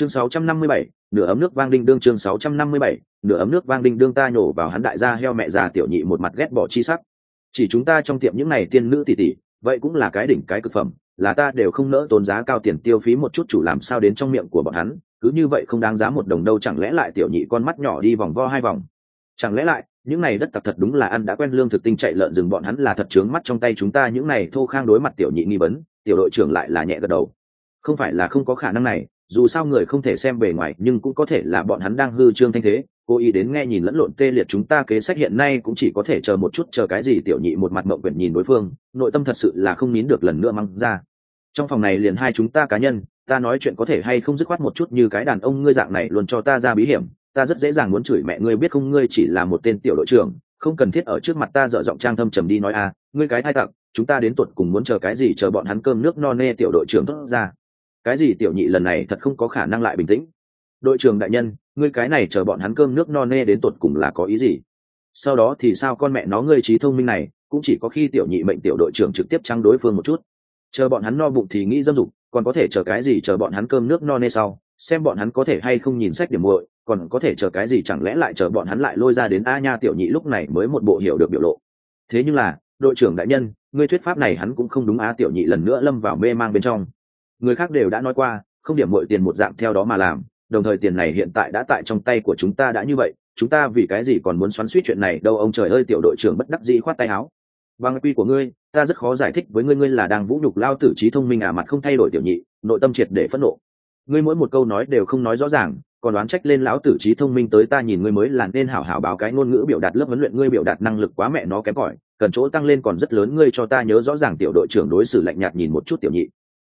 chương 657, nửa ấm nước vang đinh đương chương 657, nửa ấm nước vang đinh đương ta nhổ vào hắn đại gia heo mẹ già tiểu nhị một mặt ghét bỏ chi sắc. Chỉ chúng ta trong tiệm những này tiên nữ tỷ tỷ vậy cũng là cái đỉnh cái cực phẩm là ta đều không nỡ tốn giá cao tiền tiêu phí một chút chủ làm sao đến trong miệng của bọn hắn cứ như vậy không đáng giá một đồng đâu chẳng lẽ lại tiểu nhị con mắt nhỏ đi vòng vo hai vòng. Chẳng lẽ lại những này đất tặc thật đúng là ăn đã quen lương thực tinh chạy lợn rừng bọn hắn là thật trướng mắt trong tay chúng ta những này thô khang đối mặt tiểu nhị nghi vấn tiểu đội trưởng lại là nhẹ gật đầu. Không phải là không có khả năng này dù sao người không thể xem bề ngoài, nhưng cũng có thể là bọn hắn đang hư trương thanh thế. Cô ý đến nghe nhìn lẫn lộn tê liệt chúng ta kế sách hiện nay cũng chỉ có thể chờ một chút, chờ cái gì tiểu nhị một mặt mộng quyển nhìn đối phương, nội tâm thật sự là không nín được lần nữa măng ra. Trong phòng này liền hai chúng ta cá nhân, ta nói chuyện có thể hay không dứt khoát một chút như cái đàn ông ngươi dạng này luôn cho ta ra bí hiểm, ta rất dễ dàng muốn chửi mẹ ngươi biết không, ngươi chỉ là một tên tiểu đội trưởng, không cần thiết ở trước mặt ta dở giọng trang thâm trầm đi nói à ngươi cái thai tặng chúng ta đến tuột cùng muốn chờ cái gì, chờ bọn hắn cơm nước no nê tiểu đội trưởng thốt ra cái gì tiểu nhị lần này thật không có khả năng lại bình tĩnh. Đội trưởng đại nhân, ngươi cái này chờ bọn hắn cơm nước no nê đến tuột cùng là có ý gì? Sau đó thì sao con mẹ nó ngươi trí thông minh này, cũng chỉ có khi tiểu nhị mệnh tiểu đội trưởng trực tiếp trăng đối phương một chút. Chờ bọn hắn no bụng thì nghĩ dâm dục, còn có thể chờ cái gì chờ bọn hắn cơm nước no nê sau, xem bọn hắn có thể hay không nhìn sách điểm muội, còn có thể chờ cái gì chẳng lẽ lại chờ bọn hắn lại lôi ra đến a nha tiểu nhị lúc này mới một bộ hiểu được biểu lộ. Thế nhưng là, đội trưởng đại nhân, ngươi thuyết pháp này hắn cũng không đúng a tiểu nhị lần nữa lâm vào mê mang bên trong người khác đều đã nói qua, không điểm muội tiền một dạng theo đó mà làm, đồng thời tiền này hiện tại đã tại trong tay của chúng ta đã như vậy, chúng ta vì cái gì còn muốn xoắn suýt chuyện này đâu, ông trời ơi, tiểu đội trưởng bất đắc dĩ khoát tay áo. Bằng quy của ngươi, ta rất khó giải thích với ngươi ngươi là đang vũ nhục lao tử trí thông minh à mặt không thay đổi tiểu nhị, nội tâm triệt để phẫn nộ. Ngươi mỗi một câu nói đều không nói rõ ràng, còn đoán trách lên lão tử trí thông minh tới ta nhìn ngươi mới là nên hảo hảo báo cái ngôn ngữ biểu đạt lớp huấn luyện ngươi biểu đạt năng lực quá mẹ nó kém cỏi, cần chỗ tăng lên còn rất lớn, ngươi cho ta nhớ rõ ràng tiểu đội trưởng đối xử lạnh nhạt nhìn một chút tiểu nhị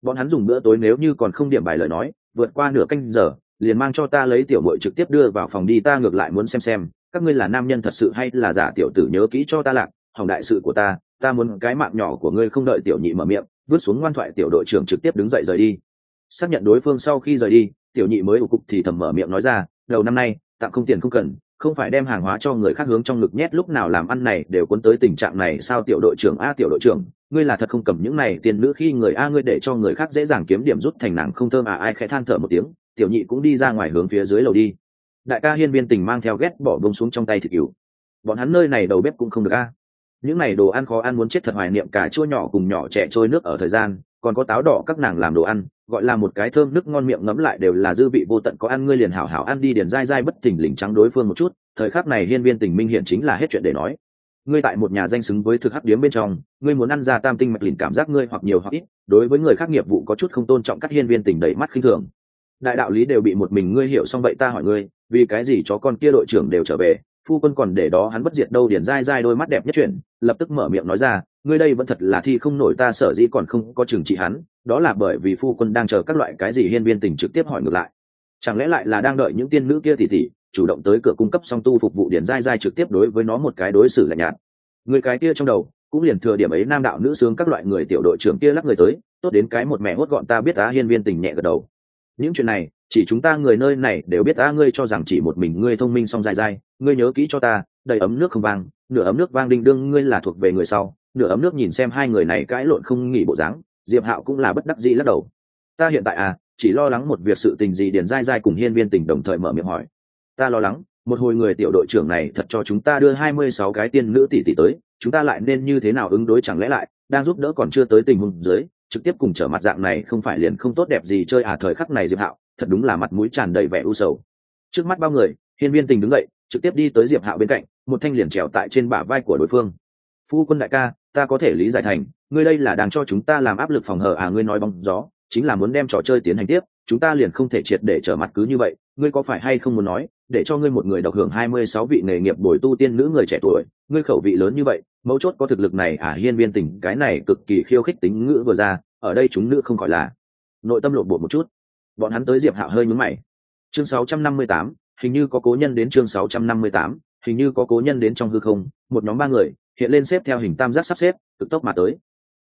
bọn hắn dùng bữa tối nếu như còn không điểm bài lời nói, vượt qua nửa canh giờ, liền mang cho ta lấy tiểu mội trực tiếp đưa vào phòng đi, ta ngược lại muốn xem xem, các ngươi là nam nhân thật sự hay là giả tiểu tử nhớ kỹ cho ta lạc, hỏng đại sự của ta ta muốn cái mạng nhỏ của ngươi không đợi tiểu nhị mở miệng, vứt xuống ngoan thoại tiểu đội trưởng trực tiếp đứng dậy rời đi. Xác nhận đối phương sau khi rời đi, tiểu nhị mới ủ cục thì thầm mở miệng nói ra, đầu năm nay tặng không tiền không cần, không phải đem hàng hóa cho người khác hướng trong ngực nhét lúc nào làm ăn này đều cuốn tới tình trạng này, sao tiểu đội trưởng a tiểu đội trưởng ngươi là thật không cầm những này tiền nữ khi người a ngươi để cho người khác dễ dàng kiếm điểm rút thành nàng không thơm à ai khẽ than thở một tiếng, tiểu nhị cũng đi ra ngoài hướng phía dưới lầu đi. Đại ca hiên viên tình mang theo ghét bỏ bông xuống trong tay thịt cừu. Bọn hắn nơi này đầu bếp cũng không được a. Những này đồ ăn khó ăn muốn chết thật hoài niệm cả chua nhỏ cùng nhỏ trẻ trôi nước ở thời gian, còn có táo đỏ các nàng làm đồ ăn, gọi là một cái thơm nước ngon miệng ngấm lại đều là dư vị vô tận, có ăn ngươi liền hảo hảo ăn đi, điền dai dai bất thình lình trắng đối phương một chút. Thời khắc này hiên viên tình minh hiện chính là hết chuyện để nói ngươi tại một nhà danh xứng với thực hắc điếm bên trong, ngươi muốn ăn ra tam tinh mạch lìn cảm giác ngươi hoặc nhiều hoặc ít, đối với người khác nghiệp vụ có chút không tôn trọng các hiên viên tình đầy mắt khinh thường. Đại đạo lý đều bị một mình ngươi hiểu xong vậy ta hỏi ngươi, vì cái gì chó con kia đội trưởng đều trở về, phu quân còn để đó hắn bất diệt đâu điển dai dai đôi mắt đẹp nhất chuyển, lập tức mở miệng nói ra, ngươi đây vẫn thật là thi không nổi ta sợ dĩ còn không có trừng trị hắn, đó là bởi vì phu quân đang chờ các loại cái gì hiên viên tình trực tiếp hỏi ngược lại. Chẳng lẽ lại là đang đợi những tiên nữ kia tỉ tỉ chủ động tới cửa cung cấp song tu phục vụ điển dai dai trực tiếp đối với nó một cái đối xử lạnh nhạt. Người cái kia trong đầu, cũng liền thừa điểm ấy nam đạo nữ sướng các loại người tiểu đội trưởng kia lắc người tới, tốt đến cái một mẹ hốt gọn ta biết á hiên viên tình nhẹ gật đầu. Những chuyện này, chỉ chúng ta người nơi này đều biết á ngươi cho rằng chỉ một mình ngươi thông minh song dài dài, ngươi nhớ kỹ cho ta, đầy ấm nước không vang, nửa ấm nước vang đinh đương ngươi là thuộc về người sau, nửa ấm nước nhìn xem hai người này cãi lộn không nghỉ bộ dáng, diệp hạo cũng là bất đắc dĩ lắc đầu. Ta hiện tại à chỉ lo lắng một việc sự tình gì điền dai dai cùng hiên viên tình đồng thời mở miệng hỏi ta lo lắng, một hồi người tiểu đội trưởng này thật cho chúng ta đưa hai mươi sáu cái tiên nữ tỷ tỷ tới, chúng ta lại nên như thế nào ứng đối chẳng lẽ lại, đang giúp đỡ còn chưa tới tình huống dưới, trực tiếp cùng trở mặt dạng này không phải liền không tốt đẹp gì chơi à thời khắc này diệp hạo, thật đúng là mặt mũi tràn đầy vẻ u sầu. Trước mắt bao người, hiên viên tình đứng dậy, trực tiếp đi tới diệp hạo bên cạnh, một thanh liền trèo tại trên bả vai của đối phương. Phu quân đại ca, ta có thể lý giải thành, ngươi đây là đang cho chúng ta làm áp lực phòng hờ à ngươi nói bóng gió, chính là muốn đem trò chơi tiến hành tiếp, chúng ta liền không thể triệt để trở mặt cứ như vậy ngươi có phải hay không muốn nói để cho ngươi một người độc hưởng hai mươi sáu vị nghề nghiệp bồi tu tiên nữ người trẻ tuổi ngươi khẩu vị lớn như vậy mấu chốt có thực lực này à hiên viên tình cái này cực kỳ khiêu khích tính ngữ vừa ra ở đây chúng nữ không khỏi là nội tâm lộn bộ một chút. Bọn hắn tới diệp hạo hơi nhúng mày. Chương 658, hình như có cố nhân đến chương 658, hình như có cố nhân đến trong hư không một nhóm ba người hiện lên xếp theo hình tam giác sắp xếp cực tốc mà tới.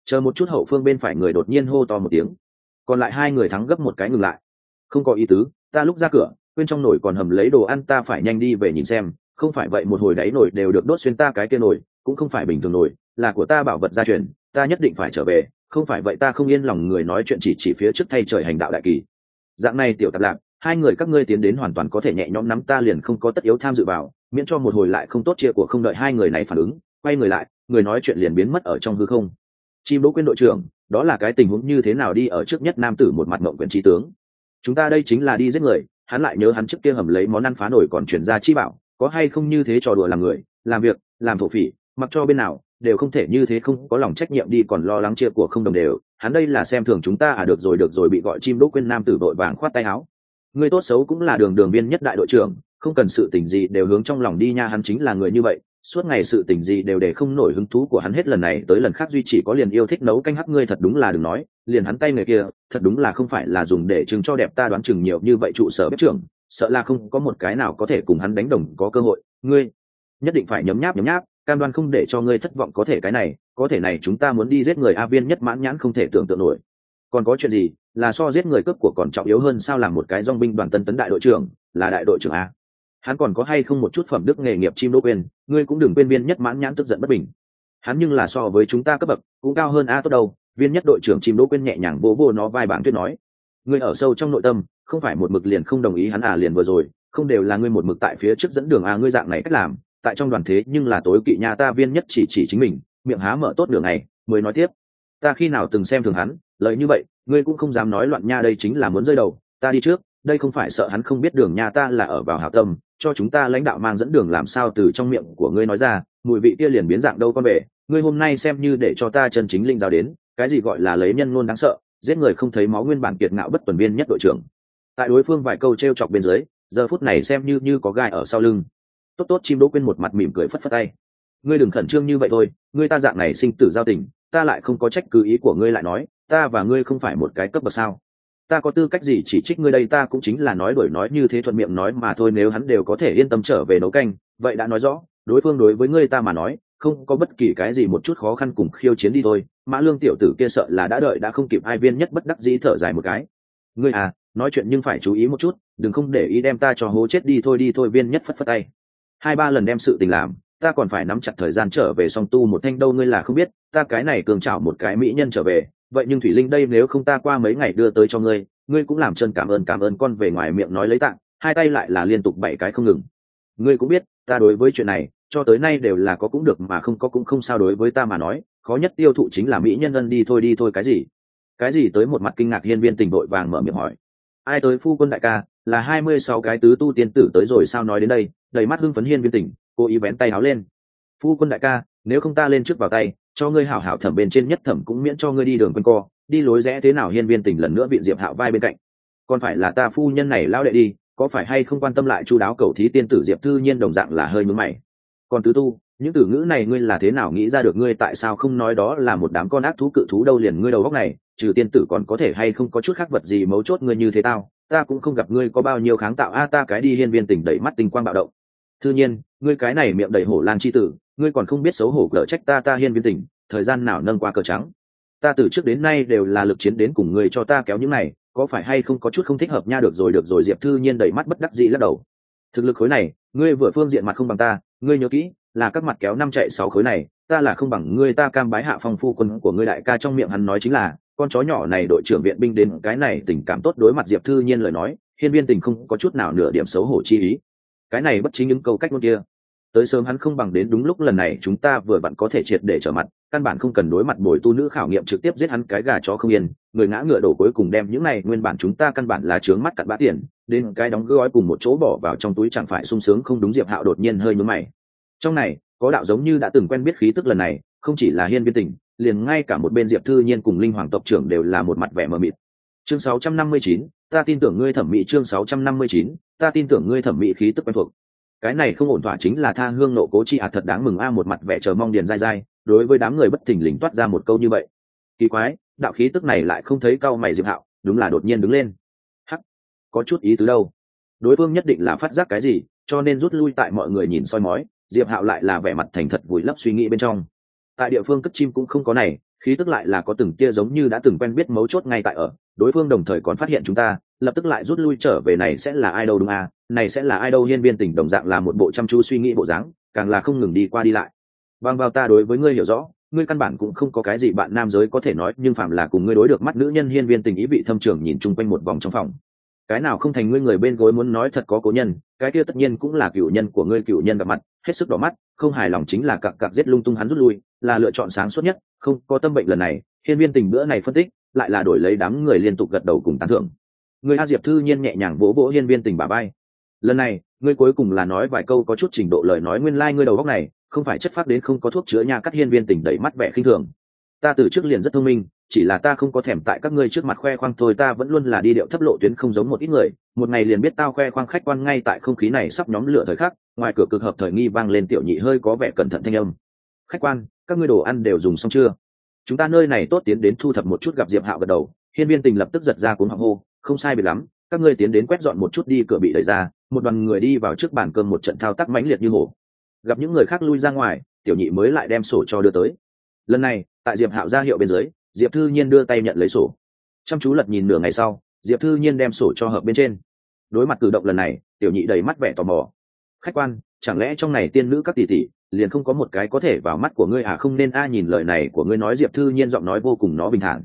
Chờ một chút hậu phương bên phải người đột nhiên hô to một tiếng. Còn lại hai người thắng gấp một cái ngừng lại. Không có ý tứ ta lúc ra cửa bên trong nồi còn hầm lấy đồ ăn ta phải nhanh đi về nhìn xem, không phải vậy một hồi đáy nồi đều được đốt xuyên ta cái kia nồi, cũng không phải bình thường nồi, là của ta bảo vật gia truyền, ta nhất định phải trở về, không phải vậy ta không yên lòng người nói chuyện chỉ chỉ phía trước thay trời hành đạo đại kỳ. Dạng này tiểu tạp lạc, hai người các ngươi tiến đến hoàn toàn có thể nhẹ nhõm nắm ta liền không có tất yếu tham dự vào, miễn cho một hồi lại không tốt chia của không đợi hai người này phản ứng, quay người lại, người nói chuyện liền biến mất ở trong hư không. Chim đỗ quyên đội trưởng, đó là cái tình huống như thế nào đi ở trước nhất nam tử một mặt mộng quyền trí tướng. Chúng ta đây chính là đi giết người hắn lại nhớ hắn trước kia hầm lấy món ăn phá nổi còn chuyển ra chi bảo, có hay không như thế trò đùa làm người, làm việc, làm thổ phỉ, mặc cho bên nào, đều không thể như thế không có lòng trách nhiệm đi còn lo lắng chia của không đồng đều. Hắn đây là xem thường chúng ta à được rồi được rồi, bị gọi chim đỗ quên nam tử đội vàng khoát tay áo. Người tốt xấu cũng là đường đường viên nhất đại đội trưởng, không cần sự tình gì đều hướng trong lòng đi nha, hắn chính là người như vậy suốt ngày sự tình gì đều để không nổi hứng thú của hắn hết lần này tới lần khác duy chỉ có liền yêu thích nấu canh hắc ngươi thật đúng là đừng nói, liền hắn tay người kia, thật đúng là không phải là dùng để chứng cho đẹp ta đoán chừng nhiều như vậy trụ sở bếp trưởng, sợ là không có một cái nào có thể cùng hắn đánh đồng có cơ hội. Ngươi nhất định phải nhấm nháp nhấm nháp, cam đoan không để cho ngươi thất vọng có thể cái này, có thể này chúng ta muốn đi giết người a viên nhất mãn nhãn không thể tưởng tượng nổi. Còn có chuyện gì, là so giết người cướp của còn trọng yếu hơn sao làm một cái dong binh đoàn tân tấn đại đội trưởng, là đại đội trưởng a? Hắn còn có hay không một chút phẩm đức nghề nghiệp chim đỗ quên, ngươi cũng đừng quên viên nhất mãn nhãn tức giận bất bình. Hắn nhưng là so với chúng ta cấp bậc, cũng cao hơn a tốt đâu, viên nhất đội trưởng chim đỗ quên nhẹ nhàng vô vô nó vai bản tuyết nói. Ngươi ở sâu trong nội tâm, không phải một mực liền không đồng ý hắn à liền vừa rồi, không đều là ngươi một mực tại phía trước dẫn đường à ngươi dạng này cách làm, tại trong đoàn thế nhưng là tối kỵ nhà ta viên nhất chỉ chỉ chính mình, miệng há mở tốt đường này mới nói tiếp. Ta khi nào từng xem thường hắn lợi như vậy, ngươi cũng không dám nói loạn nha, đây chính là muốn rơi đầu, ta đi trước, đây không phải sợ hắn không biết đường nha ta là ở vào hảo tâm cho chúng ta lãnh đạo mang dẫn đường làm sao từ trong miệng của ngươi nói ra, mùi vị kia liền biến dạng đâu con về ngươi hôm nay xem như để cho ta chân chính linh giáo đến, cái gì gọi là lấy nhân ngôn đáng sợ, giết người không thấy máu nguyên bản kiệt ngạo bất tuần viên nhất đội trưởng. Tại đối phương vài câu t r e o chọc bên dưới, giờ phút này xem như như có gai ở sau lưng. Tốt tốt chim đỗ quên một mặt mỉm cười phất phất tay. Ngươi đừng khẩn trương như vậy thôi, ngươi ta dạng này sinh tử giao tình, ta lại không có trách cứ ý của ngươi lại nói, ta và ngươi không phải một cái cấp bậc sao? Ta có tư cách gì chỉ trích ngươi đây, ta cũng chính là nói đổi nói như thế thuận miệng nói mà thôi, nếu hắn đều có thể yên tâm trở về nấu canh, vậy đã nói rõ, đối phương đối với ngươi ta mà nói, không có bất kỳ cái gì một chút khó khăn cùng khiêu chiến đi thôi. Mã lương tiểu tử kia sợ là đã đợi, đã không kịp ai viên nhất bất đắc dĩ thở dài một cái. Ngươi à nói chuyện nhưng phải chú ý một chút, đừng không để ý đem ta cho hố chết đi thôi đi thôi, viên nhất phất phất tay. Hai ba lần đem sự tình làm, ta còn phải nắm chặt thời gian trở về, song tu một thanh đâu, ngươi là không biết, ta cái này cường trào một cái mỹ nhân trở về vậy nhưng thủy linh đây nếu không ta qua mấy ngày đưa tới cho ngươi ngươi cũng làm chân cảm ơn cảm ơn con về ngoài miệng nói lấy tạng, hai tay lại là liên tục bảy cái không ngừng. Ngươi cũng biết, ta đối với chuyện này, cho tới nay đều là có cũng được mà không có cũng không sao đối với ta mà nói, khó nhất tiêu thụ chính là mỹ nhân ân đi thôi đi thôi cái gì? Cái gì tới một mặt kinh ngạc hiên viên tình đội vàng mở miệng hỏi. Ai tới phu quân đại ca, là hai mươi sáu cái tứ tu tiên tử tới rồi sao nói đến đây, đầy mắt hưng phấn hiên viên tình, cô ý vén tay háo lên. Phu quân đại ca, nếu không ta lên trước vào tay cho ngươi hảo hảo thẩm bên trên nhất thẩm cũng miễn cho ngươi đi đường quanh co, đi lối rẽ thế nào hiên viên tình lần nữa bị diệp hạo vai bên cạnh. Còn phải là ta phu nhân này lao đệ đi, có phải hay không quan tâm lại chu đáo cầu thí tiên tử diệp thư nhiên đồng dạng là hơi mướn mày. Còn tứ tu, những từ ngữ này ngươi là thế nào nghĩ ra được ngươi tại sao không nói đó là một đám con ác thú cự thú đâu liền ngươi đầu góc này, trừ tiên tử còn có thể hay không có chút khác vật gì mấu chốt ngươi như thế tao, ta cũng không gặp ngươi có bao nhiêu kháng tạo, a ta cái đi hiên viên tình đẩy mắt tinh quang bạo động. Thư nhiên, ngươi cái này miệng đầy hổ lan chi tử ngươi còn không biết xấu hổ cỡ trách ta ta hiên viên tình thời gian nào nâng qua cờ trắng. Ta từ trước đến nay đều là lực chiến đến cùng ngươi cho ta kéo những này, có phải hay không có chút không thích hợp nha, được rồi được rồi, diệp thư nhiên đẩy mắt bất đắc dĩ lắc đầu. Thực lực khối này, ngươi vừa phương diện mặt không bằng ta, ngươi nhớ kỹ, là các mặt kéo năm chạy sáu khối này, ta là không bằng ngươi, ta cam bái hạ phong phu quân của ngươi đại ca trong miệng hắn nói chính là, con chó nhỏ này đội trưởng viện binh đến cái này tình cảm tốt đối mặt diệp thư nhiên lời nói, hiên viên tình không có chút nào nửa điểm xấu hổ chi ý. Cái này bất chính những câu cách ngôn kia tới sớm hắn không bằng đến đúng lúc lần này chúng ta vừa vặn có thể triệt để trở mặt căn bản không cần đối mặt bồi tu nữ khảo nghiệm trực tiếp giết hắn cái gà chó không yên người ngã ngựa đổ cuối cùng đem những này nguyên bản chúng ta căn bản là trướng mắt cặn bã tiền đến cái đóng gói cùng một chỗ bỏ vào trong túi chẳng phải sung sướng không đúng diệp hạo đột nhiên hơi nhúm mày. Trong này có đạo giống như đã từng quen biết khí tức lần này không chỉ là hiên viên tình liền ngay cả một bên diệp thư nhiên cùng linh hoàng tộc trưởng đều là một mặt vẻ mờ mịt. Chương 659, ta tin tưởng ngươi thẩm mỹ chương 659, ta tin tưởng ngươi thẩm mỹ khí tức quen thuộc cái này không ổn thỏa chính là tha hương nộ cố chi ạt thật đáng mừng a, một mặt vẻ chờ mong điền dai dai, đối với đám người bất thình lình toát ra một câu như vậy. Kỳ quái, đạo khí tức này lại không thấy cao mày diệp hạo, đúng là đột nhiên đứng lên. Hắc, có chút ý tứ đâu. Đối phương nhất định là phát giác cái gì, cho nên rút lui tại mọi người nhìn soi mói, diệp hạo lại là vẻ mặt thành thật vùi lấp suy nghĩ bên trong. Tại địa phương cất chim cũng không có này, khí tức lại là có từng tia giống như đã từng quen biết mấu chốt ngay tại ở, đối phương đồng thời còn phát hiện chúng ta lập tức lại rút lui trở về này sẽ là ai đâu đúng à? Này sẽ là ai đâu? Hiên viên tỉnh đồng dạng là một bộ chăm chú suy nghĩ bộ dáng, càng là không ngừng đi qua đi lại. Bằng vào ta đối với ngươi hiểu rõ, ngươi căn bản cũng không có cái gì bạn nam giới có thể nói, nhưng phạm là cùng ngươi đối được mắt nữ nhân, hiên viên tình ý vị thâm trường nhìn chung quanh một vòng trong phòng. Cái nào không thành ngươi người bên gối muốn nói thật có cố nhân, cái kia tất nhiên cũng là cựu nhân của ngươi, cựu nhân gặp mặt, hết sức đỏ mắt, không hài lòng chính là cặc cặc giết lung tung hắn rút lui, là lựa chọn sáng suốt nhất, không có tâm bệnh lần này, hiên viên tình bữa này phân tích, lại là đổi lấy đám người liên tục gật đầu cùng tán thưởng người a diệp thư nhiên nhẹ nhàng vỗ vỗ hiên viên tình bà bay lần này, ngươi cuối cùng là nói vài câu có chút trình độ lời nói nguyên lai、like、ngươi đầu góc này, không phải chất phát đến không có thuốc chữa nha cắt hiên viên tình đẩy mắt vẻ khinh thường. Ta từ trước liền rất thông minh, chỉ là ta không có thèm tại các ngươi trước mặt khoe khoang thôi, ta vẫn luôn là đi điệu thấp lộ tuyến không giống một ít người. Một ngày liền biết tao khoe khoang khách quan ngay tại không khí này sắp nhóm lửa thời khắc, ngoài cửa cực hợp thời nghi vang lên tiểu nhị hơi có vẻ cẩn thận thanh âm. Khách quan, các ngươi đồ ăn đều dùng xong chưa? Chúng ta nơi này tốt tiến đến thu thập một chút gặp diệp hạo gật đầu, hiên viên tình lập tức giật ra cuốn họng hô không sai biệt lắm, các ngươi tiến đến quét dọn một chút đi, cửa bị đẩy ra, một đoàn người đi vào trước bàn cơm một trận thao tác mãnh liệt như hổ. Gặp những người khác lui ra ngoài, tiểu nhị mới lại đem sổ cho đưa tới. Lần này, tại diệp hạo ra hiệu bên dưới, diệp thư nhiên đưa tay nhận lấy sổ. Chăm chú lật nhìn nửa ngày sau, diệp thư nhiên đem sổ cho hợp bên trên. Đối mặt cử động lần này, tiểu nhị đầy mắt vẻ tò mò. Khách quan, chẳng lẽ trong này tiên nữ các tỷ tỷ, liền không có một cái có thể vào mắt của ngươi à? Không nên a, nhìn lời này của ngươi nói, diệp thư nhiên giọng nói vô cùng nó bình thản.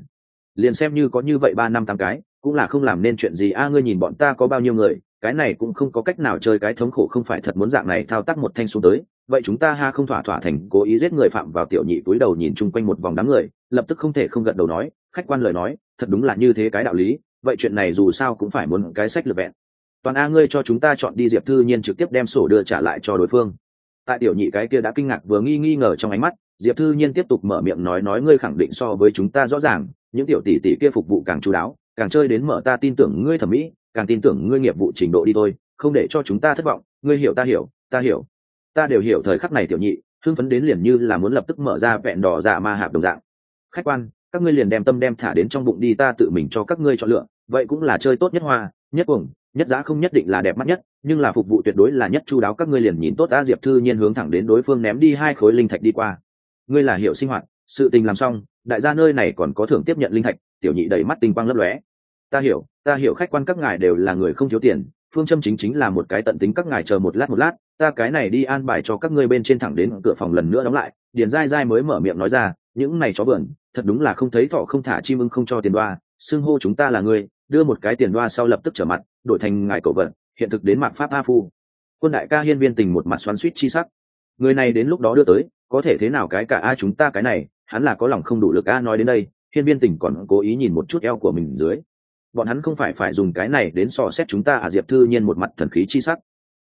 Liền xem như có như vậy ba năm tám cái cũng là không làm nên chuyện gì. A, ngươi nhìn bọn ta có bao nhiêu người, cái này cũng không có cách nào chơi cái thống khổ không phải thật muốn dạng này thao tác một thanh xuống tới. Vậy chúng ta ha không thỏa thỏa thành cố ý giết người phạm vào tiểu nhị túi đầu nhìn chung quanh một vòng đám người, lập tức không thể không gật đầu nói, khách quan lời nói, thật đúng là như thế cái đạo lý, vậy chuyện này dù sao cũng phải muốn cái sách lược vẹn. Toàn a, ngươi cho chúng ta chọn đi, diệp thư nhiên trực tiếp đem sổ đưa trả lại cho đối phương. Tại tiểu nhị cái kia đã kinh ngạc vừa nghi nghi ngờ trong ánh mắt, diệp thư nhiên tiếp tục mở miệng nói nói ngươi khẳng định so với chúng ta rõ ràng, những tiểu tỷ tỷ kia phục vụ càng chú đáo càng chơi đến mở ta tin tưởng ngươi thẩm mỹ, càng tin tưởng ngươi nghiệp vụ trình độ đi thôi, không để cho chúng ta thất vọng, ngươi hiểu ta hiểu ta hiểu. Ta đều hiểu thời khắc này tiểu nhị, hưng phấn đến liền như là muốn lập tức mở ra vẹn đỏ dạ ma hạp đồng dạng. Khách quan, các ngươi liền đem tâm đem thả đến trong bụng đi, ta tự mình cho các ngươi chọn lựa, vậy cũng là chơi tốt nhất hoa, nhất cuồng, nhất giá không nhất định là đẹp mắt nhất, nhưng là phục vụ tuyệt đối là nhất chu đáo, các ngươi liền nhìn tốt ta diệp thư nhiên hướng thẳng đến đối phương ném đi hai khối linh thạch đi qua. Ngươi là hiệu sinh hoạt, sự tình làm xong, đại gia nơi này còn có thưởng tiếp nhận linh thạch, tiểu nhị đầy mắt tinh quang lấp lóe ta hiểu ta hiểu khách quan các ngài đều là người không thiếu tiền phương châm chính chính là một cái tận tính các ngài chờ một lát một lát ta cái này đi an bài cho các ngươi bên trên thẳng đến cửa phòng lần nữa đóng lại điền dai dai mới mở miệng nói ra những này chó vườn thật đúng là không thấy thọ không thả chim ưng không cho tiền đoa xưng hô chúng ta là người đưa một cái tiền đoa sau lập tức trở mặt đổi thành ngài cổ vật, hiện thực đến mạng pháp a phu. Quân đại ca hiên viên tình một mặt xoắn suýt chi sắc. Người này đến lúc đó đưa tới có thể thế nào cái cả a chúng ta cái này hắn là có lòng không đủ lực a nói đến đây hiên viên tình còn cố ý nhìn một chút eo của mình dưới bọn hắn không phải phải dùng cái này đến so xét chúng ta à diệp thư nhiên một mặt thần khí chi sắc.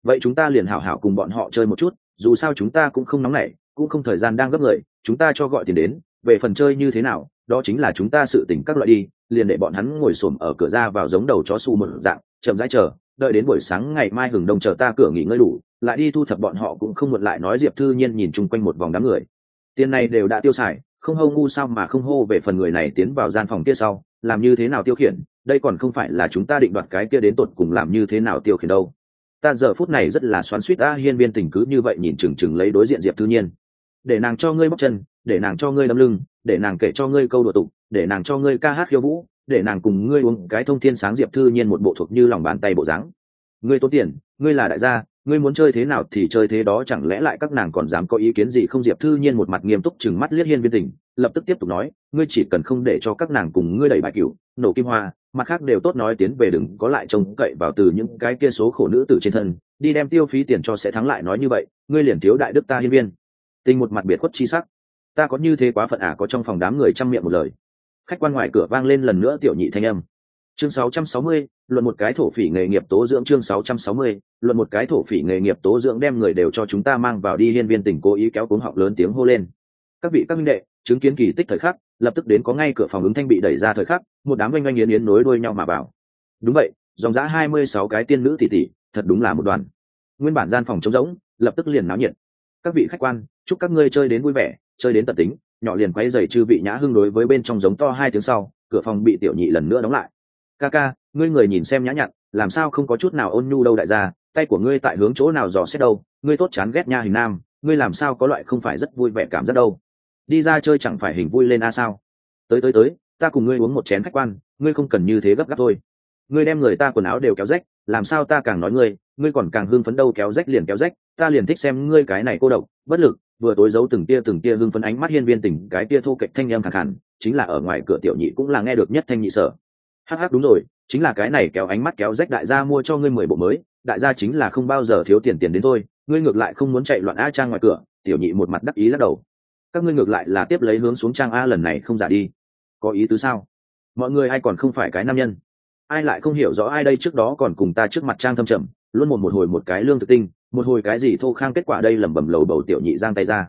Vậy chúng ta liền hảo hảo cùng bọn họ chơi một chút, dù sao chúng ta cũng không nóng nảy, cũng không thời gian đang gấp người, chúng ta cho gọi tiền đến, về phần chơi như thế nào, đó chính là chúng ta sự tỉnh các loại đi, liền để bọn hắn ngồi xổm ở cửa ra vào giống đầu chó su một dạng, chậm rãi chờ, đợi đến buổi sáng ngày mai hừng đông chờ ta cửa nghỉ ngơi đủ, lại đi thu thập bọn họ cũng không muộn lại nói diệp thư nhiên nhìn chung quanh một vòng đám người. Tiền này đều đã tiêu xài, không hâu ngu sao mà không hô về phần người này tiến vào gian phòng kia sau, làm như thế nào tiêu khiển đây còn không phải là chúng ta định đoạt cái kia đến tột cùng làm như thế nào tiêu khiển đâu. Ta giờ phút này rất là xoắn suýt a hiên viên tình cứ như vậy nhìn chừng chừng lấy đối diện diệp thư nhiên. Để nàng cho ngươi bóc chân, để nàng cho ngươi đâm lưng, để nàng kể cho ngươi câu đùa tục, để nàng cho ngươi ca hát khiêu vũ, để nàng cùng ngươi uống cái thông thiên sáng diệp thư nhiên một bộ thuộc như lòng bàn tay bộ dáng. Ngươi tốn tiền, ngươi là đại gia ngươi muốn chơi thế nào thì chơi thế đó, chẳng lẽ lại các nàng còn dám có ý kiến gì? Không, diệp thư nhiên một mặt nghiêm túc chừng mắt liếc hiên viên tình, lập tức tiếp tục nói, ngươi chỉ cần không để cho các nàng cùng ngươi đẩy bài cửu, nổ kim hoa, mặt khác đều tốt nói tiến về đừng có lại trông cậy vào từ những cái kia số khổ nữ tử trên thân, đi đem tiêu phí tiền cho sẽ thắng lại nói như vậy, ngươi liền thiếu đại đức ta, hiên viên. Tình một mặt biệt khuất chi sắc. Ta có như thế quá phận à có trong phòng đám người chăm miệng một lời. Khách quan ngoài cửa vang lên lần nữa tiểu nhị thanh âm chương 660, luận một cái thổ phỉ nghề nghiệp tố dưỡng chương 660, luận một cái thổ phỉ nghề nghiệp tố dưỡng đem người đều cho chúng ta mang vào đi liên viên tỉnh cố ý kéo cuống họng lớn tiếng hô lên. Các vị các minh đệ chứng kiến kỳ tích thời khắc lập tức đến có ngay cửa phòng ứng thanh bị đẩy ra thời khắc một đám oanh oanh yến yến nối đuôi nhau mà vào. Đúng vậy dòng giã hai mươi sáu cái tiên nữ tỷ tỷ thật đúng là một đoàn. Nguyên bản gian phòng trống rỗng lập tức liền náo nhiệt. Các vị khách quan chúc các ngươi chơi đến vui vẻ chơi đến tận tính nhỏ liền quay dày chư vị nhã hưng đối với bên trong giống to hai tiếng sau cửa phòng bị tiểu nhị lần nữa đóng lại ca ca, ngươi người nhìn xem nhã nhặn, làm sao không có chút nào ôn nhu đâu đại gia, tay của ngươi tại hướng chỗ nào dò xét đâu, ngươi tốt chán ghét nha hình nam, ngươi làm sao có loại không phải rất vui vẻ cảm giác đâu. Đi ra chơi chẳng phải hình vui lên a sao? Tới tới tới, ta cùng ngươi uống một chén khách quan, ngươi không cần như thế gấp gáp thôi. Ngươi đem người ta quần áo đều kéo rách, làm sao ta càng nói ngươi ngươi còn càng hưng phấn đâu kéo rách liền kéo rách, ta liền thích xem ngươi cái này cô độc, bất lực, vừa tối giấu từng tia từng tia hưng phấn ánh mắt hiên viên tỉnh cái tia thô kệch thanh em khẳng hẳn chính là ở ngoài cửa tiểu nhị cũng là nghe được nhất thanh nhị sở hắc hắc, đúng rồi, chính là cái này kéo ánh mắt kéo rách đại gia mua cho ngươi mười bộ mới, đại gia chính là không bao giờ thiếu tiền tiền đến thôi, ngươi ngược lại không muốn chạy loạn a trang ngoài cửa, tiểu nhị một mặt đắc ý lắc đầu. Các ngươi ngược lại là tiếp lấy hướng xuống trang a lần này không giả đi. Có ý tứ sao? Mọi người ai còn không phải cái nam nhân? Ai lại không hiểu rõ ai đây trước đó còn cùng ta trước mặt trang thâm trầm, luôn một một hồi một cái lương thực tinh, một hồi cái gì thô khang kết quả đây lẩm bẩm lầu bầu tiểu nhị giang tay ra.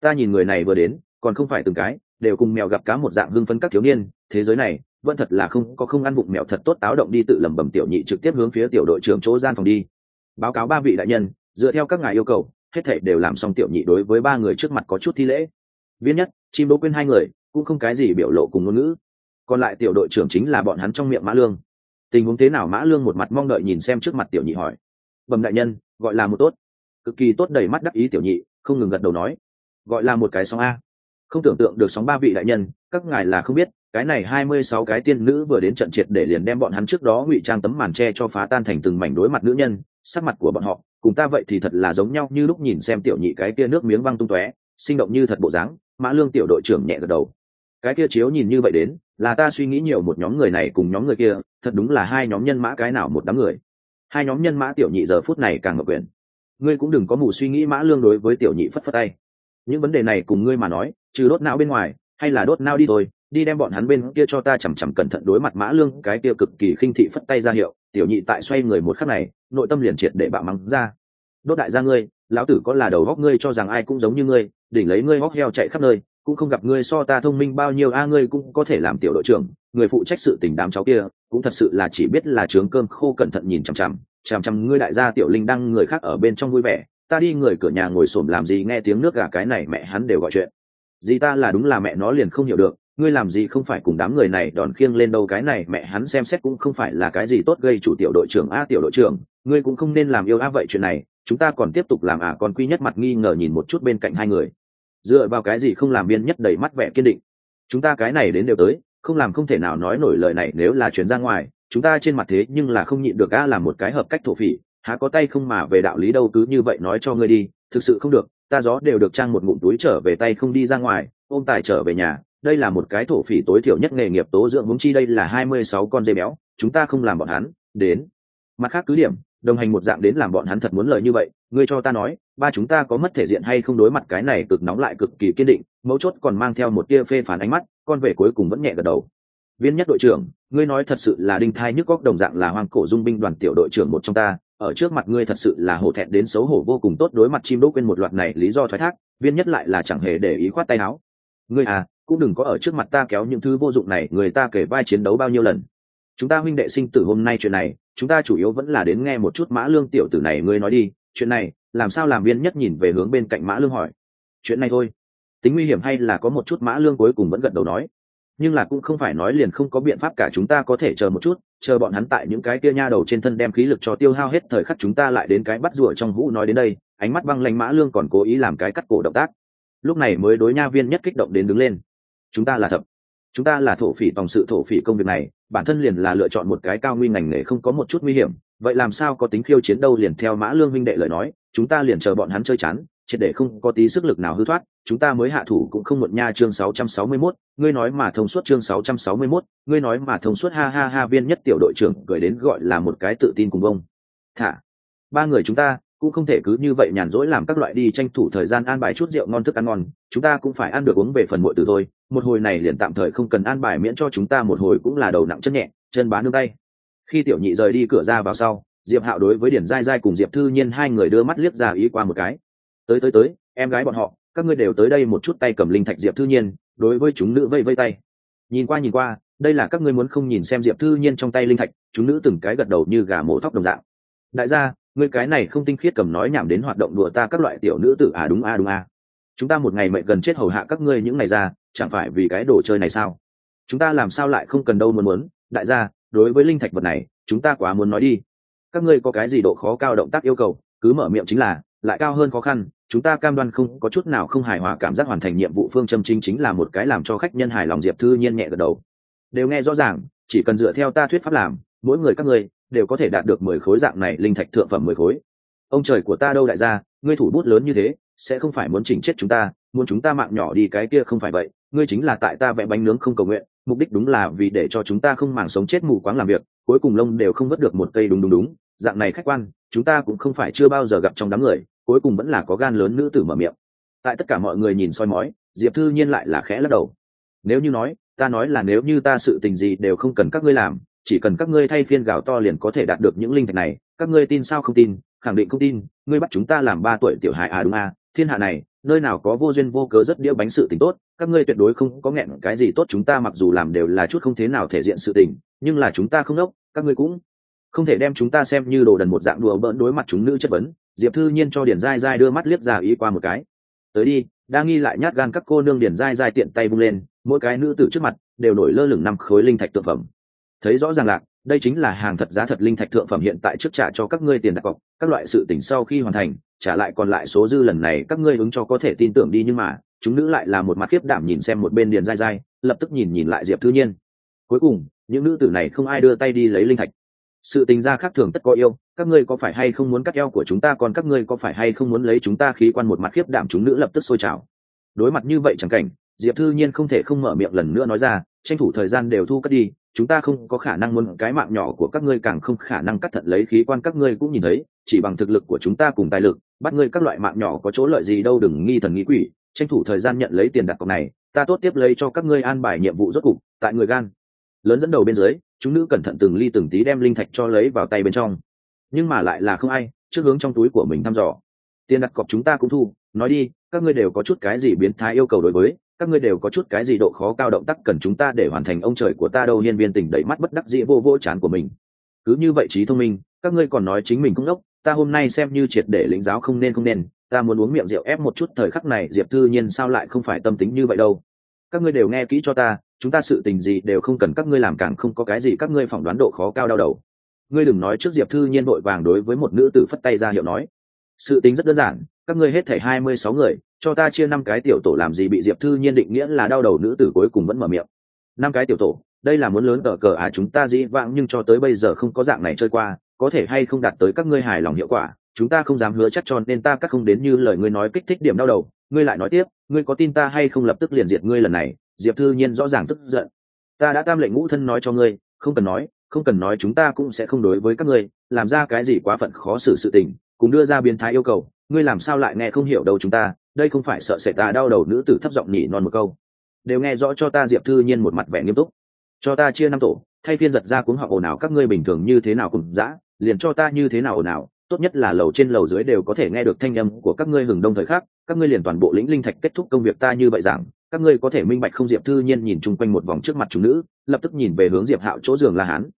Ta nhìn người này vừa đến, còn không phải từng cái, đều cùng mèo gặp cá một dạng hưng phấn các thiếu niên, thế giới này vẫn thật là không, có không ăn bụng mèo thật tốt táo động đi tự lẩm bẩm tiểu nhị trực tiếp hướng phía tiểu đội trưởng chỗ gian phòng đi. Báo cáo ba vị đại nhân, dựa theo các ngài yêu cầu, hết thảy đều làm xong tiểu nhị đối với ba người trước mặt có chút thi lễ. Viên nhất, chim đỗ quên hai người, cũng không cái gì biểu lộ cùng ngôn ngữ. Còn lại tiểu đội trưởng chính là bọn hắn trong miệng mã lương. Tình huống thế nào mã lương một mặt mong đợi nhìn xem trước mặt tiểu nhị hỏi. Bẩm đại nhân, gọi là một tốt. Cực kỳ tốt đầy mắt đắc ý tiểu nhị, không ngừng gật đầu nói. Gọi là một cái sóng a. Không tưởng tượng được sóng ba vị đại nhân, các ngài là không biết cái này hai mươi sáu cái tiên nữ vừa đến trận triệt để liền đem bọn hắn trước đó ngụy trang tấm màn tre cho phá tan thành từng mảnh đối mặt nữ nhân, sắc mặt của bọn họ, cùng ta vậy thì thật là giống nhau như lúc nhìn xem tiểu nhị cái kia nước miếng văng tung tóe, sinh động như thật bộ dáng, mã lương tiểu đội trưởng nhẹ gật đầu. Cái kia chiếu nhìn như vậy đến, là ta suy nghĩ nhiều một nhóm người này cùng nhóm người kia, thật đúng là hai nhóm nhân mã cái nào một đám người. Hai nhóm nhân mã tiểu nhị giờ phút này càng ngập quyền ngươi cũng đừng có mù suy nghĩ mã lương đối với tiểu nhị phất phất tay. Những vấn đề này cùng ngươi mà nói, trừ đốt não bên ngoài, hay là đốt não đi thôi đi đem bọn hắn bên kia cho ta chằm chằm cẩn thận đối mặt mã lương, cái kia cực kỳ khinh thị phất tay ra hiệu, tiểu nhị tại xoay người một khắc này, nội tâm liền triệt để bạo mắng ra. Đốt đại gia ngươi, lão tử có là đầu góc ngươi cho rằng ai cũng giống như ngươi, đỉnh lấy ngươi hóc heo chạy khắp nơi, cũng không gặp ngươi so ta thông minh bao nhiêu, a, ngươi cũng có thể làm tiểu đội trưởng, người phụ trách sự tình đám cháu kia, cũng thật sự là chỉ biết là trướng cơm khô cẩn thận nhìn chằm chằm chằm chằm ngươi đại gia tiểu linh đăng người khác ở bên trong vui vẻ, ta đi người cửa nhà ngồi xổm làm gì nghe tiếng nước gà cái này mẹ hắn đều gọi chuyện. Gì ta là đúng là mẹ nó liền không hiểu được ngươi làm gì không phải cùng đám người này đòn khiêng lên đâu, cái này mẹ hắn xem xét cũng không phải là cái gì tốt gây chủ tiểu đội trưởng a tiểu đội trưởng, ngươi cũng không nên làm yêu a vậy chuyện này, chúng ta còn tiếp tục làm à còn quy nhất mặt nghi ngờ nhìn một chút bên cạnh hai người. Dựa vào cái gì không làm biên nhất đầy mắt vẻ kiên định. Chúng ta cái này đến đều tới, không làm không thể nào nói nổi lời này nếu là chuyển ra ngoài, chúng ta trên mặt thế nhưng là không nhịn được a làm một cái hợp cách thổ phỉ, há có tay không mà về đạo lý đâu, cứ như vậy nói cho ngươi đi, thực sự không được, ta gió đều được trang một ngụm túi trở về tay không đi ra ngoài, ôm tài trở về nhà đây là một cái thổ phỉ tối thiểu nhất nghề nghiệp tố dưỡng vững chi đây là hai mươi sáu con dê béo, chúng ta không làm bọn hắn, đến. Mặt khác cứ điểm, đồng hành một dạng đến làm bọn hắn thật muốn lời như vậy, ngươi cho ta nói, ba chúng ta có mất thể diện hay không đối mặt cái này cực nóng lại cực kỳ kiên định, mấu chốt còn mang theo một tia phê phán ánh mắt, con về cuối cùng vẫn nhẹ gật đầu. Viên nhất đội trưởng, ngươi nói thật sự là đinh thai nhức góc đồng dạng là hoang cổ dung binh đoàn tiểu đội trưởng một trong ta, ở trước mặt ngươi thật sự là hổ thẹn đến xấu hổ vô cùng tốt đối mặt chim đỗ quên một loạt này lý do thoái thác, viên nhất lại là chẳng hề để ý khoát tay áo. Ngươi à cũng đừng có ở trước mặt ta kéo những thứ vô dụng này, người ta kể vai chiến đấu bao nhiêu lần. Chúng ta huynh đệ sinh tử hôm nay chuyện này, chúng ta chủ yếu vẫn là đến nghe một chút mã lương tiểu tử này ngươi nói đi, chuyện này, làm sao làm viên nhất nhìn về hướng bên cạnh mã lương hỏi. Chuyện này thôi. Tính nguy hiểm hay là có một chút mã lương cuối cùng vẫn gật đầu nói. Nhưng là cũng không phải nói liền không có biện pháp cả, chúng ta có thể chờ một chút, chờ bọn hắn tại những cái kia nha đầu trên thân đem khí lực cho tiêu hao hết, thời khắc chúng ta lại đến cái bắt rủa trong hũ nói đến đây, ánh mắt băng lanh mã lương còn cố ý làm cái cắt cổ động tác. Lúc này mới đối nha viên nhất kích động đến đứng lên chúng ta là thập chúng ta là thổ phỉ tòng sự thổ phỉ công việc này bản thân liền là lựa chọn một cái cao nguy ngành nghề không có một chút nguy hiểm vậy làm sao có tính khiêu chiến đâu liền theo mã lương minh đệ lời nói chúng ta liền chờ bọn hắn chơi chán triệt để không có tí sức lực nào hư thoát chúng ta mới hạ thủ cũng không muộn nha chương 661, ngươi nói mà thông suốt chương 661, ngươi nói mà thông suốt ha ha ha viên nhất tiểu đội trưởng gửi đến gọi là một cái tự tin cùng ông. thả ba người chúng ta cũng không thể cứ như vậy nhàn rỗi làm các loại đi tranh thủ thời gian an bài chút rượu ngon thức ăn ngon, chúng ta cũng phải ăn được uống về phần muội từ thôi. Một hồi này liền tạm thời không cần an bài miễn cho chúng ta một hồi cũng là đầu nặng chân nhẹ, chân bá nương tay. Khi tiểu nhị rời đi cửa ra vào sau, diệp hạo đối với điển dai dai cùng diệp thư nhiên hai người đưa mắt liếc ra ý qua một cái. Tới tới tới, em gái bọn họ, các ngươi đều tới đây một chút tay cầm linh thạch diệp thư nhiên, đối với chúng nữ vây vây tay. Nhìn qua nhìn qua, đây là các ngươi muốn không nhìn xem diệp thư nhiên trong tay linh thạch, chúng nữ từng cái gật đầu như gà mổ thóc đồng dạng. Đại gia người cái này không tinh khiết cầm nói nhảm đến hoạt động đùa ta các loại tiểu nữ tử à đúng a à đúng a. À. chúng ta một ngày mệnh gần chết hầu hạ các ngươi những ngày ra, chẳng phải vì cái đồ chơi này sao? Chúng ta làm sao lại không cần đâu muốn muốn? Đại gia, đối với linh thạch vật này, chúng ta quá muốn nói đi. Các ngươi có cái gì độ khó cao động tác yêu cầu, cứ mở miệng chính là, lại cao hơn khó khăn. Chúng ta cam đoan không, có chút nào không hài hòa cảm giác hoàn thành nhiệm vụ phương châm chính chính là một cái làm cho khách nhân hài lòng diệp thư nhiên nhẹ gật đầu. Đều nghe rõ ràng, chỉ cần dựa theo ta thuyết pháp làm, mỗi người các ngươi đều có thể đạt được mười khối dạng này linh thạch thượng phẩm mười khối. Ông trời của ta đâu đại gia, ngươi thủ bút lớn như thế, sẽ không phải muốn chỉnh chết chúng ta, muốn chúng ta mạng nhỏ đi cái kia không phải vậy, ngươi chính là tại ta vẽ bánh nướng không cầu nguyện, mục đích đúng là vì để cho chúng ta không màng sống chết mù quáng làm việc, cuối cùng lông đều không vớt được một cây đúng đúng đúng, dạng này khách quan, chúng ta cũng không phải chưa bao giờ gặp trong đám người, cuối cùng vẫn là có gan lớn nữ tử mở miệng. Tại tất cả mọi người nhìn soi mói, diệp thư nhiên lại là khẽ lắc đầu. Nếu như nói, ta nói là nếu như ta sự tình gì đều không cần các ngươi làm chỉ cần các ngươi thay phiên gạo to liền có thể đạt được những linh thạch này, các ngươi tin sao không tin, khẳng định không tin, ngươi bắt chúng ta làm ba tuổi tiểu hài à đúng à thiên hạ này, nơi nào có vô duyên vô cớ rất đĩa bánh sự tình tốt, các ngươi tuyệt đối không có nghẹn cái gì tốt, chúng ta mặc dù làm đều là chút không thế nào thể diện sự tình, nhưng là chúng ta không đốc, các ngươi cũng không thể đem chúng ta xem như đồ đần một dạng đùa bỡn đối mặt chúng nữ chất vấn. Diệp thư nhiên cho điển dai dai đưa mắt liếc ra ý qua một cái. Tới đi, đang nghi lại nhát gan các cô nương điển dai dai tiện tay vung lên, mỗi cái nữ tử trước mặt đều nổi lơ lửng năm khối linh thạch tượng phẩm thấy rõ ràng lạc đây chính là hàng thật giá thật linh thạch thượng phẩm hiện tại trước trả cho các ngươi tiền đặt cọc, các loại sự tỉnh sau khi hoàn thành, trả lại còn lại số dư lần này các ngươi ứng cho có thể tin tưởng đi nhưng mà, chúng nữ lại là một mặt khiếp đảm nhìn xem một bên điền dai dai lập tức nhìn nhìn lại diệp thư nhiên. Cuối cùng, những nữ tử này không ai đưa tay đi lấy linh thạch. Sự tình gia khác thường tất có yêu, các ngươi có phải hay không muốn cắt eo của chúng ta còn các ngươi có phải hay không muốn lấy chúng ta khí quan một mặt khiếp đảm chúng nữ lập tức sôi trào. Đối mặt như vậy chẳng cảnh, diệp thư nhiên không thể không mở miệng lần nữa nói ra, tranh thủ thời gian đều thu cất đi chúng ta không có khả năng muốn cái mạng nhỏ của các ngươi càng không khả năng cắt thận lấy khí quan các ngươi cũng nhìn thấy, chỉ bằng thực lực của chúng ta cùng tài lực, bắt ngươi các loại mạng nhỏ có chỗ lợi gì đâu đừng nghi thần nghĩ quỷ, tranh thủ thời gian nhận lấy tiền đặt cọc này, ta tốt tiếp lấy cho các ngươi an bài nhiệm vụ rốt cục, tại người gan. Lớn dẫn đầu bên dưới, chúng nữ cẩn thận từng ly từng tí đem linh thạch cho lấy vào tay bên trong. Nhưng mà lại là không ai, trước hướng trong túi của mình thăm dò. Tiền đặt cọc chúng ta cũng thu, nói đi, các ngươi đều có chút cái gì biến thái yêu cầu đối với các ngươi đều có chút cái gì độ khó cao động tác cần chúng ta để hoàn thành ông trời của ta đâu, hiên viên tỉnh đẩy mắt bất đắc dĩ vô vô chán của mình. Cứ như vậy trí thông minh, các ngươi còn nói chính mình cũng đốc, ta hôm nay xem như triệt để lĩnh giáo không nên không nên, ta muốn uống miệng rượu ép một chút thời khắc này, diệp thư nhiên sao lại không phải tâm tính như vậy đâu? Các ngươi đều nghe kỹ cho ta, chúng ta sự tình gì đều không cần các ngươi làm càng không có cái gì các ngươi phỏng đoán độ khó cao đau đầu. Ngươi đừng nói trước diệp thư nhiên vội vàng đối với một nữ tử phất tay ra hiệu nói. Sự tính rất đơn giản, các ngươi hết thảy hai mươi sáu người cho ta chia năm cái tiểu tổ làm gì bị diệp thư nhiên định nghĩa là đau đầu nữ tử cuối cùng vẫn mở miệng. Năm cái tiểu tổ, đây là muốn lớn ở cờ à chúng ta dĩ vãng nhưng cho tới bây giờ không có dạng này chơi qua, có thể hay không đạt tới các ngươi hài lòng hiệu quả, chúng ta không dám hứa chắc cho nên ta các không đến như lời ngươi nói kích thích điểm đau đầu, ngươi lại nói tiếp, ngươi có tin ta hay không lập tức liền diệt ngươi lần này, diệp thư nhiên rõ ràng tức giận. Ta đã tam lệnh ngũ thân nói cho ngươi, không cần nói, không cần nói chúng ta cũng sẽ không đối với các ngươi, làm ra cái gì quá phận khó xử sự tình, cùng đưa ra biến thái yêu cầu, ngươi làm sao lại nghe không hiểu đâu chúng ta đây không phải sợ sệt ta đau đầu nữ tử thấp giọng nhỉ non một câu. Đều nghe rõ cho ta diệp thư nhiên một mặt vẻ nghiêm túc. Cho ta chia năm tổ, thay phiên giật ra cuống họ ồn ào các ngươi bình thường như thế nào cùng dã, liền cho ta như thế nào ồn ào, tốt nhất là lầu trên lầu dưới đều có thể nghe được thanh âm của các ngươi hừng đông thời khắc, các ngươi liền toàn bộ lĩnh linh thạch kết thúc công việc ta như vậy rằng các ngươi có thể minh bạch không? Diệp thư nhiên nhìn chung quanh một vòng trước mặt chúng nữ, lập tức nhìn về hướng diệp hạo chỗ giường la hán.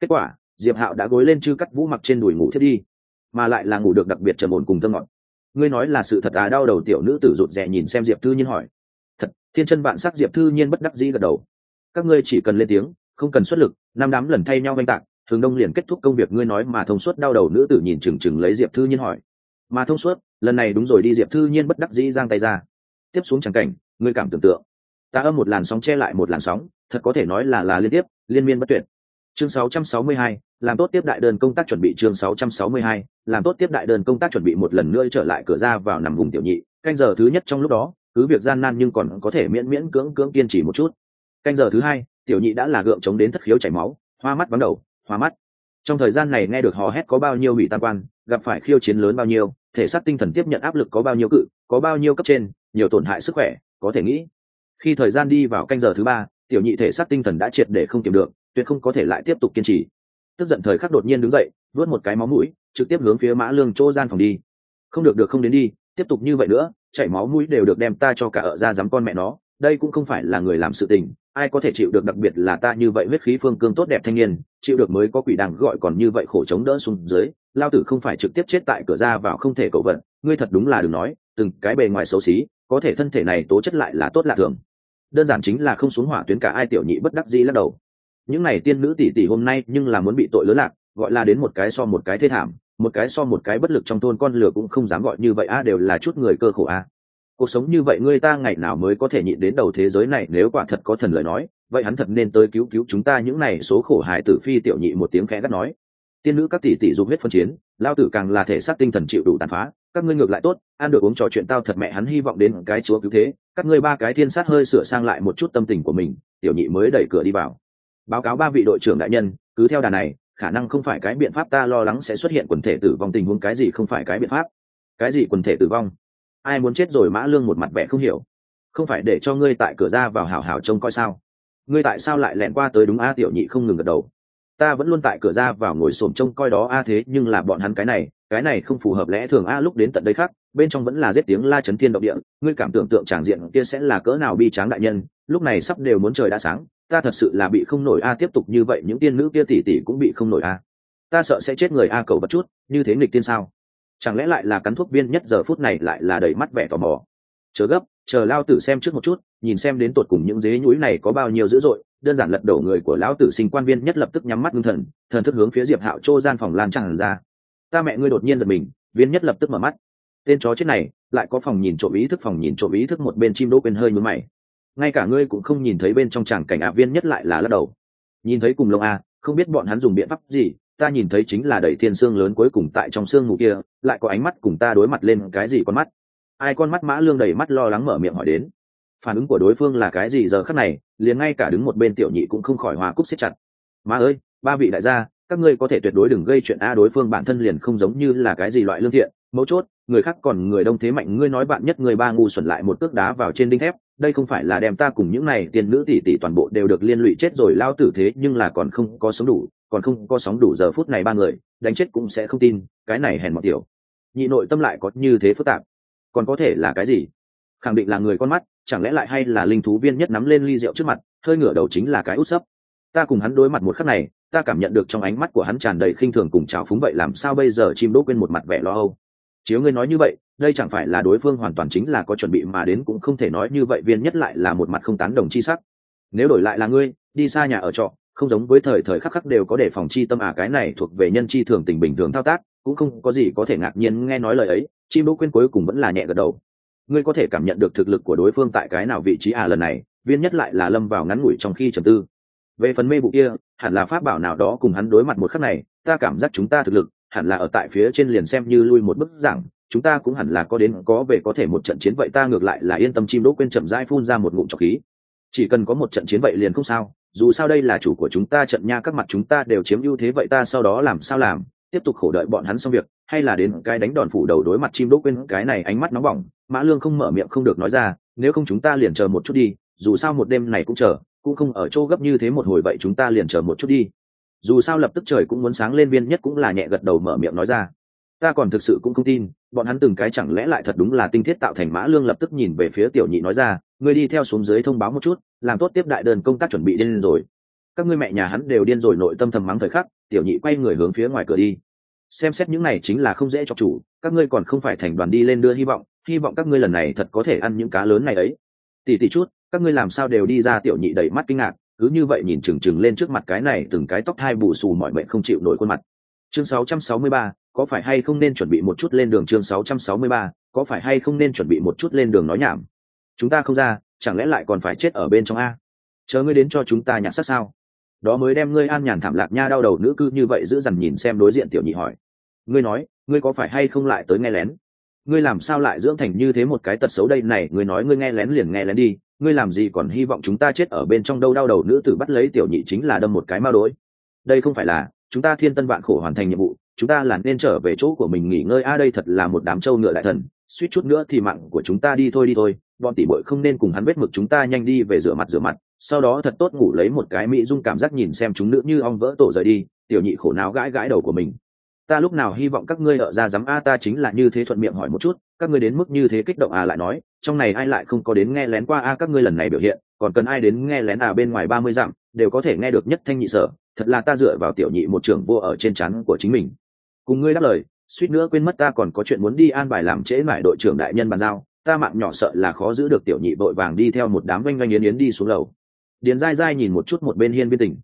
Kết quả, diệp hạo đã gối lên chư cắt vũ mặc trên đùi ngủ thiết đi, mà lại là ngủ được đặc biệt trầm ổn cùng thơ ngọt ngươi nói là sự thật à? Đau đầu tiểu nữ tử rụt rè nhìn xem diệp thư nhiên hỏi. Thật thiên chân vạn sắc diệp thư nhiên bất đắc dĩ gật đầu. Các ngươi chỉ cần lên tiếng không cần xuất lực năm đám lần thay nhau oanh tạc thường đông liền kết thúc công việc ngươi nói mà thông suốt. Đau đầu nữ tử nhìn chừng chừng lấy diệp thư nhiên hỏi. Mà thông suốt lần này đúng rồi đi diệp thư nhiên bất đắc dĩ giang tay ra. Tiếp xuống tràng cảnh ngươi cảm tưởng tượng. Ta âm một làn sóng che lại một làn sóng thật có thể nói là là liên tiếp liên miên bất tuyệt. Chương 662, làm tốt tiếp đại đơn công tác chuẩn bị chương 662, làm tốt tiếp đại đơn công tác chuẩn bị một lần nữa trở lại cửa ra vào nằm vùng tiểu nhị. Canh giờ thứ nhất trong lúc đó cứ việc gian nan nhưng còn có thể miễn miễn cưỡng cưỡng kiên trì một chút. Canh giờ thứ hai tiểu nhị đã là gượng chống đến thất khiếu chảy máu hoa mắt vắng đầu hoa mắt. Trong thời gian này nghe được hò hét có bao nhiêu hủy tam quan gặp phải khiêu chiến lớn bao nhiêu thể xác tinh thần tiếp nhận áp lực có bao nhiêu cự có bao nhiêu cấp trên nhiều tổn hại sức khỏe có thể nghĩ. Khi thời gian đi vào canh giờ thứ ba tiểu nhị thể xác tinh thần đã triệt để không kiểm được tuyệt không có thể lại tiếp tục kiên trì tức giận thời khắc đột nhiên đứng dậy, vớt một cái máu mũi, trực tiếp hướng phía mã lương chỗ gian phòng đi. Không được được, không đến đi, tiếp tục như vậy nữa, chảy máu mũi đều được đem ta cho cả ở ra dám con mẹ nó, đây cũng không phải là người làm sự tình, ai có thể chịu được đặc biệt là ta như vậy huyết khí phương cương tốt đẹp thanh niên, chịu được mới có quỷ đằng gọi còn như vậy khổ chống đỡ xuống dưới, lao tử không phải trực tiếp chết tại cửa ra vào không thể cầu vận, ngươi thật đúng là đừng nói, từng cái bề ngoài xấu xí, có thể thân thể này tố chất lại là tốt lạ thường. Đơn giản chính là không xuống hỏa tuyến cả ai tiểu nhị bất đắc dĩ lắc đầu những này tiên nữ tỷ tỷ hôm nay nhưng là muốn bị tội lớn lạc, gọi là đến một cái so một cái thê thảm, một cái so một cái bất lực trong thôn con lửa cũng không dám gọi như vậy a đều là chút người cơ khổ a cuộc sống như vậy ngươi ta ngày nào mới có thể nhịn đến đầu thế giới này, nếu quả thật có thần lời nói, vậy hắn thật nên tới cứu cứu chúng ta những này số khổ hại tử phi tiểu nhị một tiếng khẽ gắt nói. Tiên nữ các tỷ tỷ dùng hết phân chiến, lao tử càng là thể xác tinh thần chịu đủ tàn phá, các ngươi ngược lại tốt, ăn được uống trò chuyện tao thật mẹ hắn hy vọng đến cái chúa cứu thế, các ngươi ba cái thiên sát hơi sửa sang lại một chút tâm tình của mình, tiểu nhị mới đẩy cửa đi vào báo cáo ba vị đội trưởng đại nhân, cứ theo đà này, khả năng không phải cái biện pháp ta lo lắng sẽ xuất hiện quần thể tử vong tình huống, cái gì không phải cái biện pháp? Cái gì quần thể tử vong? Ai muốn chết rồi mã lương một mặt vẻ không hiểu. Không phải để cho ngươi tại cửa ra vào hảo hảo trông coi sao? Ngươi tại sao lại lẹn qua tới đúng a tiểu nhị không ngừng gật đầu? Ta vẫn luôn tại cửa ra vào ngồi xổm trông coi đó a thế, nhưng là bọn hắn cái này cái này không phù hợp lẽ thường a lúc đến tận đây khác, bên trong vẫn là giết tiếng la chấn thiên động địa. Ngươi cảm tưởng tượng tràng diện kia sẽ là cỡ nào bi tráng đại nhân, lúc này sắp đều muốn trời đã sáng ta thật sự là bị không nổi a, tiếp tục như vậy những tiên nữ kia tỷ tỷ cũng bị không nổi a. Ta sợ sẽ chết người a cầu bất chút, như thế nghịch tiên sao? Chẳng lẽ lại là cắn thuốc viên nhất giờ phút này lại là đầy mắt vẻ tò mò? Chờ gấp, chờ lao tử xem trước một chút, nhìn xem đến tột cùng những dế nhúi này có bao nhiêu dữ dội, đơn giản lật đổ người của lão tử sinh quan viên nhất lập tức nhắm mắt ngưng thần thần thức hướng phía diệp hạo chô gian phòng lan tràn ra. Ta mẹ ngươi đột nhiên giật mình, viên nhất lập tức mở mắt. Tên chó chết này, lại có phòng nhìn trộm ý thức, phòng nhìn trộm ý thức một bên chim đỗ quên hơi nhúm mày ngay cả ngươi cũng không nhìn thấy bên trong tràng cảnh ạ viên nhất lại là lắc đầu. Nhìn thấy cùng lông a, không biết bọn hắn dùng biện pháp gì, ta nhìn thấy chính là đẩy thiên xương lớn cuối cùng tại trong xương mù kia, lại có ánh mắt cùng ta đối mặt lên cái gì con mắt. Ai con mắt mã lương đầy mắt lo lắng mở miệng hỏi đến. Phản ứng của đối phương là cái gì giờ khắc này, liền ngay cả đứng một bên tiểu nhị cũng không khỏi hòa cúc xếp chặt. Má ơi, ba vị đại gia, các ngươi có thể tuyệt đối đừng gây chuyện a đối phương bản thân liền không giống như là cái gì loại lương thiện. Mấu chốt, người khác còn người đông thế mạnh, ngươi nói bạn nhất người ba ngu xuẩn lại một cước đá vào trên đinh thép đây không phải là đem ta cùng những này tiền nữ tỷ tỷ toàn bộ đều được liên lụy chết rồi lao tử thế, nhưng là còn không có sống đủ, còn không có sóng đủ giờ phút này ba người, đánh chết cũng sẽ không tin, cái này hèn mọt tiểu. Nhị nội tâm lại có như thế phức tạp. Còn có thể là cái gì? Khẳng định là người con mắt, chẳng lẽ lại hay là linh thú viên nhất nắm lên ly rượu trước mặt, hơi ngửa đầu chính là cái út sấp. Ta cùng hắn đối mặt một khắc này, ta cảm nhận được trong ánh mắt của hắn tràn đầy khinh thường cùng trào phúng vậy làm sao bây giờ chim đỗ quên một mặt vẻ lo âu chiếu ngươi nói như vậy, đây chẳng phải là đối phương hoàn toàn chính là có chuẩn bị mà đến cũng không thể nói như vậy, viên nhất lại là một mặt không tán đồng chi sắc. Nếu đổi lại là ngươi, đi xa nhà ở trọ, không giống với thời thời khắc khắc đều có để phòng chi tâm à cái này thuộc về nhân chi thường tình bình thường thao tác, cũng không có gì có thể ngạc nhiên nghe nói lời ấy, chim đỗ quên cuối cùng vẫn là nhẹ gật đầu. Ngươi có thể cảm nhận được thực lực của đối phương tại cái nào vị trí à lần này, viên nhất lại là lâm vào ngắn ngủi trong khi trầm tư. Về phần mê vụ kia, hẳn là pháp bảo nào đó cùng hắn đối mặt một khắc này, ta cảm giác chúng ta thực lực hẳn là ở tại phía trên liền xem như lui một bức giảng, chúng ta cũng hẳn là có đến, có về có thể một trận chiến vậy ta ngược lại là yên tâm chim đỗ quên chậm rãi phun ra một ngụm trọc khí. Chỉ cần có một trận chiến vậy liền không sao, dù sao đây là chủ của chúng ta trận nha, các mặt chúng ta đều chiếm ưu thế vậy ta sau đó làm sao làm, tiếp tục khổ đợi bọn hắn xong việc, hay là đến cái đánh đòn phủ đầu đối mặt chim đỗ quên, cái này ánh mắt nóng bỏng, mã lương không mở miệng không được nói ra, nếu không chúng ta liền chờ một chút đi, dù sao một đêm này cũng chờ, cũng không ở chỗ gấp như thế một hồi vậy chúng ta liền chờ một chút đi dù sao lập tức trời cũng muốn sáng lên viên nhất cũng là nhẹ gật đầu mở miệng nói ra. Ta còn thực sự cũng không tin, bọn hắn từng cái chẳng lẽ lại thật đúng là tinh thiết tạo thành mã lương lập tức nhìn về phía tiểu nhị nói ra, ngươi đi theo xuống dưới thông báo một chút, làm tốt tiếp đại đơn công tác chuẩn bị điên rồi. Các ngươi mẹ nhà hắn đều điên rồi nội tâm thầm mắng thời khắc, tiểu nhị quay người hướng phía ngoài cửa đi. Xem xét những này chính là không dễ cho chủ, các ngươi còn không phải thành đoàn đi lên đưa hy vọng hy vọng các ngươi lần này thật có thể ăn những cá lớn này ấy. Tỉ tỷ chút, các ngươi làm sao đều đi ra tiểu nhị đầy mắt kinh ngạc cứ như vậy nhìn chừng chừng lên trước mặt cái này từng cái tóc hai bù xù mọi mệnh không chịu nổi khuôn mặt. Chương 663, có phải hay không nên chuẩn bị một chút lên đường? Chương 663, có phải hay không nên chuẩn bị một chút lên đường nói nhảm? Chúng ta không ra chẳng lẽ lại còn phải chết ở bên trong a? Chờ ngươi đến cho chúng ta nhặt xác sao? Đó mới đem ngươi an nhàn thảm lạc nha đau đầu nữ cư như vậy giữ dằn nhìn xem đối diện tiểu nhị hỏi. Ngươi nói ngươi có phải hay không lại tới nghe lén? Ngươi làm sao lại dưỡng thành như thế một cái tật xấu đây? Này ngươi nói ngươi nghe lén liền nghe lén đi ngươi làm gì còn hy vọng chúng ta chết ở bên trong đâu đau đầu nữ tử bắt lấy tiểu nhị chính là đâm một cái mao đối. Đây không phải là, chúng ta thiên tân vạn khổ hoàn thành nhiệm vụ, chúng ta là nên trở về chỗ của mình nghỉ ngơi. A, đây thật là một đám trâu ngựa đại thần, suýt chút nữa thì mạng của chúng ta đi thôi đi thôi. Bọn tỷ bội không nên cùng hắn vết mực chúng ta nhanh đi về rửa mặt rửa mặt. Sau đó thật tốt ngủ lấy một cái mỹ dung cảm giác nhìn xem chúng nữ như ong vỡ tổ rời đi. Tiểu nhị khổ não gãi gãi đầu của mình ta lúc nào hy vọng các ngươi ở ra dám a, ta chính là như thế thuận miệng hỏi một chút, các ngươi đến mức như thế kích động à lại nói, trong này ai lại không có đến nghe lén qua a, các ngươi lần này biểu hiện, còn cần ai đến nghe lén à bên ngoài ba mươi dặm, đều có thể nghe được nhất thanh nhị sở, thật là ta dựa vào tiểu nhị một trưởng vô ở trên chắn của chính mình. Cùng ngươi đáp lời, suýt nữa quên mất ta còn có chuyện muốn đi an bài làm trễ mải đội trưởng đại nhân bàn giao, ta mạng nhỏ sợ là khó giữ được tiểu nhị vội vàng đi theo một đám oanh oanh yến yến đi xuống lầu. Điền dai dai nhìn một chút một bên hiên biên tình.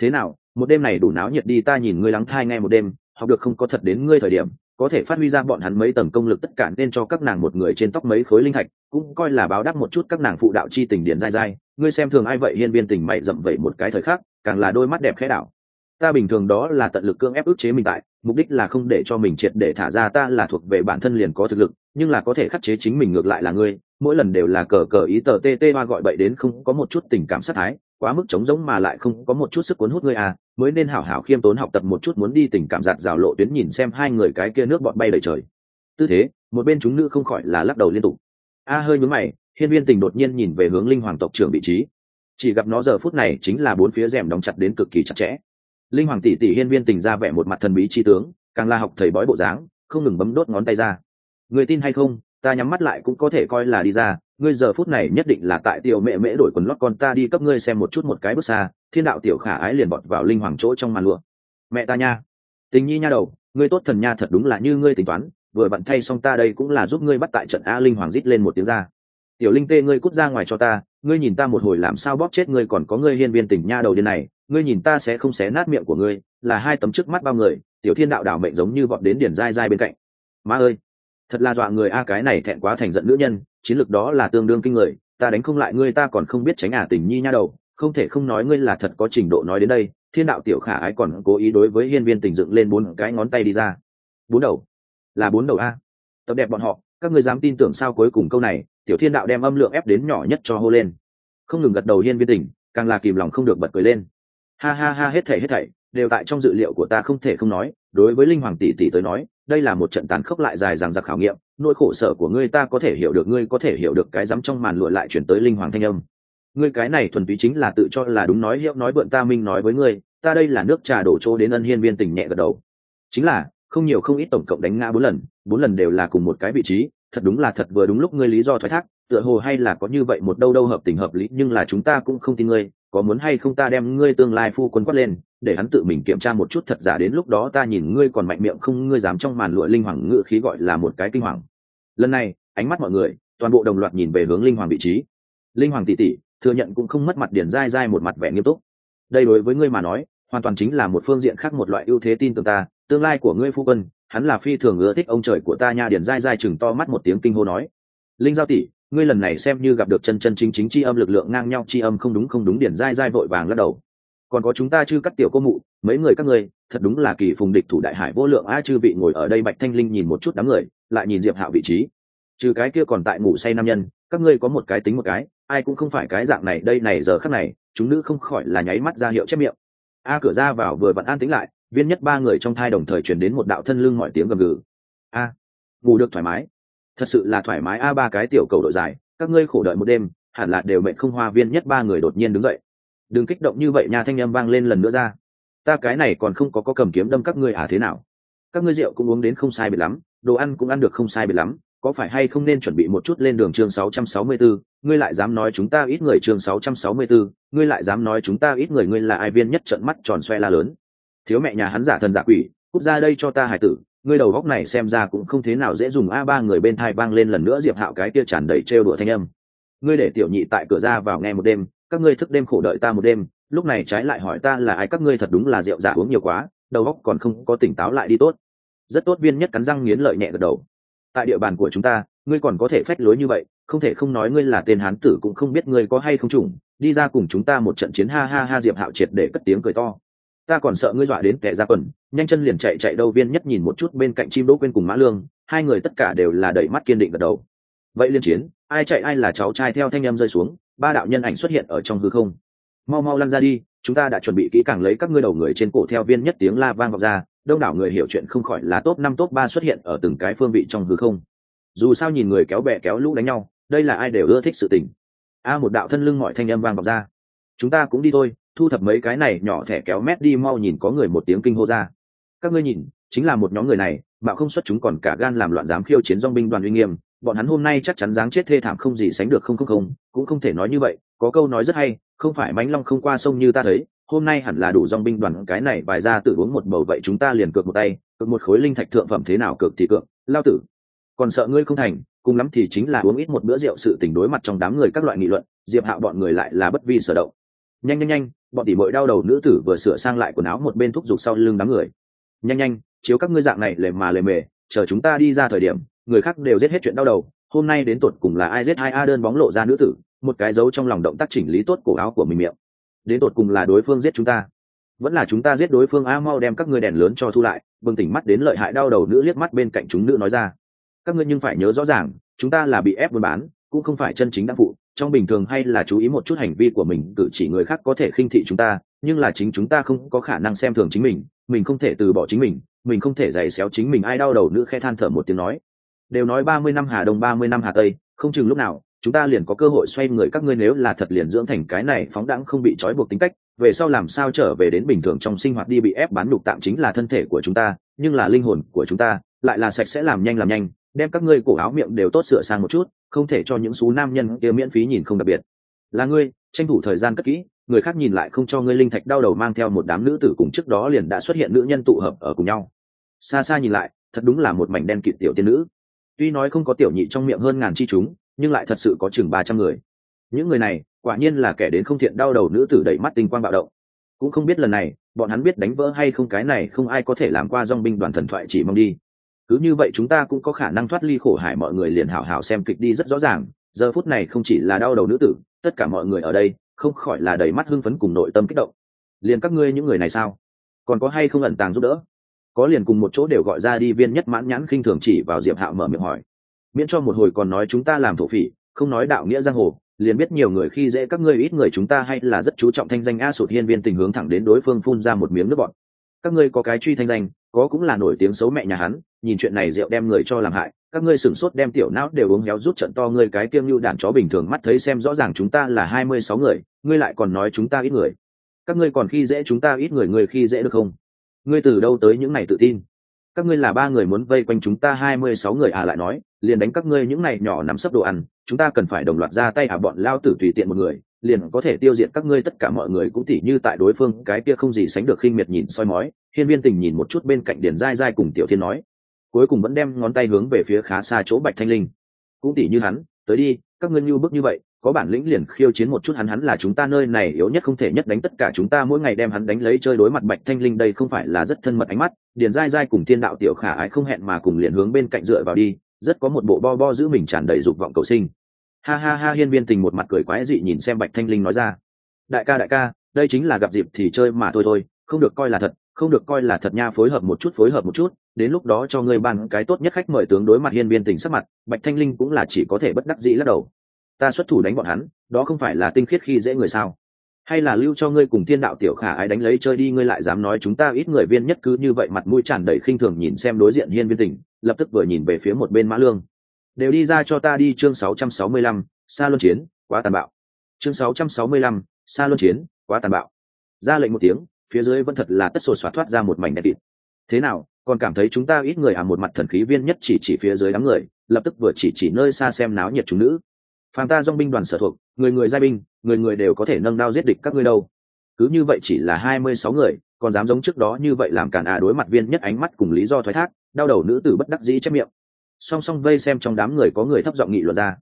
Thế nào, một đêm này đủ náo nhiệt đi, ta nhìn ngươi lắng thai ngay một đêm học được không có thật đến ngươi thời điểm, có thể phát huy ra bọn hắn mấy tầng công lực tất cả nên cho các nàng một người trên tóc mấy khối linh thạch, cũng coi là báo đáp một chút các nàng phụ đạo chi tình điền dai dai. Ngươi xem thường ai vậy? Hiên biên tình mày dậm vậy một cái thời khắc, càng là đôi mắt đẹp khẽ đảo. Ta bình thường đó là tận lực cưỡng ép ức chế mình tại, mục đích là không để cho mình triệt để thả ra ta là thuộc về bản thân liền có thực lực, nhưng là có thể khắc chế chính mình ngược lại là ngươi. Mỗi lần đều là cờ cờ ý tờ tê tê hoa gọi bậy đến không có một chút tình cảm sát thái quá mức trống rỗng mà lại không có một chút sức cuốn hút ngươi à mới nên hảo hảo khiêm tốn học tập một chút muốn đi tình cảm giạt rào lộ tuyến nhìn xem hai người cái kia nước bọn bay đầy trời. Tư thế, một bên chúng nữ không khỏi là lắc đầu liên tục. A hơi nhướng mày, hiên viên tình đột nhiên nhìn về hướng linh hoàng tộc trưởng vị trí. Chỉ gặp nó giờ phút này chính là bốn phía rèm đóng chặt đến cực kỳ chặt chẽ. Linh hoàng tỷ tỷ hiên viên tình ra vẻ một mặt thần bí chi tướng, càng là học thầy bói bộ dáng, không ngừng bấm đốt ngón tay ra. Người tin hay không ta nhắm mắt lại cũng có thể coi là đi ra, ngươi giờ phút này nhất định là tại tiểu mẹ mễ đổi quần lót con ta đi cấp ngươi xem một chút một cái bước xa, thiên đạo tiểu khả ái liền bọt vào linh hoàng chỗ trong màn lụa. Mẹ ta nha. Tình nhi nha đầu, ngươi tốt thần nha thật đúng là như ngươi tính toán, vừa bận thay xong ta đây cũng là giúp ngươi bắt tại trận a linh hoàng rít lên một tiếng ra. Tiểu linh tê, ngươi cút ra ngoài cho ta, ngươi nhìn ta một hồi làm sao bóp chết ngươi còn có ngươi hiên viên tình nha đầu điên này, ngươi nhìn ta sẽ không xé nát miệng của ngươi, là hai tấm trước mắt bao người, tiểu thiên đạo đảo mệnh giống như vọt đến điển dai dai bên cạnh. Má ơi! Thật là dọa người a, cái này thẹn quá thành giận nữ nhân, chiến lược đó là tương đương kinh người, ta đánh không lại ngươi, ta còn không biết tránh ả tình nhi nha đầu, không thể không nói ngươi là thật có trình độ nói đến đây, thiên đạo tiểu khả ái còn cố ý đối với hiên viên tình dựng lên bốn cái ngón tay đi ra. Bốn đầu. Là bốn đầu a. Tập đẹp bọn họ, các ngươi dám tin tưởng sao cuối cùng câu này, tiểu thiên đạo đem âm lượng ép đến nhỏ nhất cho hô lên. Không ngừng gật đầu hiên viên tình, càng là kìm lòng không được bật cười lên. Ha ha ha, hết thảy hết thảy, đều tại trong dự liệu của ta không thể không nói, đối với linh hoàng tỷ tỷ tới nói đây là một trận tàn khốc lại dài dằng dặc khảo nghiệm, nỗi khổ sở của ngươi ta có thể hiểu được, ngươi có thể hiểu được cái dám trong màn lụa lại chuyển tới linh hoàng thanh âm. Ngươi cái này thuần túy chính là tự cho là đúng nói, hiệu nói bượn ta minh nói với ngươi, ta đây là nước trà đổ chỗ đến ân hiên viên tình nhẹ gật đầu. Chính là, không nhiều không ít tổng cộng đánh ngã bốn lần bốn lần đều là cùng một cái vị trí, thật đúng là thật vừa đúng lúc ngươi lý do thoái thác, tựa hồ hay là có như vậy một đâu đâu hợp tình hợp lý, nhưng là chúng ta cũng không tin ngươi có muốn hay không ta đem ngươi tương lai phu quân quát lên, để hắn tự mình kiểm tra một chút thật giả đến lúc đó ta nhìn ngươi còn mạnh miệng không, ngươi dám trong màn lụa linh hoàng ngự khí gọi là một cái kinh hoàng. Lần này, ánh mắt mọi người, toàn bộ đồng loạt nhìn về hướng linh hoàng vị trí. Linh hoàng tỷ tỷ, thừa nhận cũng không mất mặt điển dai dai một mặt vẻ nghiêm túc. Đây đối với ngươi mà nói, hoàn toàn chính là một phương diện khác một loại ưu thế tin tưởng ta, tương lai của ngươi phu quân, hắn là phi thường ưa thích ông trời của ta nha điển dai dai chừng to mắt một tiếng kinh hô nói. Linh giao tỷ ngươi lần này xem như gặp được chân chân chính chính chi âm lực lượng ngang nhau, chi âm không đúng không đúng điển dai dai vội vàng lắc đầu. Còn có chúng ta chư các tiểu cô mụ, mấy người các ngươi, thật đúng là kỳ phùng địch thủ đại hải vô lượng, a chư vị ngồi ở đây bạch thanh linh nhìn một chút đám người, lại nhìn diệp hạo vị trí. Trừ cái kia còn tại ngủ say nam nhân, các ngươi có một cái tính một cái, ai cũng không phải cái dạng này, đây này giờ khắc này, chúng nữ không khỏi là nháy mắt ra hiệu chép miệng. A cửa ra vào vừa vặn an tính lại, viên nhất ba người trong thai đồng thời chuyển đến một đạo thân lưng mọi tiếng gầm gừ. A, ngủ được thoải mái thật sự là thoải mái. A ba cái tiểu cầu đội dài các ngươi khổ đợi một đêm hẳn là đều mệnh không hoa viên nhất ba người đột nhiên đứng dậy. Đừng kích động như vậy nha thanh â m vang lên lần nữa ra. Ta cái này còn không có có cầm kiếm đâm các ngươi à thế nào? Các ngươi rượu cũng uống đến không sai biệt lắm đồ ăn cũng ăn được không sai biệt lắm có phải hay không nên chuẩn bị một chút lên đường chương 664, ngươi lại dám nói chúng ta ít người chương 664, ngươi lại dám nói chúng ta ít người ngươi là ai viên nhất trận mắt tròn xoe la lớn. Thiếu mẹ nhà hắn giả thần giả quỷ, cút ra đây cho ta hải tử, ngươi đầu góc này xem ra cũng không thế nào dễ dùng a ba người bên thai vang lên lần nữa diệp hạo cái kia tràn đầy trêu đùa thanh âm. Ngươi để tiểu nhị tại cửa ra vào nghe một đêm, các ngươi thức đêm khổ đợi ta một đêm, lúc này trái lại hỏi ta là ai các ngươi thật đúng là rượu giả uống nhiều quá, đầu góc còn không có tỉnh táo lại đi tốt. Rất tốt viên nhất cắn răng nghiến lợi nhẹ gật đầu tại địa bàn của chúng ta ngươi còn có thể phách lối như vậy không thể không nói ngươi là tên hán tử cũng không biết ngươi có hay không trùng đi ra cùng chúng ta một trận chiến ha ha ha diệp hạo triệt để cất tiếng cười to ta còn sợ ngươi dọa đến kẻ ra quần. Nhanh chân liền chạy chạy đâu viên nhất nhìn một chút bên cạnh chim đỗ quên cùng mã lương, hai người tất cả đều là đẩy mắt kiên định gật đầu. Vậy liên chiến, ai chạy ai là cháu trai theo thanh em rơi xuống, ba đạo nhân ảnh xuất hiện ở trong hư không. Mau mau lăn ra đi, chúng ta đã chuẩn bị kỹ càng lấy các ngươi đầu người trên cổ theo viên nhất tiếng la vang vọng ra, đông đảo người hiểu chuyện không khỏi là top năm, top ba xuất hiện ở từng cái phương vị trong hư không. Dù sao nhìn người kéo bè kéo lũ đánh nhau, đây là ai đều ưa thích sự tình. A, một đạo thân lưng mọi thanh âm vang vọng ra. Chúng ta cũng đi thôi thu thập mấy cái này nhỏ thẻ kéo mét đi mau nhìn có người một tiếng kinh hô ra. Các ngươi nhìn, chính là một nhóm người này, mà không xuất chúng còn cả gan làm loạn dám khiêu chiến dong binh đoàn uy nghiêm. Bọn hắn hôm nay chắc chắn dáng chết thê thảm không gì sánh được không không không, cũng không thể nói như vậy, có câu nói rất hay, không phải mánh long không qua sông như ta thấy, hôm nay hẳn là đủ dong binh đoàn cái này bài ra tự uống một bầu vậy chúng ta liền cược một tay, cược một khối linh thạch thượng phẩm thế nào cược thì cược, lao tử. Còn sợ ngươi không thành, cùng lắm thì chính là uống ít một bữa rượu sự tình đối mặt trong đám người các loại nghị luận, diệp hạo bọn người lại là bất vi sở động nhanh nhanh nhanh, bọn tỷ mội đau đầu nữ tử vừa sửa sang lại quần áo một bên thúc giục sau lưng đám người. Nhanh nhanh, chiếu các ngươi dạng này lề mà lề mề, chờ chúng ta đi ra thời điểm, người khác đều giết hết chuyện đau đầu, hôm nay đến tột cùng là ai giết hai a đơn bóng lộ ra nữ tử, một cái dấu trong lòng động tác chỉnh lý tốt cổ áo của mình miệng. Đến tột cùng là đối phương giết chúng ta. Vẫn là chúng ta giết đối phương, a, mau đem các ngươi đèn lớn cho thu lại, bừng tỉnh mắt đến lợi hại đau đầu nữ liếc mắt bên cạnh chúng nữ nói ra. Các ngươi nhưng phải nhớ rõ ràng, chúng ta là bị ép buôn bán, cũng không phải chân chính đắc phụ trong bình thường hay là chú ý một chút hành vi của mình, cử chỉ người khác có thể khinh thị chúng ta, nhưng là chính chúng ta không có khả năng xem thường chính mình mình không thể từ bỏ chính mình mình không thể giày xéo chính mình, ai đau đầu nữa khe than thở một tiếng nói. Đều nói ba mươi năm hà đông, ba mươi năm hà tây, không chừng lúc nào, chúng ta liền có cơ hội xoay người các ngươi nếu là thật liền dưỡng thành cái này phóng đãng không bị trói buộc tính cách, về sau làm sao trở về đến bình thường trong sinh hoạt đi bị ép bán đục tạm chính là thân thể của chúng ta, nhưng là linh hồn của chúng ta, lại là sạch sẽ làm nhanh làm nhanh đem các ngươi cổ áo miệng đều tốt sửa sang một chút, không thể cho những số nam nhân kia miễn phí nhìn không đặc biệt. Là ngươi, tranh thủ thời gian cất kỹ, người khác nhìn lại không cho ngươi linh thạch đau đầu mang theo một đám nữ tử cùng trước đó liền đã xuất hiện nữ nhân tụ hợp ở cùng nhau. Xa xa nhìn lại, thật đúng là một mảnh đen kịt tiểu tiên nữ. Tuy nói không có tiểu nhị trong miệng hơn ngàn chi chúng, nhưng lại thật sự có chừng ba trăm người. Những người này, quả nhiên là kẻ đến không thiện đau đầu nữ tử đẩy mắt tinh quang bạo động. Cũng không biết lần này, bọn hắn biết đánh vỡ hay không cái này không ai có thể làm qua dong binh đoàn thần thoại chỉ mong đi cứ như vậy chúng ta cũng có khả năng thoát ly khổ hải, mọi người liền hảo hảo xem kịch đi rất rõ ràng. Giờ phút này không chỉ là đau đầu nữ tử, tất cả mọi người ở đây không khỏi là đầy mắt hưng phấn cùng nội tâm kích động. Liền các ngươi những người này sao? Còn có hay không ẩn tàng giúp đỡ? Có liền cùng một chỗ đều gọi ra đi, viên nhất mãn nhãn khinh thường chỉ vào diệp hạo mở miệng hỏi. Miễn cho một hồi còn nói chúng ta làm thổ phỉ, không nói đạo nghĩa giang hồ, liền biết nhiều người khi dễ các ngươi, ít người chúng ta hay là rất chú trọng thanh danh a sụt hiên viên tình hướng thẳng đến đối phương phun ra một miếng nước bọt các ngươi có cái truy thanh danh, có cũng là nổi tiếng xấu mẹ nhà hắn, nhìn chuyện này rượu đem người cho làm hại, các ngươi sửng sốt đem tiểu não đều uống héo rút trận to ngươi cái kiêng như đàn chó bình thường mắt thấy xem rõ ràng chúng ta là hai mươi sáu người, ngươi lại còn nói chúng ta ít người. Các ngươi còn khi dễ chúng ta ít người người khi dễ được không? Ngươi từ đâu tới những này tự tin? Các ngươi là ba người muốn vây quanh chúng ta hai mươi sáu người à lại nói, liền đánh các ngươi những này nhỏ nắm sấp đồ ăn, chúng ta cần phải đồng loạt ra tay à bọn lao tử tùy tiện một người liền có thể tiêu diệt các ngươi, tất cả mọi người cũng tỉ như tại đối phương, cái kia không gì sánh được khinh miệt nhìn soi mói. Hiên viên tình nhìn một chút bên cạnh điền dai dai cùng tiểu thiên nói, cuối cùng vẫn đem ngón tay hướng về phía khá xa chỗ bạch thanh linh. Cũng tỉ như hắn, tới đi, các ngươi như bước như vậy, có bản lĩnh liền khiêu chiến một chút, hắn hắn là chúng ta nơi này yếu nhất không thể nhất đánh tất cả chúng ta, mỗi ngày đem hắn đánh lấy chơi đối mặt bạch thanh linh đây không phải là rất thân mật ánh mắt. Điền dai dai cùng thiên đạo tiểu khả ái không hẹn mà cùng liền hướng bên cạnh dựa vào đi, rất có một bộ bo bo giữ mình tràn đầy dục vọng cầu sinh ha ha ha, hiên viên tình một mặt cười quái dị nhìn xem bạch thanh linh nói ra. Đại ca đại ca, đây chính là gặp dịp thì chơi mà thôi thôi, không được coi là thật, không được coi là thật nha, phối hợp một chút, phối hợp một chút, đến lúc đó cho ngươi ban cái tốt nhất khách mời tướng đối mặt hiên viên tình sắc mặt, bạch thanh linh cũng là chỉ có thể bất đắc dĩ lắc đầu. Ta xuất thủ đánh bọn hắn, đó không phải là tinh khiết khi dễ người sao? Hay là lưu cho ngươi cùng thiên đạo tiểu khả ái đánh lấy chơi đi, ngươi lại dám nói chúng ta ít người viên nhất cứ như vậy mặt mũi tràn đầy khinh thường nhìn xem đối diện hiên viên tình, lập tức vừa nhìn về phía một bên mã lương đều đi ra cho ta đi chương 665, xa luân chiến quá tàn bạo. Chương 665, xa luân chiến quá tàn bạo. Ra lệnh một tiếng phía dưới vẫn thật là tất sột xoát thoát ra một mảnh đen kịt. Thế nào còn cảm thấy chúng ta ít người à một mặt thần khí viên nhất chỉ chỉ phía dưới đám người lập tức vừa chỉ chỉ nơi xa xem náo nhiệt chúng nữ. Phàm ta dòng binh đoàn sở thuộc người người giai binh người người đều có thể nâng đao giết địch các ngươi đâu. Cứ như vậy chỉ là hai mươi sáu người còn dám giống trước đó như vậy làm cản à đối mặt viên nhất ánh mắt cùng lý do thoái thác đau đầu nữ tử bất đắc dĩ chép miệng song song vây xem trong đám người có người thấp giọng nghị luận ra.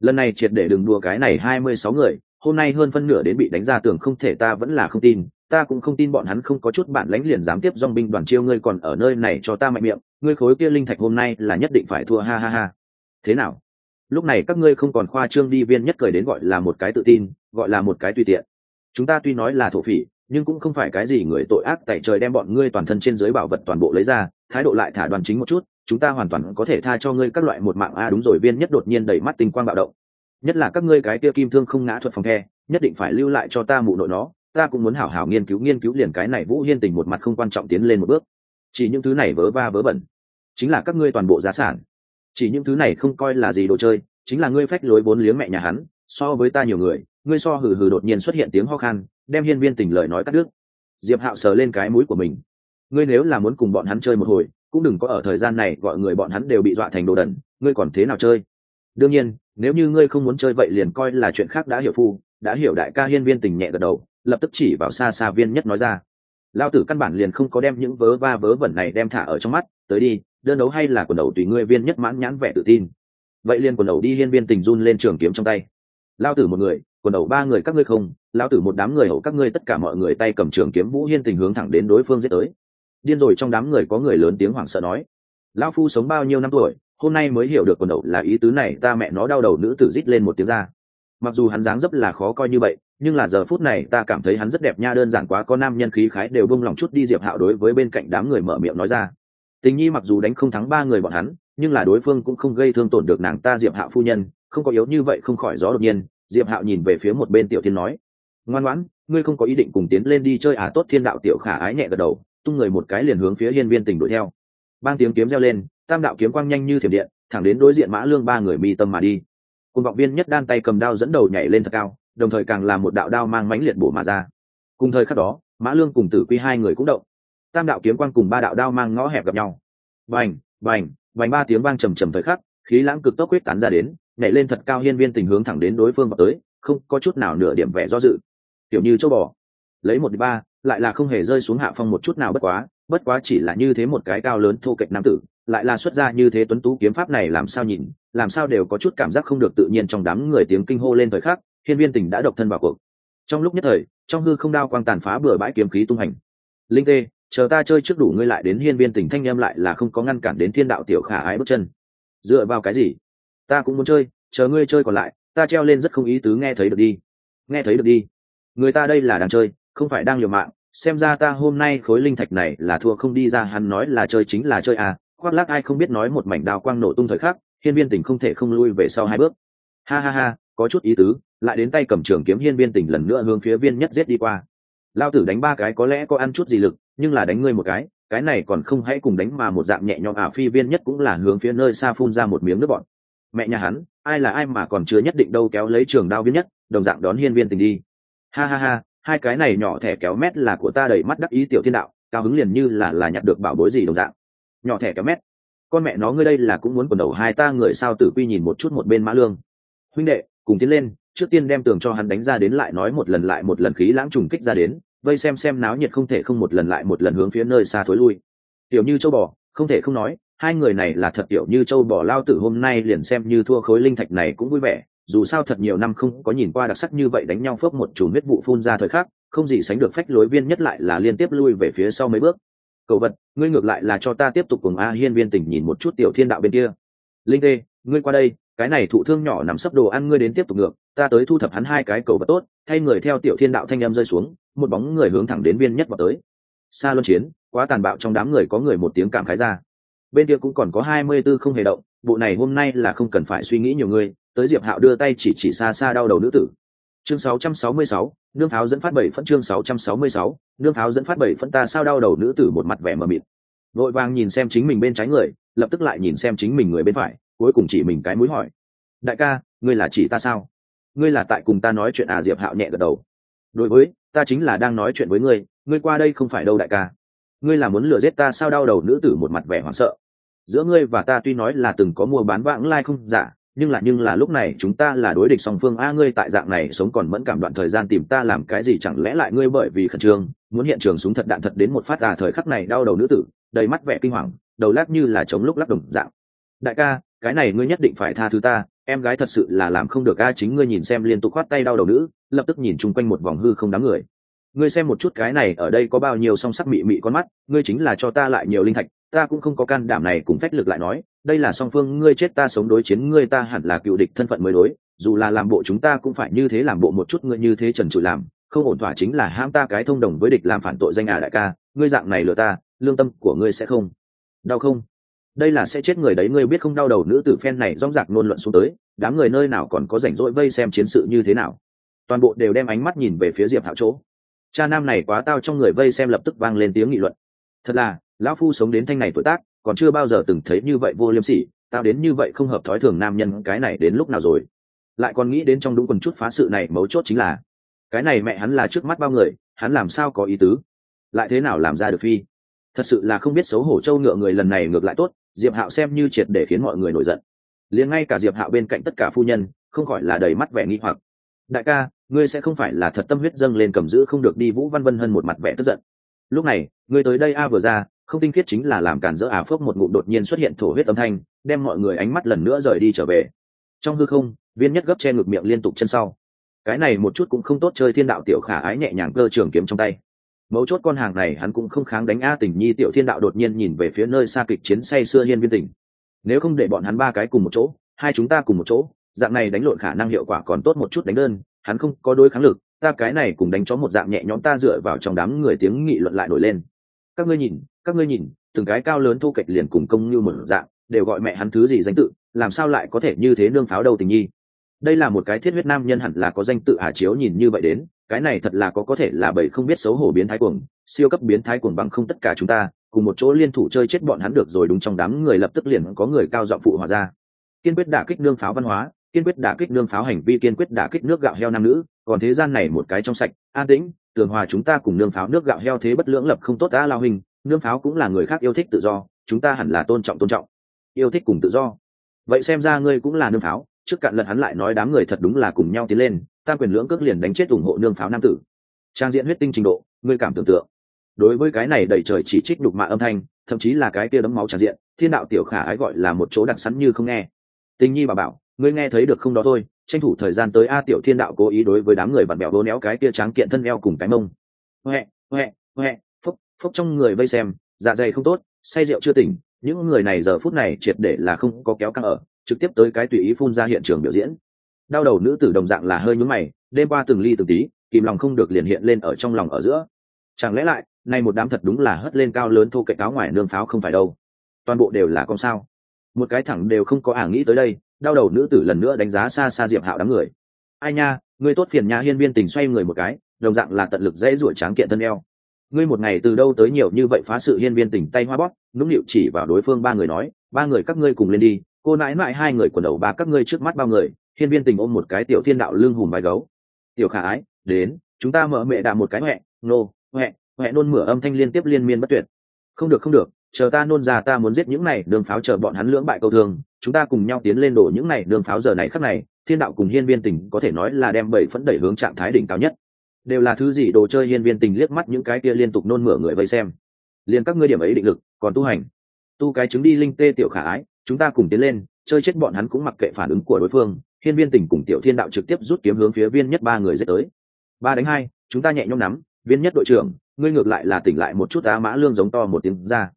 Lần này triệt để đừng đùa cái này hai mươi sáu người, hôm nay hơn phân nửa đến bị đánh ra tưởng không thể ta vẫn là không tin, ta cũng không tin bọn hắn không có chút bản lãnh liền dám tiếp dong binh đoàn chiêu ngươi còn ở nơi này cho ta mạnh miệng, ngươi khối kia linh thạch hôm nay là nhất định phải thua, ha ha ha. Thế nào? Lúc này các ngươi không còn khoa trương đi viên nhất cười đến gọi là một cái tự tin, gọi là một cái tùy tiện. Chúng ta tuy nói là thổ phỉ, nhưng cũng không phải cái gì người tội ác tại trời đem bọn ngươi toàn thân trên dưới bảo vật toàn bộ lấy ra, thái độ lại thả đoàn chính một chút chúng ta hoàn toàn có thể tha cho ngươi các loại một mạng. A đúng rồi, viên nhất đột nhiên đẩy mắt tinh quang bạo động. Nhất là các ngươi cái kia kim thương không ngã thuật phòng khe nhất định phải lưu lại cho ta mụ nội nó. Ta cũng muốn hảo hảo nghiên cứu nghiên cứu liền cái này vũ hiên tình một mặt không quan trọng tiến lên một bước. Chỉ những thứ này vớ va vớ bẩn chính là các ngươi toàn bộ giá sản. Chỉ những thứ này không coi là gì đồ chơi, chính là ngươi phách lối bốn liếng mẹ nhà hắn, so với ta nhiều người, ngươi so hừ hừ đột nhiên xuất hiện tiếng ho khan, đem hiên viên tình lời nói cắt đứt. Diệp hạo sờ lên cái mũi của mình. Ngươi nếu là muốn cùng bọn hắn chơi một hồi cũng đừng có ở thời gian này gọi người bọn hắn đều bị dọa thành đồ đần, ngươi còn thế nào chơi? Đương nhiên, nếu như ngươi không muốn chơi vậy liền coi là chuyện khác đã hiểu phu, đã hiểu đại ca hiên viên tình nhẹ gật đầu, lập tức chỉ vào xa xa viên nhất nói ra. Lao tử căn bản liền không có đem những vớ va vớ vẩn này đem thả ở trong mắt, tới đi, đơn đấu hay là quần đầu tùy ngươi viên nhất mãn nhãn vẻ tự tin. Vậy liền quần đầu đi hiên viên tình run lên trường kiếm trong tay. Lao tử một người, quần đầu ba người các ngươi không, lao tử một đám người hậu các ngươi tất cả mọi người tay cầm trường kiếm vũ hiên tình hướng thẳng đến đối phương giết tới điên rồi trong đám người có người lớn tiếng hoảng sợ nói, lão phu sống bao nhiêu năm tuổi, hôm nay mới hiểu được quần đầu là ý tứ này, ta mẹ nó đau đầu nữ tử rít lên một tiếng ra. Mặc dù hắn dáng dấp là khó coi như vậy, nhưng là giờ phút này ta cảm thấy hắn rất đẹp nha, đơn giản quá, có nam nhân khí khái đều bông lòng chút đi, diệp hạo đối với bên cạnh đám người mở miệng nói ra. Tình nhi mặc dù đánh không thắng ba người bọn hắn, nhưng là đối phương cũng không gây thương tổn được nàng ta, diệp hạo phu nhân, không có yếu như vậy, không khỏi gió đột nhiên, diệp hạo nhìn về phía một bên tiểu thiên nói, ngoan ngoãn, ngươi không có ý định cùng tiến lên đi chơi à? Tốt thiên đạo tiểu khả ái nhẹ gật đầu tung người một cái liền hướng phía hiên viên tỉnh đuổi theo. Bang tiếng kiếm reo lên, tam đạo kiếm quang nhanh như thiểm điện, thẳng đến đối diện mã lương ba người mi tâm mà đi. Cùng vọng viên nhất đan tay cầm đao dẫn đầu nhảy lên thật cao, đồng thời càng là một đạo đao mang mãnh liệt bổ mà ra. Cùng thời khắc đó, mã lương cùng tử quy hai người cũng động. Tam đạo kiếm quang cùng ba đạo đao mang ngõ hẹp gặp nhau. Vành vành vành ba tiếng vang trầm trầm thời khắc, khí lãng cực tốc quyết tán ra đến, nhảy lên thật cao hiên viên tình hướng thẳng đến đối phương vào tới, không có chút nào nửa điểm vẻ do dự. Kiểu như châu bò. Lấy một ba lại là không hề rơi xuống hạ phong một chút nào bất quá bất quá chỉ là như thế một cái cao lớn thô kệch nam tử, lại là xuất ra như thế tuấn tú kiếm pháp này làm sao nhìn, làm sao đều có chút cảm giác không được tự nhiên trong đám người tiếng kinh hô lên thời khắc, hiên viên tình đã độc thân vào cuộc. Trong lúc nhất thời, trong hư không đao quang tàn phá bừa bãi kiếm khí tung hành. Linh tê, chờ ta chơi trước đủ ngươi lại đến hiên viên tình thanh em lại là không có ngăn cản đến thiên đạo tiểu khả ái bước chân. Dựa vào cái gì? Ta cũng muốn chơi, chờ ngươi chơi còn lại, ta treo lên rất không ý tứ nghe thấy được đi. Nghe thấy được đi. Người ta đây là đang chơi không phải đang liều mạng, xem ra ta hôm nay khối linh thạch này là thua không đi ra, hắn nói là chơi chính là chơi à khoác lác ai không biết nói một mảnh đào quang nổ tung thời khắc, hiên viên tỉnh không thể không lui về sau hai bước. Ha ha ha, có chút ý tứ, lại đến tay cầm trường kiếm hiên viên tỉnh lần nữa hướng phía viên nhất giết đi qua. Lao tử đánh ba cái có lẽ có ăn chút gì lực, nhưng là đánh ngươi một cái cái này còn không hãy cùng đánh mà một dạng nhẹ nhõm à phi viên nhất cũng là hướng phía nơi xa phun ra một miếng nước bọn mẹ nhà hắn, ai là ai mà còn chưa nhất định đâu kéo lấy trường đao viên nhất, đồng dạng đón hiên viên tình đi. Ha ha ha hai cái này nhỏ thẻ kéo mét là của ta đầy mắt đắc ý tiểu thiên đạo, cao hứng liền như là là nhặt được bảo bối gì đồng dạng. Nhỏ thẻ kéo mét. Con mẹ nó ngươi đây là cũng muốn quần đầu hai ta người sao tử quy nhìn một chút một bên mã lương. Huynh đệ, cùng tiến lên, trước tiên đem tường cho hắn đánh ra đến lại nói một lần lại một lần khí lãng trùng kích ra đến, vây xem xem náo nhiệt không thể không một lần lại một lần hướng phía nơi xa thối lui. Tiểu như châu bò, không thể không nói, hai người này là thật tiểu như châu bò, lao tử hôm nay liền xem như thua khối linh thạch này cũng vui vẻ dù sao thật nhiều năm không có nhìn qua đặc sắc như vậy đánh nhau phước một chùm huyết vụ phun ra thời khắc, không gì sánh được phách lối viên nhất lại là liên tiếp lui về phía sau mấy bước. Cầu vật, ngươi ngược lại là cho ta tiếp tục cùng a hiên viên tỉnh nhìn một chút tiểu thiên đạo bên kia. Linh tê ngươi qua đây, cái này thụ thương nhỏ nằm sấp đồ ăn ngươi đến tiếp tục ngược, ta tới thu thập hắn hai cái cầu vật tốt, thay người theo tiểu thiên đạo thanh em rơi xuống, một bóng người hướng thẳng đến viên nhất vào tới. Xa luân chiến, quá tàn bạo trong đám người có người một tiếng cảm khái ra. Bên kia cũng còn có hai mươi tư không hề động, bộ này hôm nay là không cần phải suy nghĩ nhiều người tới diệp hạo đưa tay chỉ chỉ xa xa đau đầu nữ tử. Chương 666, nương Tháo dẫn phát bảy phân chương 666, nương Tháo dẫn phát bảy phân ta sao đau đầu nữ tử một mặt vẻ mờ mịt. Vội vàng nhìn xem chính mình bên trái người lập tức lại nhìn xem chính mình người bên phải cuối cùng chỉ mình cái mũi hỏi. Đại ca ngươi là chỉ ta sao? Ngươi là tại cùng ta nói chuyện à? Diệp hạo nhẹ gật đầu. Đối với ta chính là đang nói chuyện với ngươi ngươi qua đây không phải đâu đại ca. Ngươi là muốn lừa giết ta sao đau đầu nữ tử một mặt vẻ hoảng sợ. Giữa ngươi và ta tuy nói là từng có mua bán vãng lai không giả nhưng là nhưng là lúc này chúng ta là đối địch song phương. A, ngươi tại dạng này sống còn mẫn cảm đoạn thời gian tìm ta làm cái gì chẳng lẽ lại ngươi bởi vì khẩn trương, muốn hiện trường súng thật đạn thật đến một phát à thời khắc này đau đầu nữ tử, đầy mắt vẻ kinh hoàng, đầu lắc như là chống lúc lắc đồng dạng. Đại ca, cái này ngươi nhất định phải tha thứ ta, em gái thật sự là làm không được, a, chính ngươi nhìn xem liên tục khoát tay đau đầu nữ, lập tức nhìn chung quanh một vòng hư không đám người. Ngươi xem một chút cái này ở đây có bao nhiêu song sắc mị mị con mắt, ngươi chính là cho ta lại nhiều linh thạch, ta cũng không có can đảm này, cùng phách lực lại nói đây là song phương, ngươi chết ta sống đối chiến, ngươi ta hẳn là cựu địch thân phận mới đối. Dù là làm bộ chúng ta cũng phải như thế làm bộ một chút, ngươi như thế trần trụi làm, không ổn thỏa chính là ham ta cái thông đồng với địch làm phản tội danh à đại ca, ngươi dạng này lừa ta, lương tâm của ngươi sẽ không. Đau không? Đây là sẽ chết người đấy, ngươi biết không đau đầu nữ tử phen này rong rạc nôn luận xuống tới, đám người nơi nào còn có rảnh rỗi vây xem chiến sự như thế nào? Toàn bộ đều đem ánh mắt nhìn về phía diệp hạo chỗ. Cha nam này quá tao trong người vây xem lập tức vang lên tiếng nghị luận. Thật là, lão phu sống đến thanh này tuổi tác còn chưa bao giờ từng thấy như vậy vô liêm sỉ, tao đến như vậy không hợp thói thường nam nhân, cái này đến lúc nào rồi? Lại còn nghĩ đến trong đúng quần chút phá sự này mấu chốt chính là, cái này mẹ hắn là trước mắt bao người, hắn làm sao có ý tứ? Lại thế nào làm ra được phi? Thật sự là không biết xấu hổ châu ngựa người lần này ngược lại tốt, diệp hạo xem như triệt để khiến mọi người nổi giận. Liền ngay cả diệp hạo bên cạnh tất cả phu nhân, không khỏi là đầy mắt vẻ nghi hoặc. Đại ca, ngươi sẽ không phải là thật tâm huyết dâng lên cầm giữ không được đi vũ văn vân hơn một mặt vẻ tức giận. Lúc này, ngươi tới đây a vừa ra không tinh khiết chính là làm cản dỡ à phước một ngụm đột nhiên xuất hiện thổ huyết âm thanh, đem mọi người ánh mắt lần nữa rời đi trở về. Trong hư không, viên nhất gấp che ngực miệng liên tục chân sau. Cái này một chút cũng không tốt chơi thiên đạo tiểu khả ái nhẹ nhàng cơ trường kiếm trong tay. Mấu chốt con hàng này hắn cũng không kháng đánh a tình nhi tiểu thiên đạo đột nhiên nhìn về phía nơi xa kịch chiến say xưa hiên viên tỉnh nếu không để bọn hắn ba cái cùng một chỗ, hai chúng ta cùng một chỗ, dạng này đánh lộn khả năng hiệu quả còn tốt một chút đánh đơn, hắn không có đối kháng lực, ta cái này cùng đánh chó một dạng nhẹ nhõm ta dựa vào trong đám người tiếng nghị luận lại nổi lên. Các ngươi nhìn các ngươi nhìn, từng cái cao lớn thu kệch liền cùng công như một dạng, đều gọi mẹ hắn thứ gì danh tự, làm sao lại có thể như thế nương pháo đầu tình nhi. Đây là một cái thiết huyết nam nhân hẳn là có danh tự ả chiếu nhìn như vậy đến, cái này thật là có có thể là bởi không biết xấu hổ biến thái cuồng, siêu cấp biến thái cuồng bằng không tất cả chúng ta, cùng một chỗ liên thủ chơi chết bọn hắn được rồi đúng trong đám người lập tức liền có người cao giọng phụ hòa ra. Kiên quyết đả kích nương pháo văn hóa, kiên quyết đả kích nương pháo hành vi, kiên quyết đả kích nước gạo heo nam nữ, còn thế gian này một cái trong sạch, an tĩnh, tường hòa chúng ta cùng nương pháo nước gạo heo thế bất lưỡng lập không tốt đã lao hình nương pháo cũng là người khác yêu thích tự do, chúng ta hẳn là tôn trọng tôn trọng. Yêu thích cùng tự do. Vậy xem ra ngươi cũng là nương pháo, trước cạn lật hắn lại nói đám người thật đúng là cùng nhau tiến lên, tam quyền lưỡng cước liền đánh chết ủng hộ nương pháo nam tử. Trang diện huyết tinh trình độ, ngươi cảm tưởng tượng. Đối với cái này đầy trời chỉ trích đục mạ âm thanh, thậm chí là cái kia đấm máu tràn diện, thiên đạo tiểu khả ái gọi là một chỗ đặc sắn như không nghe. Tình nhi bà bảo, ngươi nghe thấy được không đó thôi, tranh thủ thời gian tới a tiểu thiên đạo cố ý đối với đám người bạn bèo bố néo cái kia tráng kiện thân eo cùng cái mông. Huệ huệ huệ. Phốc trong người vây xem dạ dày không tốt, say rượu chưa tỉnh, những người này giờ phút này triệt để là không có kéo căng ở, trực tiếp tới cái tùy ý phun ra hiện trường biểu diễn. Đau đầu nữ tử đồng dạng là hơi nhúm mày, đêm qua từng ly từng tí, kìm lòng không được liền hiện lên ở trong lòng ở giữa. Chẳng lẽ lại, nay một đám thật đúng là hất lên cao lớn thô cạnh áo ngoài nương pháo không phải đâu. Toàn bộ đều là con sao. Một cái thẳng đều không có ả nghĩ tới đây, đau đầu nữ tử lần nữa đánh giá xa xa diệp hạo đám người. Ai nha ngươi tốt phiền nha hiên viên tình xoay người một cái, đồng dạng là tận lực dễ ruổi tráng kiện thân eo ngươi một ngày từ đâu tới nhiều như vậy phá sự hiên viên Tỉnh tay hoa bóp, nũng nịu chỉ vào đối phương ba người nói, ba người các ngươi cùng lên đi, cô nãi nãi hai người quần đầu ba các ngươi trước mắt bao người, hiên viên tình ôm một cái tiểu thiên đạo lưng hùm vai gấu. Tiểu khả ái, đến, chúng ta mở mẹ đạ một cái huệ, nô, huệ huệ nôn mửa âm thanh liên tiếp liên miên bất tuyệt. Không được không được, chờ ta nôn ra ta muốn giết những này đường pháo chờ bọn hắn lưỡng bại câu thương chúng ta cùng nhau tiến lên đổ những này đường pháo giờ này khắc này, thiên đạo cùng hiên viên tình có thể nói là đem bảy phấn đẩy hướng trạng thái đỉnh cao nhất đều là thứ gì đồ chơi hiên viên tình liếc mắt những cái kia liên tục nôn mửa người vây xem. Liền các ngươi điểm ấy định lực, còn tu hành. Tu cái chứng đi linh tê tiểu khả ái, chúng ta cùng tiến lên, chơi chết bọn hắn cũng mặc kệ phản ứng của đối phương, hiên viên tình cùng tiểu thiên đạo trực tiếp rút kiếm hướng phía viên nhất ba người dễ tới. Ba đánh hai, chúng ta nhẹ nhõm nắm, viên nhất đội trưởng, ngươi ngược lại là tỉnh lại một chút á mã lương giống to một tiếng ra.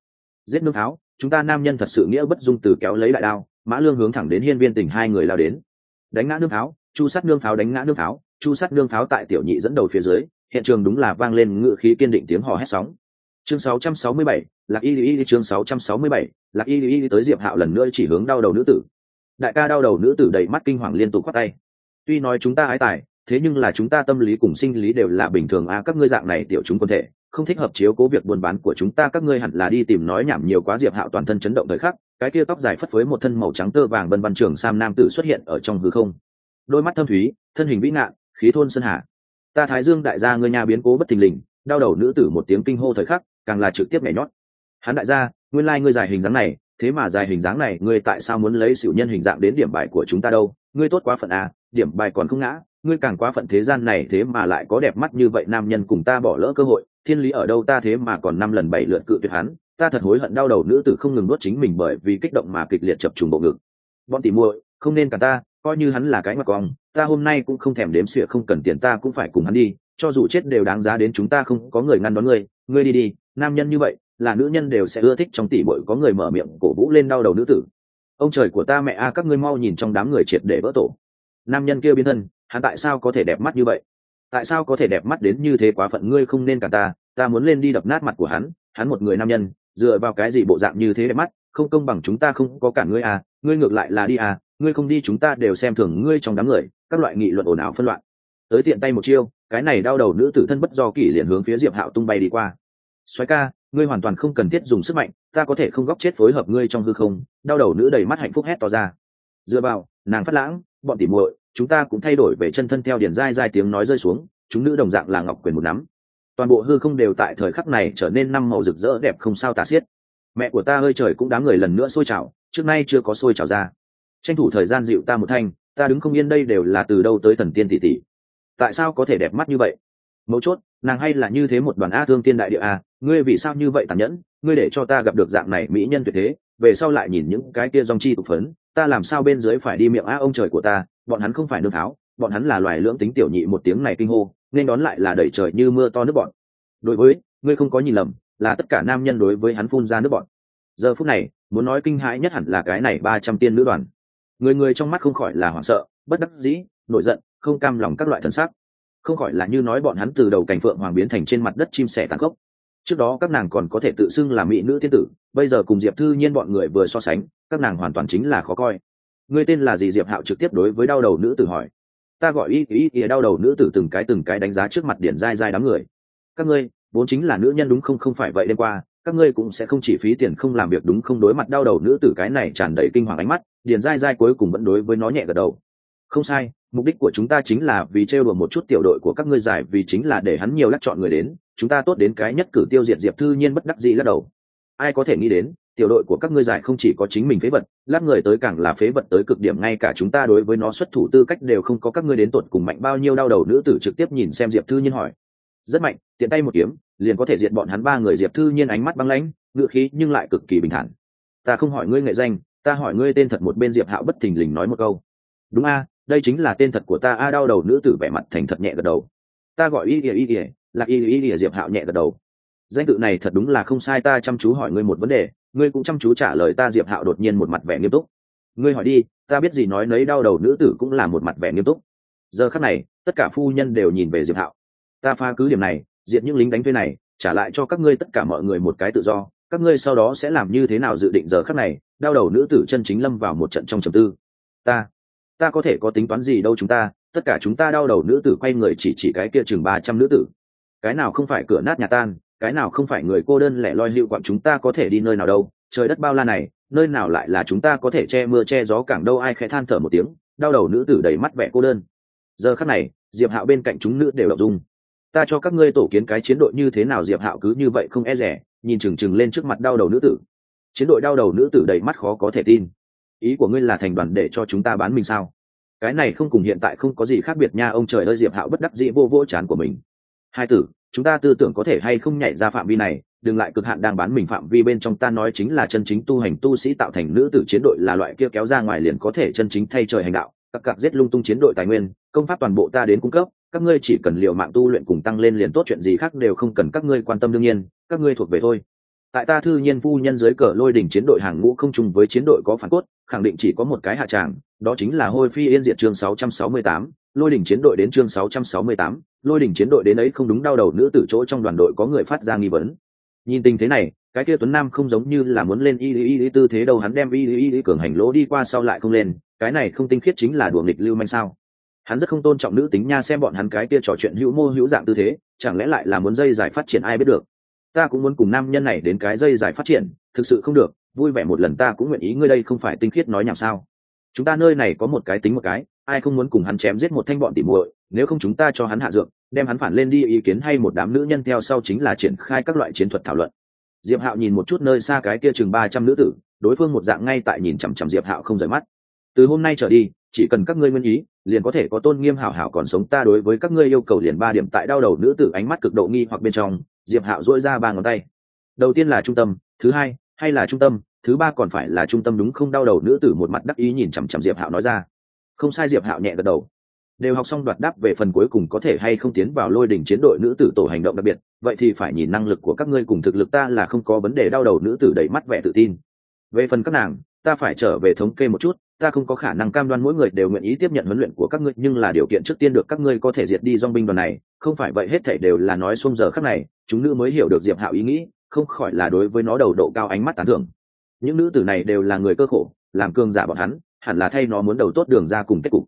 Giết nước tháo, chúng ta nam nhân thật sự nghĩa bất dung từ kéo lấy đại đao, mã lương hướng thẳng đến hiên viên tỉnh hai người lao đến. Đánh ngã nước tháo, chu sát nương pháo đánh ngã nước pháo chu sát nương pháo tại tiểu nhị dẫn đầu phía dưới hiện trường đúng là vang lên ngự khí kiên định tiếng hò hét sóng. Chương 667, lạc y y chương 667, lạc y y tới diệp hạo lần nữa chỉ hướng đau đầu nữ tử. Đại ca đau đầu nữ tử đầy mắt kinh hoàng liên tục khoát tay. Tuy nói chúng ta ái tài thế nhưng là chúng ta tâm lý cùng sinh lý đều là bình thường a các ngươi dạng này tiểu chúng quân thể không thích hợp chiếu cố việc buôn bán của chúng ta các ngươi hẳn là đi tìm nói nhảm nhiều quá diệp hạo toàn thân chấn động thời khắc cái kia tóc dài phất phới một thân màu trắng tơ vàng bần văn trường sam nam tử xuất hiện ở trong hư không. Đôi mắt thâm thúy thân hình vĩ ngạn khí thôn sơn hà. Ta thái dương đại gia ngươi nhà biến cố bất thình lình, đau đầu nữ tử một tiếng kinh hô thời khắc, càng là trực tiếp nhảy nhót. Hắn đại gia, nguyên lai ngươi dài hình dáng này, thế mà dài hình dáng này, ngươi tại sao muốn lấy xỉu nhân hình dạng đến điểm bài của chúng ta đâu? Ngươi tốt quá phận à điểm bài còn không ngã, ngươi càng quá phận thế gian này thế mà lại có đẹp mắt như vậy nam nhân cùng ta bỏ lỡ cơ hội, thiên lý ở đâu ta thế mà còn năm lần bảy lượt cự tuyệt hắn, ta thật hối hận đau đầu nữ tử không ngừng nuốt chính mình bởi vì kích động mà kịch liệt chập trùng bộ ngực. Bọn tỉ muội, không nên cả ta, coi như hắn là cái mặt cong ta hôm nay cũng không thèm đếm xỉa, không cần tiền ta cũng phải cùng hắn đi, cho dù chết đều đáng giá đến chúng ta không có người ngăn đón ngươi. Ngươi đi đi, nam nhân như vậy, là nữ nhân đều sẽ ưa thích trong tỷ bội có người mở miệng cổ vũ lên đau đầu nữ tử. Ông trời của ta mẹ a, các ngươi mau nhìn trong đám người triệt để vỡ tổ. Nam nhân kia biến thân, hắn tại sao có thể đẹp mắt như vậy? Tại sao có thể đẹp mắt đến như thế quá phận? Ngươi không nên cả ta ta muốn lên đi đập nát mặt của hắn hắn một người nam nhân, dựa vào cái gì bộ dạng như thế đẹp mắt, không công bằng chúng ta không có cả ngươi à ngươi ngược lại là đi à ngươi không đi chúng ta đều xem thường ngươi trong đám người, các loại nghị luận ồn ào phân loạn. Tới tiện tay một chiêu, cái này đau đầu nữ tử thân bất do kỷ liền hướng phía diệp hạo tung bay đi qua. Xoáy ca, ngươi hoàn toàn không cần thiết dùng sức mạnh, ta có thể không góc chết phối hợp ngươi trong hư không, đau đầu nữ đầy mắt hạnh phúc hét to ra. Dựa vào, nàng phát lãng, bọn tỉ muội, chúng ta cũng thay đổi về chân thân theo điển dai dai tiếng nói rơi xuống, chúng nữ đồng dạng là ngọc quyền một nắm. Toàn bộ hư không đều tại thời khắc này trở nên năm màu rực rỡ đẹp không sao tả xiết. Mẹ của ta hơi trời cũng đám người lần nữa sôi trào, trước nay chưa có sôi trào ra tranh thủ thời gian dịu ta một thanh, ta đứng không yên đây đều là từ đâu tới thần tiên tỷ tỷ. Tại sao có thể đẹp mắt như vậy? Mấu chốt, nàng hay là như thế một đoàn a thương tiên đại địa a ngươi vì sao như vậy tàn nhẫn, ngươi để cho ta gặp được dạng này mỹ nhân tuyệt thế, về sau lại nhìn những cái kia dòng chi tục phấn, ta làm sao bên dưới phải đi miệng a ông trời của ta, bọn hắn không phải nương tháo, bọn hắn là loài lưỡng tính tiểu nhị một tiếng này kinh hô, nên đón lại là đẩy trời như mưa to nước bọn đối với, ngươi không có nhìn lầm, là tất cả nam nhân đối với hắn phun ra nước bọn giờ phút này, muốn nói kinh hãi nhất hẳn là cái này ba trăm tiên nữ đoàn người người trong mắt không khỏi là hoảng sợ, bất đắc dĩ, nổi giận, không cam lòng các loại thân xác không khỏi là như nói bọn hắn từ đầu cảnh phượng hoàng biến thành trên mặt đất chim sẻ tàn khốc. Trước đó các nàng còn có thể tự xưng là mỹ nữ tiên tử, bây giờ cùng diệp thư nhiên bọn người vừa so sánh, các nàng hoàn toàn chính là khó coi. Ngươi tên là gì? Diệp hạo trực tiếp đối với đau đầu nữ tử hỏi. Ta gọi y ý ý, đau đầu nữ tử từng cái từng cái đánh giá trước mặt điển dai dai đám người. Các ngươi, vốn chính là nữ nhân đúng không? Không phải vậy đêm qua, các ngươi cũng sẽ không chỉ phí tiền không làm việc đúng không? Đối mặt đau đầu nữ tử cái này tràn đầy kinh hoàng ánh mắt điền dai dai cuối cùng vẫn đối với nó nhẹ gật đầu. Không sai, mục đích của chúng ta chính là vì trêu đùa một chút tiểu đội của các ngươi giải vì chính là để hắn nhiều lắc chọn người đến, chúng ta tốt đến cái nhất cử tiêu diệt diệp thư nhiên bất đắc dĩ lắc đầu. Ai có thể nghĩ đến, tiểu đội của các ngươi giải không chỉ có chính mình phế vật, lát người tới càng là phế vật tới cực điểm, ngay cả chúng ta đối với nó xuất thủ tư cách đều không có các ngươi đến tột cùng mạnh bao nhiêu đau đầu nữ tử trực tiếp nhìn xem diệp thư nhiên hỏi. Rất mạnh, tiện tay một kiếm, liền có thể diện bọn hắn ba người, diệp thư nhiên ánh mắt băng lãnh, ngựa khí nhưng lại cực kỳ bình thản. Ta không hỏi ngươi nghệ danh ta hỏi ngươi tên thật một bên diệp hạo bất thình lình nói một câu. Đúng a, đây chính là tên thật của ta, a đau đầu nữ tử vẻ mặt thành thật nhẹ gật đầu. Ta gọi y ỉa y ỉa là y y ỉa diệp hạo nhẹ gật đầu. Danh tự này thật đúng là không sai, ta chăm chú hỏi ngươi một vấn đề, ngươi cũng chăm chú trả lời ta, diệp hạo đột nhiên một mặt vẻ nghiêm túc. Ngươi hỏi đi, ta biết gì nói nấy, đau đầu nữ tử cũng là một mặt vẻ nghiêm túc. Giờ khắc này, tất cả phu nhân đều nhìn về diệp hạo. Ta pha cứ điểm này, diệt những lính đánh thuê này, trả lại cho các ngươi tất cả mọi người một cái tự do các ngươi sau đó sẽ làm như thế nào dự định giờ khắc này? Đau đầu nữ tử chân chính lâm vào một trận trong trầm tư. Ta ta có thể có tính toán gì đâu chúng ta, tất cả chúng ta đau đầu nữ tử quay người chỉ chỉ cái kia chừng ba trăm nữ tử. Cái nào không phải cửa nát nhà tan, cái nào không phải người cô đơn lẻ loi lựu quặng chúng ta có thể đi nơi nào đâu. Trời đất bao la này, nơi nào lại là chúng ta có thể che mưa che gió cảng đâu ai khẽ than thở một tiếng, đau đầu nữ tử đầy mắt vẻ cô đơn. Giờ khắc này, diệp hạo bên cạnh chúng nữ đều đọc dung. Ta cho các ngươi tổ kiến cái chiến đội như thế nào, diệp hạo cứ như vậy không e rẻ nhìn chừng chừng lên trước mặt đau đầu nữ tử. Chiến đội đau đầu nữ tử đầy mắt khó có thể tin. Ý của ngươi là thành đoàn để cho chúng ta bán mình sao? Cái này không cùng hiện tại không có gì khác biệt nha, ông trời ơi, diệp hạo bất đắc dĩ vô vô chán của mình. Hai tử, chúng ta tư tưởng có thể hay không nhảy ra phạm vi này? Đừng lại cực hạn đang bán mình phạm vi bên trong, ta nói chính là chân chính tu hành tu sĩ tạo thành nữ tử chiến đội là loại kia kéo ra ngoài liền có thể chân chính thay trời hành đạo. Các cặp giết lung tung chiến đội tài nguyên, công pháp toàn bộ ta đến cung cấp các ngươi chỉ cần liều mạng tu luyện cùng tăng lên liền tốt chuyện gì khác đều không cần các ngươi quan tâm đương nhiên các ngươi thuộc về thôi. Tại ta thư nhiên phu nhân dưới cờ lôi đỉnh chiến đội hàng ngũ không chung với chiến đội có phản cốt khẳng định chỉ có một cái hạ tràng đó chính là hôi phi yên diệt chương 668, lôi đỉnh chiến đội đến chương 668, lôi đỉnh chiến đội đến ấy không đúng đau đầu nữ tử chỗ trong đoàn đội có người phát ra nghi vấn. Nhìn tình thế này cái kia tuấn nam không giống như là muốn lên y y y tư thế đâu hắn đem y y y cường hành lỗ đi qua sau lại không lên cái này không tinh khiết chính là đùa nghịch lưu manh sao? Hắn rất không tôn trọng nữ tính nha xem bọn hắn cái kia trò chuyện hữu mô hữu dạng tư thế, chẳng lẽ lại là muốn dây giải phát triển ai biết được? Ta cũng muốn cùng nam nhân này đến cái dây giải phát triển, thực sự không được, vui vẻ một lần ta cũng nguyện ý ngươi đây không phải tinh khiết nói nhảm sao? Chúng ta nơi này có một cái tính một cái, ai không muốn cùng hắn chém giết một thanh bọn tỉ muội, nếu không chúng ta cho hắn hạ dược, đem hắn phản lên đi ý kiến hay một đám nữ nhân theo sau chính là triển khai các loại chiến thuật thảo luận. Diệp hạo nhìn một chút nơi xa cái kia chừng ba trăm nữ tử, đối phương một dạng ngay tại nhìn chằm chằm diệp hạo không rời mắt. Từ hôm nay trở đi, chỉ cần các ngươi nguyên ý liền có thể có tôn nghiêm hảo hảo còn sống ta đối với các ngươi yêu cầu liền ba điểm tại đau đầu nữ tử ánh mắt cực độ nghi hoặc bên trong, diệp hạo dỗi ra ba ngón tay. Đầu tiên là trung tâm, thứ hai, hay là trung tâm, thứ ba còn phải là trung tâm đúng không? Đau đầu nữ tử một mặt đắc ý nhìn chằm chằm diệp hạo nói ra. Không sai, diệp hạo nhẹ gật đầu. Đều học xong đoạt đáp về phần cuối cùng có thể hay không tiến vào lôi đỉnh chiến đội nữ tử tổ hành động đặc biệt, vậy thì phải nhìn năng lực của các ngươi cùng thực lực ta là không có vấn đề đau đầu nữ tử đẩy mắt vẻ tự tin. Về phần các nàng, ta phải trở về thống kê một chút ta không có khả năng cam đoan mỗi người đều nguyện ý tiếp nhận huấn luyện của các ngươi, nhưng là điều kiện trước tiên được các ngươi có thể diệt đi dong binh đoàn này, không phải vậy hết thảy đều là nói xung giờ khắc này, chúng nữ mới hiểu được diệp hạo ý nghĩ, không khỏi là đối với nó đầu độ cao ánh mắt tán thưởng. Những nữ tử này đều là người cơ khổ, làm cương giả bọn hắn, hẳn là thay nó muốn đầu tốt đường ra cùng kết cục.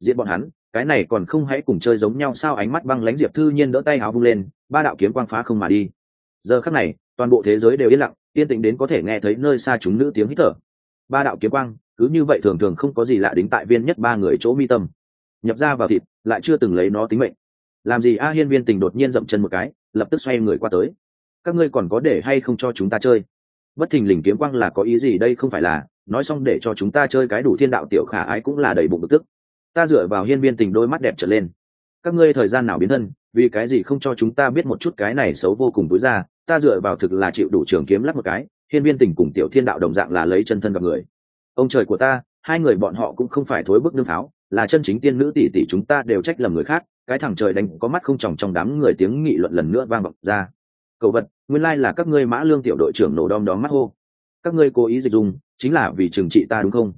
Diễn bọn hắn, cái này còn không hãy cùng chơi giống nhau sao ánh mắt băng lãnh diệp thư nhiên đỡ tay áo vung lên, ba đạo kiếm quang phá không mà đi. Giờ khắc này, toàn bộ thế giới đều yên lặng, yên tĩnh đến có thể nghe thấy nơi xa chúng nữ tiếng hít thở. Ba đạo kiếm quang cứ như vậy thường thường không có gì lạ đính tại viên nhất ba người chỗ mi tâm. Nhập ra vào thịt, lại chưa từng lấy nó tính mệnh. Làm gì a hiên viên tình đột nhiên dậm chân một cái, lập tức xoay người qua tới. Các ngươi còn có để hay không cho chúng ta chơi? Bất thình lình kiếm quang là có ý gì đây không phải là, nói xong để cho chúng ta chơi cái đủ thiên đạo tiểu khả ái cũng là đầy bụng bực tức. Ta dựa vào hiên viên tình đôi mắt đẹp trở lên. Các ngươi thời gian nào biến thân, vì cái gì không cho chúng ta biết một chút cái này xấu vô cùng túi ra, ta dựa vào thực là chịu đủ trường kiếm lắp một cái, hiên viên tình cùng tiểu thiên đạo đồng dạng là lấy chân thân gặp người ông trời của ta, hai người bọn họ cũng không phải thối bức nương tháo, là chân chính tiên nữ tỷ tỷ chúng ta đều trách lầm người khác, cái thằng trời đánh có mắt không tròng trong đám người tiếng nghị luận lần nữa vang vọng ra. Cậu vật, nguyên lai là các ngươi mã lương tiểu đội trưởng nổ đom đóm mắt hô. Các ngươi cố ý dịch dùng chính là vì trừng trị ta đúng không?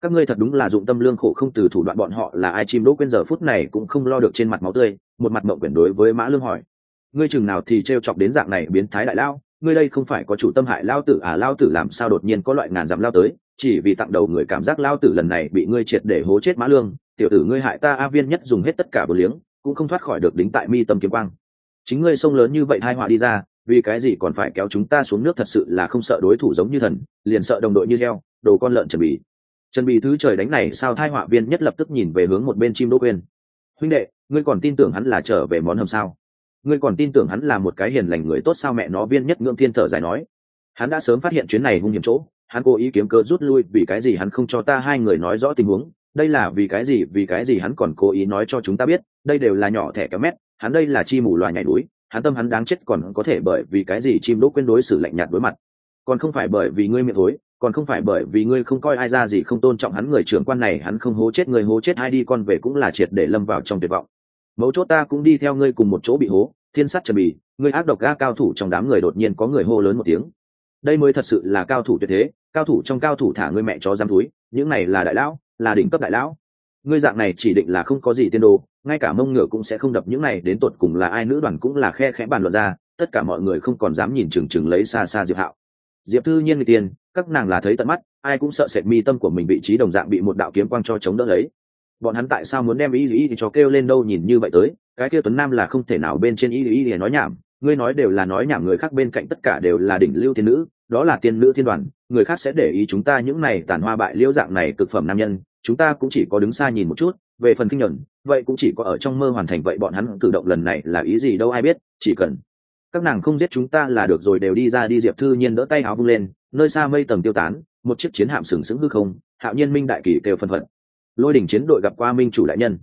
Các ngươi thật đúng là dụng tâm lương khổ không từ thủ đoạn bọn họ là ai chim đỗ quên giờ phút này cũng không lo được trên mặt máu tươi, một mặt mộng quyển đối với mã lương hỏi. Ngươi chừng nào thì t chọc đến dạng này biến thái đại lao, ngươi đây không phải có chủ tâm hại lao tử à lao tử làm sao đột nhiên có loại ngàn dặm lao tới? Chỉ vì tặng đầu người cảm giác lao tử lần này bị ngươi triệt để hố chết mã lương, tiểu tử ngươi hại ta a viên nhất dùng hết tất cả bờ liếng, cũng không thoát khỏi được đính tại mi tâm kiếm quang. Chính ngươi sông lớn như vậy hai họa đi ra, vì cái gì còn phải kéo chúng ta xuống nước thật sự là không sợ đối thủ giống như thần, liền sợ đồng đội như heo, đồ con lợn chuẩn bị trần bì thứ trời đánh này sao thai họa viên nhất lập tức nhìn về hướng một bên chim đỗ quên. Huynh đệ, ngươi còn tin tưởng hắn là trở về món hầm sao? Ngươi còn tin tưởng hắn là một cái hiền lành người tốt sao mẹ nó viên nhất ngưỡng thiên thở dài nói. Hắn đã sớm phát hiện chuyến này hung hiểm chỗ hắn cố ý kiếm cơ rút lui, vì cái gì hắn không cho ta hai người nói rõ tình huống? Đây là vì cái gì? Vì cái gì hắn còn cố ý nói cho chúng ta biết? Đây đều là nhỏ thẻ kéo mét, hắn đây là chi mù loài nhảy núi, hắn tâm hắn đáng chết còn có thể bởi vì cái gì chim đỗ quên đối xử lạnh nhạt đối mặt? Còn không phải bởi vì ngươi miệng thối, còn không phải bởi vì ngươi không coi ai ra gì, không tôn trọng hắn người trưởng quan này, hắn không hố chết người hố chết ai đi, con về cũng là triệt để lâm vào trong tuyệt vọng. Mấu chốt ta cũng đi theo ngươi cùng một chỗ bị hố, thiên sát trần bì, ngươi ác độc ga cao thủ trong đám người đột nhiên có người hô lớn một tiếng đây mới thật sự là cao thủ tuyệt thế, cao thủ trong cao thủ thả ngươi mẹ chó giam túi, những này là đại lão, là đỉnh cấp đại lão. Ngươi dạng này chỉ định là không có gì tiên đồ, ngay cả mông ngựa cũng sẽ không đập những này, đến tột cùng là ai, nữ đoàn cũng là khe khẽ bàn luận ra, tất cả mọi người không còn dám nhìn chừng chừng lấy xa xa diệp hạo. Diệp thư nhiên người tiền các nàng là thấy tận mắt, ai cũng sợ sệt mi tâm của mình vị trí đồng dạng bị một đạo kiếm quang cho chống đỡ lấy. Bọn hắn tại sao muốn đem ý ý thì cho kêu lên đâu nhìn như vậy tới, cái kia tuấn nam là không thể nào bên trên ý ý để nói nhảm ngươi nói đều là nói nhảm người khác bên cạnh tất cả đều là đỉnh lưu thiên nữ, đó là tiên nữ thiên đoàn, người khác sẽ để ý chúng ta những này tàn hoa bại liễu dạng này cực phẩm nam nhân, chúng ta cũng chỉ có đứng xa nhìn một chút, về phần kinh nhuận, vậy cũng chỉ có ở trong mơ hoàn thành vậy bọn hắn cử động lần này là ý gì đâu ai biết, chỉ cần các nàng không giết chúng ta là được rồi đều đi ra đi diệp thư nhiên đỡ tay áo vung lên, nơi xa mây tầng tiêu tán, một chiếc chiến hạm sừng sững hư không, hạo nhiên minh đại kỳ kêu phân phận. Lôi đỉnh chiến đội gặp qua minh chủ đại nhân,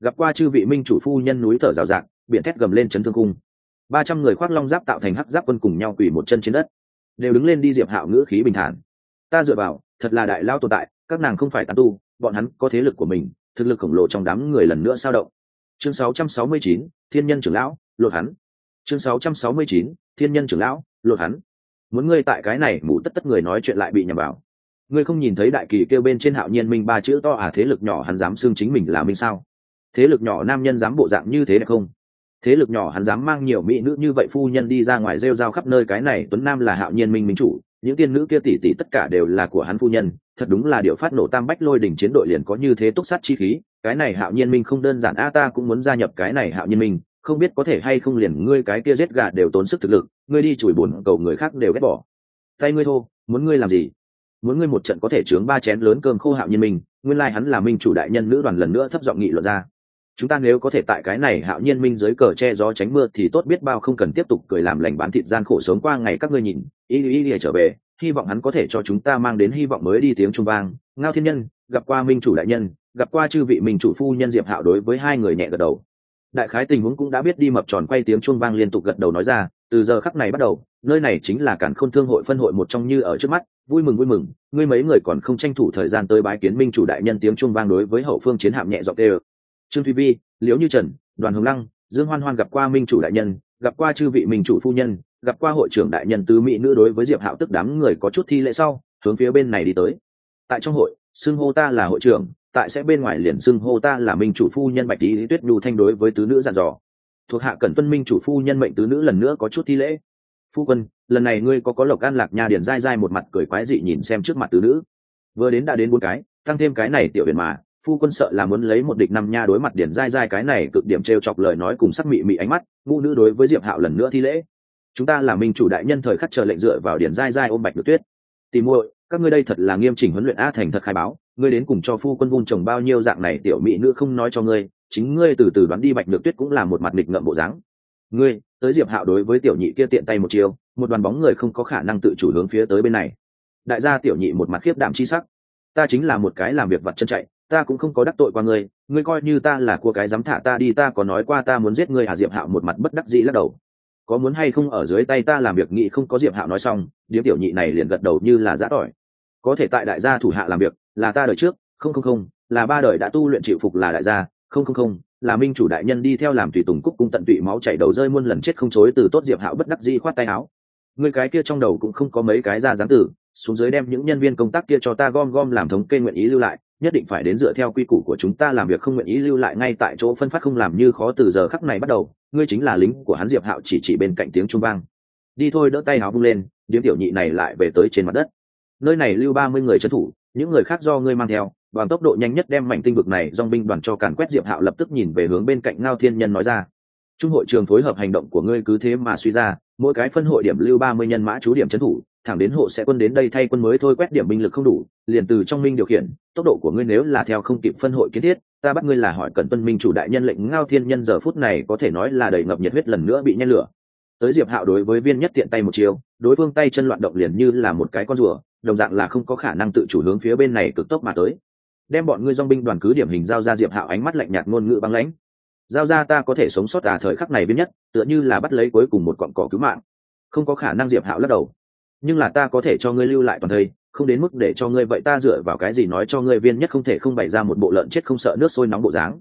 gặp qua chư vị minh chủ phu nhân núi thở rào rạc, biển thét gầm lên chấn thương cung ba trăm người khoác long giáp tạo thành hắc giáp quân cùng nhau quỳ một chân trên đất. Đều đứng lên đi diệp hạo ngữ khí bình thản. Ta dựa vào thật là đại lao tồn tại các nàng không phải tán tu bọn hắn có thế lực của mình thực lực khổng lồ trong đám người lần nữa sao động. Chương 669, thiên nhân trưởng lão lột hắn. Chương 669, thiên nhân trưởng lão lột hắn. Muốn ngươi tại cái này mù tất tất người nói chuyện lại bị nhầm vào. Ngươi không nhìn thấy đại kỳ kêu bên trên hạo nhiên minh ba chữ to à thế lực nhỏ hắn dám xưng chính mình là minh sao? Thế lực nhỏ nam nhân dám bộ dạng như thế được không? Thế lực nhỏ hắn dám mang nhiều mỹ nữ như vậy phu nhân đi ra ngoài rêu rao khắp nơi, cái này tuấn nam là hạo nhiên minh minh chủ, những tiên nữ kia tỷ tỷ tất cả đều là của hắn phu nhân, thật đúng là điệu phát nổ tam bách lôi đỉnh chiến đội liền có như thế túc sát chi khí, cái này hạo nhiên minh không đơn giản, a ta cũng muốn gia nhập cái này hạo nhiên minh, không biết có thể hay không liền ngươi cái kia giết gà đều tốn sức thực lực, ngươi đi chùi bùn cầu người khác đều ghét bỏ. Tay ngươi thô, muốn ngươi làm gì? Muốn ngươi một trận có thể chướng ba chén lớn cơm khô hạo nhiên minh, nguyên lai hắn là minh chủ đại nhân nữ đoàn lần nữa thấp giọng nghị luận ra chúng ta nếu có thể tại cái này hạo nhiên minh dưới cờ che gió tránh mưa thì tốt biết bao không cần tiếp tục cười làm lành bán thịt gian khổ sống qua ngày các ngươi nhìn. Y y y trở về. Hy vọng hắn có thể cho chúng ta mang đến hy vọng mới đi tiếng trung vang. Ngao thiên nhân, gặp qua minh chủ đại nhân, gặp qua chư vị minh chủ phu nhân diệp hạo đối với hai người nhẹ gật đầu. Đại khái tình huống cũng đã biết đi mập tròn quay tiếng chuông vang liên tục gật đầu nói ra, từ giờ khắc này bắt đầu, nơi này chính là cản khôn thương hội phân hội một trong như ở trước mắt. Vui mừng vui mừng. Ngươi mấy người còn không tranh thủ thời gian tới bái kiến minh chủ đại nhân tiếng chuông vang đối với hậu phương chiến hạm nhẹ dọc tê trương thùy vi liễu như trần, đoàn hồng lăng, dương hoan hoan gặp qua minh chủ đại nhân, gặp qua chư vị minh chủ phu nhân, gặp qua hội trưởng đại nhân tứ mỹ nữ đối với diệp hạo tức đám người có chút thi lễ sau, hướng phía bên này đi tới. Tại trong hội, xưng hô ta là hội trưởng, tại sẽ bên ngoài liền xưng hô ta là minh chủ phu nhân bạch lý tuyết nhu thanh đối với tứ nữ dặn dò. Thuộc hạ cần tuân minh chủ phu nhân mệnh tứ nữ lần nữa có chút thi lễ. Phu quân, lần này ngươi có có lộc an lạc nhà điển dai dai một mặt cười quái dị nhìn xem trước mặt tứ nữ. Vừa đến đã đến bốn cái, tăng thêm cái này tiểu huyền mà phu quân sợ là muốn lấy một địch năm nha đối mặt điển dai dai cái này cực điểm t r e o chọc lời nói cùng sắc mị mị ánh mắt, ngũ nữ đối với diệp hạo lần nữa thi lễ. Chúng ta là minh chủ đại nhân thời khắc chờ lệnh dựa vào điển dai dai ôm bạch được tuyết. Tìm muội, các ngươi đây thật là nghiêm chỉnh huấn luyện a thành thật khai báo, ngươi đến cùng cho phu quân vun trồng bao nhiêu dạng này tiểu mỹ nữ không nói cho ngươi, chính ngươi từ từ đoán đi bạch được tuyết cũng là một mặt nghịch ngợm bộ dáng. Ngươi, tới diệp hạo đối với tiểu nhị kia tiện tay một chiều một đoàn bóng người không có khả năng tự chủ hướng phía tới bên này. Đại gia tiểu nhị một mặt khiếp đạm chi sắc. Ta chính là một cái làm việc vặt chân chạy ta cũng không có đắc tội qua ngươi ngươi coi như ta là cua cái dám thả ta đi, ta có nói qua ta muốn giết ngươi à diệp hạo một mặt bất đắc dĩ lắc đầu. Có muốn hay không ở dưới tay ta làm việc nghị không có diệp hạo nói xong, điếm tiểu nhị này liền gật đầu như là giã tỏi. Có thể tại đại gia thủ hạ làm việc, là ta đời trước, không không không, là ba đời đã tu luyện chịu phục là đại gia, không không không, là minh chủ đại nhân đi theo làm tùy tùng cúc cung tận tụy máu chảy đầu rơi muôn lần chết không chối từ tốt diệp hạo bất đắc dĩ khoát tay áo. Người cái kia trong đầu cũng không có mấy cái ra dáng tử, xuống dưới đem những nhân viên công tác kia cho ta gom gom làm thống kê nguyện ý lưu lại nhất định phải đến dựa theo quy củ của chúng ta làm việc không nguyện ý lưu lại ngay tại chỗ phân phát không làm như khó từ giờ khắc này bắt đầu, ngươi chính là lính của hắn diệp hạo chỉ chỉ bên cạnh tiếng trung vang. Đi thôi, đỡ tay áo vung lên, điếm tiểu nhị này lại về tới trên mặt đất. Nơi này lưu ba mươi người trấn thủ, những người khác do ngươi mang theo, bằng tốc độ nhanh nhất đem mảnh tinh vực này dong binh đoàn cho càn quét diệp hạo lập tức nhìn về hướng bên cạnh ngao thiên nhân nói ra. Trung hội trường phối hợp hành động của ngươi cứ thế mà suy ra, mỗi cái phân hội điểm lưu ba mươi nhân mã chú điểm trấn thủ thẳng đến hộ sẽ quân đến đây thay quân mới thôi, quét điểm binh lực không đủ, liền từ trong minh điều khiển. Tốc độ của ngươi nếu là theo không kịp phân hội kiến thiết, ta bắt ngươi là hỏi cần tuân minh chủ đại nhân lệnh ngao thiên nhân giờ phút này có thể nói là đầy ngập nhiệt huyết lần nữa bị nhen lửa. Tới diệp hạo đối với viên nhất tiện tay một chiều, đối phương tay chân loạn động liền như là một cái con rùa, đồng dạng là không có khả năng tự chủ hướng phía bên này cực tốc mà tới. Đem bọn ngươi dong binh đoàn cứ điểm hình giao ra, diệp hạo ánh mắt lạnh nhạt ngôn ngữ băng lãnh. Giao ra ta có thể sống sót à thời khắc này viên nhất, tựa như là bắt lấy cuối cùng một cọn cỏ cứu mạng. Không có khả năng, diệp hạo lắc đầu nhưng là ta có thể cho ngươi lưu lại toàn thây, không đến mức để cho ngươi vậy ta dựa vào cái gì nói cho ngươi viên nhất không thể không bày ra một bộ lợn chết không sợ nước sôi nóng bộ dáng.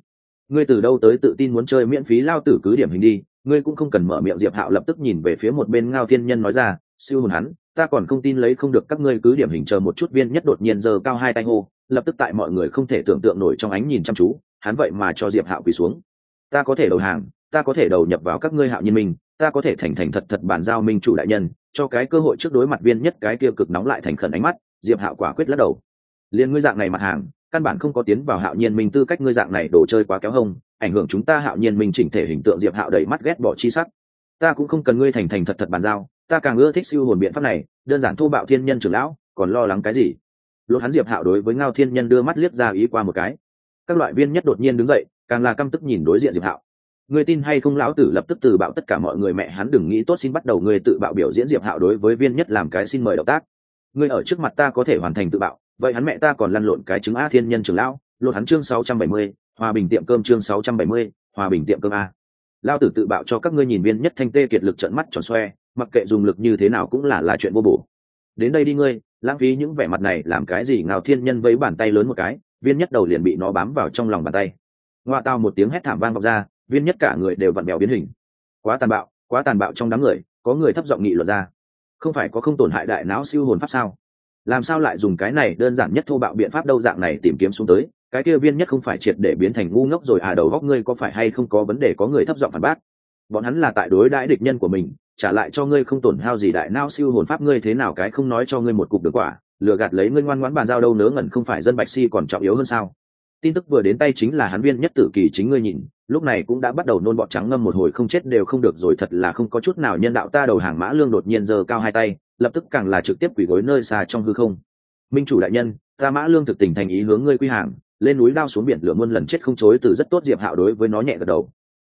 Ngươi từ đâu tới tự tin muốn chơi miễn phí lao tử cứ điểm hình đi, ngươi cũng không cần mở miệng diệp hạo lập tức nhìn về phía một bên ngao thiên nhân nói ra, siêu hồn hắn, ta còn không tin lấy không được các ngươi cứ điểm hình chờ một chút viên nhất đột nhiên giơ cao hai tay hô, lập tức tại mọi người không thể tưởng tượng nổi trong ánh nhìn chăm chú, hắn vậy mà cho diệp hạo quỳ xuống. Ta có thể đầu hàng, ta có thể đầu nhập vào các ngươi hạo nhân minh, ta có thể thành thành thật thật bàn giao minh chủ đại nhân cho cái cơ hội trước đối mặt viên nhất cái kia cực nóng lại thành khẩn ánh mắt, diệp hạo quả quyết lắc đầu. Liền ngươi dạng này mặt hàng, căn bản không có tiến vào hạo nhiên minh tư cách ngươi dạng này đồ chơi quá kéo hông, ảnh hưởng chúng ta hạo nhiên minh chỉnh thể hình tượng diệp hạo đầy mắt ghét bỏ chi sắc. Ta cũng không cần ngươi thành thành thật thật bàn giao, ta càng ưa thích siêu hồn biện pháp này, đơn giản thô bạo thiên nhân trưởng lão, còn lo lắng cái gì? Lột hắn diệp hạo đối với ngao thiên nhân đưa mắt liếc ra ý qua một cái. Các loại viên nhất đột nhiên đứng dậy, càng là căm tức nhìn đối diện diệp hạo người tin hay không lão tử lập tức từ bạo tất cả mọi người mẹ hắn đừng nghĩ tốt xin bắt đầu người tự bạo biểu diễn diệp hạo đối với viên nhất làm cái xin mời động tác. Ngươi ở trước mặt ta có thể hoàn thành tự bạo vậy hắn mẹ ta còn lăn lộn cái chứng a thiên nhân trưởng lão lột hắn chương 670, hòa bình tiệm cơm chương 670, hòa bình tiệm cơm a. Lao tử tự bạo cho các ngươi nhìn viên nhất thanh tê kiệt lực trận mắt tròn xoe mặc kệ dùng lực như thế nào cũng là là chuyện vô bổ. Đến đây đi ngươi lãng phí những vẻ mặt này làm cái gì ngào thiên nhân với bàn tay lớn một cái viên nhất đầu liền bị nó bám vào trong lòng bàn tay. Ngoa tao một tiếng hét thảm vang vọng ra viên nhất cả người đều vặn bèo biến hình. Quá tàn bạo, quá tàn bạo trong đám người, có người thấp giọng nghị luận ra. Không phải có không tổn hại đại não siêu hồn pháp sao? Làm sao lại dùng cái này đơn giản nhất thô bạo biện pháp đâu dạng này tìm kiếm xuống tới, cái kia viên nhất không phải triệt để biến thành ngu ngốc rồi à đầu góc ngươi có phải hay không có vấn đề có người thấp giọng phản bác? Bọn hắn là tại đối đãi địch nhân của mình, trả lại cho ngươi không tổn hao gì đại não siêu hồn pháp ngươi thế nào cái không nói cho ngươi một cục được quả, lừa gạt lấy ngươi ngoan ngoãn bàn giao đâu nớ ngẩn không phải dân bạch si còn trọng yếu hơn sao? Tin tức vừa đến tay chính là hắn viên nhất tử kỳ chính ngươi nhìn lúc này cũng đã bắt đầu nôn bọt trắng ngâm một hồi không chết đều không được rồi, thật là không có chút nào nhân đạo ta đầu hàng mã lương đột nhiên giơ cao hai tay, lập tức càng là trực tiếp quỷ gối nơi xa trong hư không. Minh chủ đại nhân, ta mã lương thực tình thành ý hướng ngươi quy hàng, lên núi đao xuống biển lửa muôn lần chết không chối từ rất tốt diệp hạo đối với nó nhẹ gật đầu.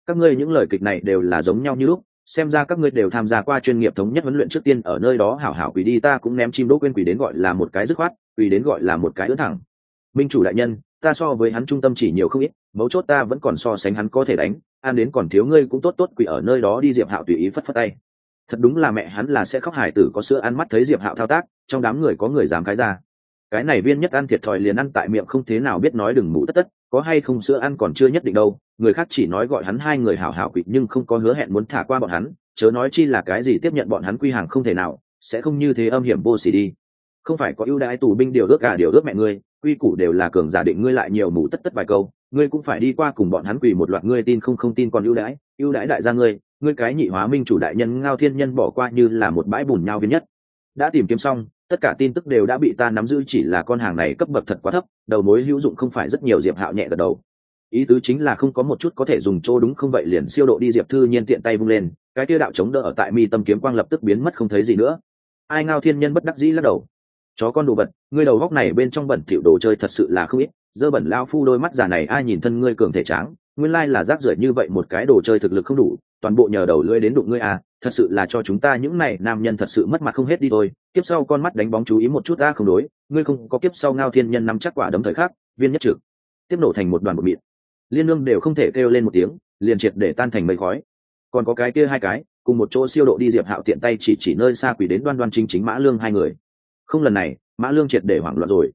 Các ngươi những lời kịch này đều là giống nhau như lúc, xem ra các ngươi đều tham gia qua chuyên nghiệp thống nhất huấn luyện trước tiên ở nơi đó hảo hảo quỷ đi, ta cũng ném chim đỗ quên quỷ đến gọi là một cái dứt khoát quỷ đến gọi là một cái ưỡn thẳng. Minh chủ đại nhân ta so với hắn trung tâm chỉ nhiều không ít, mấu chốt ta vẫn còn so sánh hắn có thể đánh an đến còn thiếu ngươi cũng tốt tốt quỷ ở nơi đó đi diệp hạo tùy ý phất phất tay. Thật đúng là mẹ hắn là sẽ khóc hải tử có sữa ăn mắt thấy diệp hạo thao tác, trong đám người có người dám cái ra. Cái này viên nhất ăn thiệt thòi liền ăn tại miệng không thế nào biết nói đừng mũ tất tất, có hay không sữa ăn còn chưa nhất định đâu, người khác chỉ nói gọi hắn hai người hảo hảo quỷ nhưng không có hứa hẹn muốn thả qua bọn hắn, chớ nói chi là cái gì tiếp nhận bọn hắn quy hàng không thể nào, sẽ không như thế âm hiểm vô xỉ đi. Không phải có ưu đãi tù binh điều ước cả điều ước mẹ ngươi quy củ đều là cường giả định ngươi lại nhiều mù tất tất vài câu, ngươi cũng phải đi qua cùng bọn hắn quỳ một loạt ngươi tin không không tin còn ưu đãi ưu đãi đại gia ngươi ngươi cái nhị hóa minh chủ đại nhân ngao thiên nhân bỏ qua như là một bãi bùn nhau viên nhất. Đã tìm kiếm xong, tất cả tin tức đều đã bị ta nắm giữ chỉ là con hàng này cấp bậc thật quá thấp, đầu mối hữu dụng không phải rất nhiều diệp hạo nhẹ gật đầu. Ý tứ chính là không có một chút có thể dùng chỗ đúng không vậy liền siêu độ đi diệp thư nhiên tiện tay vung lên, cái tiêu đạo chống đỡ ở tại mi tâm kiếm quang lập tức biến mất không thấy gì nữa. Ai ngao thiên nhân bất đắc dĩ lắc đầu chó con đồ vật, ngươi đầu góc này bên trong bẩn thỉu đồ chơi thật sự là không ít. Dơ bẩn lao phu đôi mắt già này, ai nhìn thân ngươi cường thể tráng, nguyên lai là rác rưởi như vậy một cái đồ chơi thực lực không đủ, toàn bộ nhờ đầu lưỡi đến đụng ngươi à thật sự là cho chúng ta những này nam nhân thật sự mất mặt không hết đi thôi. Kiếp sau con mắt đánh bóng chú ý một chút ta không đối, ngươi không có kiếp sau ngao thiên nhân nắm chắc quả đấm thời khắc, viên nhất trực. Tiếp nổ thành một đoàn bột mịn. Liên lương đều không thể kêu lên một tiếng, liền triệt để tan thành mây khói. Còn có cái kia hai cái, cùng một chỗ siêu độ đi diệp hạo tiện tay chỉ chỉ nơi xa quỷ đến đoan đoan chính chính mã lương hai người không lần này, mã lương triệt để hoảng loạn rồi.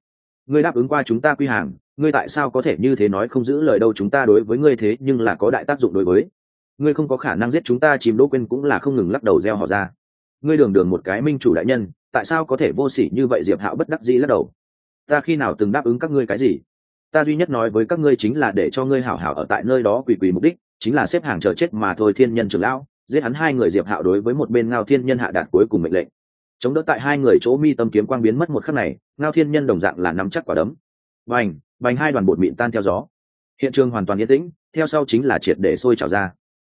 Ngươi đáp ứng qua chúng ta quy hàng, ngươi tại sao có thể như thế nói không giữ lời đâu chúng ta đối với ngươi thế nhưng là có đại tác dụng đối với. Ngươi không có khả năng giết chúng ta chìm đỗ quên cũng là không ngừng lắc đầu gieo họ ra. Ngươi đường đường một cái minh chủ đại nhân, tại sao có thể vô sỉ như vậy diệp hạo bất đắc dĩ lắc đầu? Ta khi nào từng đáp ứng các ngươi cái gì? Ta duy nhất nói với các ngươi chính là để cho ngươi hảo hảo ở tại nơi đó quỳ quỳ mục đích, chính là xếp hàng chờ chết mà thôi thiên nhân trưởng lão, giết hắn hai người diệp hạo đối với một bên ngao thiên nhân hạ đạt cuối cùng mệnh lệnh chống đỡ tại hai người chỗ mi tâm kiếm quang biến mất một khắc này, ngao thiên nhân đồng dạng là nắm chắc quả đấm. Bành bành, hai đoàn bột mịn tan theo gió. Hiện trường hoàn toàn yên tĩnh, theo sau chính là triệt để sôi trào ra.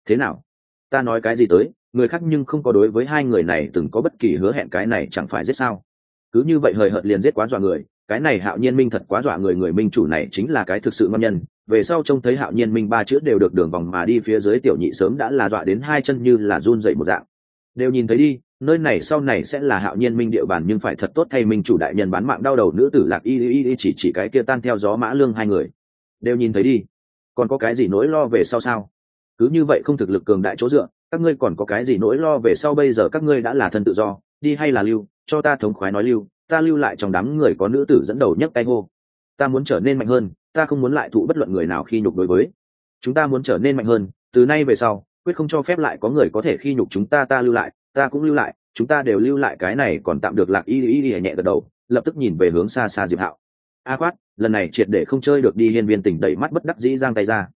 Thế nào? Ta nói cái gì tới, người khác nhưng không có đối với hai người này từng có bất kỳ hứa hẹn cái này chẳng phải giết sao? Cứ như vậy hời hợt liền giết quá dọa người, cái này hạo nhiên minh thật quá dọa người người minh chủ này chính là cái thực sự ngon nhân. Về sau trông thấy hạo nhiên minh ba chữ đều được đường vòng mà đi phía dưới tiểu nhị sớm đã là dọa đến hai chân như là run dậy một dạng. Đều nhìn thấy đi nơi này sau này sẽ là hạo nhiên minh địa bàn nhưng phải thật tốt thay minh chủ đại nhân bán mạng đau đầu nữ tử lạc y y y chỉ chỉ cái kia tan theo gió mã lương hai người. Đều nhìn thấy đi. Còn có cái gì nỗi lo về sau sao? Cứ như vậy không thực lực cường đại chỗ dựa, các ngươi còn có cái gì nỗi lo về sau bây giờ các ngươi đã là thân tự do, đi hay là lưu, cho ta thống khoái nói lưu, ta lưu lại trong đám người có nữ tử dẫn đầu nhấc tay hô. Ta muốn trở nên mạnh hơn, ta không muốn lại thụ bất luận người nào khi nhục đối với. Chúng ta muốn trở nên mạnh hơn, từ nay về sau, quyết không cho phép lại có người có thể khi nhục chúng ta ta lưu lại ta cũng lưu lại chúng ta đều lưu lại cái này còn tạm được lạc y y y nhẹ gật đầu lập tức nhìn về hướng xa xa diệp hạo. A khoát lần này triệt để không chơi được đi hiên viên tỉnh đẩy mắt bất đắc dĩ giang tay ra.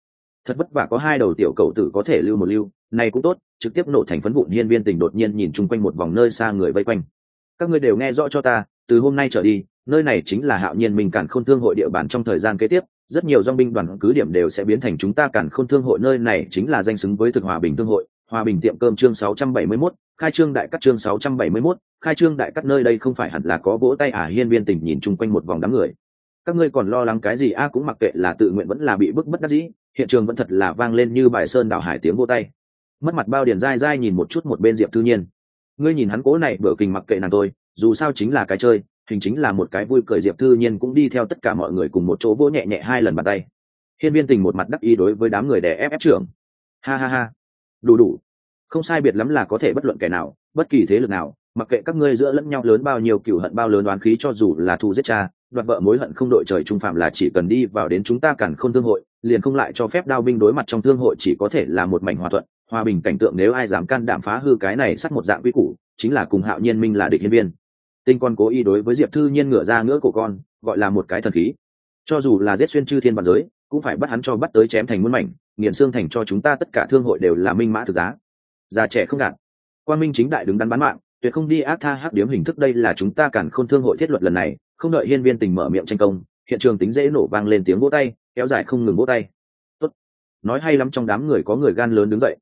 Thật vất vả có hai đầu tiểu cầu tử có thể lưu một lưu này cũng tốt trực tiếp nổ thành phấn vụn hiên viên tỉnh đột nhiên nhìn chung quanh một vòng nơi xa người vây quanh. Các ngươi đều nghe rõ cho ta từ hôm nay trở đi nơi này chính là hạo nhiên mình cản khôn thương hội địa bàn trong thời gian kế tiếp rất nhiều dong binh đoàn cứ điểm đều sẽ biến thành chúng ta cản khôn thương hội nơi này chính là danh xứng với thực hòa bình thương hội hòa bình tiệm cơm chương 671, khai trương đại cắt chương 671, khai trương đại cắt nơi đây không phải hẳn là có vỗ tay à hiên viên tỉnh nhìn chung quanh một vòng đám người. Các ngươi còn lo lắng cái gì? A cũng mặc kệ là tự nguyện vẫn là bị bức bất đắc dĩ hiện trường vẫn thật là vang lên như bài sơn đảo hải tiếng vô tay. Mất mặt bao điền dai dai nhìn một chút một bên diệp thư nhiên. Ngươi nhìn hắn cố này bở kình mặc kệ nàng tôi dù sao chính là cái chơi hình chính là một cái vui cười diệp thư nhiên cũng đi theo tất cả mọi người cùng một chỗ vỗ nhẹ nhẹ hai lần bàn tay. Hiên viên tình một mặt đắc ý đối với đám người đè ép ép trưởng. Ha ha ha. Đủ đủ không sai biệt lắm là có thể bất luận kẻ nào, bất kỳ thế lực nào, mặc kệ các ngươi giữa lẫn nhau lớn bao nhiêu cựu hận, bao lớn đoán khí cho dù là thu giết cha, đoạt vợ mối hận không đội trời trung phạm là chỉ cần đi vào đến chúng ta cản không thương hội, liền không lại cho phép đao binh đối mặt trong thương hội chỉ có thể là một mảnh hòa thuận, hòa bình cảnh tượng nếu ai dám can đảm phá hư cái này sắt một dạng quy củ, chính là cùng hạo nhiên minh là địch nhân viên. Tinh con cố ý đối với diệp thư nhiên ngửa ra ngửa cổ con, gọi là một cái thần khí. Cho dù là giết xuyên chư thiên bản giới, cũng phải bắt hắn cho bắt tới chém thành muôn mảnh, nghiền xương thành cho chúng ta tất cả thương hội đều là minh mã thực giá già trẻ không gạt. Quan minh chính đại đứng đắn bán mạng, tuyệt không đi ác tha hắc điếm hình thức đây là chúng ta cản khôn thương hội thiết luật lần này, không đợi hiên viên tình mở miệng tranh công, hiện trường tính dễ nổ vang lên tiếng vỗ tay, kéo dài không ngừng vỗ tay. Tốt. nói hay lắm trong đám người có người gan lớn đứng dậy.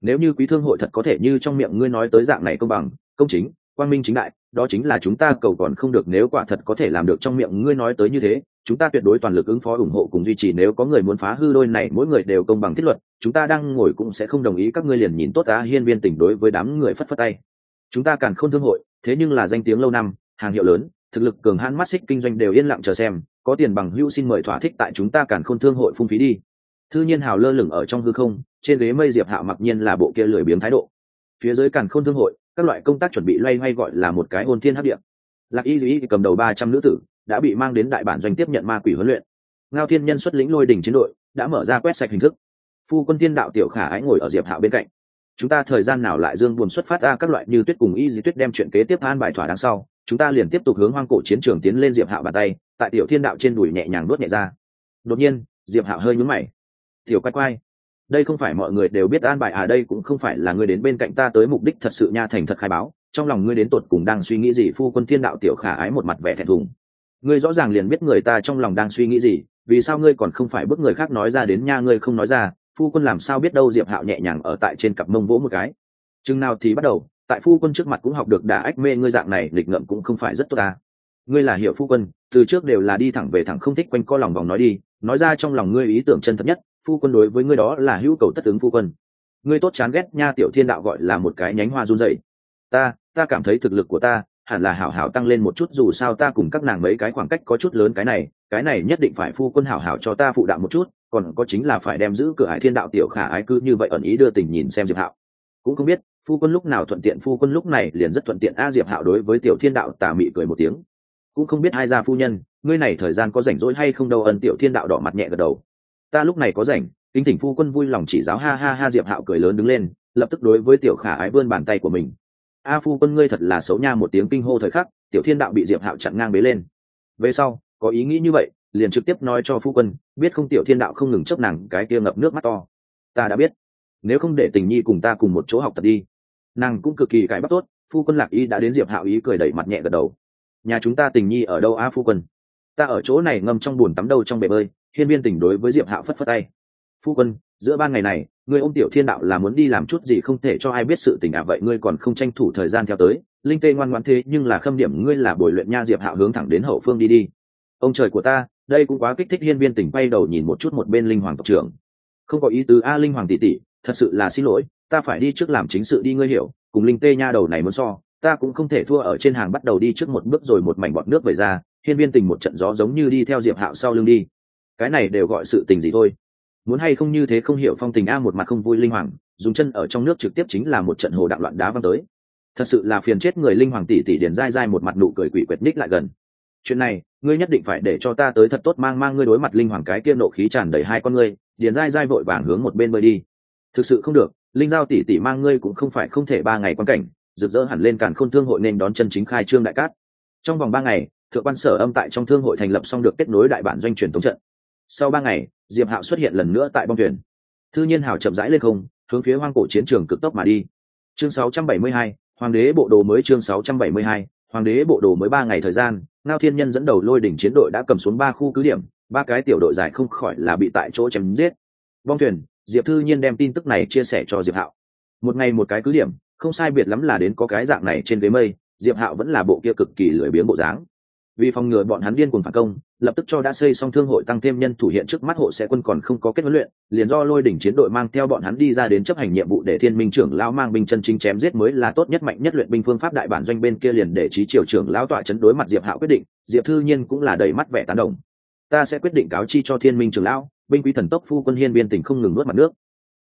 Nếu như quý thương hội thật có thể như trong miệng ngươi nói tới dạng này công bằng, công chính, quang minh chính đại đó chính là chúng ta cầu còn không được nếu quả thật có thể làm được trong miệng ngươi nói tới như thế, chúng ta tuyệt đối toàn lực ứng phó ủng hộ cùng duy trì nếu có người muốn phá hư đôi này, mỗi người đều công bằng thiết luật, chúng ta đang ngồi cũng sẽ không đồng ý các ngươi liền nhìn tốt á hiên viên tỉnh đối với đám người phất phất tay. Chúng ta càng không thương hội, thế nhưng là danh tiếng lâu năm, hàng hiệu lớn, thực lực cường hãn mắt xích kinh doanh đều yên lặng chờ xem, có tiền bằng hữu xin mời thỏa thích tại chúng ta càng khôn thương hội phung phí đi. Thư nhiên hào lơ lửng ở trong hư không, trên ghế mây diệp hạo mặc nhiên là bộ kia lười biếng thái độ. Phía dưới càng khôn thương hội các loại công tác chuẩn bị loay hoay gọi là một cái hôn thiên hấp điện lạc y duy cầm đầu ba trăm nữ tử, đã bị mang đến đại bản doanh tiếp nhận ma quỷ huấn luyện. Ngao thiên nhân xuất lĩnh lôi đình chiến đội, đã mở ra quét sạch hình thức. Phu quân thiên đạo tiểu khả ái ngồi ở diệp hạo bên cạnh. Chúng ta thời gian nào lại dương buồn xuất phát ra các loại như tuyết cùng y di tuyết đem chuyện kế tiếp an bài thỏa đằng sau, chúng ta liền tiếp tục hướng hoang cổ chiến trường tiến lên diệp hạo bàn tay, tại tiểu thiên đạo trên đùi nhẹ nhàng đốt nhẹ ra. Đột nhiên, diệp hạo hơi nhúng mày. Tiểu quay quay đây không phải mọi người đều biết an bài à đây cũng không phải là ngươi đến bên cạnh ta tới mục đích thật sự nha, thành thật khai báo, trong lòng ngươi đến tột cùng đang suy nghĩ gì, phu quân thiên đạo tiểu khả ái một mặt vẻ thẹn thùng. Ngươi rõ ràng liền biết người ta trong lòng đang suy nghĩ gì, vì sao ngươi còn không phải bước người khác nói ra đến nha, ngươi không nói ra, phu quân làm sao biết đâu diệp hạo nhẹ nhàng ở tại trên cặp mông vỗ một cái. Chừng nào thì bắt đầu, tại phu quân trước mặt cũng học được đả ách mê ngươi dạng này lịch ngậm cũng không phải rất tốt ta. Ngươi là hiệu phu quân, từ trước đều là đi thẳng về thẳng không thích quanh co lòng vòng nói đi, nói ra trong lòng ngươi ý tưởng chân thật nhất phu quân đối với ngươi đó là hữu cầu tất ứng phu quân. Ngươi tốt chán ghét nha tiểu thiên đạo gọi là một cái nhánh hoa run dậy ta ta cảm thấy thực lực của ta hẳn là hảo hảo tăng lên một chút, dù sao ta cùng các nàng mấy cái khoảng cách có chút lớn cái này cái này nhất định phải phu quân hảo hảo cho ta phụ đạo một chút, còn có chính là phải đem giữ cửa hải thiên đạo tiểu khả ái cứ như vậy ẩn ý đưa tình nhìn xem diệp hạo. Cũng không biết, phu quân lúc nào thuận tiện, phu quân lúc này liền rất thuận tiện, a diệp hạo đối với tiểu thiên đạo tà mị cười một tiếng. Cũng không biết hai gia phu nhân, ngươi này thời gian có rảnh rỗi hay không đâu, ân tiểu thiên đạo đỏ mặt nhẹ gật đầu ta lúc này có rảnh, kính thỉnh phu quân vui lòng chỉ giáo ha ha ha diệp hạo cười lớn đứng lên, lập tức đối với tiểu khả ái vươn bàn tay của mình. A phu quân ngươi thật là xấu nha, một tiếng kinh hô thời khắc, tiểu thiên đạo bị diệp hạo chặn ngang bế lên. Về sau, có ý nghĩ như vậy, liền trực tiếp nói cho phu quân, biết không tiểu thiên đạo không ngừng chấp nàng cái kia ngập nước mắt to. Ta đã biết. Nếu không để tình nhi cùng ta cùng một chỗ học tập đi. Nàng cũng cực kỳ cãi bắt tốt, phu quân lạc y đã đến diệp hạo ý cười đẩy mặt nhẹ gật đầu. Nhà chúng ta tình nhi ở đâu a phu quân? Ta ở chỗ này ngâm trong bùn tắm đâu trong bể bơi hiên viên tình đối với diệp hạo phất phất tay. Phu quân, giữa ban ngày này, ngươi ôm tiểu thiên đạo là muốn đi làm chút gì không thể cho ai biết sự tình à? Vậy ngươi còn không tranh thủ thời gian theo tới. Linh tê ngoan ngoan thế, nhưng là khâm điểm ngươi là bồi luyện nha diệp hạo hướng thẳng đến hậu phương đi đi. Ông trời của ta, đây cũng quá kích thích hiên viên tỉnh bay đầu nhìn một chút một bên linh hoàng tộc trưởng. Không có ý tứ a, linh hoàng tỷ tỷ, thật sự là xin lỗi, ta phải đi trước làm chính sự đi, ngươi hiểu, cùng linh tê nha đầu này muốn so, ta cũng không thể thua ở trên hàng bắt đầu đi trước một bước rồi một mảnh bọt nước về ra, hiên viên tình một trận gió giống như đi theo diệp hạo sau lưng đi cái này đều gọi sự tình gì thôi. Muốn hay không như thế không hiểu phong tình a một mặt không vui linh hoàng, dùng chân ở trong nước trực tiếp chính là một trận hồ đạn loạn đá văng tới. Thật sự là phiền chết người linh hoàng tỷ tỷ điền dai dai một mặt nụ cười quỷ quyệt ních lại gần. Chuyện này, ngươi nhất định phải để cho ta tới thật tốt mang mang ngươi đối mặt linh hoàng cái kia nộ khí tràn đầy hai con ngươi, điền dai dai vội vàng hướng một bên bơi đi. Thực sự không được, linh giao tỷ tỷ mang ngươi cũng không phải không thể ba ngày quan cảnh, rực rỡ hẳn lên càn khôn thương hội nên đón chân chính khai trương đại cát. Trong vòng ba ngày, thượng quan sở âm tại trong thương hội thành lập xong được kết nối đại bản doanh truyền thống trận sau ba ngày diệp hạo xuất hiện lần nữa tại bong thuyền. Thư nhiên hào chậm rãi lên không hướng phía hoang cổ chiến trường cực tốc mà đi. Chương 672, hoàng đế bộ đồ mới chương 672, hoàng đế bộ đồ mới ba ngày thời gian ngao thiên nhân dẫn đầu lôi đỉnh chiến đội đã cầm xuống ba khu cứ điểm ba cái tiểu đội dài không khỏi là bị tại chỗ chém giết. Bong thuyền diệp thư nhiên đem tin tức này chia sẻ cho diệp hạo. Một ngày một cái cứ điểm không sai biệt lắm là đến có cái dạng này trên ghế mây diệp hạo vẫn là bộ kia cực kỳ lười biếng bộ dáng vì phòng ngừa bọn hắn điên cuồng phản công, lập tức cho đã xây xong thương hội tăng thêm nhân thủ hiện trước mắt hộ sẽ quân còn không có kết huấn luyện, liền do lôi đỉnh chiến đội mang theo bọn hắn đi ra đến chấp hành nhiệm vụ để thiên minh trưởng lão mang binh chân chính chém giết mới là tốt nhất mạnh nhất luyện binh phương pháp đại bản doanh bên kia liền để trí triều trưởng lão tọa chấn đối mặt diệp hạo quyết định, diệp thư nhiên cũng là đầy mắt vẻ tán đồng. Ta sẽ quyết định cáo chi cho thiên minh trưởng lão, binh quý thần tốc phu quân hiên biên tỉnh không ngừng nuốt mặt nước.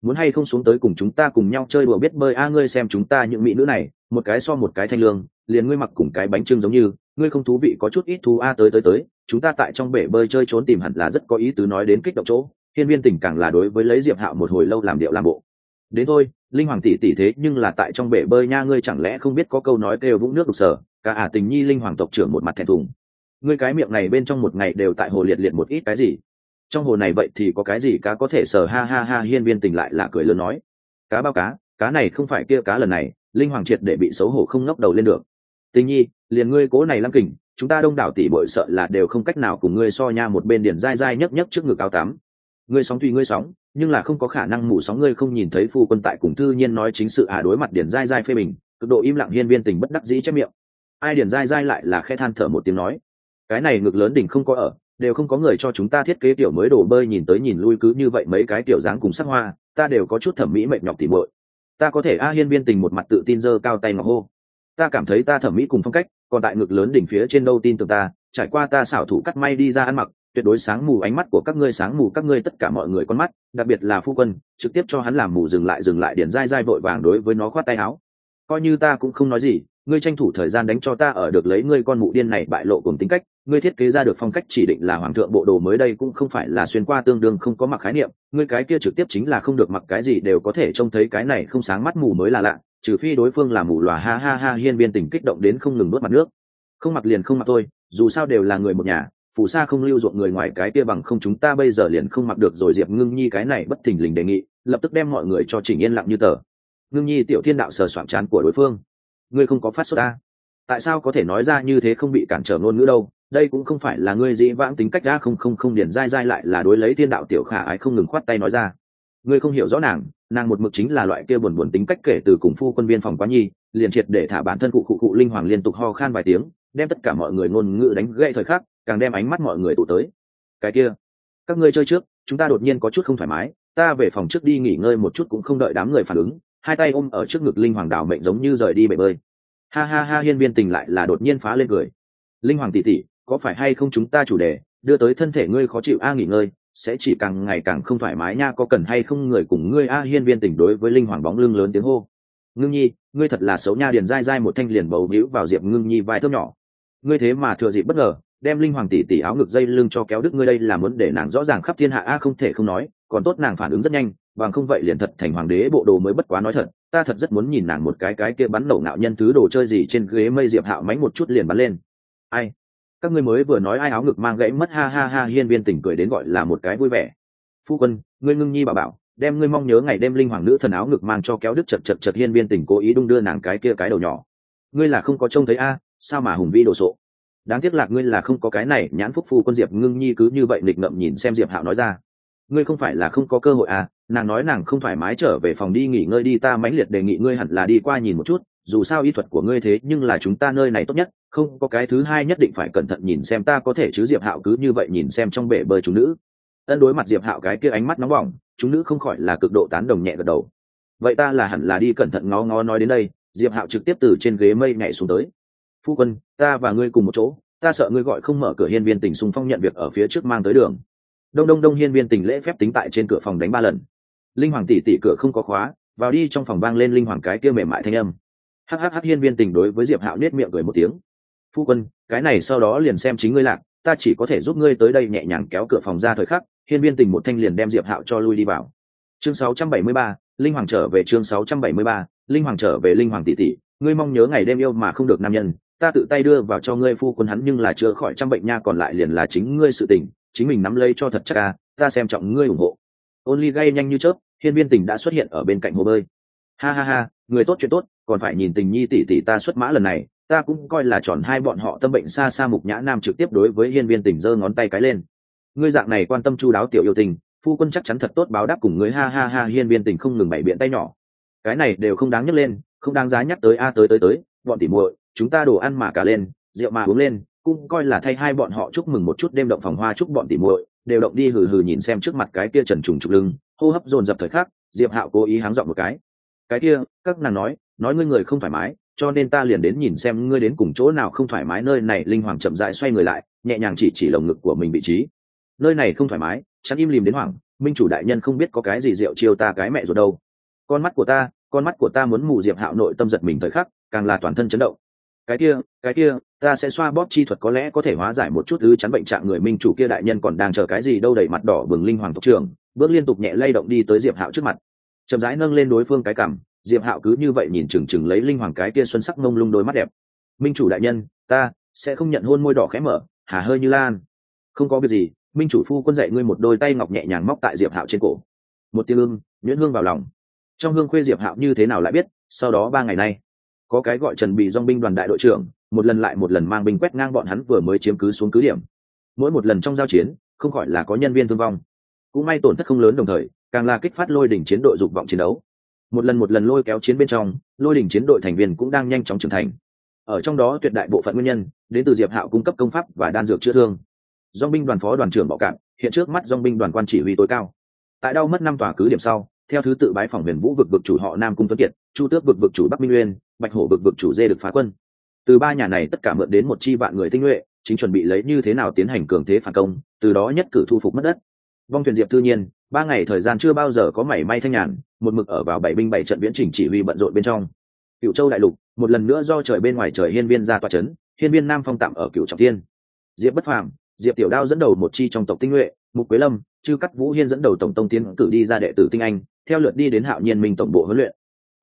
Muốn hay không xuống tới cùng chúng ta cùng nhau chơi đùa biết bơi, a, ngươi xem chúng ta những mỹ nữ này, một cái so một cái thanh lương, liền ngươi mặc cùng cái bánh trưng giống như ngươi không thú vị, có chút ít thú a, tới tới tới. Chúng ta tại trong bể bơi chơi trốn tìm hẳn là rất có ý tứ nói đến kích động chỗ. Hiên viên tình càng là đối với lấy diệp hạo một hồi lâu làm điệu làm bộ. Đến thôi, linh hoàng tỷ tỷ thế nhưng là tại trong bể bơi nha, ngươi chẳng lẽ không biết có câu nói kêu vũng nước đục sở, cả ả tình nhi linh hoàng tộc trưởng một mặt thẹn thùng. Ngươi cái miệng này bên trong một ngày đều tại hồ liệt liệt một ít cái gì? Trong hồ này vậy thì có cái gì cá có thể sờ ha ha ha, hiên viên tình lại là cười lớn nói. Cá bao cá cá này không phải kia cá lần này, linh hoàng triệt để bị xấu hổ không ngóc đầu lên được tình nhi, liền ngươi cố này lăng kình chúng ta đông đảo tỷ bội sợ là đều không cách nào cùng ngươi so nha một bên điển dai dai nhấc nhấc trước ngực áo tám ngươi sóng tùy ngươi sóng, nhưng là không có khả năng mù sóng ngươi không nhìn thấy phu quân tại cùng thư nhiên nói chính sự à đối mặt điển dai dai phê bình, cực độ im lặng hiên viên tình bất đắc dĩ chép miệng. Ai điển dai dai lại là khe than thở một tiếng nói, cái này ngực lớn đỉnh không có ở, đều không có người cho chúng ta thiết kế tiểu mới đổ bơi nhìn tới nhìn lui cứ như vậy mấy cái tiểu dáng cùng sắc hoa, ta đều có chút thẩm mỹ mệt nhọc tỉ bội ta có thể a hiên viên tình một mặt tự tin giơ cao tay ngọc hô ta cảm thấy ta thẩm mỹ cùng phong cách, còn tại ngực lớn đỉnh phía trên đâu tin tưởng ta, trải qua ta xảo thủ cắt may đi ra ăn mặc, tuyệt đối sáng mù ánh mắt của các ngươi, sáng mù các ngươi tất cả mọi người con mắt, đặc biệt là phu quân, trực tiếp cho hắn làm mù dừng lại dừng lại điển dai dai vội vàng đối với nó khoát tay áo. Coi như ta cũng không nói gì, ngươi tranh thủ thời gian đánh cho ta ở được lấy ngươi con mụ điên này bại lộ cùng tính cách, ngươi thiết kế ra được phong cách chỉ định là hoàng thượng bộ đồ mới đây cũng không phải là xuyên qua tương đương không có mặc khái niệm, ngươi cái kia trực tiếp chính là không được mặc cái gì đều có thể trông thấy, cái này không sáng mắt mù mới là lạ trừ phi đối phương là mù lòa ha ha ha hiên viên tình kích động đến không ngừng nuốt mặt nước. Không mặc liền không mặc thôi, dù sao đều là người một nhà, phù sa không lưu ruộng người ngoài cái kia bằng không chúng ta bây giờ liền không mặc được rồi diệp ngưng nhi cái này bất thình lình đề nghị, lập tức đem mọi người cho chỉnh yên lặng như tờ. Ngưng nhi tiểu thiên đạo sờ soạn chán của đối phương. Ngươi không có phát xuất ta. Tại sao có thể nói ra như thế không bị cản trở ngôn ngữ đâu? Đây cũng không phải là ngươi dĩ vãng tính cách đã không không không điển dai dai lại là đối lấy thiên đạo tiểu khả ái không ngừng khoát tay nói ra ngươi không hiểu rõ nàng nàng một mực chính là loại kia buồn buồn tính cách kể từ cùng phu quân viên phòng quá nhi, liền triệt để thả bản thân cụ cụ cụ linh hoàng liên tục ho khan vài tiếng, đem tất cả mọi người ngôn ngữ đánh gậy thời khắc, càng đem ánh mắt mọi người tụ tới. Cái kia, các ngươi chơi trước, chúng ta đột nhiên có chút không thoải mái, ta về phòng trước đi nghỉ ngơi một chút cũng không đợi đám người phản ứng, hai tay ôm ở trước ngực linh hoàng đảo mệnh giống như rời đi bể bơi. Ha ha ha, hiên viên tình lại là đột nhiên phá lên cười. Linh hoàng tỷ tỷ, có phải hay không chúng ta chủ đề, đưa tới thân thể ngươi khó chịu a nghỉ ngơi sẽ chỉ càng ngày càng không thoải mái nha, có cần hay không người cùng ngươi a hiên viên tình đối với linh hoàng bóng lưng lớn tiếng hô. Ngưng nhi, ngươi thật là xấu nha, điền dai dai một thanh liền bầu víu vào diệp ngưng nhi vai thơm nhỏ. Ngươi thế mà thừa dịp bất ngờ, đem linh hoàng tỷ tỷ áo ngực dây lưng cho kéo đứt, ngươi đây là muốn để nàng rõ ràng khắp thiên hạ a, không thể không nói, còn tốt nàng phản ứng rất nhanh, bằng không vậy liền thật thành hoàng đế bộ đồ mới bất quá nói thật. Ta thật rất muốn nhìn nàng một cái cái kia bắn nổ ngạo nhân thứ đồ chơi gì trên ghế mây diệp hạo mánh một chút liền bắn lên. Ai? Các ngươi mới vừa nói ai áo ngực mang gãy mất, ha ha ha, hiên viên tỉnh cười đến gọi là một cái vui vẻ. Phu quân, ngươi ngưng nhi bảo bảo, đem ngươi mong nhớ ngày đêm linh hoàng nữ thần áo ngực mang cho kéo đứt chật chật chật hiên viên tỉnh cố ý đung đưa nàng cái kia cái đầu nhỏ. Ngươi là không có trông thấy a, sao mà hùng vi đồ sộ. Đáng tiếc lạc ngươi là không có cái này, nhãn phúc phu quân diệp ngưng nhi cứ như vậy nghịch ngậm nhìn xem diệp hạo nói ra. Ngươi không phải là không có cơ hội à nàng nói nàng không thoải mái trở về phòng đi nghỉ ngơi đi, ta mãnh liệt đề nghị ngươi hẳn là đi qua nhìn một chút dù sao y thuật của ngươi thế nhưng là chúng ta nơi này tốt nhất, không có cái thứ hai nhất định phải cẩn thận nhìn xem ta có thể chứ diệp hạo cứ như vậy nhìn xem trong bể bơi chúng nữ. Ân đối mặt diệp hạo cái kia ánh mắt nóng bỏng, chúng nữ không khỏi là cực độ tán đồng nhẹ gật đầu. Vậy ta là hẳn là đi cẩn thận ngó ngó nói đến đây, diệp hạo trực tiếp từ trên ghế mây nhảy xuống tới. Phu quân, ta và ngươi cùng một chỗ, ta sợ ngươi gọi không mở cửa hiên viên tỉnh xung phong nhận việc ở phía trước mang tới đường. Đông đông đông hiên viên tỉnh lễ phép tính tại trên cửa phòng đánh ba lần. Linh hoàng tỷ tỷ cửa không có khóa, vào đi trong phòng vang lên linh hoàng cái kia mềm mại thanh âm hắc hắc hắc hiên viên tình đối với diệp hạo nết miệng cười một tiếng. Phu quân cái này sau đó liền xem chính ngươi lạc ta chỉ có thể giúp ngươi tới đây nhẹ nhàng kéo cửa phòng ra thời khắc hiên viên tình một thanh liền đem diệp hạo cho lui đi vào. Chương 673, linh hoàng trở về chương 673, linh hoàng trở về linh hoàng tỷ tỷ ngươi mong nhớ ngày đêm yêu mà không được nam nhân ta tự tay đưa vào cho ngươi phu quân hắn nhưng là chữa khỏi trăm bệnh nha còn lại liền là chính ngươi sự tình chính mình nắm lấy cho thật chắc à ta xem trọng ngươi ủng hộ. Only ly gay nhanh như chớp hiên viên tình đã xuất hiện ở bên cạnh hồ bơi. Ha ha ha người tốt chuyện tốt còn phải nhìn tình nhi tỷ tỷ ta xuất mã lần này, ta cũng coi là tròn hai bọn họ tâm bệnh xa xa mục nhã nam trực tiếp đối với hiên viên tình giơ ngón tay cái lên. Ngươi dạng này quan tâm chu đáo tiểu yêu tình, phu quân chắc chắn thật tốt báo đáp cùng ngươi, ha ha ha, hiên viên tình không ngừng bày biện tay nhỏ. Cái này đều không đáng nhắc lên, không đáng giá nhắc tới, a, tới tới tới, bọn tỉ muội, chúng ta đồ ăn mà cả lên, rượu mà uống lên, cũng coi là thay hai bọn họ chúc mừng một chút đêm động phòng hoa chúc bọn tỉ muội, đều động đi hừ hừ nhìn xem trước mặt cái kia trần trùng trục lưng, hô hấp dồn dập thời khắc, diệp hạo cố ý háng dọn một cái. Cái kia, các nàng nói nói ngươi người không thoải mái, cho nên ta liền đến nhìn xem ngươi đến cùng chỗ nào không thoải mái, nơi này linh hoàng chậm dại xoay người lại, nhẹ nhàng chỉ chỉ lồng ngực của mình vị trí. Nơi này không thoải mái, chắn im lìm đến hoảng, minh chủ đại nhân không biết có cái gì rượu chiêu ta cái mẹ rồi đâu. Con mắt của ta, con mắt của ta muốn mù diệp hạo nội tâm giật mình thời khắc, càng là toàn thân chấn động. Cái kia cái kia, ta sẽ xoa bóp chi thuật có lẽ có thể hóa giải một chút thứ chắn bệnh trạng người minh chủ kia đại nhân còn đang chờ cái gì đâu đầy mặt đỏ bừng linh hoàng tộc trưởng, bước liên tục nhẹ lay động đi tới diệp hạo trước mặt. Chậm rãi nâng lên đối phương cái cằm diệp hạo cứ như vậy nhìn chừng chừng lấy linh hoàng cái kia xuân sắc mông lung đôi mắt đẹp. Minh chủ đại nhân, ta sẽ không nhận hôn môi đỏ khẽ mở, hà hơi như lan. Không có việc gì, minh chủ phu quân dạy ngươi một đôi tay ngọc nhẹ nhàng móc tại diệp hạo trên cổ. Một tiếng ưng, nhuyễn hương vào lòng. Trong hương khuê diệp hạo như thế nào lại biết, sau đó ba ngày nay, có cái gọi trần bị dong binh đoàn đại đội trưởng, một lần lại một lần mang binh quét ngang bọn hắn vừa mới chiếm cứ xuống cứ điểm. Mỗi một lần trong giao chiến, không khỏi là có nhân viên thương vong. Cũng may tổn thất không lớn đồng thời, càng là kích phát lôi đỉnh chiến đội dục vọng chiến đấu một lần một lần lôi kéo chiến bên trong, lôi đỉnh chiến đội thành viên cũng đang nhanh chóng trưởng thành. Ở trong đó tuyệt đại bộ phận nguyên nhân, đến từ diệp hạo cung cấp công pháp và đan dược chữa thương. Dong binh đoàn phó đoàn trưởng bọ cạn, hiện trước mắt dong binh đoàn quan chỉ huy tối cao. Tại đau mất năm tòa cứ điểm sau, theo thứ tự bái phòng huyền vũ vực vực chủ họ nam cung tuấn kiệt, chu tước vực vực chủ bắc minh uyên bạch hổ vực vực chủ dê được phá quân. Từ ba nhà này tất cả mượn đến một chi vạn người tinh nhuệ, chính chuẩn bị lấy như thế nào tiến hành cường thế phản công, từ đó nhất cử thu phục mất đất. Vong thuyền diệp tự nhiên ba ngày thời gian chưa bao giờ có mảy may thanh nhàn, một mực ở vào bảy binh bảy trận viễn trình chỉ huy bận rộn bên trong. Cựu châu đại lục, một lần nữa do trời bên ngoài trời hiên viên ra tòa c h ấ n hiên viên nam phong tạm ở cựu trọng tiên diệp bất phàm, diệp tiểu đao dẫn đầu một chi trong tộc tinh nhuệ, mục quế lâm, chư cắt vũ hiên dẫn đầu tổng tông tiến cử đi ra đệ tử tinh anh, theo lượt đi đến hạo nhiên minh tổng bộ huấn luyện.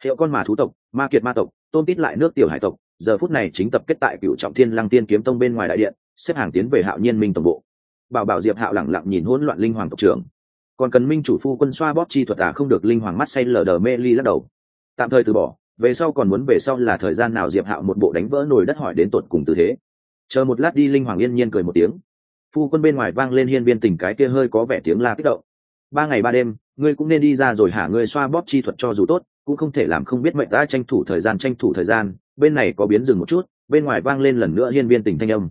Hiệu con mà thú tộc, ma kiệt ma tộc, tôn tít lại nước tiểu hải tộc, giờ phút này chính tập kết tại cựu trọng thiên lăng tiên kiếm tông bên ngoài đại điện, xếp hàng tiến về hạo nhiên minh tổng bộ. Bảo bảo diệp hạo lẳng lặng nhìn hỗn loạn linh hoàng tộc trưởng còn cần minh chủ phu quân xoa bóp chi thuật à không được linh hoàng mắt say lờ đờ mê ly lắc đầu. Tạm thời từ bỏ, về sau còn muốn về sau là thời gian nào diệp hạo một bộ đánh vỡ nồi đất hỏi đến tột cùng tư thế. Chờ một lát đi, linh hoàng yên nhiên cười một tiếng. Phu quân bên ngoài vang lên hiên viên tình cái kia hơi có vẻ tiếng la kích động. Ba ngày ba đêm, ngươi cũng nên đi ra rồi hả? Ngươi xoa bóp chi thuật cho dù tốt, cũng không thể làm không biết mệnh ta tranh thủ thời gian, tranh thủ thời gian. Bên này có biến dừng một chút, bên ngoài vang lên lần nữa hiên viên tình thanh âm.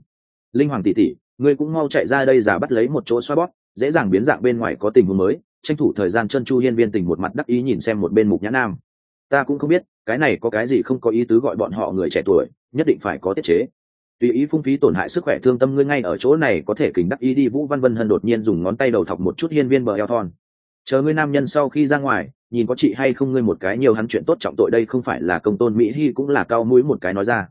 Linh hoàng tỷ tỷ, ngươi cũng mau chạy ra đây giả bắt lấy một chỗ xoa bóp dễ dàng biến dạng bên ngoài có tình huống mới, tranh thủ thời gian chân chu hiên viên tình một mặt đắc ý nhìn xem một bên mục nhã nam. Ta cũng không biết, cái này có cái gì không có ý tứ gọi bọn họ người trẻ tuổi, nhất định phải có tiết chế. Tùy ý phung phí tổn hại sức khỏe thương tâm ngươi ngay ở chỗ này có thể kính đắc ý đi, vũ văn vân hân đột nhiên dùng ngón tay đầu thọc một chút hiên viên bờ eo thon. Chờ ngươi nam nhân sau khi ra ngoài, nhìn có chị hay không ngươi một cái nhiều hắn chuyện tốt trọng tội đây không phải là công tôn mỹ hy cũng là cao mũi một cái nói ra.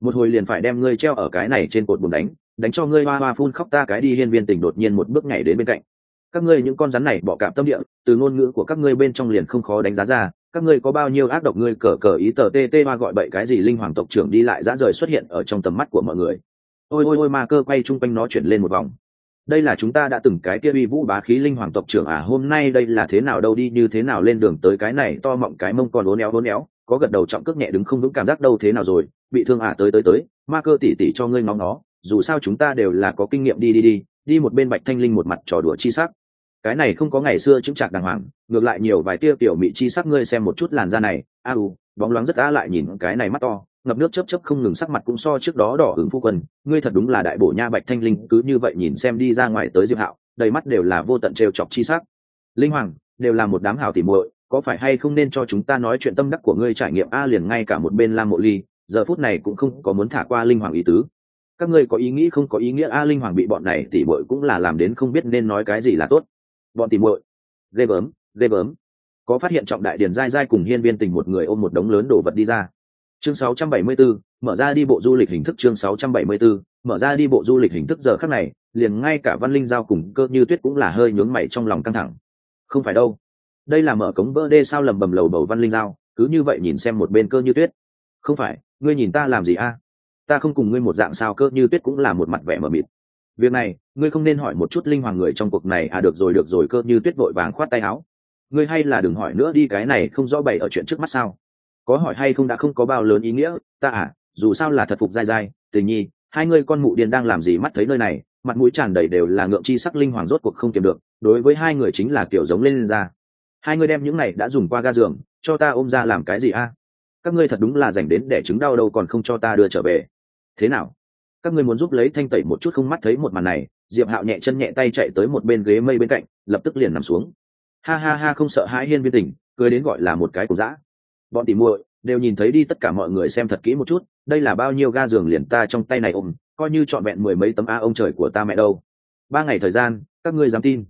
Một hồi liền phải đem ngươi treo ở cái này trên cột bùn đánh đánh cho ngươi hoa hoa phun khóc ta cái đi hiên viên tình đột nhiên một bước nhảy đến bên cạnh. Các ngươi những con rắn này bỏ cảm tâm địa, từ ngôn ngữ của các ngươi bên trong liền không khó đánh giá ra, các ngươi có bao nhiêu ác độc ngươi cờ cờ ý tờ tê tê hoa gọi bậy cái gì linh hoàng tộc trưởng đi lại dã rời xuất hiện ở trong tầm mắt của mọi người. Ôi ôi ôi ma cơ quay chung quanh nó chuyển lên một vòng. Đây là chúng ta đã từng cái kia uy vũ bá khí linh hoàng tộc trưởng à hôm nay đây là thế nào đâu đi, như thế nào lên đường tới cái này to mọng cái mông còn uốn éo uốn éo có gật đầu trọng cước nhẹ đứng không vững cảm giác đâu thế nào rồi, bị thương à tới tới tới, ma cơ tỉ tỉ cho ngươi ngóng nó dù sao chúng ta đều là có kinh nghiệm đi đi đi đi một bên bạch thanh linh một mặt trò đùa chi sắc. Cái này không có ngày xưa chứng chạc đàng hoàng, ngược lại nhiều vài tia tiểu mị chi sắc ngươi xem một chút làn da này, a u, bóng loáng rất á lại nhìn cái này mắt to, ngập nước chấp chấp không ngừng sắc mặt cũng so trước đó đỏ hứng phu quân, ngươi thật đúng là đại bổ nha bạch thanh linh, cứ như vậy nhìn xem đi ra ngoài tới diệp hạo, đầy mắt đều là vô tận trêu chọc chi sắc. Linh hoàng, đều là một đám hảo tỉ muội, có phải hay không nên cho chúng ta nói chuyện tâm đắc của ngươi trải nghiệm a liền ngay cả một bên lam mộ ly, giờ phút này cũng không có muốn thả qua linh hoàng ý tứ các ngươi có ý nghĩ không có ý nghĩa a linh hoàng bị bọn này tỉ muội cũng là làm đến không biết nên nói cái gì là tốt. Bọn tỉ muội ghê bớm ghê bớm có phát hiện trọng đại điền dai dai cùng hiên viên tình một người ôm một đống lớn đồ vật đi ra. Chương 674, mở ra đi bộ du lịch hình thức chương 674, mở ra đi bộ du lịch hình thức giờ khắc này liền ngay cả văn linh giao cùng cơ như tuyết cũng là hơi nhướng mày trong lòng căng thẳng. Không phải đâu. Đây là mở cống vỡ đê sao lầm bầm lầu bầu văn linh giao cứ như vậy nhìn xem một bên cơ như tuyết. Không phải ngươi nhìn ta làm gì a? Ta không cùng ngươi một dạng sao cơ như tuyết cũng là một mặt vẻ mờ mịt. Việc này ngươi không nên hỏi một chút linh hoàng người trong cuộc này à được rồi được rồi cơ như tuyết vội vàng khoát tay áo. Ngươi hay là đừng hỏi nữa đi cái này không rõ bày ở chuyện trước mắt sao? Có hỏi hay không đã không có bao lớn ý nghĩa ta à dù sao là thật phục dai dai tình nhi hai ngươi con mụ điên đang làm gì mắt thấy nơi này mặt mũi tràn đầy đều là ngượng chi sắc linh hoàng rốt cuộc không kiềm được đối với hai người chính là kiểu giống lên, lên ra. Hai ngươi đem những này đã dùng qua ga giường cho ta ôm ra làm cái gì a? Các ngươi thật đúng là dành đến để chứng đau đâu còn không cho ta đưa trở về thế nào? Các ngươi muốn giúp lấy thanh tẩy một chút không mắt thấy một màn này, diệp hạo nhẹ chân nhẹ tay chạy tới một bên ghế mây bên cạnh, lập tức liền nằm xuống. Ha ha ha, không sợ hãi hiên viên tình cười đến gọi là một cái cục dã. Bọn tỉ muội đều nhìn thấy đi tất cả mọi người xem thật kỹ một chút, đây là bao nhiêu ga giường liền ta trong tay này ôm, coi như trọn vẹn mười mấy tấm a ông trời của ta mẹ đâu. Ba ngày thời gian, các ngươi dám tin?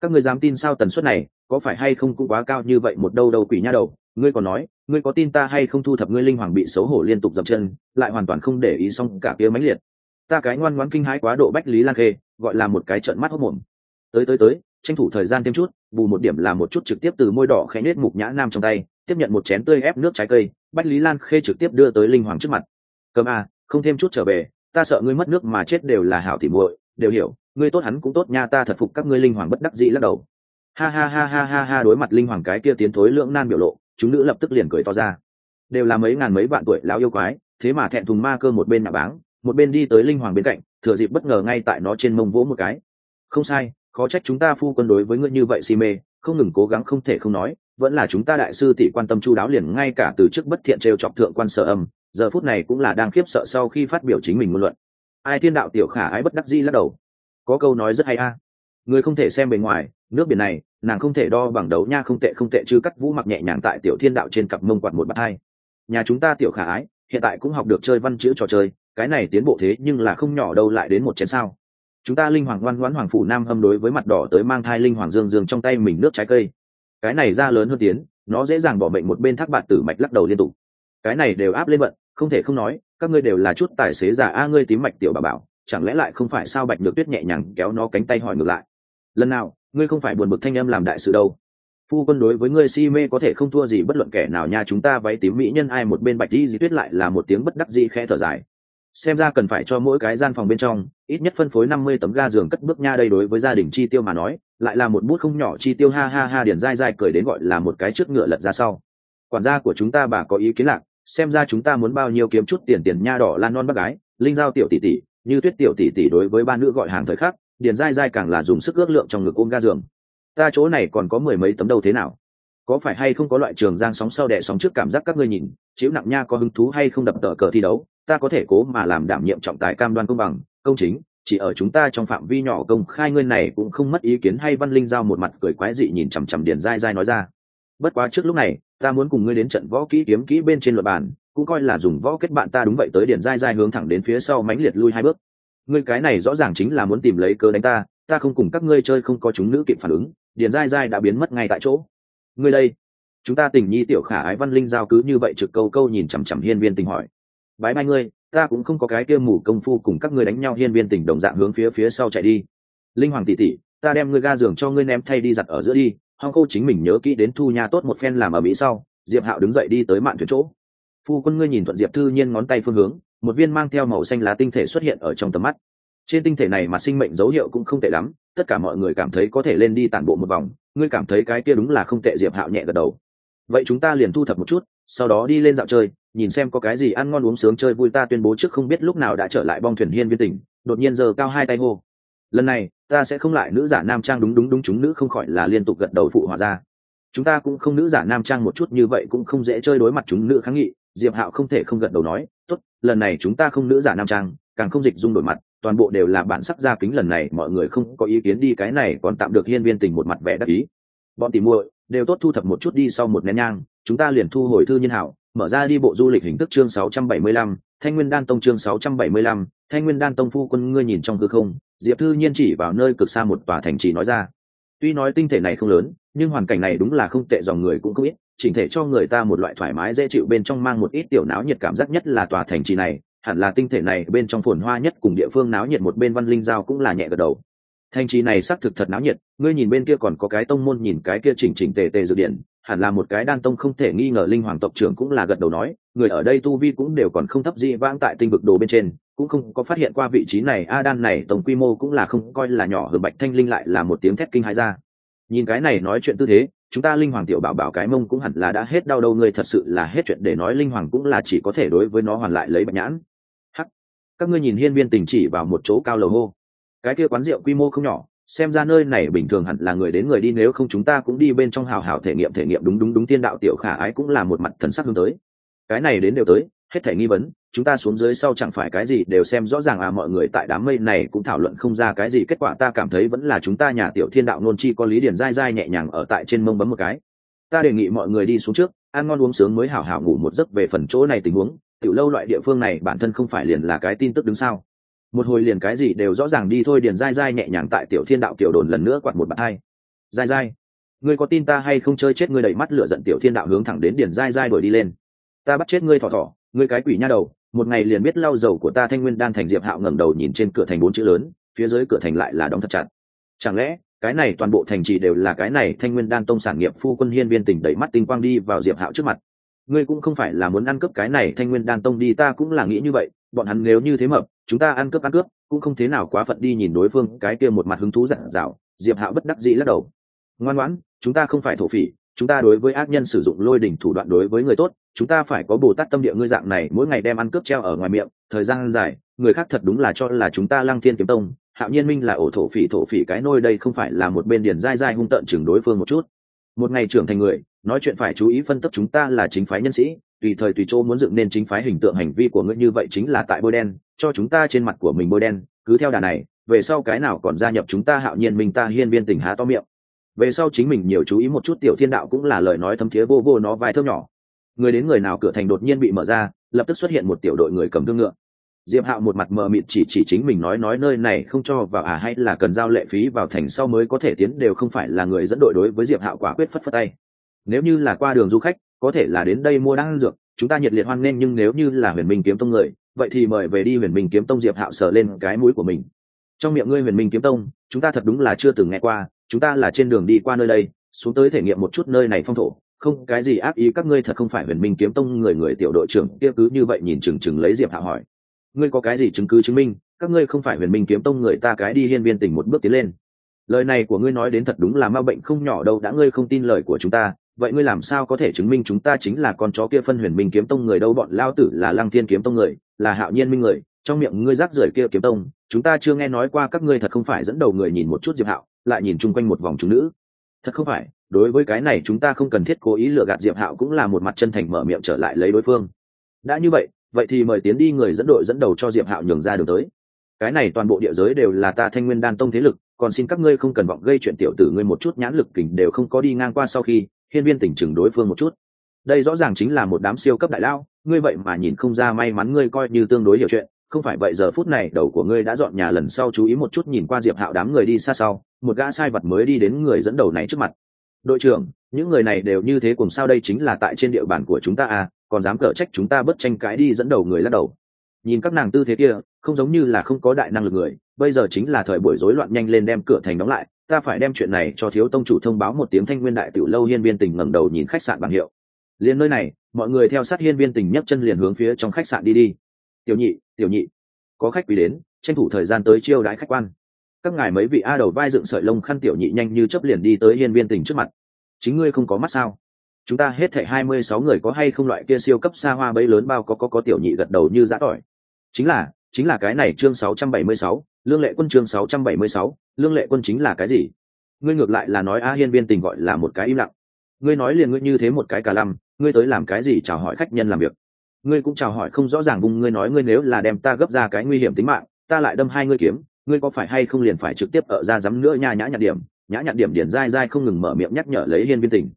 Các ngươi dám tin sao tần suất này, có phải hay không cũng quá cao như vậy, một đâu đâu quỷ nha đầu ngươi còn nói, ngươi có tin ta hay không thu thập ngươi linh hoàng bị xấu hổ liên tục dập chân, lại hoàn toàn không để ý xong cả kia mãnh liệt. Ta cái ngoan ngoãn kinh hãi quá độ bách lý lan khê, gọi là một cái trận mắt hốc mồm. Tới tới tới, tranh thủ thời gian thêm chút, bù một điểm là một chút trực tiếp từ môi đỏ khẽ nết mục nhã nam trong tay, tiếp nhận một chén tươi ép nước trái cây, bách lý lan khê trực tiếp đưa tới linh hoàng trước mặt. Cơm a không thêm chút trở về, ta sợ ngươi mất nước mà chết đều là hảo tỉ muội, đều hiểu, ngươi tốt hắn cũng tốt nha, ta thật phục các ngươi linh hoàng bất đắc dĩ lắc đầu. Ha ha ha ha ha ha, đối mặt linh hoàng cái kia tiến thối lưỡng nan biểu lộ chúng nữ lập tức liền cười to ra. Đều là mấy ngàn mấy vạn tuổi lão yêu quái, thế mà thẹn thùng ma cơ một bên nạ báng, một bên đi tới linh hoàng bên cạnh, thừa dịp bất ngờ ngay tại nó trên mông vỗ một cái. Không sai, khó trách chúng ta phu quân đối với ngươi như vậy si mê, không ngừng cố gắng không thể không nói, vẫn là chúng ta đại sư tỷ quan tâm chu đáo liền ngay cả từ trước bất thiện trêu chọc thượng quan sợ âm, giờ phút này cũng là đang khiếp sợ sau khi phát biểu chính mình ngôn luận. Ai thiên đạo tiểu khả ái bất đắc di lắc đầu. Có câu nói rất hay a người không thể xem bề ngoài nước biển này nàng không thể đo bằng đấu nha không tệ không tệ chứ cắt vũ mặc nhẹ nhàng tại tiểu thiên đạo trên cặp mông quạt một bát hai. Nhà chúng ta tiểu khả ái hiện tại cũng học được chơi văn chữ trò chơi cái này tiến bộ thế nhưng là không nhỏ đâu lại đến một chén sao. Chúng ta linh hoàng ngoan ngoãn hoàng phủ nam hâm đối với mặt đỏ tới mang thai linh hoàng dương dương trong tay mình nước trái cây. Cái này ra lớn hơn tiến nó dễ dàng bỏ bệnh một bên thác bạn tử mạch lắc đầu liên tục. Cái này đều áp lên bận, không thể không nói các ngươi đều là chút tài xế giả a ngươi tím mạch tiểu bà bảo chẳng lẽ lại không phải sao bạch được tuyết nhẹ nhàng kéo nó cánh tay hỏi ngược lại lần nào, ngươi không phải buồn bực thanh âm làm đại sự đâu. Phu quân đối với ngươi si mê có thể không thua gì bất luận kẻ nào nha, chúng ta váy tím mỹ nhân ai một bên bạch di di tuyết lại là một tiếng bất đắc dĩ khẽ thở dài. Xem ra cần phải cho mỗi cái gian phòng bên trong, ít nhất phân phối năm mươi tấm ga giường cất bước nha, đây đối với gia đình chi tiêu mà nói, lại là một bút không nhỏ chi tiêu, ha ha ha điển dai dai cười đến gọi là một cái trước ngựa lật ra sau. Quản gia của chúng ta bà có ý kiến lạc, xem ra chúng ta muốn bao nhiêu kiếm chút tiền tiền nha, đỏ, lan, non, bác gái, linh giao tiểu tỷ tỷ, như tuyết tiểu tỷ tỷ đối với ba nữ gọi hàng thời khắc điền dai dai càng là dùng sức ước lượng trong ngực ôm ga giường. Ta chỗ này còn có mười mấy tấm đầu thế nào? Có phải hay không có loại trường giang sóng sau đẻ sóng trước cảm giác các ngươi nhìn, chiếu nặng nha có hứng thú hay không đập tờ cờ thi đấu, ta có thể cố mà làm đảm nhiệm trọng tài cam đoan công bằng, công chính, chỉ ở chúng ta trong phạm vi nhỏ công khai ngươi này cũng không mất ý kiến hay văn linh giao một mặt cười quái dị nhìn chằm chằm điền dai dai nói ra. Bất quá trước lúc này, ta muốn cùng ngươi đến trận võ kỹ kiếm kỹ bên trên luật bàn, cũng coi là dùng võ kết bạn ta đúng vậy tới điền dai dai hướng thẳng đến phía sau mãnh liệt lui hai bước ngươi cái này rõ ràng chính là muốn tìm lấy cớ đánh ta ta không cùng các ngươi chơi không có chúng nữ kịp phản ứng, điền dai dai đã biến mất ngay tại chỗ. Ngươi đây, chúng ta tình nhi tiểu khả ái văn linh giao cứ như vậy trực câu câu nhìn chằm chằm hiên viên tình hỏi. Bái mai ngươi, ta cũng không có cái kia mù công phu cùng các ngươi đánh nhau hiên viên tình đồng dạng hướng phía phía sau chạy đi. Linh hoàng tỷ tỷ, ta đem ngươi ga giường cho ngươi ném thay đi giặt ở giữa đi, hong cô chính mình nhớ kỹ đến thu nhà tốt một phen làm ở mỹ sau, diệp hạo đứng dậy đi tới mạn thuyền chỗ. Phu quân ngươi nhìn thuận diệp thư nhiên ngón tay phương hướng một viên mang theo màu xanh lá tinh thể xuất hiện ở trong tầm mắt. Trên tinh thể này mà sinh mệnh dấu hiệu cũng không tệ lắm, tất cả mọi người cảm thấy có thể lên đi tản bộ một vòng, ngươi cảm thấy cái kia đúng là không tệ, diệp hạo nhẹ gật đầu. Vậy chúng ta liền thu thập một chút, sau đó đi lên dạo chơi, nhìn xem có cái gì ăn ngon uống sướng chơi vui ta tuyên bố trước không biết lúc nào đã trở lại bong thuyền hiên viên tỉnh, đột nhiên giờ cao hai tay hô. Lần này, ta sẽ không lại nữ giả nam trang đúng đúng đúng chúng nữ không khỏi là liên tục gật đầu phụ hòa ra. Chúng ta cũng không nữ giả nam trang một chút như vậy cũng không dễ chơi đối mặt chúng nữ kháng nghị diệp hạo không thể không gật đầu nói tốt lần này chúng ta không nữ giả nam trang càng không dịch dung đổi mặt toàn bộ đều là bản sắc ra kính lần này mọi người không có ý kiến đi cái này còn tạm được hiên viên tình một mặt vẻ đắc ý. Bọn tìm muội đều tốt thu thập một chút đi sau một nén nhang chúng ta liền thu hồi thư nhân hảo mở ra đi bộ du lịch hình thức chương 675, thanh nguyên đan tông chương 675, thanh nguyên đan tông phu quân ngươi nhìn trong hư không diệp thư nhiên chỉ vào nơi cực xa một tòa thành trì nói ra. Tuy nói tinh thể này không lớn nhưng hoàn cảnh này đúng là không tệ dòng người cũng không ít chỉnh thể cho người ta một loại thoải mái, dễ chịu, bên trong mang một ít tiểu náo nhiệt cảm giác nhất là tòa thành trì này, hẳn là tinh thể này, bên trong phồn hoa nhất cùng địa phương náo nhiệt một bên văn linh giao cũng là nhẹ gật đầu. Thành trì này xác thực thật náo nhiệt, ngươi nhìn bên kia còn có cái tông môn, nhìn cái kia chỉnh chỉnh tề tề dự điện, hẳn là một cái đan tông không thể nghi ngờ, linh hoàng tộc trưởng cũng là gật đầu nói, người ở đây tu vi cũng đều còn không thấp gì vãng tại tinh vực đồ bên trên, cũng không có phát hiện qua vị trí này, a đan này tổng quy mô cũng là không coi là nhỏ hờ bạch thanh linh lại là một tiếng thét kinh hãi ra. Nhìn cái này nói chuyện tư thế chúng ta linh hoàng tiểu bảo bảo cái mông cũng hẳn là đã hết đau đâu, ngươi thật sự là hết chuyện để nói linh hoàng cũng là chỉ có thể đối với nó hoàn lại lấy bạch nhãn. Hắc, các ngươi nhìn hiên viên tình chỉ vào một chỗ cao lầu hô. Cái kia quán rượu quy mô không nhỏ, xem ra nơi này bình thường hẳn là người đến người đi, nếu không chúng ta cũng đi bên trong hào hào thể nghiệm thể nghiệm đúng đúng đúng tiên đạo tiểu khả ái cũng là một mặt thần sắc hướng tới. Cái này đến đều tới, hết thể nghi vấn chúng ta xuống dưới sau chẳng phải cái gì đều xem rõ ràng à mọi người tại đám mây này cũng thảo luận không ra cái gì. Kết quả ta cảm thấy vẫn là chúng ta nhà tiểu thiên đạo nôn chi có lý điển dai dai nhẹ nhàng ở tại trên mông bấm một cái. Ta đề nghị mọi người đi xuống trước, ăn ngon uống sướng mới hảo hảo ngủ một giấc về phần chỗ này tình huống. Tiểu lâu loại địa phương này bản thân không phải liền là cái tin tức đứng sao một hồi liền cái gì đều rõ ràng đi thôi điền dai dai nhẹ nhàng tại tiểu thiên đạo kiểu đồn lần nữa quạt một bạn hai. Dai dai, ngươi có tin ta hay không chơi chết ngươi đẩy mắt lửa giận tiểu thiên đạo hướng thẳng đến điền dai dai đuổi đi lên. Ta bắt chết ngươi thỏ thỏ, ngươi cái quỷ nha đầu một ngày liền biết lau dầu của ta thanh nguyên đan thành diệp hạo ngẩng đầu nhìn trên cửa thành bốn chữ lớn, phía dưới cửa thành lại là đóng thật chặt. Chẳng lẽ, cái này toàn bộ thành trì đều là cái này thanh nguyên đan tông sản nghiệp phu quân hiên viên tỉnh đẩy mắt tinh quang đi vào diệp hạo trước mặt. Ngươi cũng không phải là muốn ăn cướp cái này thanh nguyên đan tông đi, ta cũng là nghĩ như vậy, bọn hắn nếu như thế mập chúng ta ăn cướp ăn cướp, cũng không thế nào quá phận đi nhìn đối phương, cái kia một mặt hứng thú dặn dạo diệp hạo bất đắc dĩ lắc đầu. Ngoan ngoãn, chúng ta không phải thổ phỉ, chúng ta đối với ác nhân sử dụng lôi đỉnh thủ đoạn đối với người tốt chúng ta phải có bồ tát tâm địa ngươi dạng này, mỗi ngày đem ăn cướp treo ở ngoài miệng, thời gian dài, người khác thật đúng là cho là chúng ta lăng thiên kiếm tông, hạo nhiên minh là ổ thổ phỉ thổ phỉ cái nôi đây không phải là một bên điền dai dai hung tợn chừng đối phương một chút. Một ngày trưởng thành người, nói chuyện phải chú ý phân tích chúng ta là chính phái nhân sĩ, tùy thời tùy chỗ muốn dựng nên chính phái hình tượng hành vi của ngươi như vậy chính là tại bôi đen, cho chúng ta trên mặt của mình bôi đen, cứ theo đà này, về sau cái nào còn gia nhập chúng ta hạo nhiên minh ta hiên viên tỉnh há to miệng. Về sau chính mình nhiều chú ý một chút tiểu thiên đạo cũng là lời nói thấm thiế vô vô nó vai thơm nhỏ người đến người nào cửa thành đột nhiên bị mở ra, lập tức xuất hiện một tiểu đội người cầm thương ngựa. Diệp hạo một mặt mờ mịt chỉ chỉ chính mình nói nói nơi này không cho vào à hay là cần giao lệ phí vào thành sau mới có thể tiến, đều không phải là người dẫn đội đối với diệp hạo quả quyết phất phất tay. Nếu như là qua đường du khách, có thể là đến đây mua đan dược, chúng ta nhiệt liệt hoan nghênh, nhưng nếu như là huyền minh kiếm tông người, vậy thì mời về đi huyền minh kiếm tông, diệp hạo sờ lên cái mũi của mình. Trong miệng ngươi huyền minh kiếm tông, chúng ta thật đúng là chưa từng nghe qua, chúng ta là trên đường đi qua nơi đây, xuống tới thể nghiệm một chút nơi này phong thổ không, cái gì ác ý, các ngươi thật không phải huyền minh kiếm tông người người tiểu đội trưởng kia cứ như vậy nhìn chừng chừng lấy diệp hạ hỏi. Ngươi có cái gì chứng cứ chứng minh, các ngươi không phải huyền minh kiếm tông người, ta cái đi hiên viên tỉnh một bước tiến lên. Lời này của ngươi nói đến thật đúng là ma bệnh không nhỏ đâu, đã ngươi không tin lời của chúng ta, vậy ngươi làm sao có thể chứng minh chúng ta chính là con chó kia phân huyền minh kiếm tông người đâu? Bọn lao tử là lăng thiên kiếm tông người, là hạo nhiên minh người, trong miệng ngươi rác rưởi kia kiếm tông, chúng ta chưa nghe nói qua các ngươi thật không phải dẫn đầu người nhìn một chút diệp hạo, lại nhìn chung quanh một vòng chúng nữ thật không phải, đối với cái này chúng ta không cần thiết cố ý lựa gạt diệp hạo cũng là một mặt chân thành mở miệng trở lại lấy đối phương. Đã như vậy vậy thì mời tiến đi người dẫn đội dẫn đầu cho diệp hạo nhường ra đường tới. Cái này toàn bộ địa giới đều là ta thanh nguyên đan tông thế lực, còn xin các ngươi không cần vọng gây chuyện tiểu tử ngươi một chút nhãn lực kình đều không có đi ngang qua sau khi, hiên viên tỉnh chừng đối phương một chút. Đây rõ ràng chính là một đám siêu cấp đại lao ngươi vậy mà nhìn không ra may mắn ngươi coi như tương đối hiểu chuyện không phải vậy giờ phút này đầu của ngươi đã dọn nhà lần sau chú ý một chút nhìn qua diệp hạo đám người đi xa sau, một gã sai vật mới đi đến người dẫn đầu này trước mặt. Đội trưởng, những người này đều như thế cùng sao đây chính là tại trên địa bàn của chúng ta à còn dám cở trách chúng ta bất tranh cãi đi dẫn đầu người lắc đầu. Nhìn các nàng tư thế kia, không giống như là không có đại năng lực người, bây giờ chính là thời buổi rối loạn nhanh lên đem cửa thành đóng lại, ta phải đem chuyện này cho thiếu tông chủ thông báo một tiếng thanh nguyên đại tiểu lâu hiên viên tình ngẩng đầu nhìn khách sạn bảng hiệu. Liền nơi này, mọi người theo sát hiên viên tình nhấc chân liền hướng phía trong khách sạn đi đi tiểu nhị tiểu nhị, có khách quý đến, tranh thủ thời gian tới chiêu đãi khách quan. Các ngài mấy vị a đầu vai dựng sợi lông khăn tiểu nhị nhanh như chấp liền đi tới hiên viên tình trước mặt. Chính ngươi không có mắt sao? Chúng ta hết thảy hai mươi sáu người có hay không loại kia siêu cấp xa hoa bấy lớn bao có có có tiểu nhị gật đầu như giã tỏi. Chính là chính là cái này chương sáu trăm bảy mươi sáu, lương lệ quân chương sáu trăm bảy mươi sáu, lương lệ quân chính là cái gì? Ngươi ngược lại là nói a hiên viên tình gọi là một cái im lặng. Ngươi nói liền ngươi như thế một cái cả lăm, ngươi tới làm cái gì chào hỏi khách nhân làm việc? Ngươi cũng chào hỏi không rõ ràng vùng ngươi nói ngươi nếu là đem ta gấp ra cái nguy hiểm tính mạng, ta lại đâm hai ngươi kiếm, ngươi có phải hay không liền phải trực tiếp ở ra dám nữa nha nhã nhặt điểm, nhã nhặt điểm điển dai dai không ngừng mở miệng nhắc nhở lấy hiên viên tình.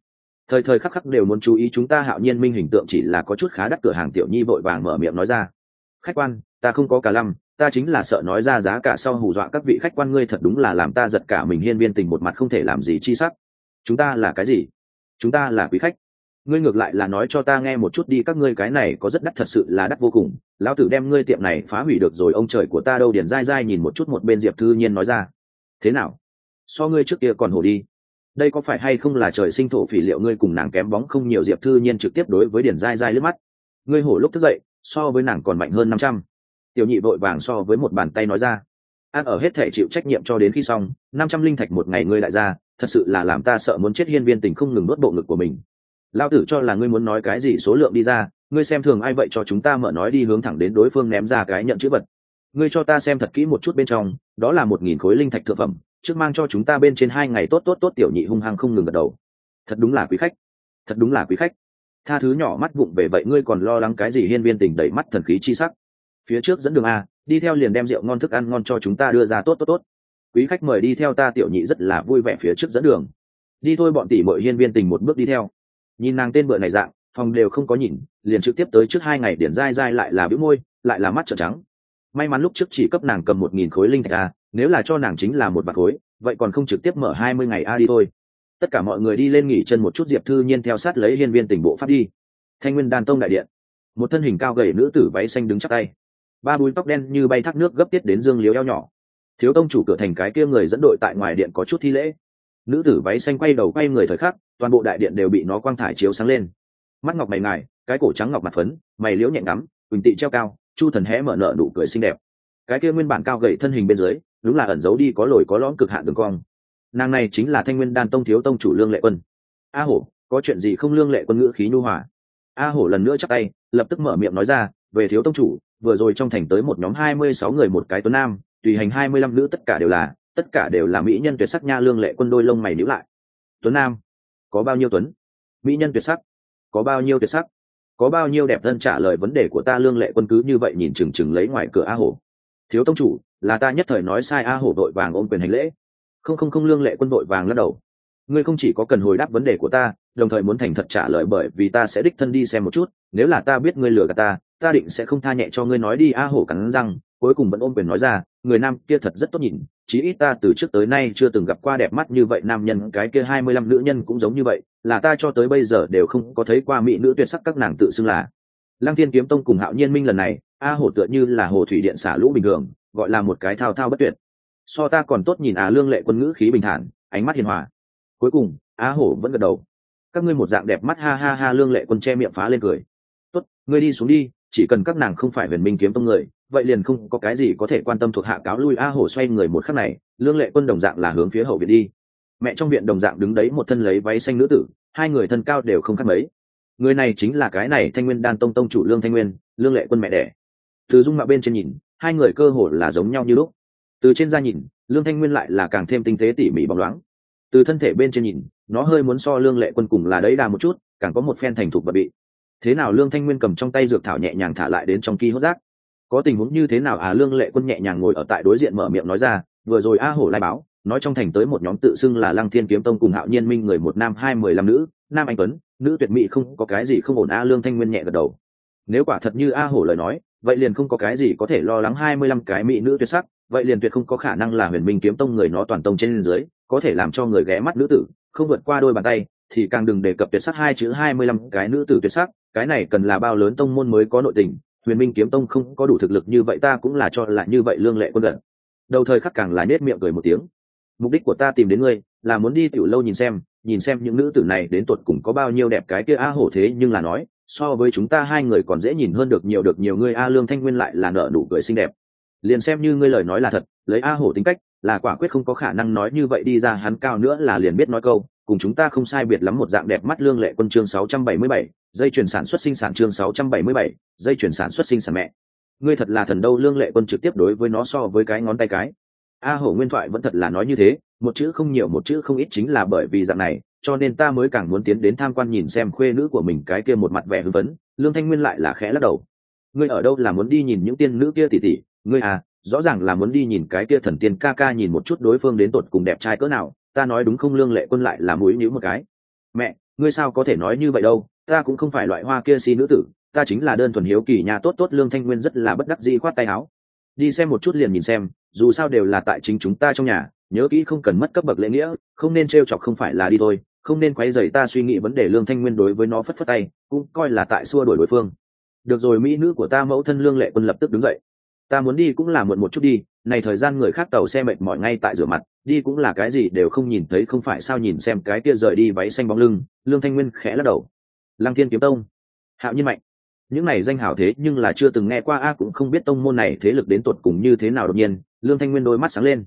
Thời thời khắc khắc đều muốn chú ý chúng ta hạo nhiên minh hình tượng chỉ là có chút khá đắt cửa hàng tiểu nhi vội vàng mở miệng nói ra. Khách quan, ta không có cả lăm, ta chính là sợ nói ra giá cả sau hù dọa các vị khách quan ngươi thật đúng là làm ta giật cả mình hiên viên tình một mặt không thể làm gì chi sắc. Chúng ta là cái gì? Chúng ta là quý khách ngươi ngược lại là nói cho ta nghe một chút đi, các ngươi cái này có rất đắt, thật sự là đắt vô cùng. Lão tử đem ngươi tiệm này phá hủy được rồi, ông trời của ta đâu Điền dai dai nhìn một chút, một bên diệp thư nhiên nói ra. Thế nào? So ngươi trước kia còn hổ đi. Đây có phải hay không là trời sinh thổ phỉ liệu ngươi cùng nàng kém bóng không nhiều? Diệp thư nhiên trực tiếp đối với Điền dai dai lướt mắt. Ngươi hổ lúc thức dậy, so với nàng còn mạnh hơn năm trăm. Tiểu nhị vội vàng so với một bàn tay nói ra. Ăn ở hết thể chịu trách nhiệm cho đến khi xong, năm trăm linh thạch một ngày ngươi lại ra, thật sự là làm ta sợ muốn chết hiên viên tình không ngừng nuốt bộ ngực của mình lao tử cho là ngươi muốn nói cái gì số lượng đi ra, ngươi xem thường ai vậy cho chúng ta mở nói đi hướng thẳng đến đối phương ném ra cái nhận chữ vật. Ngươi cho ta xem thật kỹ một chút bên trong, đó là một nghìn khối linh thạch thượng phẩm, trước mang cho chúng ta bên trên hai ngày tốt tốt tốt tiểu nhị hung hăng không ngừng gật đầu. Thật đúng là quý khách. Thật đúng là quý khách. Tha thứ nhỏ mắt vụng về vậy ngươi còn lo lắng cái gì hiên viên tình đẩy mắt thần khí chi sắc. Phía trước dẫn đường a, đi theo liền đem rượu ngon thức ăn ngon cho chúng ta đưa ra tốt tốt tốt. Quý khách mời đi theo ta tiểu nhị rất là vui vẻ phía trước dẫn đường. Đi thôi bọn tỷ mọi hiên viên tình một bước đi theo nhìn nàng tên bựa này dạng, phòng đều không có nhìn, liền trực tiếp tới trước hai ngày điển dai dai lại là bĩu môi, lại là mắt trợn trắng. May mắn lúc trước chỉ cấp nàng cầm một nghìn khối linh thạch a, nếu là cho nàng chính là một bạc khối, vậy còn không trực tiếp mở hai mươi ngày a đi thôi. Tất cả mọi người đi lên nghỉ chân một chút diệp thư nhiên theo sát lấy hiên viên tỉnh bộ phát đi. Thanh nguyên đàn tông đại điện. Một thân hình cao gầy nữ tử váy xanh đứng chắc tay. Ba búi tóc đen như bay thác nước gấp tiết đến dương liếu eo nhỏ. Thiếu tông chủ cửa thành cái kia người dẫn đội tại ngoài điện có chút thi lễ nữ tử váy xanh quay đầu quay người thời khắc, toàn bộ đại điện đều bị nó quang thải chiếu sáng lên. Mắt ngọc mày ngài, cái cổ trắng ngọc mặt phấn, mày liễu nhẹ ngắm, quỳnh tị treo cao, chu thần hé mở nợ nụ cười xinh đẹp. Cái kia nguyên bản cao gậy thân hình bên dưới, đúng là ẩn giấu đi có lồi có lõm cực hạn đường cong. Nàng này chính là thanh nguyên đan tông thiếu tông chủ lương lệ quân. A hổ, có chuyện gì không lương lệ quân ngữ khí nhu hòa? A hổ lần nữa chắc tay, lập tức mở miệng nói ra, về thiếu tông chủ, vừa rồi trong thành tới một nhóm hai mươi sáu người một cái tuấn nam, tùy hành hai mươi lăm nữ tất cả đều là tất cả đều là mỹ nhân tuyệt sắc nha lương lệ quân đôi lông mày níu lại. Tuấn nam, có bao nhiêu tuấn? Mỹ nhân tuyệt sắc, có bao nhiêu tuyệt sắc? Có bao nhiêu đẹp thân trả lời vấn đề của ta lương lệ quân cứ như vậy nhìn chừng chừng lấy ngoài cửa a hổ. Thiếu tông chủ, là ta nhất thời nói sai a hổ đội vàng ôm quyền hành lễ. Không không không lương lệ quân đội vàng lắc đầu. Ngươi không chỉ có cần hồi đáp vấn đề của ta, đồng thời muốn thành thật trả lời bởi vì ta sẽ đích thân đi xem một chút, nếu là ta biết ngươi lừa gạt ta ta định sẽ không tha nhẹ cho ngươi nói đi a hổ cắn răng, cuối cùng vẫn ôm quyền nói ra, người nam kia thật rất tốt nhìn chí ít ta từ trước tới nay chưa từng gặp qua đẹp mắt như vậy nam nhân, cái kia hai mươi lăm nữ nhân cũng giống như vậy, là ta cho tới bây giờ đều không có thấy qua mỹ nữ tuyệt sắc các nàng tự xưng là. Lăng thiên kiếm tông cùng hạo nhiên minh lần này, a hồ tựa như là hồ thủy điện xả lũ bình thường, gọi là một cái thao thao bất tuyệt. So ta còn tốt nhìn à lương lệ quân ngữ khí bình thản, ánh mắt hiền hòa. Cuối cùng, a hổ vẫn gật đầu. Các ngươi một dạng đẹp mắt, ha ha ha, lương lệ quân che miệng phá lên cười. Tốt, ngươi đi xuống đi, chỉ cần các nàng không phải huyền minh kiếm tông người vậy liền không có cái gì có thể quan tâm thuộc hạ cáo lui a hổ xoay người một khắc này, lương lệ quân đồng dạng là hướng phía hậu viện đi. Mẹ trong viện đồng dạng đứng đấy một thân lấy váy xanh nữ tử, hai người thân cao đều không khác mấy. Người này chính là cái này thanh nguyên đan tông tông chủ lương thanh nguyên, lương lệ quân mẹ đẻ. Từ dung mạo bên trên nhìn, hai người cơ hồ là giống nhau như lúc. Từ trên da nhìn, lương thanh nguyên lại là càng thêm tinh tế tỉ mỉ bóng loáng. Từ thân thể bên trên nhìn, nó hơi muốn so lương lệ quân cùng là đấy đà một chút, càng có một phen thành thục và bị. Thế nào lương thanh nguyên cầm trong tay dược thảo nhẹ nhàng thả lại đến trong kỳ hốt rác? Có tình huống như thế nào à? Lương lệ quân nhẹ nhàng ngồi ở tại đối diện mở miệng nói ra, vừa rồi a hổ lai báo, nói trong thành tới một nhóm tự xưng là lăng thiên kiếm tông cùng hạo nhiên minh người một nam hai mười lăm nữ, nam anh tuấn, nữ tuyệt mỹ không có cái gì không ổn a lương thanh nguyên nhẹ gật đầu. Nếu quả thật như a hổ lời nói, vậy liền không có cái gì có thể lo lắng hai mươi lăm cái mỹ nữ tuyệt sắc, vậy liền tuyệt không có khả năng là huyền minh kiếm tông người nó toàn tông trên dưới, có thể làm cho người ghé mắt nữ tử, không vượt qua đôi bàn tay, thì càng đừng đề cập tuyệt sắc hai chữ hai mươi lăm cái nữ tử tuyệt sắc, cái này cần là bao lớn tông môn mới có nội tình huyền minh kiếm tông không có đủ thực lực như vậy ta cũng là cho là như vậy lương lệ quân gần. Đầu thời khắc càng là nết miệng cười một tiếng. Mục đích của ta tìm đến ngươi là muốn đi tiểu lâu nhìn xem nhìn xem những nữ tử này đến tuột cùng có bao nhiêu đẹp cái kia a hổ thế nhưng là nói, so với chúng ta hai người còn dễ nhìn hơn được nhiều được nhiều ngươi a lương thanh nguyên lại là nợ nụ cười xinh đẹp. Liền xem như ngươi lời nói là thật, lấy a hổ tính cách là quả quyết không có khả năng nói như vậy đi ra hắn cao nữa là liền biết nói câu cùng chúng ta không sai biệt lắm một dạng đẹp mắt lương lệ quân chương 677, dây chuyển sản xuất sinh sản chương 677, dây chuyển sản xuất sinh sản mẹ. Ngươi thật là thần đâu lương lệ quân trực tiếp đối với nó so với cái ngón tay cái. A hổ nguyên thoại vẫn thật là nói như thế một chữ không nhiều một chữ không ít chính là bởi vì dạng này cho nên ta mới càng muốn tiến đến tham quan nhìn xem khuê nữ của mình cái kia một mặt vẻ hưng phấn lương thanh nguyên lại là khẽ lắc đầu. Ngươi ở đâu là muốn đi nhìn những tiên nữ kia tỉ tỉ? Ngươi à rõ ràng là muốn đi nhìn cái kia thần tiên ca ca nhìn một chút đối phương đến tột cùng đẹp trai cỡ nào, ta nói đúng không lương lệ quân lại là mũi nhữ một cái. Mẹ, ngươi sao có thể nói như vậy đâu, ta cũng không phải loại hoa kia si nữ tử, ta chính là đơn thuần hiếu kỳ nhà tốt tốt lương thanh nguyên rất là bất đắc dĩ khoát tay áo. Đi xem một chút liền nhìn xem, dù sao đều là tại chính chúng ta trong nhà, nhớ kỹ không cần mất cấp bậc lễ nghĩa, không nên t chọc không phải là đi thôi, không nên quấy rầy ta suy nghĩ vấn đề lương thanh nguyên đối với nó phất phất tay, cũng coi là tại xua đuổi đối phương. Được rồi, mỹ nữ của ta mẫu thân lương lệ quân lập tức đứng dậy ta muốn đi cũng là muộn một chút đi, này thời gian người khác tàu xe mệt mỏi ngay tại rửa mặt, đi cũng là cái gì đều không nhìn thấy, không phải sao nhìn xem cái kia rời đi váy xanh bóng lưng, lương thanh nguyên khẽ lắc đầu. Lăng thiên kiếm tông. Hạo nhiên mạnh. Những này danh hảo thế nhưng là chưa từng nghe qua, a cũng không biết tông môn này thế lực đến tột cùng như thế nào đột nhiên, lương thanh nguyên đôi mắt sáng lên.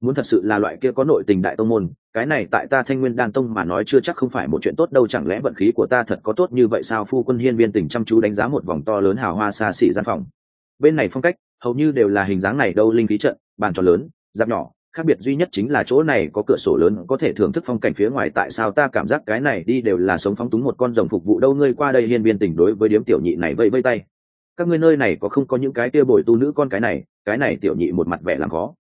Muốn thật sự là loại kia có nội tình đại tông môn, cái này tại ta thanh nguyên đan tông mà nói chưa chắc không phải một chuyện tốt đâu, chẳng lẽ vận khí của ta thật có tốt như vậy sao? Phu quân hiên viên tỉnh chăm chú đánh giá một vòng to lớn hào hoa xa xỉ gian phòng bên này phong cách, hầu như đều là hình dáng này đâu linh khí trận, bàn tròn lớn, giáp nhỏ, khác biệt duy nhất chính là chỗ này có cửa sổ lớn, có thể thưởng thức phong cảnh phía ngoài. Tại sao ta cảm giác cái này đi đều là sống phóng túng một con rồng phục vụ đâu? Ngươi qua đây hiên viên tình đối với điếm tiểu nhị này vây vây tay. Các ngươi nơi này có không có những cái tia bồi tu nữ con cái này? Cái này tiểu nhị một mặt vẻ làm khó.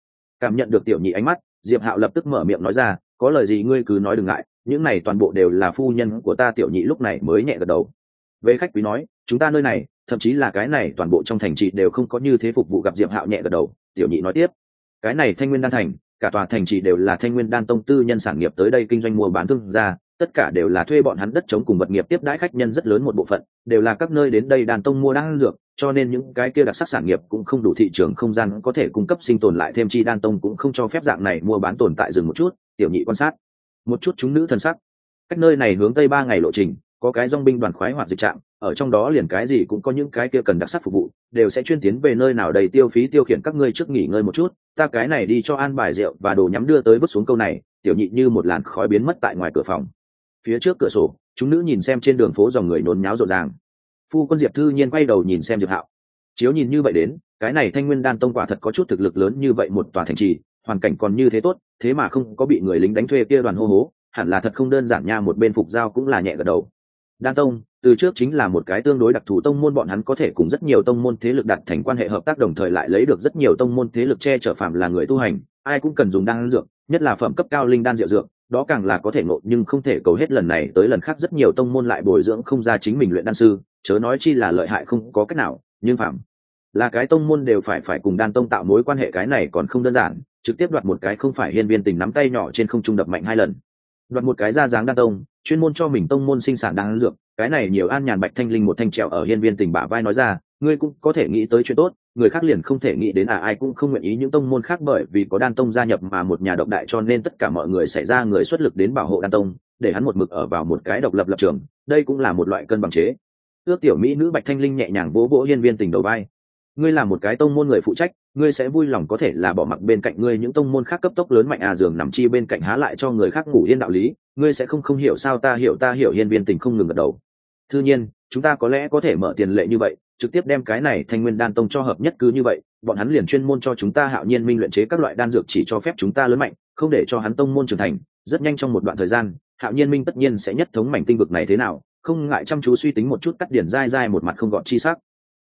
Cảm nhận được tiểu nhị ánh mắt, diệp hạo lập tức mở miệng nói ra, có lời gì ngươi cứ nói đừng ngại, những này toàn bộ đều là phu nhân của ta. Tiểu nhị lúc này mới nhẹ gật đầu. Về khách quý nói, chúng ta nơi này thậm chí là cái này toàn bộ trong thành trì đều không có như thế phục vụ gặp diệp hạo nhẹ gật đầu, tiểu nhị nói tiếp, cái này thanh nguyên đan thành, cả tòa thành trì đều là thanh nguyên đan tông tư nhân sản nghiệp tới đây kinh doanh mua bán thương gia, tất cả đều là thuê bọn hắn đất chống cùng vật nghiệp tiếp đãi khách nhân rất lớn một bộ phận, đều là các nơi đến đây đàn tông mua đan dược, cho nên những cái kia đặc sắc sản nghiệp cũng không đủ thị trường không gian có thể cung cấp sinh tồn lại thêm chi đan tông cũng không cho phép dạng này mua bán tồn tại dừng một chút. Tiểu nhị quan sát, một chút chúng nữ thân sắc, cách nơi này hướng tây ba ngày lộ trình, có cái dong binh đoàn khoái hoạt dịch trạm ở trong đó liền cái gì cũng có những cái kia cần đặc sắc phục vụ, đều sẽ chuyên tiến về nơi nào đầy tiêu phí tiêu khiển các ngươi trước nghỉ ngơi một chút, ta cái này đi cho an bài rượu và đồ nhắm đưa tới vứt xuống câu này, tiểu nhị như một làn khói biến mất tại ngoài cửa phòng. Phía trước cửa sổ, chúng nữ nhìn xem trên đường phố dòng người nôn nháo rộn ràng. Phu quân diệp thư nhiên quay đầu nhìn xem diệp hạo. Chiếu nhìn như vậy đến, cái này thanh nguyên đan tông quả thật có chút thực lực lớn như vậy một tòa thành trì, hoàn cảnh còn như thế tốt, thế mà không có bị người lính đánh thuê kia đoàn hô hố, hẳn là thật không đơn giản nha, một bên phục giao cũng là nhẹ gật đầu. Đan tông từ trước chính là một cái tương đối đặc thù tông môn, bọn hắn có thể cùng rất nhiều tông môn thế lực đặt thành quan hệ hợp tác, đồng thời lại lấy được rất nhiều tông môn thế lực che chở phạm là người tu hành, ai cũng cần dùng đan dược, nhất là phẩm cấp cao linh đan diệu dược, đó càng là có thể ngộ, nhưng không thể cầu hết lần này tới lần khác, rất nhiều tông môn lại bồi dưỡng không ra chính mình luyện đan sư, chớ nói chi là lợi hại không có cách nào, nhưng phạm là cái tông môn đều phải phải cùng đan tông tạo mối quan hệ, cái này còn không đơn giản, trực tiếp đoạt một cái không phải hiên viên tình nắm tay nhỏ trên không trung đập mạnh hai lần. Đoạt một cái ra dáng đan tông, chuyên môn cho mình tông môn sinh sản đan dược cái này nhiều an nhàn bạch thanh linh một thanh trèo ở hiên viên tình bả vai nói ra, ngươi cũng có thể nghĩ tới chuyện tốt, người khác liền không thể nghĩ đến à ai cũng không nguyện ý những tông môn khác bởi vì có đan tông gia nhập mà một nhà độc đại cho nên tất cả mọi người xảy ra người xuất lực đến bảo hộ đan tông, để hắn một mực ở vào một cái độc lập lập trường, đây cũng là một loại cân bằng chế. Ước tiểu mỹ nữ bạch thanh linh nhẹ nhàng vỗ vỗ hiên viên tình đầu vai ngươi là một cái tông môn người phụ trách, ngươi sẽ vui lòng có thể là bỏ mặc bên cạnh ngươi những tông môn khác cấp tốc lớn mạnh à giường nằm chi bên cạnh há lại cho người khác ngủ yên đạo lý, ngươi sẽ không không hiểu sao ta hiểu ta hiểu hiên viên tình không ngừng gật đầu. Thư nhiên, chúng ta có lẽ có thể mở tiền lệ như vậy, trực tiếp đem cái này thanh nguyên đan tông cho hợp nhất cứ như vậy, bọn hắn liền chuyên môn cho chúng ta hạo nhiên minh luyện chế các loại đan dược chỉ cho phép chúng ta lớn mạnh, không để cho hắn tông môn trưởng thành, rất nhanh trong một đoạn thời gian, hạo nhiên minh tất nhiên sẽ nhất thống mảnh tinh vực này thế nào, không ngại chăm chú suy tính một chút cắt điển dai dai một mặt không gọn chi sắc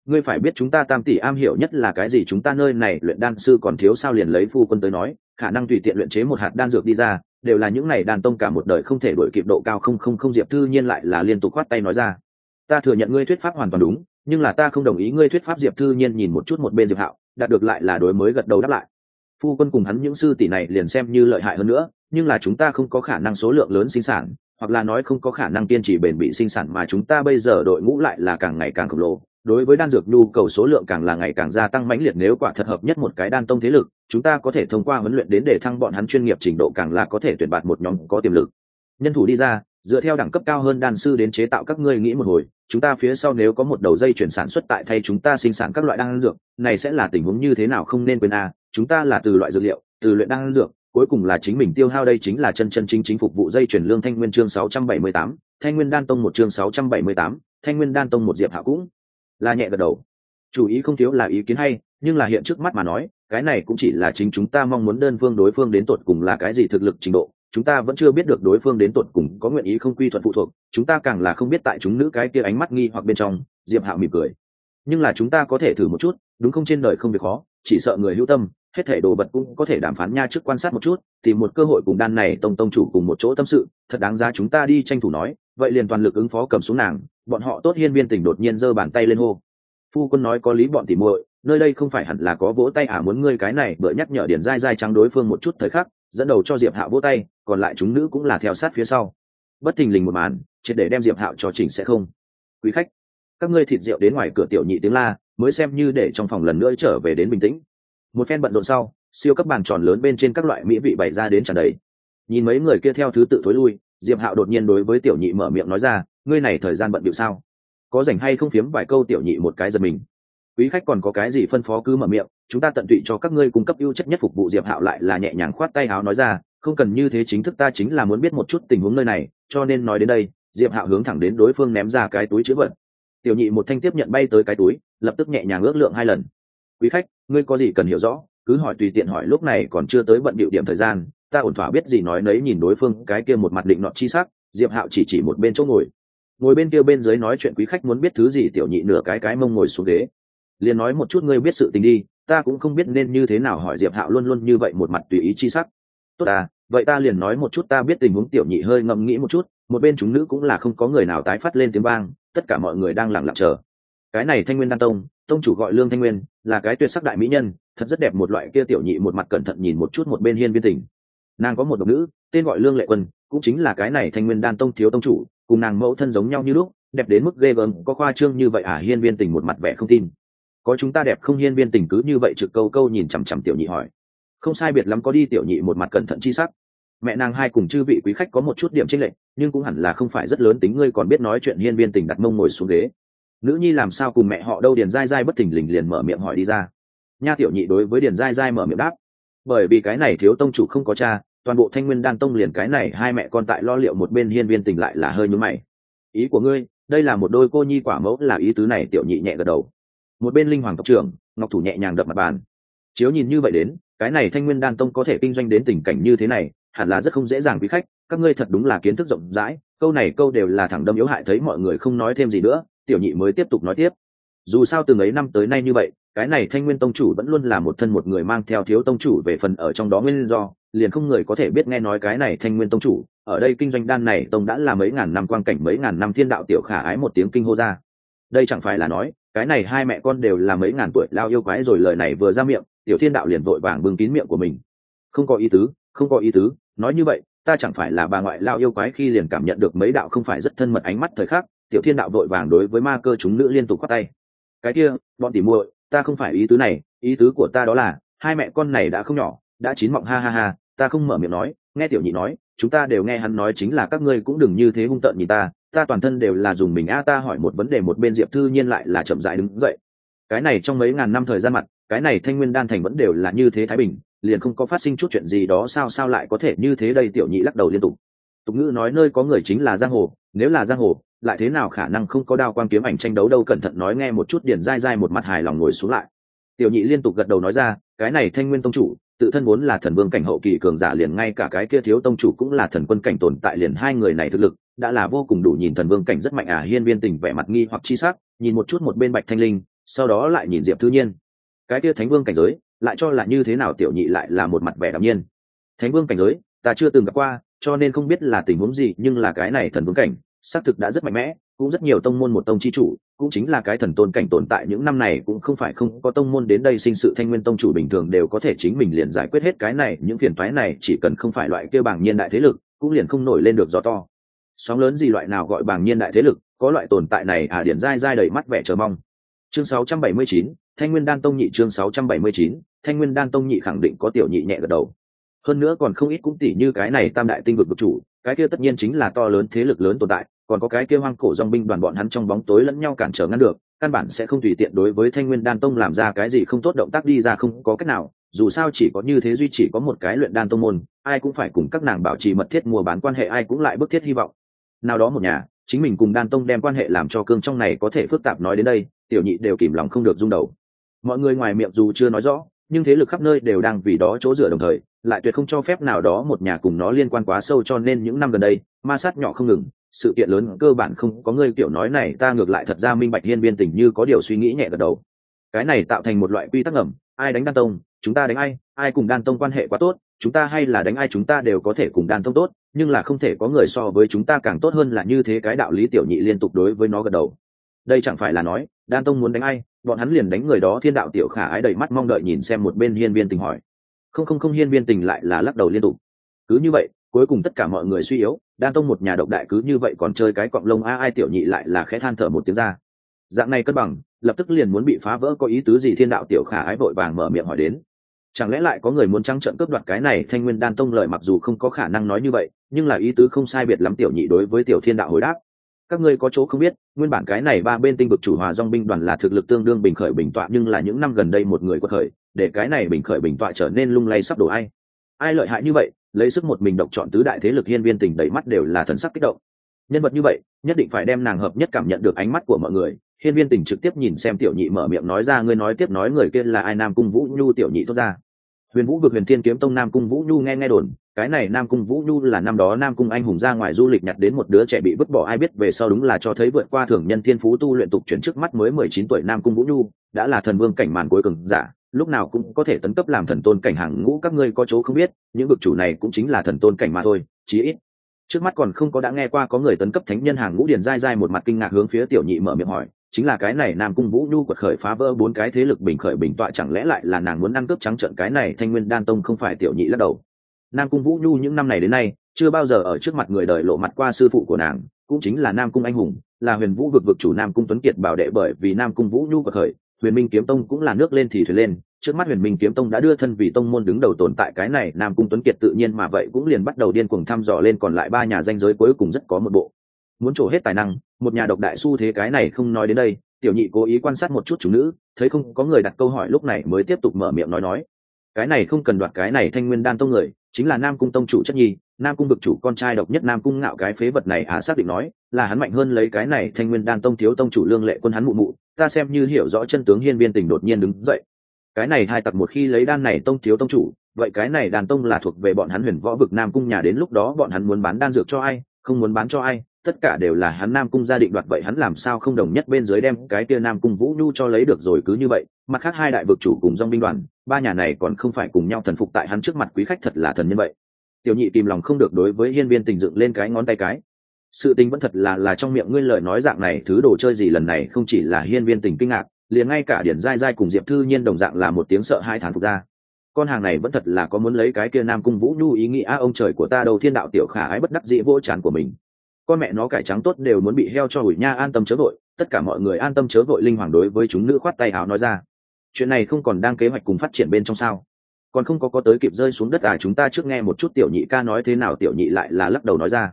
ngươi phải biết chúng ta tam tỷ am hiểu nhất là cái gì, chúng ta nơi này luyện đan sư còn thiếu sao liền lấy phu quân tới nói, khả năng tùy tiện luyện chế một hạt đan dược đi ra, đều là những này đàn tông cả một đời không thể đổi kịp độ cao không không không diệp thư nhiên lại là liên tục khoát tay nói ra. Ta thừa nhận ngươi thuyết pháp hoàn toàn đúng, nhưng là ta không đồng ý ngươi thuyết pháp diệp thư nhiên nhìn một chút một bên diệp hạo, đạt được lại là đối mới gật đầu đáp lại. Phu quân cùng hắn những sư tỷ này liền xem như lợi hại hơn nữa, nhưng là chúng ta không có khả năng số lượng lớn sinh sản, hoặc là nói không có khả năng kiên trì bền bỉ sinh sản mà chúng ta bây giờ đội ngũ lại là càng ngày càng khổng lồ đối với đan dược nhu cầu số lượng càng là ngày càng gia tăng mãnh liệt nếu quả thật hợp nhất một cái đan tông thế lực chúng ta có thể thông qua huấn luyện đến để thăng bọn hắn chuyên nghiệp trình độ càng là có thể tuyển bạt một nhóm có tiềm lực. Nhân thủ đi ra dựa theo đẳng cấp cao hơn đan sư đến chế tạo các ngươi nghĩ một hồi chúng ta phía sau nếu có một đầu dây chuyển sản xuất tại thay chúng ta sinh sản các loại đan dược này sẽ là tình huống như thế nào không nên quên a chúng ta là từ loại dược liệu từ luyện đan dược cuối cùng là chính mình tiêu hao đây chính là chân chân chính chính phục vụ dây chuyển lương thanh nguyên chương 678, thanh nguyên đan tông một chương 678, thanh nguyên đan tông một diệp hạ cũng là nhẹ gật đầu. Chủ ý không thiếu là ý kiến hay, nhưng là hiện trước mắt mà nói, cái này cũng chỉ là chính chúng ta mong muốn đơn phương đối phương đến tột cùng là cái gì thực lực trình độ. Chúng ta vẫn chưa biết được đối phương đến tột cùng có nguyện ý không quy thuận phụ thuộc, chúng ta càng là không biết tại chúng nữ cái kia ánh mắt nghi hoặc bên trong, diệp hạo mỉm cười. Nhưng là chúng ta có thể thử một chút, đúng không trên đời không việc khó, chỉ sợ người hữu tâm, hết thể đồ vật cũng có thể đàm phán nha trước quan sát một chút, tìm một cơ hội cùng đan này tông tông chủ cùng một chỗ tâm sự, thật đáng giá chúng ta đi tranh thủ nói, vậy liền toàn lực ứng phó cầm xuống nàng bọn họ tốt hiên viên tỉnh đột nhiên giơ bàn tay lên hô. Phu quân nói có lý bọn tỉ muội, nơi đây không phải hẳn là có vỗ tay à muốn ngươi cái này, bữa nhắc nhở điển dai dai trắng đối phương một chút thời khắc, dẫn đầu cho diệp hạo vỗ tay, còn lại chúng nữ cũng là theo sát phía sau. Bất thình lình một màn, triệt để đem diệp hạo cho chỉnh sẽ không. Quý khách, các ngươi thịt rượu đến ngoài cửa tiểu nhị tiếng la, mới xem như để trong phòng lần nữa trở về đến bình tĩnh. Một phen bận rộn sau, siêu cấp bàn tròn lớn bên trên các loại mỹ vị bày ra đến tràn đầy. Nhìn mấy người kia theo thứ tự thối lui, diệp hạo đột nhiên đối với tiểu nhị mở miệng nói ra ngươi này thời gian bận bịu sao? Có rảnh hay không phiếm vài câu tiểu nhị một cái giật mình. Quý khách còn có cái gì phân phó cứ mở miệng, chúng ta tận tụy cho các ngươi cung cấp ưu chất nhất phục vụ diệp hạo lại là nhẹ nhàng khoát tay áo nói ra, không cần như thế chính thức ta chính là muốn biết một chút tình huống nơi này, cho nên nói đến đây, diệp hạo hướng thẳng đến đối phương ném ra cái túi chữ vật. Tiểu nhị một thanh tiếp nhận bay tới cái túi, lập tức nhẹ nhàng ước lượng hai lần. Quý khách, ngươi có gì cần hiểu rõ, cứ hỏi tùy tiện hỏi, lúc này còn chưa tới bận điệu điểm thời gian, ta ổn thỏa biết gì nói nấy nhìn đối phương cái kia một mặt định nọ chi sắc, diệp hạo chỉ chỉ một bên chỗ ngồi ngồi bên kia bên dưới nói chuyện quý khách muốn biết thứ gì, tiểu nhị nửa cái cái mông ngồi xuống ghế. Liền nói một chút ngươi biết sự tình đi, ta cũng không biết nên như thế nào hỏi diệp hạo luôn luôn như vậy một mặt tùy ý chi sắc. Tốt à vậy ta liền nói một chút ta biết tình huống tiểu nhị hơi ngẫm nghĩ một chút, một bên chúng nữ cũng là không có người nào tái phát lên tiếng vang, tất cả mọi người đang lặng lặng chờ. Cái này thanh nguyên đan tông tông chủ gọi lương thanh nguyên, là cái tuyệt sắc đại mỹ nhân, thật rất đẹp một loại kia tiểu nhị một mặt cẩn thận nhìn một chút một bên hiên viên tỉnh nàng có một độc nữ, tên gọi lương lệ quân cũng chính là cái này thanh nguyên đan tông thiếu tông chủ, cùng nàng mẫu thân giống nhau như lúc, đẹp đến mức ghê gớm, có khoa trương như vậy à hiên viên tình một mặt vẻ không tin. Có chúng ta đẹp không, hiên viên tình cứ như vậy trực câu câu nhìn chằm chằm tiểu nhị hỏi. Không sai biệt lắm có đi, tiểu nhị một mặt cẩn thận chi sắc. Mẹ nàng hai cùng chư vị quý khách có một chút điểm chênh lệch, nhưng cũng hẳn là không phải rất lớn tính ngươi còn biết nói chuyện hiên viên tình đặt mông ngồi xuống ghế. Nữ nhi làm sao cùng mẹ họ đâu, điền dai dai bất thình lình liền mở miệng hỏi đi ra. Nha tiểu nhị đối với điền dai dai mở miệng đáp. Bởi vì cái này thiếu tông chủ không có cha toàn bộ thanh nguyên đan tông liền cái này hai mẹ con tại lo liệu một bên hiên viên tình lại là hơi nhúm mày. Ý của ngươi, đây là một đôi cô nhi quả mẫu là ý tứ này, tiểu nhị nhẹ gật đầu. Một bên linh hoàng tộc trưởng, ngọc thủ nhẹ nhàng đập mặt bàn. Chiếu nhìn như vậy đến, cái này thanh nguyên đan tông có thể kinh doanh đến tình cảnh như thế này, hẳn là rất không dễ dàng quý khách, các ngươi thật đúng là kiến thức rộng rãi, câu này câu đều là thẳng đâm yếu hại thấy mọi người không nói thêm gì nữa, tiểu nhị mới tiếp tục nói tiếp. Dù sao từng ấy năm tới nay như vậy, cái này thanh nguyên tông chủ vẫn luôn là một thân một người mang theo thiếu tông chủ về phần ở trong đó nguyên do liền không người có thể biết nghe nói cái này thanh nguyên tông chủ. Ở đây kinh doanh đan này, tông đã là mấy ngàn năm quan cảnh, mấy ngàn năm thiên đạo tiểu khả ái một tiếng kinh hô ra. Đây chẳng phải là nói, cái này hai mẹ con đều là mấy ngàn tuổi lao yêu quái rồi lời này vừa ra miệng, tiểu thiên đạo liền vội vàng bưng kín miệng của mình. Không có ý tứ, không có ý tứ, nói như vậy, ta chẳng phải là bà ngoại lao yêu quái khi liền cảm nhận được mấy đạo không phải rất thân mật ánh mắt thời khắc, tiểu thiên đạo vội vàng đối với ma cơ chúng nữ liên tục khoát tay. Cái kia, bọn tỉ muội, ta không phải ý tứ này, ý tứ của ta đó là, hai mẹ con này đã không nhỏ, đã chín mọng ha ha ha ta không mở miệng nói, nghe tiểu nhị nói, chúng ta đều nghe hắn nói chính là các ngươi cũng đừng như thế hung tợn nhìn ta ta toàn thân đều là dùng mình a ta hỏi một vấn đề một bên diệp thư nhiên lại là chậm dại đứng dậy. Cái này trong mấy ngàn năm thời gian mặt, cái này thanh nguyên đan thành vẫn đều là như thế thái bình, liền không có phát sinh chút chuyện gì đó sao sao lại có thể như thế đây, tiểu nhị lắc đầu liên tục. Tục ngữ nói nơi có người chính là giang hồ, nếu là giang hồ, lại thế nào khả năng không có đao quan kiếm ảnh tranh đấu đâu, cẩn thận nói nghe một chút điển dai dai một mặt hài lòng ngồi xuống lại. Tiểu nhị liên tục gật đầu nói ra, cái này thanh nguyên tông chủ tự thân vốn là thần vương cảnh hậu kỳ cường giả liền ngay cả cái kia thiếu tông chủ cũng là thần quân cảnh tồn tại liền hai người này thực lực, đã là vô cùng đủ nhìn thần vương cảnh rất mạnh à hiên viên tình vẻ mặt nghi hoặc chi sắc, nhìn một chút một bên bạch thanh linh, sau đó lại nhìn diệp thư nhiên. Cái kia thánh vương cảnh giới, lại cho là như thế nào tiểu nhị lại là một mặt vẻ đ nhiên. Thánh vương cảnh giới, ta chưa từng gặp qua, cho nên không biết là tình huống gì, nhưng là cái này thần vương cảnh, xác thực đã rất mạnh mẽ cũng rất nhiều tông môn một tông chi chủ cũng chính là cái thần tôn cảnh tồn tại những năm này cũng không phải không có tông môn đến đây sinh sự thanh nguyên tông chủ bình thường đều có thể chính mình liền giải quyết hết cái này những phiền toái này chỉ cần không phải loại kêu bảng nhiên đại thế lực cũng liền không nổi lên được gió to. Sóng lớn gì loại nào gọi bảng nhiên đại thế lực có loại tồn tại này à điển dai dai đầy mắt vẻ chờ mong. Chương 679, thanh nguyên đan tông nhị chương 679, thanh nguyên đan tông nhị khẳng định có tiểu nhị nhẹ gật đầu. Hơn nữa còn không ít cũng tỷ như cái này tam đại tinh vực vực chủ cái kia tất nhiên chính là to lớn thế lực lớn tồn tại còn có cái kia hoang cổ dòng binh đoàn bọn hắn trong bóng tối lẫn nhau cản trở ngăn được, căn bản sẽ không tùy tiện đối với thanh nguyên đan tông làm ra cái gì không tốt động tác đi ra không có cách nào, dù sao chỉ có như thế duy chỉ có một cái luyện đan tông môn, ai cũng phải cùng các nàng bảo trì mật thiết mua bán quan hệ, ai cũng lại bức thiết hy vọng. Nào đó một nhà, chính mình cùng đan tông đem quan hệ làm cho cương trong này có thể phức tạp nói đến đây, tiểu nhị đều kìm lòng không được rung đầu mọi người ngoài miệng dù chưa nói rõ, nhưng thế lực khắp nơi đều đang vì đó chỗ dựa đồng thời, lại tuyệt không cho phép nào đó một nhà cùng nó liên quan quá sâu cho nên những năm gần đây, ma sát nhỏ không ngừng sự kiện lớn cơ bản không có người kiểu nói này, ta ngược lại thật ra minh bạch hiên biên tình như có điều suy nghĩ nhẹ gật đầu. Cái này tạo thành một loại quy tắc ẩm ai đánh đan tông, chúng ta đánh ai ai cùng đan tông quan hệ quá tốt, chúng ta hay là đánh ai chúng ta đều có thể cùng đan tông tốt, nhưng là không thể có người so với chúng ta càng tốt hơn là như thế cái đạo lý tiểu nhị liên tục đối với nó gật đầu. Đây chẳng phải là nói, đan tông muốn đánh ai, bọn hắn liền đánh người đó, thiên đạo tiểu khả ái đầy mắt mong đợi nhìn xem một bên hiên viên tình hỏi. Không không không, hiên viên tình lại là lắc đầu liên tục. Cứ như vậy cuối cùng tất cả mọi người suy yếu, đan tông một nhà độc đại cứ như vậy còn chơi cái cọng lông a ai tiểu nhị lại là khẽ than thở một tiếng ra. Dạng này cân bằng, lập tức liền muốn bị phá vỡ có ý tứ gì thiên đạo tiểu khả ái vội vàng mở miệng hỏi đến. Chẳng lẽ lại có người muốn trắng trợn cướp đoạt cái này thanh nguyên đan tông lời mặc dù không có khả năng nói như vậy, nhưng là ý tứ không sai biệt lắm tiểu nhị đối với tiểu thiên đạo hồi đáp. Các ngươi có chỗ không biết, nguyên bản cái này ba bên tinh vực chủ hòa dong binh đoàn là thực lực tương đương bình khởi bình tọa, nhưng là những năm gần đây một người quật khởi, để cái này bình khởi bình tọa trở nên lung lay sắp đổ ai ai lợi hại như vậy, lấy sức một mình độc chọn tứ đại thế lực hiên viên tỉnh đầy mắt đều là thần sắc kích động. Nhân vật như vậy, nhất định phải đem nàng hợp nhất cảm nhận được ánh mắt của mọi người. Hiên viên tỉnh trực tiếp nhìn xem tiểu nhị mở miệng nói ra, ngươi nói tiếp nói người kia là ai? Nam cung vũ nhu tiểu nhị thốt ra. Huyền vũ vực huyền thiên kiếm tông nam cung vũ nhu nghe nghe đồn, cái này nam cung vũ nhu là năm đó nam cung anh hùng ra ngoài du lịch nhặt đến một đứa trẻ bị vứt bỏ, ai biết về sau đúng là cho thấy vượt qua thường nhân thiên phú tu luyện tục chuyển trước mắt mới mười chín tuổi nam cung vũ nhu, đã là thần vương cảnh màn cuối cùng giả lúc nào cũng có thể tấn cấp làm thần tôn cảnh hàng ngũ, các ngươi có chỗ không biết, những vực chủ này cũng chính là thần tôn cảnh mà thôi, chí ít. Trước mắt còn không có đã nghe qua có người tấn cấp thánh nhân hàng ngũ điền dai dai một mặt kinh ngạc hướng phía tiểu nhị mở miệng hỏi, chính là cái này nam cung vũ nhu quật khởi phá vỡ bốn cái thế lực bình khởi bình tọa chẳng lẽ lại là nàng muốn ăn cướp trắng trợn cái này thanh nguyên đan tông không phải tiểu nhị lắc đầu. Nam cung vũ nhu những năm này đến nay, chưa bao giờ ở trước mặt người đời lộ mặt qua sư phụ của nàng, cũng chính là nam cung anh hùng, là huyền vũ vực vực chủ nam cung tuấn kiệt bảo đệ bởi vì nam cung vũ nhu quật khởi huyền minh kiếm tông cũng là nước lên thì thuyền lên, trước mắt huyền minh kiếm tông đã đưa thân vì tông môn đứng đầu tồn tại cái này, nam cung tuấn kiệt tự nhiên mà vậy cũng liền bắt đầu điên cuồng thăm dò lên còn lại ba nhà danh giới cuối cùng rất có một bộ. Muốn trổ hết tài năng, một nhà độc đại s u thế cái này không nói đến đây, tiểu nhị cố ý quan sát một chút chủ nữ, thấy không có người đặt câu hỏi lúc này mới tiếp tục mở miệng nói nói. Cái này không cần đoạt cái này thanh nguyên đan tông người, chính là nam cung tông chủ chất nhi, nam cung vực chủ con trai độc nhất nam cung ngạo cái phế vật này à xác định nói, là hắn mạnh hơn lấy cái này thanh nguyên đan tông thiếu tông chủ lương lệ quân hắn mụ mụ ta xem như hiểu rõ chân tướng hiên viên tình đột nhiên đứng dậy. Cái này hai tặc một khi lấy đan này tông thiếu tông chủ, vậy cái này đàn tông là thuộc về bọn hắn huyền võ vực nam cung nhà đến lúc đó bọn hắn muốn bán đan dược cho ai, không muốn bán cho ai, tất cả đều là hắn nam cung gia định đoạt vậy hắn làm sao không đồng nhất bên dưới đem cái tia nam cung vũ nhu cho lấy được rồi cứ như vậy, mặt khác hai đại vực chủ cùng dong binh đoàn, ba nhà này còn không phải cùng nhau thần phục tại hắn trước mặt quý khách thật là thần như vậy. Tiểu nhị tìm lòng không được đối với hiên viên tình dựng lên cái ngón tay cái sự tình vẫn thật là là trong miệng ngươi lời nói dạng này, thứ đồ chơi gì lần này không chỉ là hiên viên tình kinh ngạc, liền ngay cả điển dai dai cùng diệp thư nhiên đồng dạng là một tiếng sợ hai thán phục ra. Con hàng này vẫn thật là có muốn lấy cái kia nam cung vũ nhu ý nghĩ, a, ông trời của ta đầu thiên đạo tiểu khả ái bất đắc dĩ vô tràn của mình. Con mẹ nó cải trắng tốt đều muốn bị heo cho hủi nha, an tâm chớ vội. Tất cả mọi người an tâm chớ vội linh hoàng đối với chúng nữ khoát tay áo nói ra. Chuyện này không còn đang kế hoạch cùng phát triển bên trong sao? Còn không có có tới kịp rơi xuống đất à chúng ta trước nghe một chút tiểu nhị ca nói thế nào, tiểu nhị lại là lắc đầu nói ra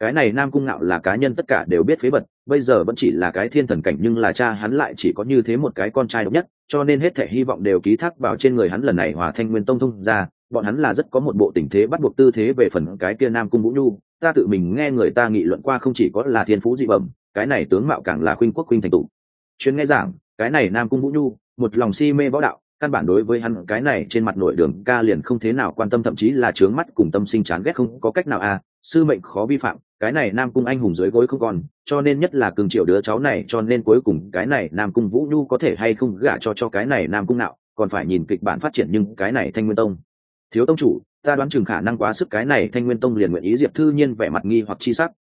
cái này nam cung ngạo là cá nhân tất cả đều biết phế vật, bây giờ vẫn chỉ là cái thiên thần cảnh nhưng là cha hắn lại chỉ có như thế một cái con trai độc nhất, cho nên hết thể hy vọng đều ký thác vào trên người hắn lần này hòa thanh nguyên tông thông ra bọn hắn là rất có một bộ tình thế bắt buộc tư thế về phần cái kia nam cung vũ nhu. Ta tự mình nghe người ta nghị luận qua không chỉ có là thiên phú dị bẩm, cái này tướng mạo càng là khuynh quốc khuynh thành tụ chuyến nghe giảng, cái này nam cung vũ nhu, một lòng si mê võ đạo, căn bản đối với hắn cái này trên mặt nội đường ca liền không thế nào quan tâm, thậm chí là trướng mắt cùng tâm sinh chán ghét không có cách nào à sư mệnh khó vi phạm cái này nam cung anh hùng dưới gối không còn cho nên nhất là cường triệu đứa cháu này cho nên cuối cùng cái này nam cung vũ nhu có thể hay không gả cho cho cái này nam cung nào còn phải nhìn kịch bản phát triển nhưng cái này thanh nguyên tông. Thiếu tông chủ ta đoán chừng khả năng quá sức cái này thanh nguyên tông liền nguyện ý diệp thư nhiên vẻ mặt nghi hoặc chi sắc.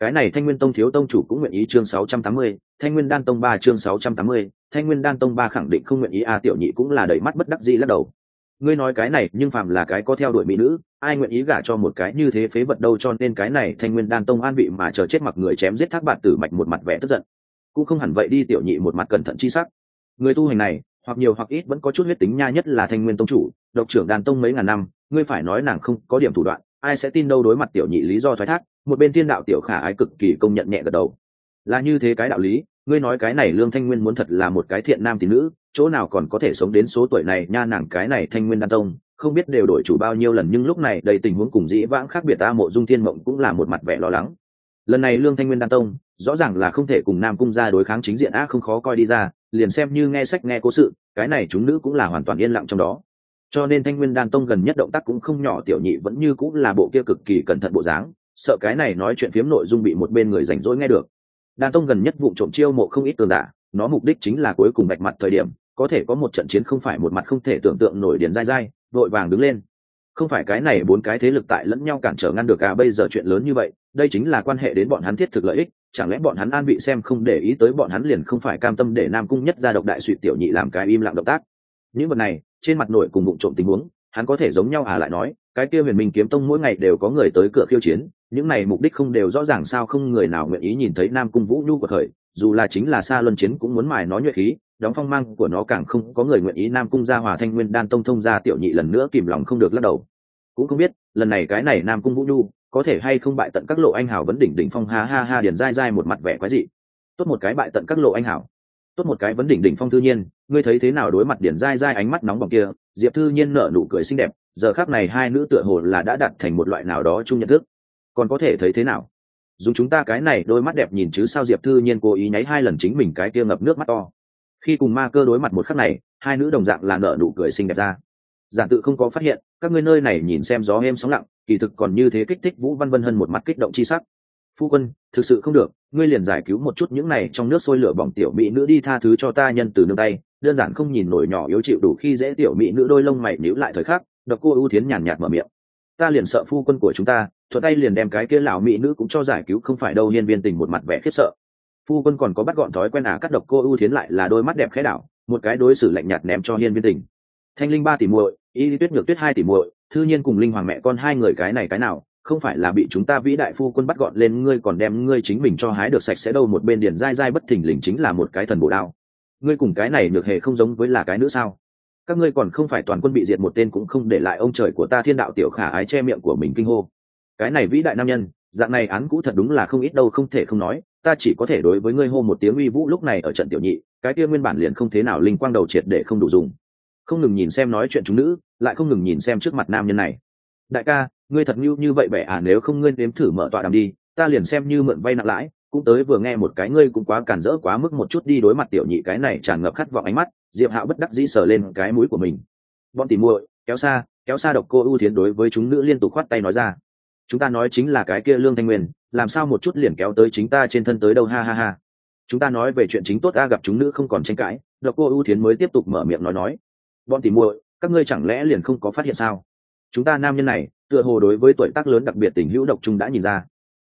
Cái này thanh nguyên tông thiếu tông chủ cũng nguyện ý chương 680, thanh nguyên đan tông ba chương 680, thanh nguyên đan tông ba khẳng định không nguyện ý a tiểu nhị cũng là đầy mắt bất đắc dĩ lắc đầu ngươi nói cái này, nhưng phàm là cái có theo đuổi mỹ nữ, ai nguyện ý gả cho một cái như thế phế vật đâu cho nên cái này thanh nguyên đan tông an vị mà chờ chết mặc người chém giết thác bạt tử mạch một mặt vẻ tức giận. Cũng không hẳn vậy đi, tiểu nhị một mặt cẩn thận chi sắc. Người tu hành này, hoặc nhiều hoặc ít vẫn có chút huyết tính nha nhất là thanh nguyên tông chủ, độc trưởng đàn tông mấy ngàn năm, ngươi phải nói nàng không có điểm thủ đoạn, ai sẽ tin đâu đối mặt tiểu nhị lý do thoái thác, một bên thiên đạo tiểu khả ái cực kỳ công nhận nhẹ gật đầu. Là như thế cái đạo lý ngươi nói cái này lương thanh nguyên muốn thật là một cái thiện nam tín nữ, chỗ nào còn có thể sống đến số tuổi này nha nàng cái này thanh nguyên đan tông, không biết đều đổi chủ bao nhiêu lần nhưng lúc này đầy tình huống cùng dĩ vãng khác biệt ta mộ dung thiên mộng cũng là một mặt vẻ lo lắng. Lần này lương thanh nguyên đan tông, rõ ràng là không thể cùng nam cung ra đối kháng chính diện á không khó coi đi ra, liền xem như nghe sách nghe cố sự, cái này chúng nữ cũng là hoàn toàn yên lặng trong đó. Cho nên thanh nguyên đan tông gần nhất động tác cũng không nhỏ, tiểu nhị vẫn như cũng là bộ kia cực kỳ cẩn thận bộ dáng, sợ cái này nói chuyện phiếm nội dung bị một bên người rảnh rỗi nghe được đan tông gần nhất vụ trộm chiêu mộ không ít tường giả, nó mục đích chính là cuối cùng bạch mặt thời điểm, có thể có một trận chiến không phải một mặt không thể tưởng tượng nổi điền dai dai, vội vàng đứng lên. Không phải cái này bốn cái thế lực tại lẫn nhau cản trở ngăn được à bây giờ chuyện lớn như vậy, đây chính là quan hệ đến bọn hắn thiết thực lợi ích, chẳng lẽ bọn hắn an bị xem không để ý tới bọn hắn liền không phải cam tâm để nam cung nhất ra độc đại suy tiểu nhị làm cái im lặng động tác. Những vật này, trên mặt nội cùng bụng trộm tình huống, hắn có thể giống nhau à lại nói, cái kia huyền minh kiếm tông mỗi ngày đều có người tới cửa khiêu chiến những này mục đích không đều rõ ràng sao không người nào nguyện ý nhìn thấy nam cung vũ nhu của thời, dù là chính là xa luân chiến cũng muốn mài nó nhuệ khí, đóng phong mang của nó càng không có người nguyện ý nam cung gia hòa thanh nguyên đan tông thông gia tiểu nhị lần nữa kìm lòng không được lắc đầu. Cũng không biết, lần này cái này nam cung vũ nhu có thể hay không bại tận các lộ anh hào vấn đỉnh đỉnh phong ha ha ha điền dai dai một mặt vẻ quái dị. Tốt một cái bại tận các lộ anh hào. Tốt một cái vấn đỉnh đỉnh phong thư nhiên, ngươi thấy thế nào đối mặt điển dai dai ánh mắt nóng bỏng kia? Diệp thư nhiên nở nụ cười xinh đẹp, giờ khác này hai nữ tựa hồ là đã đặt thành một loại nào đó chung nhận thức còn có thể thấy thế nào? Dùng chúng ta cái này đôi mắt đẹp nhìn chứ sao diệp thư nhiên cố ý nháy hai lần chính mình cái kia ngập nước mắt to. Khi cùng ma cơ đối mặt một khắc này, hai nữ đồng dạng là nở nụ cười xinh đẹp ra. Giản tự không có phát hiện, các ngươi nơi này nhìn xem gió êm sóng lặng, kỳ thực còn như thế kích thích vũ văn vân hơn một mặt kích động chi sắc. Phu quân, thực sự không được, ngươi liền giải cứu một chút những này trong nước sôi lửa bỏng tiểu mỹ nữ đi tha thứ cho ta nhân từ nương tay. Đơn giản không nhìn nổi nhỏ yếu chịu đủ khi dễ tiểu mỹ nữ đôi lông mày níu lại thời khắc, độc cô ưu thiến nhàn nhạt mở miệng. Ta liền sợ phu quân của chúng ta thuận tay liền đem cái kia lão mỹ nữ cũng cho giải cứu, không phải đâu, hiên viên tình một mặt vẻ khiếp sợ. Phu quân còn có bắt gọn thói quen à cắt độc cô ưu thiến lại là đôi mắt đẹp khẽ đảo, một cái đối xử lạnh nhạt ném cho hiên viên tình. Thanh linh ba tỷ muội, y tuyết nhược tuyết hai tỷ muội, thư nhiên cùng linh hoàng mẹ con hai người cái này cái nào, không phải là bị chúng ta vĩ đại phu quân bắt gọn lên, ngươi còn đem ngươi chính mình cho hái được sạch sẽ đâu, một bên điền dai dai bất thình lình chính là một cái thần bổ đao. Ngươi cùng cái này được hề không giống với là cái nữa sao? Các ngươi còn không phải toàn quân bị diệt, một tên cũng không để lại ông trời của ta, thiên đạo tiểu khả ái che miệng của mình kinh hô cái này vĩ đại nam nhân, dạng này án cũ thật đúng là không ít đâu, không thể không nói, ta chỉ có thể đối với ngươi hô một tiếng uy vũ lúc này ở trận tiểu nhị, cái kia nguyên bản liền không thế nào linh quang đầu triệt để không đủ dùng. Không ngừng nhìn xem nói chuyện chúng nữ, lại không ngừng nhìn xem trước mặt nam nhân này. Đại ca, ngươi thật như như vậy bẻ à nếu không ngươi nếm thử mở tọa đàm đi, ta liền xem như mượn vay nặng lãi, cũng tới vừa nghe một cái ngươi cũng quá cản rỡ quá mức một chút đi đối mặt tiểu nhị cái này tràn ngập khát vọng ánh mắt, diệp hạo bất đắc dĩ sờ lên cái mũi của mình. Bọn tỉ muội, kéo xa kéo xa độc cô ưu thiến đối với chúng nữ liên tục khoát tay nói ra chúng ta nói chính là cái kia lương thanh nguyên, làm sao một chút liền kéo tới chính ta trên thân tới đâu? Ha ha ha. Chúng ta nói về chuyện chính tốt, a, gặp chúng nữ không còn tranh cãi, độc cô ưu thiến mới tiếp tục mở miệng nói nói. Bọn tỉ muội, các ngươi chẳng lẽ liền không có phát hiện sao? Chúng ta nam nhân này, tựa hồ đối với tuổi tác lớn đặc biệt tình hữu độc trung đã nhìn ra.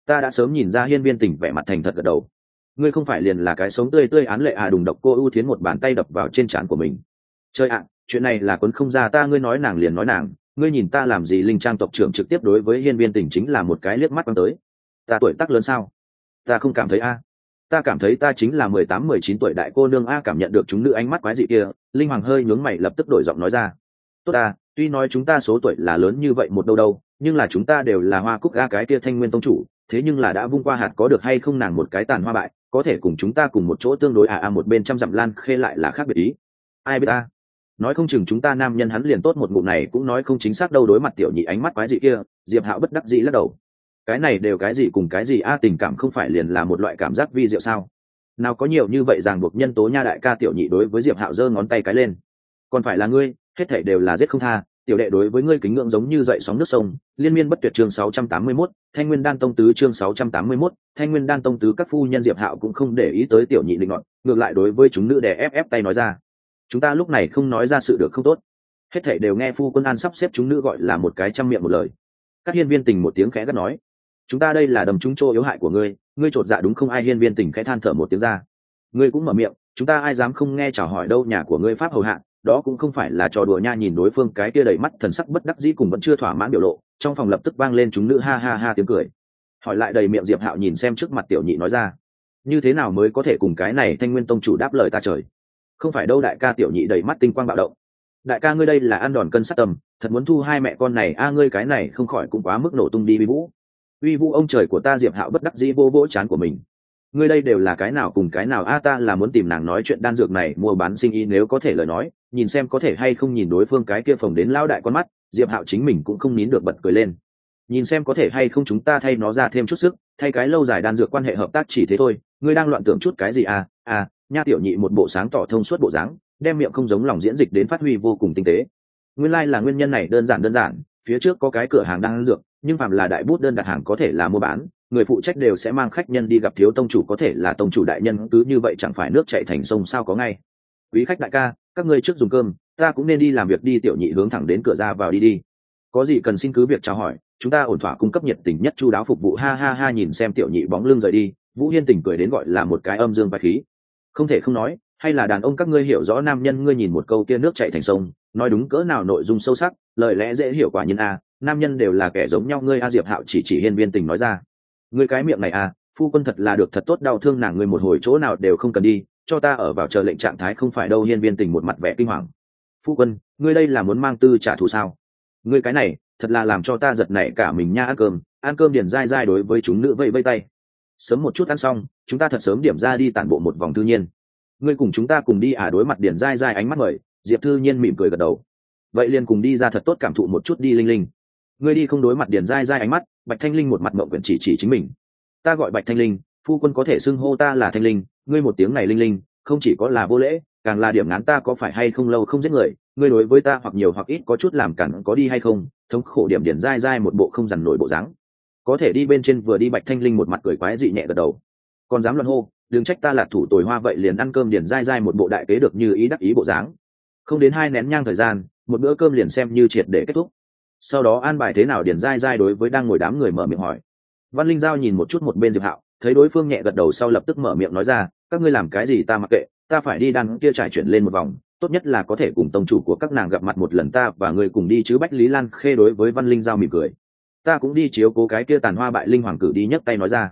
Ta đã sớm nhìn ra hiên viên tình vẻ mặt thành thật gật đầu. Ngươi không phải liền là cái sống tươi tươi án lệ à đùng độc cô ưu thiến một bàn tay đập vào trên trán của mình. Chơi ạ, chuyện này là quấn không ra, ta ngươi nói nàng liền nói nàng ngươi nhìn ta làm gì linh trang tộc trưởng trực tiếp đối với hiên viên tình chính là một cái liếc mắt quăng tới. Ta tuổi tác lớn sao? Ta không cảm thấy a. Ta cảm thấy ta chính là mười tám, mười chín tuổi đại cô nương a cảm nhận được chúng nữ ánh mắt quái dị kia, linh hoàng hơi nhướng mày lập tức đổi giọng nói ra. Tốt ta, tuy nói chúng ta số tuổi là lớn như vậy một đâu đâu, nhưng là chúng ta đều là hoa cúc a cái kia thanh nguyên tông chủ, thế nhưng là đã vung qua hạt có được hay không nàng một cái tàn hoa bại, có thể cùng chúng ta cùng một chỗ tương đối à à một bên trăm dặm lan khê lại là khác biệt ý. Ai biết ta nói không chừng chúng ta nam nhân hắn liền tốt một ngụm này cũng nói không chính xác đâu đối mặt tiểu nhị ánh mắt quái dị kia diệp hạo bất đắc dĩ lắc đầu. Cái này đều cái gì cùng cái gì a tình cảm không phải liền là một loại cảm giác vi diệu sao? Nào có nhiều như vậy ràng buộc nhân tố nha đại ca tiểu nhị đối với diệp hạo giơ ngón tay cái lên. Còn phải là ngươi hết thảy đều là giết không tha tiểu đệ đối với ngươi kính ngưỡng giống như dậy sóng nước sông liên miên bất tuyệt chương 681, thanh nguyên đan tông tứ chương 681, thanh nguyên đan tông tứ các phu nhân diệp hạo cũng không để ý tới tiểu nhị định ngọn ngược lại đối với chúng nữ đè ép ép tay nói ra chúng ta lúc này không nói ra sự được không tốt. Hết thảy đều nghe phu quân an sắp xếp chúng nữ gọi là một cái trăm miệng một lời. Các hiên viên tình một tiếng khẽ gắt nói, chúng ta đây là đầm chúng chỗ yếu hại của ngươi ngươi trột dạ đúng không? Ai hiên viên tình khẽ than thở một tiếng ra. Ngươi cũng mở miệng, chúng ta ai dám không nghe chào hỏi đâu, nhà của ngươi pháp hầu hạ, đó cũng không phải là trò đùa nha. Nhìn đối phương cái kia đầy mắt thần sắc bất đắc dĩ cùng vẫn chưa thỏa mãn biểu lộ, trong phòng lập tức vang lên chúng nữ ha ha ha tiếng cười. Hỏi lại đầy miệng diệp hạo nhìn xem trước mặt tiểu nhị nói ra, như thế nào mới có thể cùng cái này thanh nguyên tông chủ đáp lời ta trời? Không phải đâu đại ca tiểu nhị đầy mắt tinh quang bạo động. Đại ca ngươi đây là ăn đòn cân sát tầm, thật muốn thu hai mẹ con này, a ngươi cái này không khỏi cũng quá mức nổ tung đi vi vũ. Uy vũ ông trời của ta diệp hạo bất đắc dĩ vô vỗ chán của mình. Ngươi đây đều là cái nào cùng cái nào, a ta là muốn tìm nàng nói chuyện đan dược này, mua bán sinh y nếu có thể lời nói, nhìn xem có thể hay không nhìn đối phương cái kia phồng đến lao đại con mắt, diệp hạo chính mình cũng không nín được bật cười lên. Nhìn xem có thể hay không chúng ta thay nó ra thêm chút sức, thay cái lâu dài đan dược quan hệ hợp tác chỉ thế thôi, ngươi đang loạn tưởng chút cái gì à à nha tiểu nhị một bộ sáng tỏ thông suốt bộ dáng, đem miệng không giống lòng diễn dịch đến phát huy vô cùng tinh tế. Nguyên lai、like、là nguyên nhân này đơn giản đơn giản, phía trước có cái cửa hàng đang dược, nhưng phạm là đại bút đơn đặt hàng có thể là mua bán, người phụ trách đều sẽ mang khách nhân đi gặp thiếu tông chủ, có thể là tông chủ đại nhân cứ như vậy chẳng phải nước chạy thành sông sao có ngay. Quý khách đại ca, các ngươi trước dùng cơm, ta cũng nên đi làm việc đi, tiểu nhị hướng thẳng đến cửa ra vào đi đi. Có gì cần xin cứ việc chào hỏi, chúng ta ổn thỏa cung cấp nhiệt tình nhất chu đáo phục vụ, ha ha ha, nhìn xem tiểu nhị bóng lưng rời đi, vũ hiên tình cười đến gọi là một cái âm dương và khí không thể không nói, hay là đàn ông các ngươi hiểu rõ nam nhân ngươi nhìn một câu kia nước chạy thành sông, nói đúng cỡ nào nội dung sâu sắc, lời lẽ dễ hiểu quả nhiên a, nam nhân đều là kẻ giống nhau ngươi a, diệp hạo chỉ chỉ hiên viên tình nói ra. Ngươi cái miệng này a, phu quân thật là được thật tốt đau thương nàng ngươi một hồi chỗ nào đều không cần đi, cho ta ở vào chờ lệnh trạng thái không phải đâu hiên viên tình một mặt vẻ kinh hoàng. Phu quân, ngươi đây là muốn mang tư trả thù sao? Ngươi cái này, thật là làm cho ta giật nảy cả mình nha ăn cơm ăn cơm điền dai dai đối với chúng nữ vây vây tay sớm một chút ăn xong, chúng ta thật sớm điểm ra đi tản bộ một vòng thư nhiên. Ngươi cùng chúng ta cùng đi à đối mặt điển dai dai ánh mắt mời, diệp thư nhiên mỉm cười gật đầu. Vậy liền cùng đi ra thật tốt cảm thụ một chút đi linh linh. Ngươi đi không đối mặt điển dai dai ánh mắt, bạch thanh linh một mặt mộng quyển chỉ chỉ chính mình. Ta gọi bạch thanh linh, phu quân có thể xưng hô ta là thanh linh, ngươi một tiếng này linh linh, không chỉ có là vô lễ, càng là điểm ngán ta có phải hay không lâu không giết người, ngươi đối với ta hoặc nhiều hoặc ít có chút làm cản có đi hay không, thống khổ điểm điển dai dai một bộ không dằn nổi bộ dáng có thể đi bên trên vừa đi bạch thanh linh một mặt cười quái dị nhẹ gật đầu. Còn dám luận hô, đừng trách ta là thủ tồi hoa vậy liền ăn cơm liền dai dai một bộ đại kế được như ý đắc ý bộ dáng. Không đến hai nén nhang thời gian, một bữa cơm liền xem như triệt để kết thúc. Sau đó an bài thế nào điền dai dai đối với đang ngồi đám người mở miệng hỏi. Văn linh giao nhìn một chút một bên diệp hạo, thấy đối phương nhẹ gật đầu sau lập tức mở miệng nói ra, các ngươi làm cái gì ta mặc kệ, ta phải đi đan kia trải chuyển lên một vòng, tốt nhất là có thể cùng tông chủ của các nàng gặp mặt một lần ta và người cùng đi chứ. Bách lý lan khê đối với văn linh giao mỉm cười ta cũng đi chiếu cố cái kia tàn hoa bại linh hoàng cử đi nhấc tay nói ra.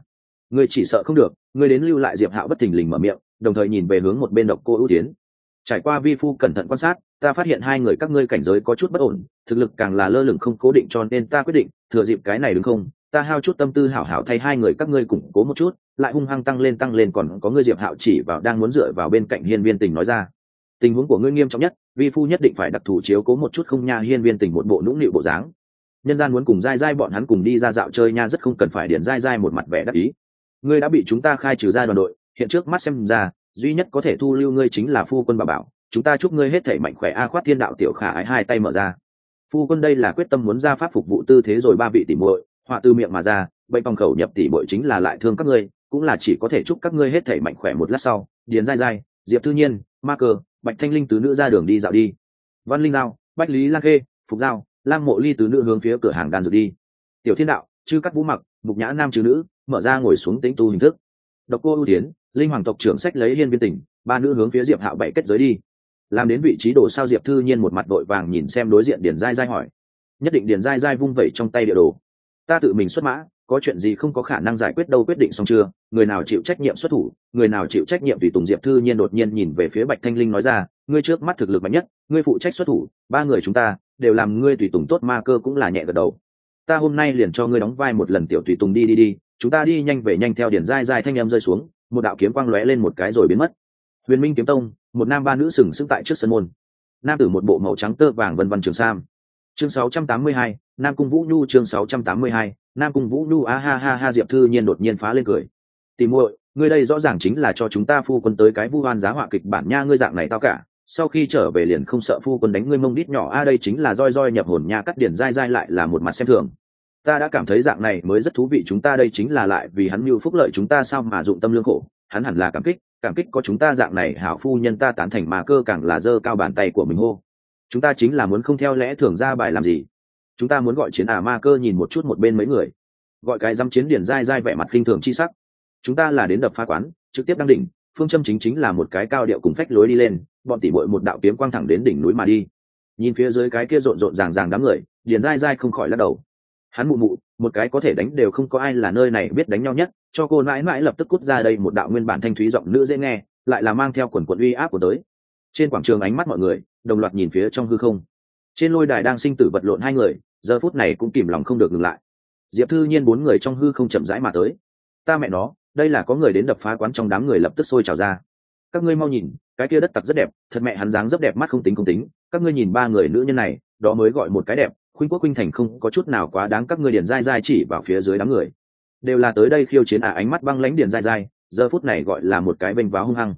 Ngươi chỉ sợ không được, ngươi đến lưu lại diệp hạo bất thình lình mở miệng, đồng thời nhìn về hướng một bên độc cô ưu tiến. Trải qua vi phu cẩn thận quan sát, ta phát hiện hai người các ngươi cảnh giới có chút bất ổn, thực lực càng là lơ lửng không cố định cho nên ta quyết định, thừa dịp cái này đúng không, ta hao chút tâm tư hảo hảo thay hai người các ngươi củng cố một chút, lại hung hăng tăng lên tăng lên còn có ngươi diệp hạo chỉ vào đang muốn dựa vào bên cạnh hiên viên tình nói ra. Tình huống của ngươi nghiêm trọng nhất, vi phu nhất định phải đặc thù chiếu cố một chút không nha hiên viên tình một bộ nũng nịu bộ dáng nhân gian muốn cùng dai dai bọn hắn cùng đi ra dạo chơi nha, rất không cần phải điển dai dai một mặt vẻ đắc ý. Ngươi đã bị chúng ta khai trừ ra đoàn đội, hiện trước mắt xem ra, duy nhất có thể thu lưu ngươi chính là phu quân bà bảo. Chúng ta chúc ngươi hết thể mạnh khỏe a, khoát thiên đạo tiểu khả ái, hai tay mở ra. Phu quân đây là quyết tâm muốn ra pháp phục vụ tư thế rồi ba vị tỉ muội, họa từ miệng mà ra, bệnh phòng khẩu nhập tỉ muội chính là lại thương các ngươi, cũng là chỉ có thể chúc các ngươi hết thể mạnh khỏe một lát sau. Điền dai dai diệp thư nhiên, ma cơ, bạch thanh linh tứ nữ ra đường đi dạo đi. Văn linh giao, bách lý lang khê, phục giao lam mộ ly tứ nữ hướng phía cửa hàng đan dược đi. Tiểu thiên đạo, chư cắt vũ mặc, mục nhã nam chư nữ, mở ra ngồi xuống tính tu hình thức. Độc cô ưu tiến, linh hoàng tộc trưởng sách lấy hiên viên tỉnh, ba nữ hướng phía diệp hạo bảy kết giới đi. Làm đến vị trí đồ sao diệp thư nhiên một mặt đội vàng nhìn xem đối diện điền dai dai hỏi. Nhất định điền dai dai vung vẩy trong tay địa đồ. Ta tự mình xuất mã có chuyện gì không có khả năng giải quyết đâu quyết định xong chưa? Người nào chịu trách nhiệm xuất thủ người nào chịu trách nhiệm tùy tùng diệp thư nhiên đột nhiên nhìn về phía bạch thanh linh nói ra ngươi trước mắt thực lực mạnh nhất ngươi phụ trách xuất thủ ba người chúng ta đều làm ngươi tùy tùng tốt ma cơ cũng là nhẹ gật đầu. Ta hôm nay liền cho ngươi đóng vai một lần tiểu tùy tùng đi đi đi chúng ta đi nhanh về nhanh theo điển dai dai thanh em rơi xuống một đạo kiếm quang lóe lên một cái rồi biến mất. Huyền minh kiếm tông một nam ba nữ sừng sững tại trước sân môn. Nam tử một bộ màu trắng tơ vàng vân vân trường sam. Chương 682, nam cung vũ nhu chương 682, nam cung vũ nhu a ha ha ha, diệp thư nhiên đột nhiên phá lên cười. Tìm muội, ngươi đây rõ ràng chính là cho chúng ta phu quân tới cái vu oan giá họa kịch bản nha, ngươi dạng này tao cả. Sau khi trở về liền không sợ phu quân đánh ngươi mông đít nhỏ, a, đây chính là roi roi nhập hồn nha, cắt điển dai dai lại là một mặt xem thường. Ta đã cảm thấy dạng này mới rất thú vị, chúng ta đây chính là lại vì hắn mưu phúc lợi chúng ta sao mà dụng tâm lương khổ. Hắn hẳn là cảm kích cảm kích có chúng ta dạng này, hảo phu nhân ta tán thành mà cơ càng là dơ cao bàn tay của mình hô. Chúng ta chính là muốn không theo lẽ thường ra bài làm gì chúng ta muốn gọi chiến à ma cơ nhìn một chút một bên mấy người. Gọi cái dăm chiến điển dai dai vẻ mặt khinh thường chi sắc. Chúng ta là đến đập phá quán, trực tiếp đăng đỉnh, phương châm chính chính là một cái cao điệu cùng phách lối đi lên, bọn tỉ bội một đạo kiếm quang thẳng đến đỉnh núi mà đi. Nhìn phía dưới cái kia rộn rộn ràng ràng đám người, điển dai dai không khỏi lắc đầu. Hắn mụ mụ, một cái có thể đánh đều không có ai là nơi này biết đánh nhau nhất, cho cô mãi mãi lập tức cút ra đây một đạo nguyên bản thanh thúy giọng nữ dễ nghe, lại là mang theo quần quần uy áp của tới. Trên quảng trường ánh mắt mọi người, đồng loạt nhìn phía trong hư không trên lôi đài đang sinh tử vật lộn hai người, giờ phút này cũng kìm lòng không được ngừng lại. Diệp thư nhiên bốn người trong hư không chậm rãi mà tới. Ta mẹ nó, đây là có người đến đập phá quán trong đám người lập tức sôi trào ra. Các ngươi mau nhìn, cái kia đất tặc rất đẹp, thật mẹ hắn dáng rất đẹp mắt không tính không tính. Các ngươi nhìn ba người nữ nhân này, đó mới gọi một cái đẹp, khuynh quốc khuynh thành không có chút nào quá đáng các ngươi điền dai dai chỉ vào phía dưới đám người. Đều là tới đây khiêu chiến à ánh mắt băng lãnh điền dai dai, giờ phút này gọi là một cái bênh váo hung hăng.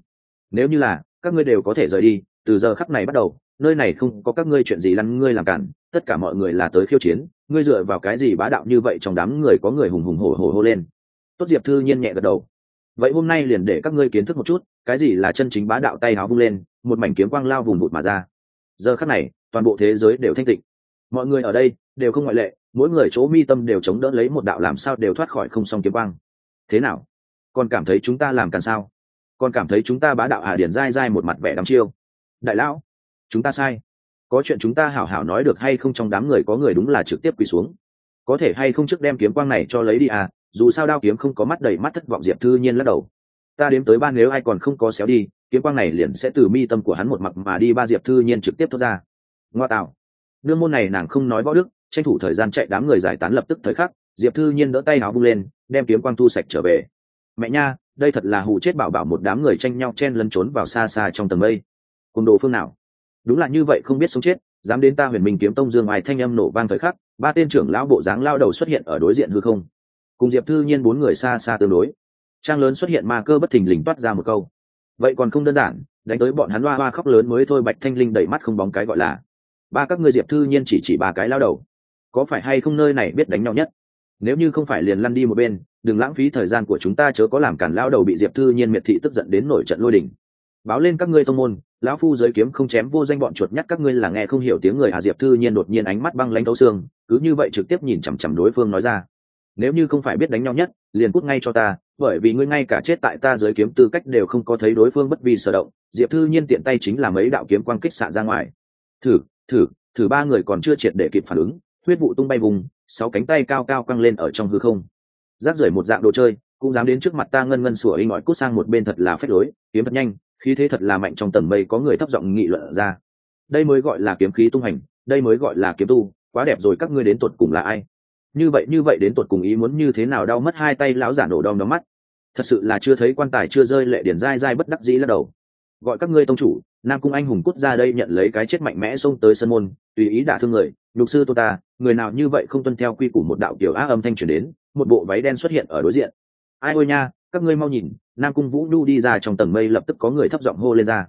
Nếu như là, các ngươi đều có thể rời đi từ giờ khắc này bắt đầu, nơi này không có các ngươi chuyện gì lăn ngươi làm cản, tất cả mọi người là tới khiêu chiến, ngươi dựa vào cái gì bá đạo như vậy trong đám người có người hùng hùng hổ hổ hô lên. Tốt diệp thư nhiên nhẹ gật đầu. Vậy hôm nay liền để các ngươi kiến thức một chút, cái gì là chân chính bá đạo tay áo vung lên, một mảnh kiếm quang lao vùng vụt mà ra. Giờ khắc này, toàn bộ thế giới đều thanh tịnh. Mọi người ở đây đều không ngoại lệ, mỗi người chỗ mi tâm đều chống đỡ lấy một đạo làm sao đều thoát khỏi không xong kiếm quang. Thế nào? Còn cảm thấy chúng ta làm càng sao? Còn cảm thấy chúng ta bá đạo hà điển dai dai một mặt vẻ đắm chiêu? Đại lão, chúng ta sai. Có chuyện chúng ta hảo hảo nói được hay không trong đám người có người đúng là trực tiếp quỳ xuống. Có thể hay không trước đem kiếm quang này cho lấy đi à dù sao đao kiếm không có mắt đầy mắt thất vọng diệp thư nhiên lắc đầu. Ta đếm tới ba nếu ai còn không có xéo đi, kiếm quang này liền sẽ từ mi tâm của hắn một mặt mà đi ba diệp thư nhiên trực tiếp thoát ra. Ngoa tạo. Nương môn này nàng không nói võ đức, tranh thủ thời gian chạy đám người giải tán lập tức thời khắc, diệp thư nhiên đỡ tay áo bung lên, đem kiếm quang thu sạch trở về. Mẹ nha, đây thật là hù chết bảo bảo một đám người tranh nhau chen lấn trốn vào xa xa trong tầng mây cùng đồ phương nào? Đúng là như vậy không biết sống chết, dám đến ta huyền minh kiếm tông dương ngoài thanh âm nổ vang thời khắc, ba tên trưởng lão bộ dáng lao đầu xuất hiện ở đối diện hư không. Cùng diệp thư nhiên bốn người xa xa tương đối. Trang lớn xuất hiện ma cơ bất thình lình toát ra một câu. Vậy còn không đơn giản, đánh tới bọn hắn loa hoa khóc lớn mới thôi bạch thanh linh đẩy mắt không bóng cái gọi là. Ba các ngươi diệp thư nhiên chỉ chỉ ba cái lao đầu. Có phải hay không nơi này biết đánh nhau nhất? Nếu như không phải liền lăn đi một bên, đừng lãng phí thời gian của chúng ta chớ có làm cản lao đầu bị diệp thư nhiên miệt thị tức giận đến nổi trận lôi đình báo lên các ngươi thông môn, lão phu giới kiếm không chém vô danh bọn chuột nhắt các ngươi là nghe không hiểu tiếng người hà diệp thư nhiên đột nhiên ánh mắt băng lãnh thấu xương, cứ như vậy trực tiếp nhìn chằm chằm đối phương nói ra. Nếu như không phải biết đánh nhau nhất, liền cút ngay cho ta, bởi vì ngươi ngay cả chết tại ta giới kiếm tư cách đều không có thấy đối phương bất vi sở động, diệp thư nhiên tiện tay chính là mấy đạo kiếm quang kích xạ ra ngoài. Thử thử thử ba người còn chưa triệt để kịp phản ứng, huyết vụ tung bay vùng, sáu cánh tay cao cao căng lên ở trong hư không. Rác rưởi một dạng đồ chơi, cũng dám đến trước mặt ta ngân ngân sủa inh ỏi cút sang một bên thật là phép lối, kiếm thật nhanh khí thế thật là mạnh trong tầng mây có người thấp giọng nghị luận ra. Đây mới gọi là kiếm khí tung hành, đây mới gọi là kiếm tu, quá đẹp rồi các ngươi đến tuột cùng là ai? Như vậy như vậy đến tuột cùng ý muốn như thế nào đau mất hai tay lão giả nổ đom đóm mắt. Thật sự là chưa thấy quan tài chưa rơi lệ điển dai dai bất đắc dĩ lắc đầu. Gọi các ngươi tông chủ, nam cung anh hùng cút ra đây nhận lấy cái chết mạnh mẽ xông tới sân môn, tùy ý đả thương người. Lục sư tô ta, người nào như vậy không tuân theo quy củ một đạo kiểu á âm thanh truyền đến, một bộ váy đen xuất hiện ở đối diện. Ai ôi nha, các ngươi mau nhìn nam cung vũ nhu đi ra trong tầng mây lập tức có người thấp giọng hô lên ra.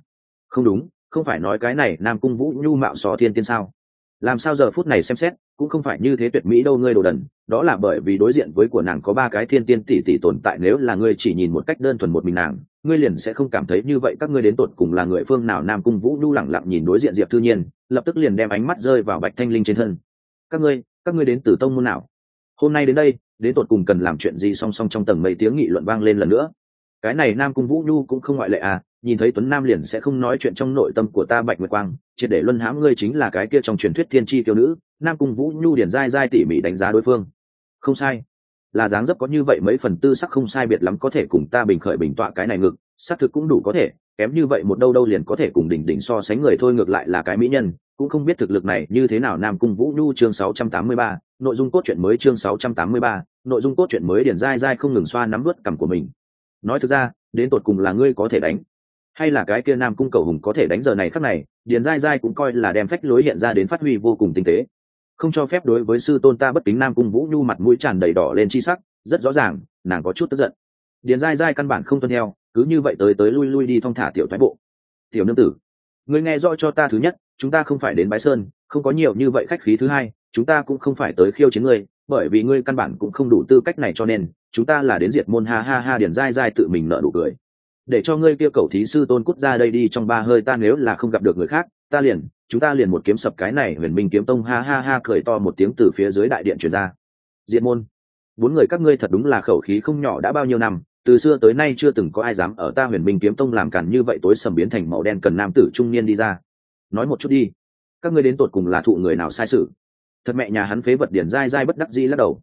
Không đúng, không phải nói cái này nam cung vũ nhu mạo xó thiên tiên sao? Làm sao giờ phút này xem xét, cũng không phải như thế tuyệt mỹ đâu ngươi đồ đần, đó là bởi vì đối diện với của nàng có ba cái thiên tiên tỷ tỷ tồn tại, nếu là ngươi chỉ nhìn một cách đơn thuần một mình nàng, ngươi liền sẽ không cảm thấy như vậy, các ngươi đến tột cùng là người phương nào? Nam cung vũ nhu lẳng lặng nhìn đối diện diệp thư nhiên, lập tức liền đem ánh mắt rơi vào bạch thanh linh trên thân. Các ngươi các ngươi đến từ tông môn nào? Hôm nay đến đây, đến tột cùng cần làm chuyện gì? Song song trong tầng mấy tiếng nghị luận vang lên lần nữa cái này nam cung vũ nhu cũng không ngoại lệ à nhìn thấy tuấn nam liền sẽ không nói chuyện trong nội tâm của ta bạch nguyệt quang triệt để luân hãm ngươi chính là cái kia trong truyền thuyết thiên tri tiêu nữ nam cung vũ nhu điển dai dai tỉ mỉ đánh giá đối phương. Không sai. Là dáng dấp có như vậy mấy phần tư sắc không sai biệt lắm có thể cùng ta bình khởi bình tọa cái này ngực xác thực cũng đủ có thể kém như vậy một đâu đâu liền có thể cùng đỉnh đỉnh so sánh người thôi ngược lại là cái mỹ nhân cũng không biết thực lực này như thế nào nam cung vũ nhu chương 683, nội dung cốt truyện mới chương 683, nội dung cốt truyện mới điển dai dai không ngừng xoa nắm vớt cằm của mình nói thực ra, đến tột cùng là ngươi có thể đánh, hay là cái kia nam cung cầu hùng có thể đánh giờ này khắc này, điền dai dai cũng coi là đem phách lối hiện ra đến phát huy vô cùng tinh tế. Không cho phép đối với sư tôn ta bất kính nam cung vũ nhu mặt mũi tràn đầy đỏ lên chi sắc, rất rõ ràng, nàng có chút tức giận. Điền dai dai căn bản không tuân theo, cứ như vậy tới tới lui lui đi thong thả tiểu thoái bộ. Tiểu nương tử người nghe rõ cho ta thứ nhất, chúng ta không phải đến bái sơn, không có nhiều như vậy khách khí thứ hai, chúng ta cũng không phải tới khiêu chiến ngươi bởi vì ngươi căn bản cũng không đủ tư cách này cho nên, chúng ta là đến diệt môn, ha ha ha, điền dai dai tự mình nợ đủ cười. Để cho ngươi kia cầu thí sư tôn cút ra đây đi, trong ba hơi ta nếu là không gặp được người khác, ta liền, chúng ta liền một kiếm sập cái này huyền minh kiếm tông, ha ha ha, cười to một tiếng từ phía dưới đại điện truyền ra. Diệt môn. Bốn người các ngươi thật đúng là khẩu khí không nhỏ đã bao nhiêu năm, từ xưa tới nay chưa từng có ai dám ở ta huyền minh kiếm tông làm cản như vậy tối sầm biến thành màu đen cần nam tử trung niên đi ra. Nói một chút đi. Các ngươi đến tột cùng là thụ người nào sai sự? Thật mẹ nhà hắn phế vật điển dai dai bất đắc dĩ lắc đầu.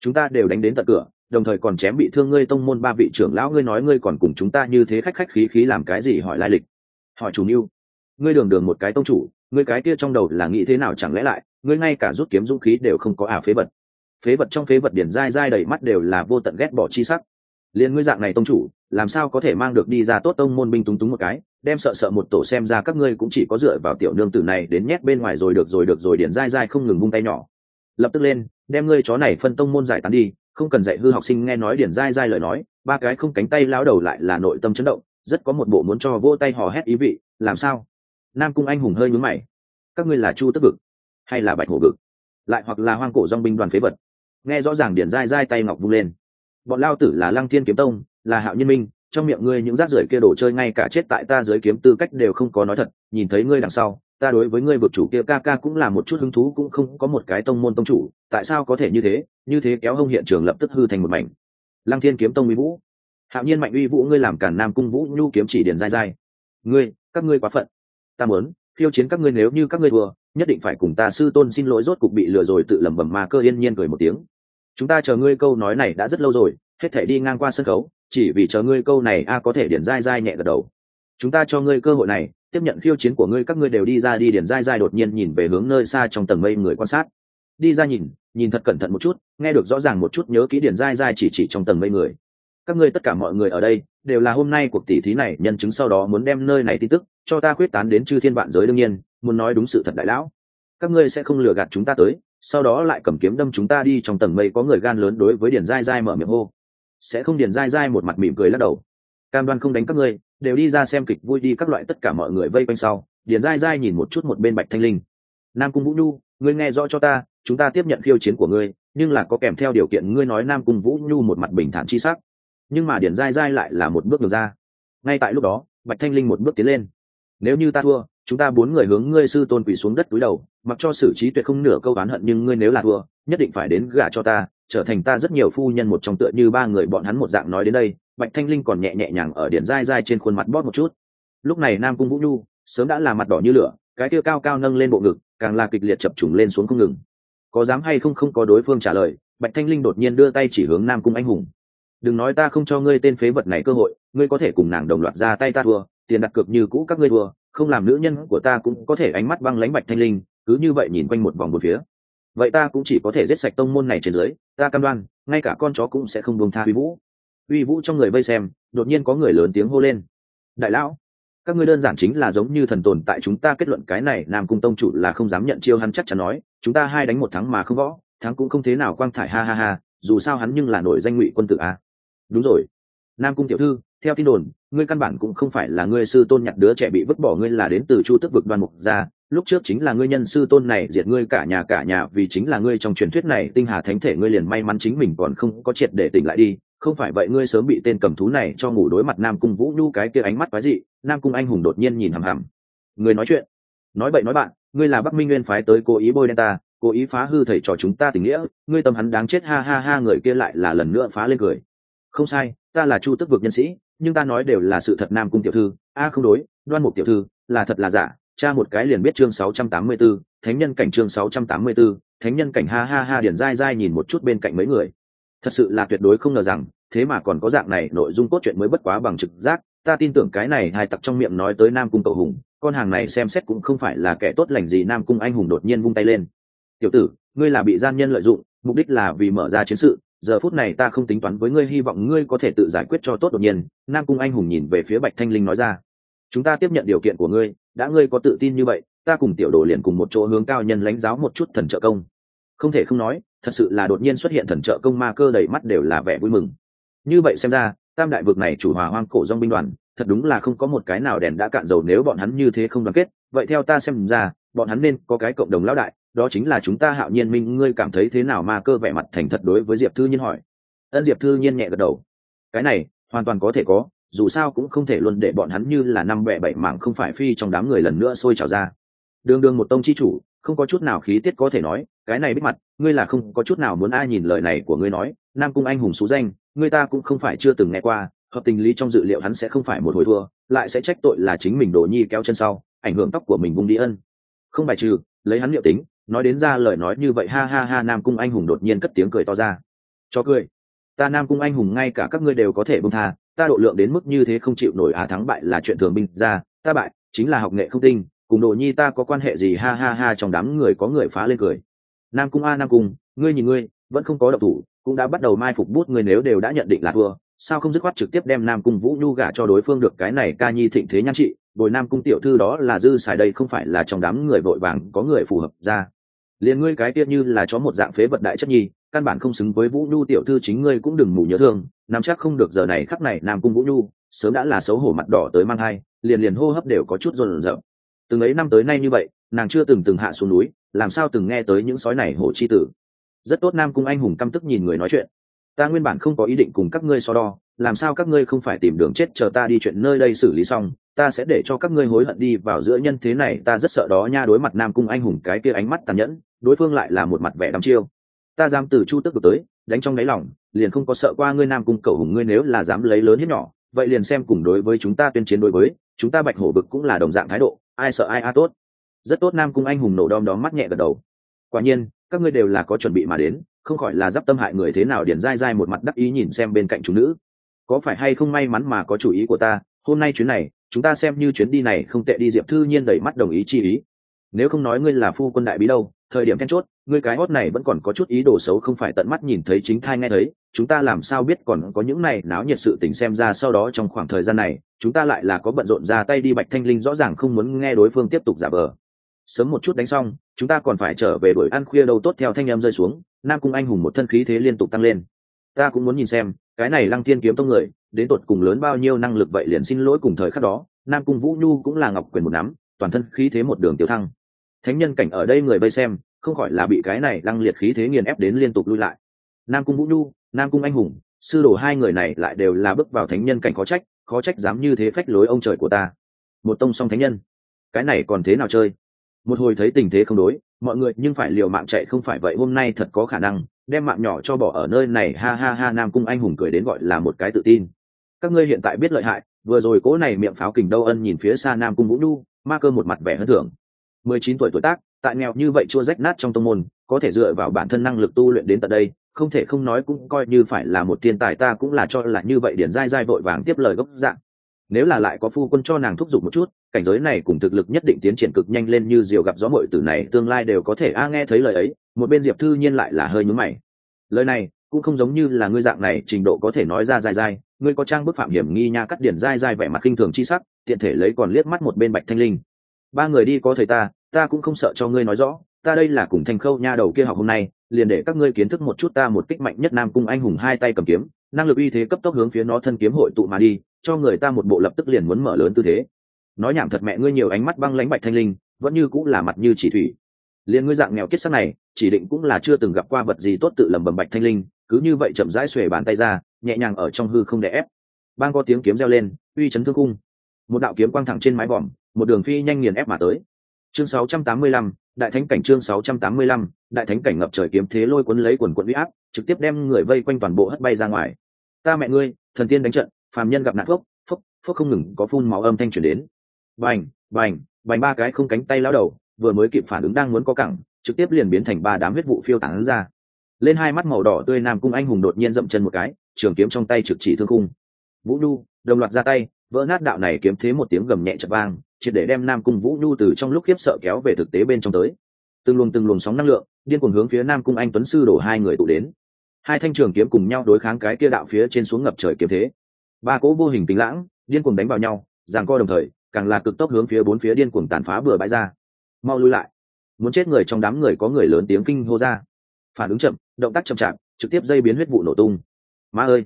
Chúng ta đều đánh đến tận cửa, đồng thời còn chém bị thương ngươi tông môn ba vị trưởng lão, ngươi nói ngươi còn cùng chúng ta như thế khách khách khí khí làm cái gì hỏi lai lịch. Hỏi chủ mưu, ngươi đường đường một cái tông chủ, ngươi cái kia trong đầu là nghĩ thế nào chẳng lẽ lại, ngươi ngay cả rút kiếm dũng khí đều không có à phế vật. Phế vật trong phế vật điển dai dai đầy mắt đều là vô tận ghét bỏ chi sắc liền ngươi dạng này tông chủ, làm sao có thể mang được đi ra tốt tông môn binh túng túng một cái, đem sợ sợ một tổ xem ra các ngươi cũng chỉ có dựa vào tiểu nương tử này đến nhét bên ngoài rồi được rồi được rồi điển dai dai không ngừng vung tay nhỏ. Lập tức lên, đem ngươi chó này phân tông môn giải tán đi, không cần dạy hư học sinh nghe nói điển dai dai lời nói, ba cái không cánh tay lao đầu lại là nội tâm chấn động, rất có một bộ muốn cho vô tay hò hét ý vị, làm sao? Nam cung anh hùng hơi nhúm mày. Các ngươi là chu tức vực hay là bạch hổ vực? Lại hoặc là hoang cổ dong binh đoàn phế vật? Nghe rõ ràng điển dai dai tay ngọc vung lên bọn lao tử là lăng thiên kiếm tông, là hạo nhân minh, trong miệng ngươi những rác rưởi kia đồ chơi ngay cả chết tại ta dưới kiếm tư cách đều không có nói thật, nhìn thấy ngươi đằng sau, ta đối với ngươi vực chủ kia ca ca cũng là một chút hứng thú cũng không có một cái tông môn tông chủ, tại sao có thể như thế? Như thế kéo hông hiện trường lập tức hư thành một mảnh. Lăng thiên kiếm tông uy vũ. Hạo nhiên mạnh uy vũ, ngươi làm cản nam cung vũ nhu kiếm chỉ điền dai dai. Ngươi, các ngươi quá phận. Ta muốn khiêu chiến các ngươi nếu như các ngươi vừa nhất định phải cùng ta sư tôn xin lỗi, rốt cục bị lừa rồi, tự lẩm bẩm mà cơ yên nhiên cười một tiếng chúng ta chờ ngươi câu nói này đã rất lâu rồi, hết thể đi ngang qua sân khấu, chỉ vì chờ ngươi câu này a có thể điển dai dai nhẹ gật đầu. Chúng ta cho ngươi cơ hội này, tiếp nhận khiêu chiến của ngươi, các ngươi đều đi ra đi điển dai dai đột nhiên nhìn về hướng nơi xa trong tầng mây người quan sát. Đi ra nhìn nhìn thật cẩn thận một chút, nghe được rõ ràng một chút nhớ kỹ điển dai dai chỉ chỉ trong tầng mây người. Các ngươi tất cả mọi người ở đây, đều là hôm nay cuộc tỷ thí này, nhân chứng sau đó muốn đem nơi này tin tức, cho ta quyết tán đến chư thiên vạn giới đương nhiên, muốn nói đúng sự thật đại lão. Các ngươi sẽ không lừa gạt chúng ta tới sau đó lại cầm kiếm đâm chúng ta đi trong tầng mây có người gan lớn đối với Điền dai dai mở miệng hô. Sẽ không Điền dai dai một mặt mỉm cười lắc đầu. Cam đoan không đánh các ngươi, đều đi ra xem kịch vui đi các loại tất cả mọi người vây quanh sau, Điền dai dai nhìn một chút một bên bạch thanh linh. Nam cung vũ nhu, ngươi nghe rõ cho ta, chúng ta tiếp nhận khiêu chiến của ngươi, nhưng là có kèm theo điều kiện ngươi nói nam cung vũ nhu một mặt bình thản chi sắc. Nhưng mà điển dai dai lại là một bước được ra. Ngay tại lúc đó, bạch thanh linh một bước tiến lên. Nếu như ta thua, chúng ta bốn người hướng ngươi sư tôn quỳ xuống đất túi đầu mặc cho xử trí tuyệt không nửa câu oán hận nhưng ngươi nếu là thua, nhất định phải đến gả cho ta, trở thành ta rất nhiều phu nhân một trong tựa như ba người bọn hắn một dạng nói đến đây, bạch thanh linh còn nhẹ nhẹ nhàng ở điện dai dai trên khuôn mặt bóp một chút. Lúc này nam cung vũ nhu sớm đã là mặt đỏ như lửa, cái kia cao cao nâng lên bộ ngực, càng là kịch liệt chập trùng lên xuống không ngừng. Có dám hay không không có đối phương trả lời, bạch thanh linh đột nhiên đưa tay chỉ hướng nam cung anh hùng. Đừng nói ta không cho ngươi tên phế vật này cơ hội, ngươi có thể cùng nàng đồng loạt ra tay ta thua, tiền đặt cược như cũ các ngươi thua, không làm nữ nhân của ta cũng có thể ánh mắt băng lãnh bạch thanh linh cứ như vậy nhìn quanh một vòng một phía. Vậy ta cũng chỉ có thể giết sạch tông môn này trên dưới, ta cam đoan, ngay cả con chó cũng sẽ không buông tha uy vũ. Uy vũ trong người vây xem, đột nhiên có người lớn tiếng hô lên. Đại lão, các ngươi đơn giản chính là giống như thần tồn tại chúng ta kết luận cái này, nam cung tông chủ là không dám nhận chiêu hắn chắc chắn nói, chúng ta hai đánh một thắng mà không võ, thắng cũng không thế nào quang thải, ha ha ha, dù sao hắn nhưng là nổi danh ngụy quân tử a. Đúng rồi. Nam cung tiểu thư, theo tin đồn, ngươi căn bản cũng không phải là ngươi sư tôn nhặt đứa trẻ bị vứt bỏ, ngươi là đến từ chu tức vực đoan mục gia lúc trước chính là ngươi nhân sư tôn này diệt ngươi cả nhà cả nhà, vì chính là ngươi trong truyền thuyết này, tinh hà thánh thể ngươi liền may mắn chính mình còn không có triệt để tỉnh lại đi. Không phải vậy ngươi sớm bị tên cầm thú này cho ngủ đối mặt nam cung vũ nhu cái kia ánh mắt quái dị, nam cung anh hùng đột nhiên nhìn hằm hằm. Người nói chuyện. Nói bậy nói bạn, ngươi là bắc minh nguyên phái tới cố ý bôi đen ta, cố ý phá hư thầy trò chúng ta tình nghĩa, ngươi tâm hắn đáng chết, ha ha ha, người kia lại là lần nữa phá lên cười. Không sai, ta là chu tức vực nhân sĩ, nhưng ta nói đều là sự thật nam cung tiểu thư. A, không đối, đoan mục tiểu thư, là thật là giả cha một cái liền biết chương 684, thánh nhân cảnh chương 684, thánh nhân cảnh ha ha ha điển dai dai nhìn một chút bên cạnh mấy người. Thật sự là tuyệt đối không ngờ rằng thế mà còn có dạng này nội dung cốt truyện mới bất quá bằng trực giác. Ta tin tưởng cái này hai tặc trong miệng nói tới nam cung cậu hùng con hàng này xem xét cũng không phải là kẻ tốt lành gì nam cung anh hùng đột nhiên vung tay lên. Tiểu tử ngươi là bị gian nhân lợi dụng mục đích là vì mở ra chiến sự giờ phút này ta không tính toán với ngươi hy vọng ngươi có thể tự giải quyết cho tốt đột nhiên. Nam cung anh hùng nhìn về phía bạch thanh linh nói ra chúng ta tiếp nhận điều kiện của ngươi, đã ngươi có tự tin như vậy, ta cùng tiểu đồ liền cùng một chỗ hướng cao nhân lãnh giáo một chút thần trợ công. Không thể không nói, thật sự là đột nhiên xuất hiện thần trợ công ma cơ đầy mắt đều là vẻ vui mừng. Như vậy xem ra, tam đại vực này chủ hòa hoang cổ dong binh đoàn, thật đúng là không có một cái nào đèn đã cạn dầu nếu bọn hắn như thế không đoàn kết. Vậy theo ta xem ra, bọn hắn nên có cái cộng đồng lão đại, đó chính là chúng ta hạo nhiên minh, ngươi cảm thấy thế nào ma cơ vẻ mặt thành thật đối với diệp thư nhiên hỏi. Ân, diệp thư nhiên nhẹ gật đầu. Cái này, hoàn toàn có thể có dù sao cũng không thể luôn để bọn hắn như là năm bẹ bảy mảng không phải phi trong đám người lần nữa sôi trào ra. Đường đường một tông chi chủ, không có chút nào khí tiết có thể nói, cái này biết mặt, ngươi là không có chút nào muốn ai nhìn lời này của ngươi nói, nam cung anh hùng xú danh, ngươi ta cũng không phải chưa từng nghe qua, hợp tình lý trong dự liệu hắn sẽ không phải một hồi thua, lại sẽ trách tội là chính mình đồ nhi kéo chân sau, ảnh hưởng tóc của mình vung đi ân. Không bài trừ, lấy hắn liệu tính, nói đến ra lời nói như vậy ha ha ha, nam cung anh hùng đột nhiên cất tiếng cười to ra. Cho cười. Ta nam cung anh hùng ngay cả các ngươi đều có thể bông tha ta độ lượng đến mức như thế không chịu nổi á thắng bại là chuyện thường binh. Ra, ta bại, chính là học nghệ không tinh, cùng đồ nhi ta có quan hệ gì? Ha ha ha, trong đám người có người phá lên cười. Nam cung a, nam cung, ngươi nhìn ngươi, vẫn không có độc thủ, cũng đã bắt đầu mai phục bút người nếu đều đã nhận định là thua. Sao không dứt khoát trực tiếp đem nam cung vũ nhu gả cho đối phương được cái này ca nhi thịnh thế nhan trị? Bồi nam cung tiểu thư đó là dư xài đây không phải là trong đám người vội vàng có người phù hợp ra. Liền ngươi cái kia như là chó một dạng phế vật đại chất nhi căn bản không xứng với vũ nhu tiểu thư chính ngươi cũng đừng mù nhớ thương, nắm chắc không được giờ này khắc này nam cung vũ nhu, sớm đã là xấu hổ mặt đỏ tới mang hai liền liền hô hấp đều có chút rộn rợn. Từng ấy năm tới nay như vậy, nàng chưa từng từng hạ xuống núi, làm sao từng nghe tới những sói này hổ chi tử. Rất tốt nam cung anh hùng căm tức nhìn người nói chuyện. Ta nguyên bản không có ý định cùng các ngươi so đo, làm sao các ngươi không phải tìm đường chết chờ ta đi chuyện nơi đây xử lý xong, ta sẽ để cho các ngươi hối hận đi vào giữa nhân thế này, ta rất sợ đó nha đối mặt nam cung anh hùng cái kia ánh mắt tàn nhẫn, đối phương lại là một mặt vẻ đắm chiêu ta dám từ chu tức được tới, đánh trong đáy lòng, liền không có sợ qua ngươi nam cung cầu hùng ngươi nếu là dám lấy lớn hiếp nhỏ, vậy liền xem cùng đối với chúng ta tuyên chiến đối với, chúng ta bạch hổ bực cũng là đồng dạng thái độ, ai sợ ai a tốt. Rất tốt nam cung anh hùng nổ đom đóm mắt nhẹ gật đầu. Quả nhiên, các ngươi đều là có chuẩn bị mà đến, không khỏi là d i p tâm hại người thế nào điển dai dai một mặt đắc ý nhìn xem bên cạnh chúng nữ. Có phải hay không may mắn mà có chủ ý của ta, hôm nay chuyến này, chúng ta xem như chuyến đi này không tệ đi, diệp thư nhiên đẩy mắt đồng ý chi ý. Nếu không nói ngươi là phu quân đại bí đâu thời điểm then chốt, ngươi cái hót này vẫn còn có chút ý đồ xấu không phải tận mắt nhìn thấy chính thai nghe thấy, chúng ta làm sao biết còn có những này náo nhiệt sự tình xem ra sau đó trong khoảng thời gian này, chúng ta lại là có bận rộn ra tay đi bạch thanh linh rõ ràng không muốn nghe đối phương tiếp tục giả vờ. Sớm một chút đánh xong, chúng ta còn phải trở về đuổi ăn khuya đâu tốt theo thanh em rơi xuống, nam cung anh hùng một thân khí thế liên tục tăng lên. Ta cũng muốn nhìn xem, cái này lăng thiên kiếm tông người, đến tột cùng lớn bao nhiêu năng lực vậy liền xin lỗi cùng thời khắc đó, nam cung vũ nhu cũng là ngọc quyền một nắm, toàn thân khí thế một đường tiêu thăng thánh nhân cảnh ở đây người vây xem, không khỏi là bị cái này lăng liệt khí thế nghiền ép đến liên tục lui lại. Nam cung vũ nhu, nam cung anh hùng, sư đồ hai người này lại đều là bước vào thánh nhân cảnh khó trách khó trách dám như thế phách lối ông trời của ta. Một tông song thánh nhân. Cái này còn thế nào chơi? Một hồi thấy tình thế không đối, mọi người nhưng phải liều mạng chạy, không phải vậy hôm nay thật có khả năng, đem mạng nhỏ cho bỏ ở nơi này, ha ha ha, nam cung anh hùng cười đến gọi là một cái tự tin. Các ngươi hiện tại biết lợi hại, vừa rồi cố này miệng pháo kình đâu ân nhìn phía xa nam cung vũ nhu, ma cơ một mặt vẻ hơn thưởng mười chín tuổi tuổi tác, tại nghèo như vậy chua rách nát trong tông môn, có thể dựa vào bản thân năng lực tu luyện đến tận đây, không thể không nói cũng coi như phải là một thiên tài, ta cũng là cho là như vậy điển dai dai vội vàng tiếp lời gốc dạng. Nếu là lại có phu quân cho nàng thúc giục một chút, cảnh giới này cùng thực lực nhất định tiến triển cực nhanh lên như diều gặp gió mội tử này, tương lai đều có thể, a, nghe thấy lời ấy, một bên diệp thư nhiên lại là hơi nhúm mày. Lời này cũng không giống như là ngươi dạng này, trình độ có thể nói ra dài dài, ngươi có trang bức phạm hiểm nghi nha cắt điển dai dai vẻ mặt kinh thường chi sắc, tiện thể lấy còn liếc mắt một bên bạch thanh linh. Ba người đi có thời ta ta cũng không sợ cho ngươi nói rõ, ta đây là cùng thành khâu nha đầu kia học hôm nay, liền để các ngươi kiến thức một chút ta một kích mạnh nhất nam cung anh hùng hai tay cầm kiếm, năng lực uy thế cấp tốc hướng phía nó thân kiếm hội tụ mà đi, cho người ta một bộ lập tức liền muốn mở lớn tư thế. Nói nhảm thật mẹ ngươi nhiều ánh mắt băng lãnh bạch thanh linh, vẫn như cũng là mặt như chỉ thủy. Liền ngươi dạng nghèo kết sắc này, chỉ định cũng là chưa từng gặp qua vật gì tốt tự lầm bầm bạch thanh linh, cứ như vậy chậm rãi xuề bàn tay ra, nhẹ nhàng ở trong hư không đè ép. Bang có tiếng kiếm reo lên, uy chấn thương cung. Một đạo kiếm quang thẳng trên mái vòm, một đường phi nhanh nghiền ép mà tới chương 685, đại thánh cảnh chương 685, đại thánh cảnh ngập trời kiếm thế lôi cuốn lấy quần quần uy áp trực tiếp đem người vây quanh toàn bộ hất bay ra ngoài. Ta mẹ ngươi thần tiên đánh trận phàm nhân gặp nạn phốc phốc phốc không ngừng có phun máu âm thanh truyền đến. Bành bành bành ba cái không cánh tay lão đầu vừa mới kịp phản ứng đang muốn có cẳng trực tiếp liền biến thành ba đám huyết vụ phiêu tán ra. Lên hai mắt màu đỏ tươi nam cung anh hùng đột nhiên dậm chân một cái trường kiếm trong tay trực chỉ thương khung. Vũ nhu đồng loạt ra tay vỡ nát đạo này kiếm thế một tiếng gầm nhẹ chập vang, triệt để đem nam cung vũ nhu từ trong lúc khiếp sợ kéo về thực tế bên trong tới. Từng luồng từng luồng sóng năng lượng, điên cuồng hướng phía nam cung anh tuấn sư đổ hai người tụ đến. Hai thanh trường kiếm cùng nhau đối kháng cái kia đạo phía trên xuống ngập trời kiếm thế. Ba cỗ vô hình tính lãng, điên cuồng đánh vào nhau, giằng co đồng thời, càng là cực tốc hướng phía bốn phía điên cuồng tàn phá bừa bãi ra. Mau lui lại. Muốn chết người trong đám người có người lớn tiếng kinh hô ra. Phản ứng chậm, động tác chậm chạp, trực tiếp dây biến huyết vụ nổ tung. Ma ơi!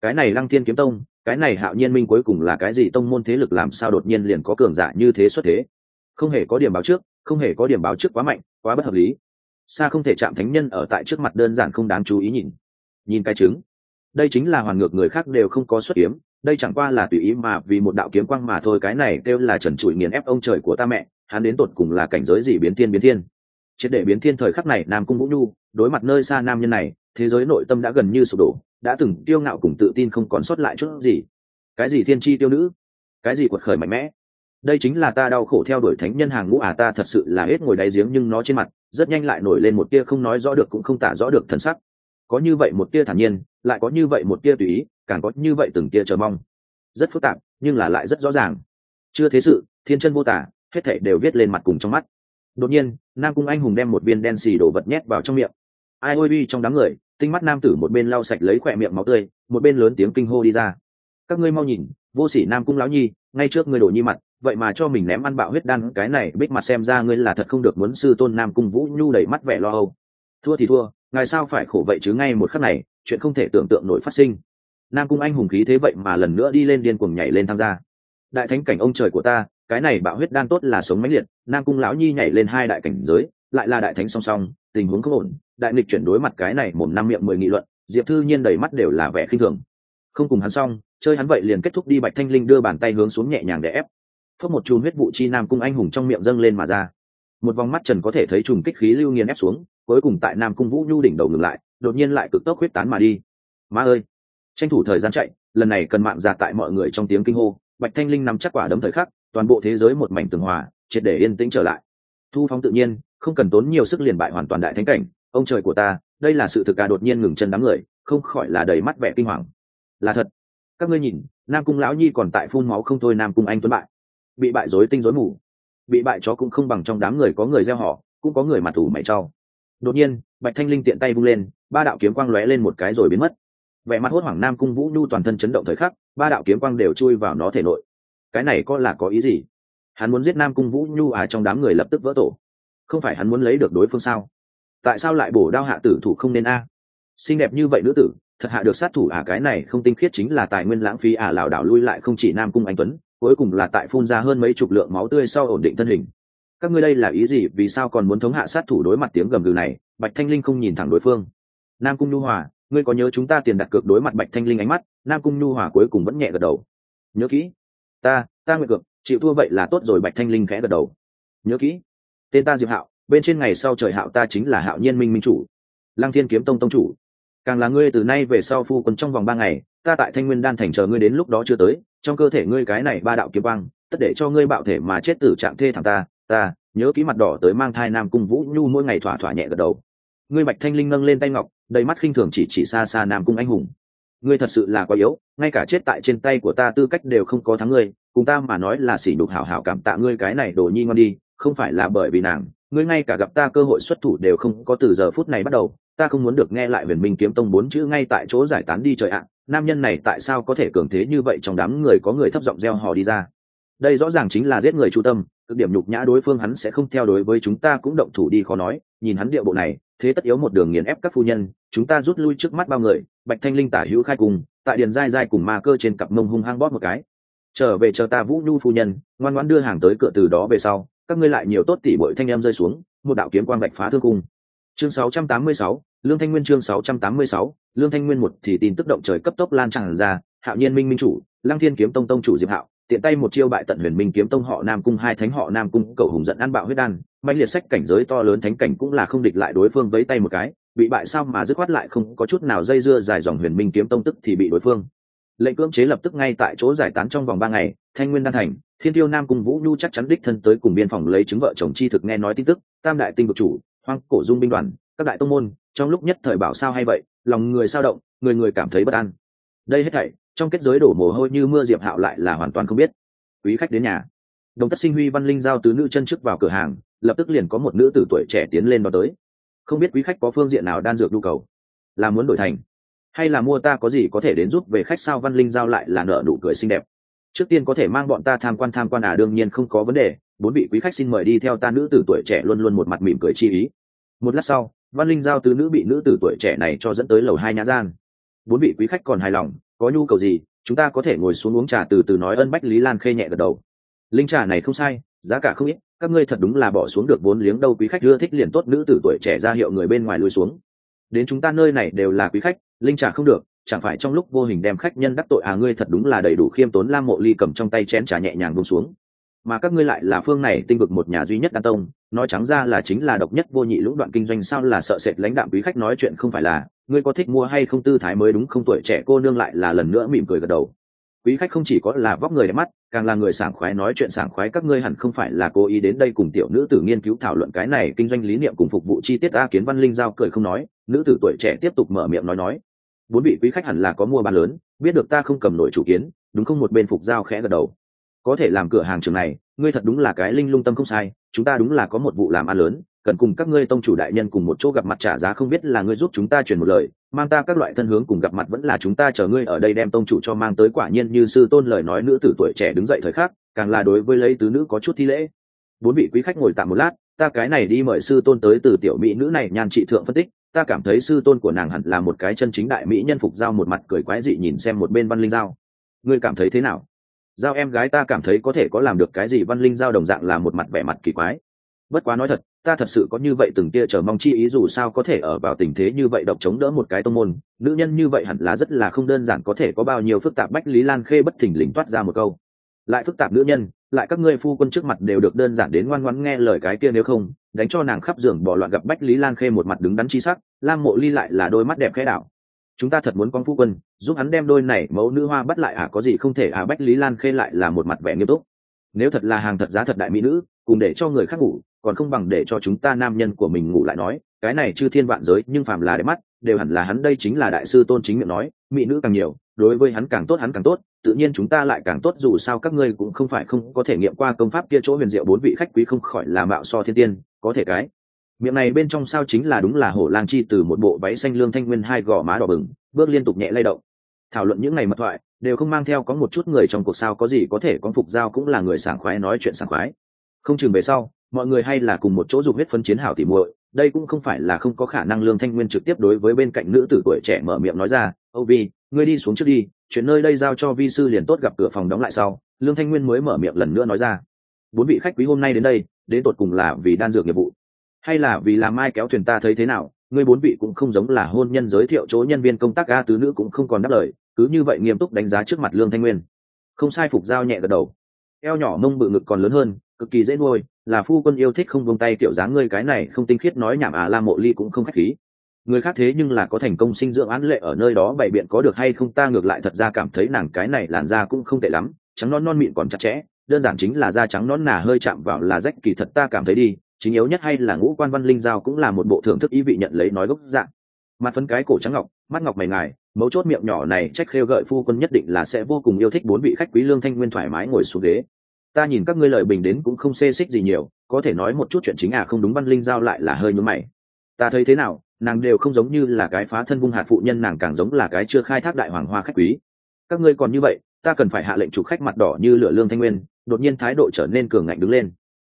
Cái này lăng thiên kiếm tông cái này hạo nhiên minh cuối cùng là cái gì tông môn thế lực làm sao đột nhiên liền có cường giả như thế xuất thế? Không hề có điểm báo trước, không hề có điểm báo trước quá mạnh, quá bất hợp lý. Xa không thể chạm thánh nhân ở tại trước mặt đơn giản không đáng chú ý nhìn. Nhìn cái chứng đây chính là hoàn ngược người khác đều không có xuất kiếm, đây chẳng qua là tùy ý mà vì một đạo kiếm quang mà thôi, cái này kêu là trần trụi nghiền ép ông trời của ta mẹ, hắn đến tột cùng là cảnh giới gì biến thiên biến thiên. Triệt để biến thiên thời khắc này, nam cung vũ nhu, đối mặt nơi xa nam nhân này thế giới nội tâm đã gần như sụp đổ, đã từng tiêu ngạo cùng tự tin không còn sót lại chút gì. Cái gì thiên tri tiêu nữ? Cái gì quật khởi mạnh mẽ? Đây chính là ta đau khổ theo đuổi thánh nhân hàng ngũ à ta thật sự là hết ngồi đáy giếng nhưng nó trên mặt, rất nhanh lại nổi lên một tia không nói rõ được cũng không tả rõ được thần sắc. Có như vậy một tia thản nhiên, lại có như vậy một tia tùy ý, càng có như vậy từng tia chờ mong. Rất phức tạp, nhưng là lại rất rõ ràng. Chưa thế sự, thiên chân vô tả, hết thảy đều viết lên mặt cùng trong mắt. Đột nhiên, nam cung anh hùng đem một viên đen xì đổ vật nhét vào trong miệng. Ai ôi bi trong đám người tinh mắt nam tử một bên lau sạch lấy khỏe miệng máu tươi, một bên lớn tiếng kinh hô đi ra. Các ngươi mau nhìn, vô sỉ nam cung lão nhi, ngay trước ngươi đổ nhi mặt, vậy mà cho mình ném ăn bạo huyết đan, cái này bích mặt xem ra ngươi là thật không được muốn sư tôn nam cung vũ nhu đẩy mắt vẻ lo âu. Thua thì thua, ngài sao phải khổ vậy chứ ngay một khắc này, chuyện không thể tưởng tượng nổi phát sinh. Nam cung anh hùng khí thế vậy mà lần nữa đi lên điên cuồng nhảy lên tham gia. Đại thánh cảnh ông trời của ta, cái này bạo huyết đan tốt là sống mãnh liệt, nam cung lão nhi nhảy lên hai đại cảnh giới, lại là đại thánh song song tình huống không ổn, đại nịch chuyển đối mặt cái này một năm miệng mười nghị luận, diệp thư nhiên đầy mắt đều là vẻ khinh thường. Không cùng hắn xong, chơi hắn vậy liền kết thúc đi bạch thanh linh đưa bàn tay hướng xuống nhẹ nhàng để ép. Phớt một chùm huyết vụ chi nam cung anh hùng trong miệng dâng lên mà ra. Một vòng mắt trần có thể thấy trùng kích khí lưu nghiền ép xuống, cuối cùng tại nam cung vũ nhu đỉnh đầu ngừng lại, đột nhiên lại cực tốc huyết tán mà đi. Ma ơi! Tranh thủ thời gian chạy, lần này cần mạng giả tại mọi người trong tiếng kinh hô, bạch thanh linh nằm chắc quả đấm thời khắc, toàn bộ thế giới một mảnh tường hòa, triệt để yên tĩnh trở lại. Thu phóng tự nhiên không cần tốn nhiều sức liền bại hoàn toàn đại thánh cảnh, ông trời của ta, đây là sự thực cả đột nhiên ngừng chân đám người, không khỏi là đầy mắt vẻ kinh hoàng. Là thật. Các ngươi nhìn, nam cung lão nhi còn tại phun máu không thôi, nam cung anh tuấn bại. Bị bại rối tinh rối mù. Bị bại chó cũng không bằng trong đám người có người gieo họ, cũng có người mặt thủ mày trao. Đột nhiên, bạch thanh linh tiện tay vung lên, ba đạo kiếm quang lóe lên một cái rồi biến mất. Vẻ mặt hốt hoảng nam cung vũ nhu toàn thân chấn động thời khắc, ba đạo kiếm quang đều chui vào nó thể nội. Cái này có là có ý gì? Hắn muốn giết nam cung vũ nhu à trong đám người lập tức vỡ tổ không phải hắn muốn lấy được đối phương sao? Tại sao lại bổ đao hạ tử thủ không nên a? Xinh đẹp như vậy nữ tử, thật hạ được sát thủ à cái này không tinh khiết chính là tài nguyên lãng phí à lảo đảo lui lại không chỉ nam cung anh tuấn, cuối cùng là tại phun ra hơn mấy chục lượng máu tươi sau ổn định thân hình. Các ngươi đây là ý gì, vì sao còn muốn thống hạ sát thủ đối mặt tiếng gầm gừ này? Bạch thanh linh không nhìn thẳng đối phương. Nam cung nhu hòa, ngươi có nhớ chúng ta tiền đặt cược đối mặt bạch thanh linh ánh mắt? Nam cung nhu hòa cuối cùng vẫn nhẹ gật đầu. Nhớ kỹ. Ta ta nguyện cược, chịu thua vậy là tốt rồi, bạch thanh linh khẽ gật đầu. Nhớ kỹ tên ta diệp hạo, bên trên ngày sau trời hạo ta chính là hạo nhiên minh minh chủ. Lăng thiên kiếm tông tông chủ. Càng là ngươi từ nay về sau phu quân trong vòng ba ngày, ta tại thanh nguyên đan thành chờ ngươi đến lúc đó chưa tới, trong cơ thể ngươi cái này ba đạo kiếm băng tất để cho ngươi bạo thể mà chết tử trạng thê thằng ta ta, nhớ ký mặt đỏ tới mang thai nam cung vũ nhu mỗi ngày thỏa thỏa nhẹ gật đầu. Ngươi bạch thanh linh nâng lên tay ngọc, đầy mắt khinh thường chỉ chỉ xa xa nam cung anh hùng. Ngươi thật sự là quá yếu, ngay cả chết tại trên tay của ta tư cách đều không có thắng ngươi, cùng ta mà nói là xỉ nhục hảo hảo cảm tạ ngươi cái này đồ nhi ngon đi không phải là bởi vì nàng, ngươi ngay cả gặp ta cơ hội xuất thủ đều không có từ giờ phút này bắt đầu, ta không muốn được nghe lại huyền minh kiếm tông bốn chữ ngay tại chỗ giải tán đi trời ạ, nam nhân này tại sao có thể cường thế như vậy trong đám người có người thấp giọng gieo hò đi ra. Đây rõ ràng chính là giết người chu tâm, cực điểm nhục nhã đối phương hắn sẽ không theo đối với chúng ta cũng động thủ đi khó nói, nhìn hắn địa bộ này, thế tất yếu một đường nghiền ép các phu nhân, chúng ta rút lui trước mắt bao người, bạch thanh linh tả hữu khai cùng, tại điền dai dai cùng ma cơ trên cặp mông hung hăng bóp một cái. Trở về chờ ta vũ nhu phu nhân, ngoan ngoãn đưa hàng tới cửa từ đó về sau các ngươi lại nhiều tốt tỷ bội thanh em rơi xuống một đạo kiếm quang bạch phá thương cung. Chương 686, lương thanh nguyên chương 686, lương thanh nguyên một thì tin tức động trời cấp tốc lan tràn ra hạo nhiên minh minh chủ lăng thiên kiếm tông tông chủ diệp hạo tiện tay một chiêu bại tận huyền minh kiếm tông họ nam cung hai thánh họ nam cung cầu hùng giận ăn bạo huyết đan mạnh liệt sách cảnh giới to lớn thánh cảnh cũng là không địch lại đối phương với tay một cái bị bại sao mà dứt khoát lại không có chút nào dây dưa dài dòng huyền minh kiếm tông tức thì bị đối phương lệnh cưỡng chế lập tức ngay tại chỗ giải tán trong vòng ba ngày, thanh nguyên đan thành, thiên tiêu nam cung vũ nhu chắc chắn đích thân tới cùng biên phòng lấy chứng vợ chồng chi thực nghe nói tin tức, tam đại tinh vực chủ, hoang cổ dung binh đoàn, các đại tông môn, trong lúc nhất thời bảo sao hay vậy, lòng người sao động, người người cảm thấy bất an. Đây hết thảy, trong kết giới đổ mồ hôi như mưa diệp hạo lại là hoàn toàn không biết. Quý khách đến nhà. Đồng tất sinh huy văn linh giao tứ nữ chân trước vào cửa hàng, lập tức liền có một nữ tử tuổi trẻ tiến lên đó tới. Không biết quý khách có phương diện nào đan dược nhu cầu, là muốn đổi thành hay là mua ta có gì có thể đến giúp về khách sao? Văn linh giao lại là nợ nụ cười xinh đẹp. Trước tiên có thể mang bọn ta tham quan tham quan à? Đương nhiên không có vấn đề. Bốn vị quý khách xin mời đi theo ta. Nữ tử tuổi trẻ luôn luôn một mặt mỉm cười chi ý. Một lát sau, văn linh giao tứ nữ bị nữ tử tuổi trẻ này cho dẫn tới lầu hai nhã gian. Bốn vị quý khách còn hài lòng. Có nhu cầu gì, chúng ta có thể ngồi xuống uống trà từ từ nói ân bách lý lan khê nhẹ gật đầu. Linh trà này không sai, giá cả không ít. Các ngươi thật đúng là bỏ xuống được vốn liếng đâu. Quý khách ưa thích liền tốt. Nữ tử tuổi trẻ ra hiệu người bên ngoài lui xuống. Đến chúng ta nơi này đều là quý khách linh trà không được, chẳng phải trong lúc vô hình đem khách nhân đắc tội à ngươi thật đúng là đầy đủ khiêm tốn lam mộ ly cầm trong tay chén trà nhẹ nhàng bông xuống. Mà các ngươi lại là phương này tinh vực một nhà duy nhất đan tông, nói trắng ra là chính là độc nhất vô nhị lũng đoạn kinh doanh sao là sợ sệt lãnh đạm quý khách nói chuyện không phải là, ngươi có thích mua hay không tư thái mới đúng không tuổi trẻ cô nương lại là lần nữa mỉm cười gật đầu. Quý khách không chỉ có là vóc người đẹp mắt, càng là người sảng khoái nói chuyện sảng khoái, các ngươi hẳn không phải là cố ý đến đây cùng tiểu nữ tử nghiên cứu thảo luận cái này kinh doanh lý niệm cùng phục vụ chi tiết a kiến văn linh giao cười không nói, nữ tử tuổi trẻ tiếp tục mở miệng nói nói bốn vị quý khách hẳn là có mua bán lớn, biết được ta không cầm nổi chủ kiến, đúng không? Một bên phục giao khẽ gật đầu. Có thể làm cửa hàng trường này, ngươi thật đúng là cái linh lung tâm không sai, chúng ta đúng là có một vụ làm ăn lớn, cần cùng các ngươi tông chủ đại nhân cùng một chỗ gặp mặt trả giá không biết là ngươi giúp chúng ta chuyển một lời, mang ta các loại thân hướng cùng gặp mặt vẫn là chúng ta chờ ngươi ở đây đem tông chủ cho mang tới quả nhiên như sư tôn lời nói nữ tử tuổi trẻ đứng dậy thời khắc, càng là đối với lấy tứ nữ có chút thi lễ. Bốn vị quý khách ngồi tạm một lát, ta cái này đi mời sư tôn tới từ tiểu mỹ nữ này nhan trị thượng phân tích ta cảm thấy sư tôn của nàng hẳn là một cái chân chính đại mỹ nhân phục giao một mặt cười quái dị nhìn xem một bên văn linh giao. Ngươi cảm thấy thế nào? Giao em gái ta cảm thấy có thể có làm được cái gì? Văn linh giao đồng dạng là một mặt vẻ mặt kỳ quái. Bất quá nói thật, ta thật sự có như vậy từng tia chờ mong chi ý dù sao có thể ở vào tình thế như vậy độc chống đỡ một cái tông môn, nữ nhân như vậy hẳn là rất là không đơn giản có thể có bao nhiêu phức tạp bách lý lan khê bất thình lình toát ra một câu. Lại phức tạp nữ nhân lại các ngươi phu quân trước mặt đều được đơn giản đến ngoan ngoãn nghe lời cái kia nếu không, đánh cho nàng khắp giường bỏ loạn gặp bách lý lan khê một mặt đứng đắn chi sắc, lam mộ ly lại là đôi mắt đẹp khẽ đảo. Chúng ta thật muốn con phu quân, giúp hắn đem đôi này mẫu nữ hoa bắt lại à có gì không thể à bách lý lan khê lại là một mặt vẻ nghiêm túc. Nếu thật là hàng thật giá thật đại mỹ nữ, cùng để cho người khác ngủ, còn không bằng để cho chúng ta nam nhân của mình ngủ lại nói, cái này chư thiên vạn giới nhưng phàm là đẹp mắt đều hẳn là hắn đây chính là đại sư tôn chính miệng nói, mỹ nữ càng nhiều, đối với hắn càng tốt, hắn càng tốt, tự nhiên chúng ta lại càng tốt, dù sao các ngươi cũng không phải không có thể nghiệm qua công pháp kia chỗ huyền diệu bốn vị khách quý không khỏi là mạo so thiên tiên, có thể cái. Miệng này bên trong sao chính là đúng là hổ lang chi từ một bộ váy xanh lương thanh nguyên hai gò má đỏ bừng, bước liên tục nhẹ lay động. Thảo luận những ngày mật thoại, đều không mang theo có một chút người trong cuộc sao có gì có thể con phục giao cũng là người sảng khoái nói chuyện sảng khoái. Không chừng về sau mọi người hay là cùng một chỗ dùng huyết phân chiến hảo tỉ muội, đây cũng không phải là không có khả năng lương thanh nguyên trực tiếp đối với bên cạnh nữ tử tuổi trẻ mở miệng nói ra, âu vi, ngươi đi xuống trước đi, chuyện nơi đây giao cho vi sư liền tốt gặp cửa phòng đóng lại sau. Lương thanh nguyên mới mở miệng lần nữa nói ra, bốn vị khách quý hôm nay đến đây, đến tột cùng là vì đan dược nghiệp vụ, hay là vì làm mai kéo thuyền ta thấy thế nào? Ngươi bốn vị cũng không giống là hôn nhân giới thiệu chỗ nhân viên công tác ga tứ nữ cũng không còn đáp lời, cứ như vậy nghiêm túc đánh giá trước mặt lương thanh nguyên. Không sai, phục giao nhẹ gật đầu. Eo nhỏ mông bự ngực còn lớn hơn cực kỳ dễ nuôi, là phu quân yêu thích không vung tay kiểu dáng ngươi cái này không tinh khiết nói nhảm à la mộ ly cũng không khách khí. Người khác thế nhưng là có thành công sinh dưỡng án lệ ở nơi đó, bày biện có được hay không ta ngược lại thật ra cảm thấy nàng cái này làn da cũng không tệ lắm, trắng non non mịn còn chặt chẽ, đơn giản chính là da trắng non nà hơi chạm vào là rách, kỳ thật ta cảm thấy đi, chính yếu nhất hay là ngũ quan văn linh giao cũng là một bộ thưởng thức ý vị nhận lấy nói gốc dạng. Mặt phấn cái cổ trắng ngọc, mắt ngọc mày ngài, mấu chốt miệng nhỏ này trách khêu gợi phu quân nhất định là sẽ vô cùng yêu thích bốn vị khách quý lương thanh nguyên thoải mái ngồi xuống ghế ta nhìn các ngươi lời bình đến cũng không xê xích gì nhiều, có thể nói một chút chuyện chính à không đúng văn linh giao lại là hơi nhúm mày. Ta thấy thế nào, nàng đều không giống như là cái phá thân vung hạt phụ nhân, nàng càng giống là cái chưa khai thác đại hoàng hoa khách quý. Các ngươi còn như vậy, ta cần phải hạ lệnh chủ khách mặt đỏ như lửa lương thanh nguyên, đột nhiên thái độ trở nên cường ngạnh đứng lên.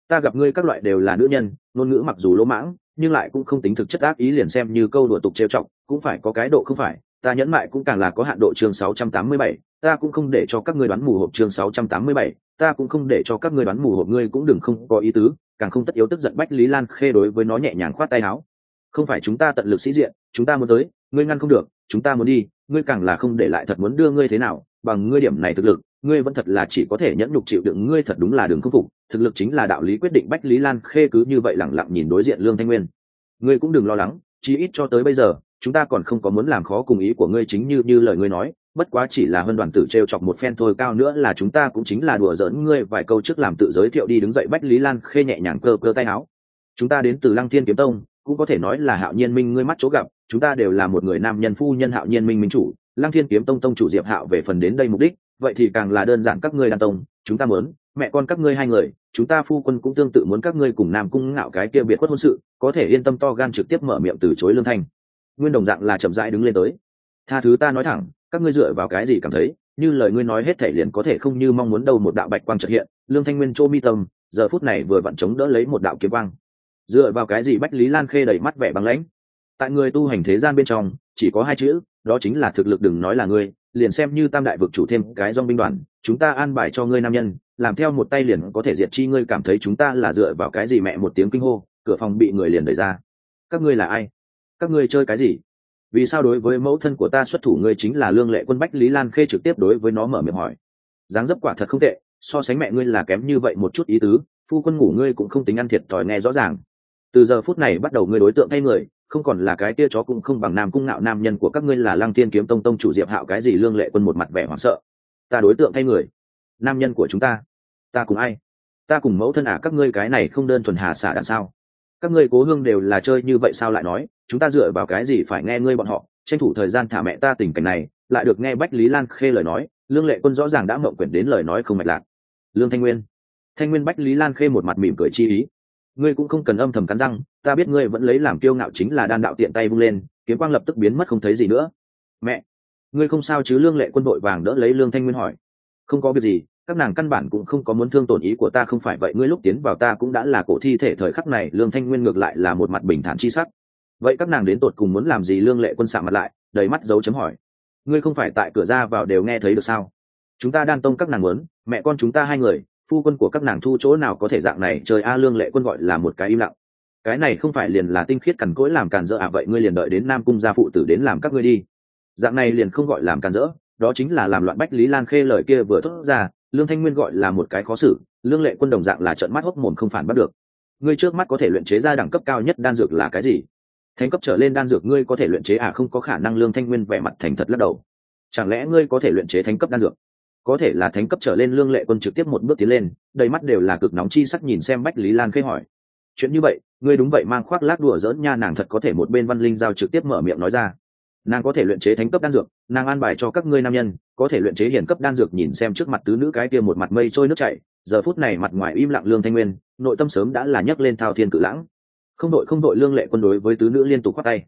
Ta gặp ngươi các loại đều là nữ nhân, ngôn ngữ mặc dù lỗ mãng, nhưng lại cũng không tính thực chất ác ý liền xem như câu đùa tục trêu chọc, cũng phải có cái độ không phải ta nhẫn mại cũng càng là có hạn độ chương 687, ta cũng không để cho các ngươi đoán mù hộp chương 687, ta cũng không để cho các ngươi đoán mù hộp ngươi cũng đừng không có ý tứ càng không tất yếu tức giận bách lý lan khê đối với nó nhẹ nhàng khoát tay áo. Không phải chúng ta tận lực sĩ diện chúng ta muốn tới ngươi ngăn không được chúng ta muốn đi ngươi càng là không để lại thật muốn đưa ngươi thế nào bằng ngươi điểm này thực lực ngươi vẫn thật là chỉ có thể nhẫn nhục chịu đựng ngươi thật đúng là đường không phục thực lực chính là đạo lý quyết định bách lý lan khê cứ như vậy lẳng lặng nhìn đối diện lương thanh nguyên. Ngươi cũng đừng lo lắng chí ít cho tới bây giờ chúng ta còn không có muốn làm khó cùng ý của ngươi chính như như lời ngươi nói, bất quá chỉ là hơn đoàn tử t r e o chọc một phen thôi, cao nữa là chúng ta cũng chính là đùa giỡn ngươi vài câu trước làm tự giới thiệu đi, đứng dậy bách lý lan khê nhẹ nhàng cơ cơ tay áo. Chúng ta đến từ lăng thiên kiếm tông, cũng có thể nói là hạo nhiên minh ngươi mắt chỗ gặp, chúng ta đều là một người nam nhân phu nhân hạo nhiên minh minh chủ, lăng thiên kiếm tông tông chủ diệp hạo về phần đến đây mục đích, vậy thì càng là đơn giản các ngươi đàn tông, chúng ta muốn, mẹ con các ngươi hai người, chúng ta phu quân cũng tương tự muốn các ngươi cùng nam cung ngạo cái kia biệt khuất hôn sự, có thể yên tâm to gan trực tiếp mở miệng từ chối lương thanh nguyên đồng dạng là chậm rãi đứng lên tới. Tha thứ ta nói thẳng, các ngươi dựa vào cái gì cảm thấy, như lời ngươi nói hết thể liền có thể không như mong muốn đâu một đạo bạch quang trật hiện, lương thanh nguyên chỗ mi tâm, giờ phút này vừa vặn chống đỡ lấy một đạo kiếm quang. Dựa vào cái gì bách lý lan khê đẩy mắt vẻ băng lãnh? Tại người tu hành thế gian bên trong, chỉ có hai chữ, đó chính là thực lực đừng nói là ngươi, liền xem như tam đại vực chủ thêm cái dong binh đoàn, chúng ta an bài cho ngươi nam nhân, làm theo một tay liền có thể diệt chi ngươi cảm thấy chúng ta là dựa vào cái gì mẹ một tiếng kinh hô, cửa phòng bị người liền đẩy ra. Các ngươi là ai? Các ngươi chơi cái gì? Vì sao đối với mẫu thân của ta xuất thủ ngươi chính là lương lệ quân bách lý lan khê trực tiếp đối với nó mở miệng hỏi? Dáng dấp quả thật không tệ, so sánh mẹ ngươi là kém như vậy một chút ý tứ, phu quân ngủ ngươi cũng không tính ăn thiệt thòi nghe rõ ràng. Từ giờ phút này bắt đầu ngươi đối tượng thay người, không còn là cái tia chó cũng không bằng nam cung ngạo nam nhân của các ngươi là lăng tiên kiếm tông tông chủ diệp hạo cái gì lương lệ quân một mặt vẻ hoảng sợ. Ta đối tượng thay người, nam nhân của chúng ta ta cùng ai? Ta cùng mẫu thân à các ngươi cái này không đơn thuần hà xả đằng sao? Các ngươi cố hương đều là chơi như vậy sao lại nói? Chúng ta dựa vào cái gì phải nghe ngươi bọn họ? Tranh thủ thời gian thả mẹ ta tình cảnh này, lại được nghe bách lý lan khê lời nói, lương lệ quân rõ ràng đã mộng quyển đến lời nói không mạch lạc. Lương thanh nguyên. Thanh nguyên bách lý lan khê một mặt mỉm cười chi ý. Ngươi cũng không cần âm thầm cắn răng, ta biết ngươi vẫn lấy làm kiêu ngạo chính là đan đạo tiện tay vung lên, kiếm quang lập tức biến mất không thấy gì nữa. Mẹ, ngươi không sao chứ? Lương lệ quân đội vàng đỡ lấy lương thanh nguyên hỏi. Không có việc gì, các nàng căn bản cũng không có muốn thương tổn ý của ta không phải vậy. Ngươi lúc tiến vào ta cũng đã là cổ thi thể thời khắc này. Lương thanh nguyên ngược lại là một mặt bình thản chi sắc vậy các nàng đến tột cùng muốn làm gì lương lệ quân xạ mặt lại, đầy mắt dấu chấm hỏi. Ngươi không phải tại cửa ra vào đều nghe thấy được sao? Chúng ta đan tông các nàng muốn, mẹ con chúng ta hai người, phu quân của các nàng thu chỗ nào có thể dạng này, trời a, lương lệ quân gọi là một cái im lặng. Cái này không phải liền là tinh khiết cằn cỗi làm càn dỡ à vậy ngươi liền đợi đến nam cung gia phụ tử đến làm các ngươi đi. Dạng này liền không gọi làm càn dỡ đó chính là làm loạn bách lý lan khê lời kia vừa thốt ra, lương thanh nguyên gọi là một cái khó xử, lương lệ quân đồng dạng là trận mắt hốc mồm không phản bắt được. Ngươi trước mắt có thể luyện chế ra đẳng cấp cao nhất đan dược là cái gì? Thánh cấp trở lên đan dược ngươi có thể luyện chế à không có khả năng lương thanh nguyên vẻ mặt thành thật lắc đầu. Chẳng lẽ ngươi có thể luyện chế thánh cấp đan dược? Có thể là thánh cấp trở lên lương lệ quân trực tiếp một bước tiến lên, đầy mắt đều là cực nóng chi sắc nhìn xem bách lý lan khê hỏi. Chuyện như vậy, ngươi đúng vậy mang khoác lác đùa dỡn nha, nàng thật có thể một bên văn linh giao trực tiếp mở miệng nói ra. Nàng có thể luyện chế thánh cấp đan dược, nàng an bài cho các ngươi nam nhân, có thể luyện chế hiển cấp đan dược nhìn xem trước mặt tứ nữ cái kia một mặt mây trôi nước chảy. Giờ phút này mặt ngoài im lặng lương thanh nguyên, nội tâm sớm đã là nhấc lên thao thiên cự lãng không đội không đội lương lệ quân đối với tứ nữ liên tục khoát tay.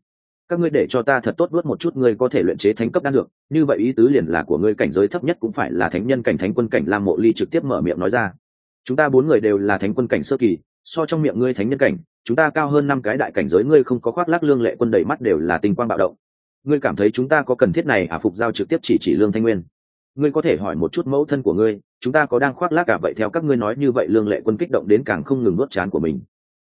Các ngươi để cho ta thật tốt vớt một chút, ngươi có thể luyện chế thánh cấp đan dược. Như vậy ý tứ liền là của ngươi cảnh giới thấp nhất cũng phải là thánh nhân cảnh, thánh quân cảnh. Lam mộ ly trực tiếp mở miệng nói ra. Chúng ta bốn người đều là thánh quân cảnh sơ kỳ, so trong miệng ngươi thánh nhân cảnh, chúng ta cao hơn năm cái đại cảnh giới, ngươi không có khoác lác lương lệ quân đầy mắt đều là tình quang bạo động. Ngươi cảm thấy chúng ta có cần thiết này à? Phục giao trực tiếp chỉ chỉ lương thanh nguyên. Ngươi có thể hỏi một chút mẫu thân của ngươi, chúng ta có đang khoác lác cả vậy theo các ngươi nói như vậy, lương lệ quân kích động đến càng không ngừng nuốt chán của mình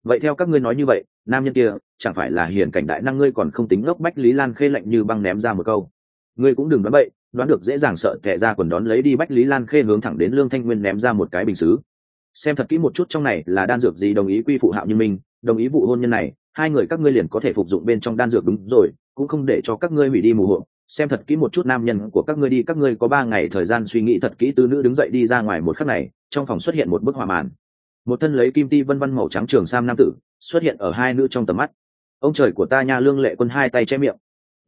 vậy theo các ngươi nói như vậy, nam nhân kia, chẳng phải là hiền cảnh đại năng ngươi còn không tính ngốc bách lý lan khê lạnh như băng ném ra một câu. Ngươi cũng đừng đoán bậy đoán được dễ dàng sợ tệ ra quần đón lấy đi bách lý lan khê hướng thẳng đến lương thanh nguyên ném ra một cái bình xứ. Xem thật kỹ một chút trong này là đan dược gì đồng ý quy phụ hạo như minh đồng ý vụ hôn nhân này, hai người các ngươi liền có thể phục dụng bên trong đan dược đúng rồi, cũng không để cho các ngươi hủy đi mù hộ. Xem thật kỹ một chút nam nhân của các ngươi đi, các ngươi có ba ngày thời gian suy nghĩ thật kỹ tư nữ đứng dậy đi ra ngoài một khắc này, trong phòng xuất hiện một bức hỏa màn một thân lấy kim ti vân vân màu trắng trường sam nam tử xuất hiện ở hai nữ trong tầm mắt. Ông trời của ta nha lương lệ quân hai tay che miệng.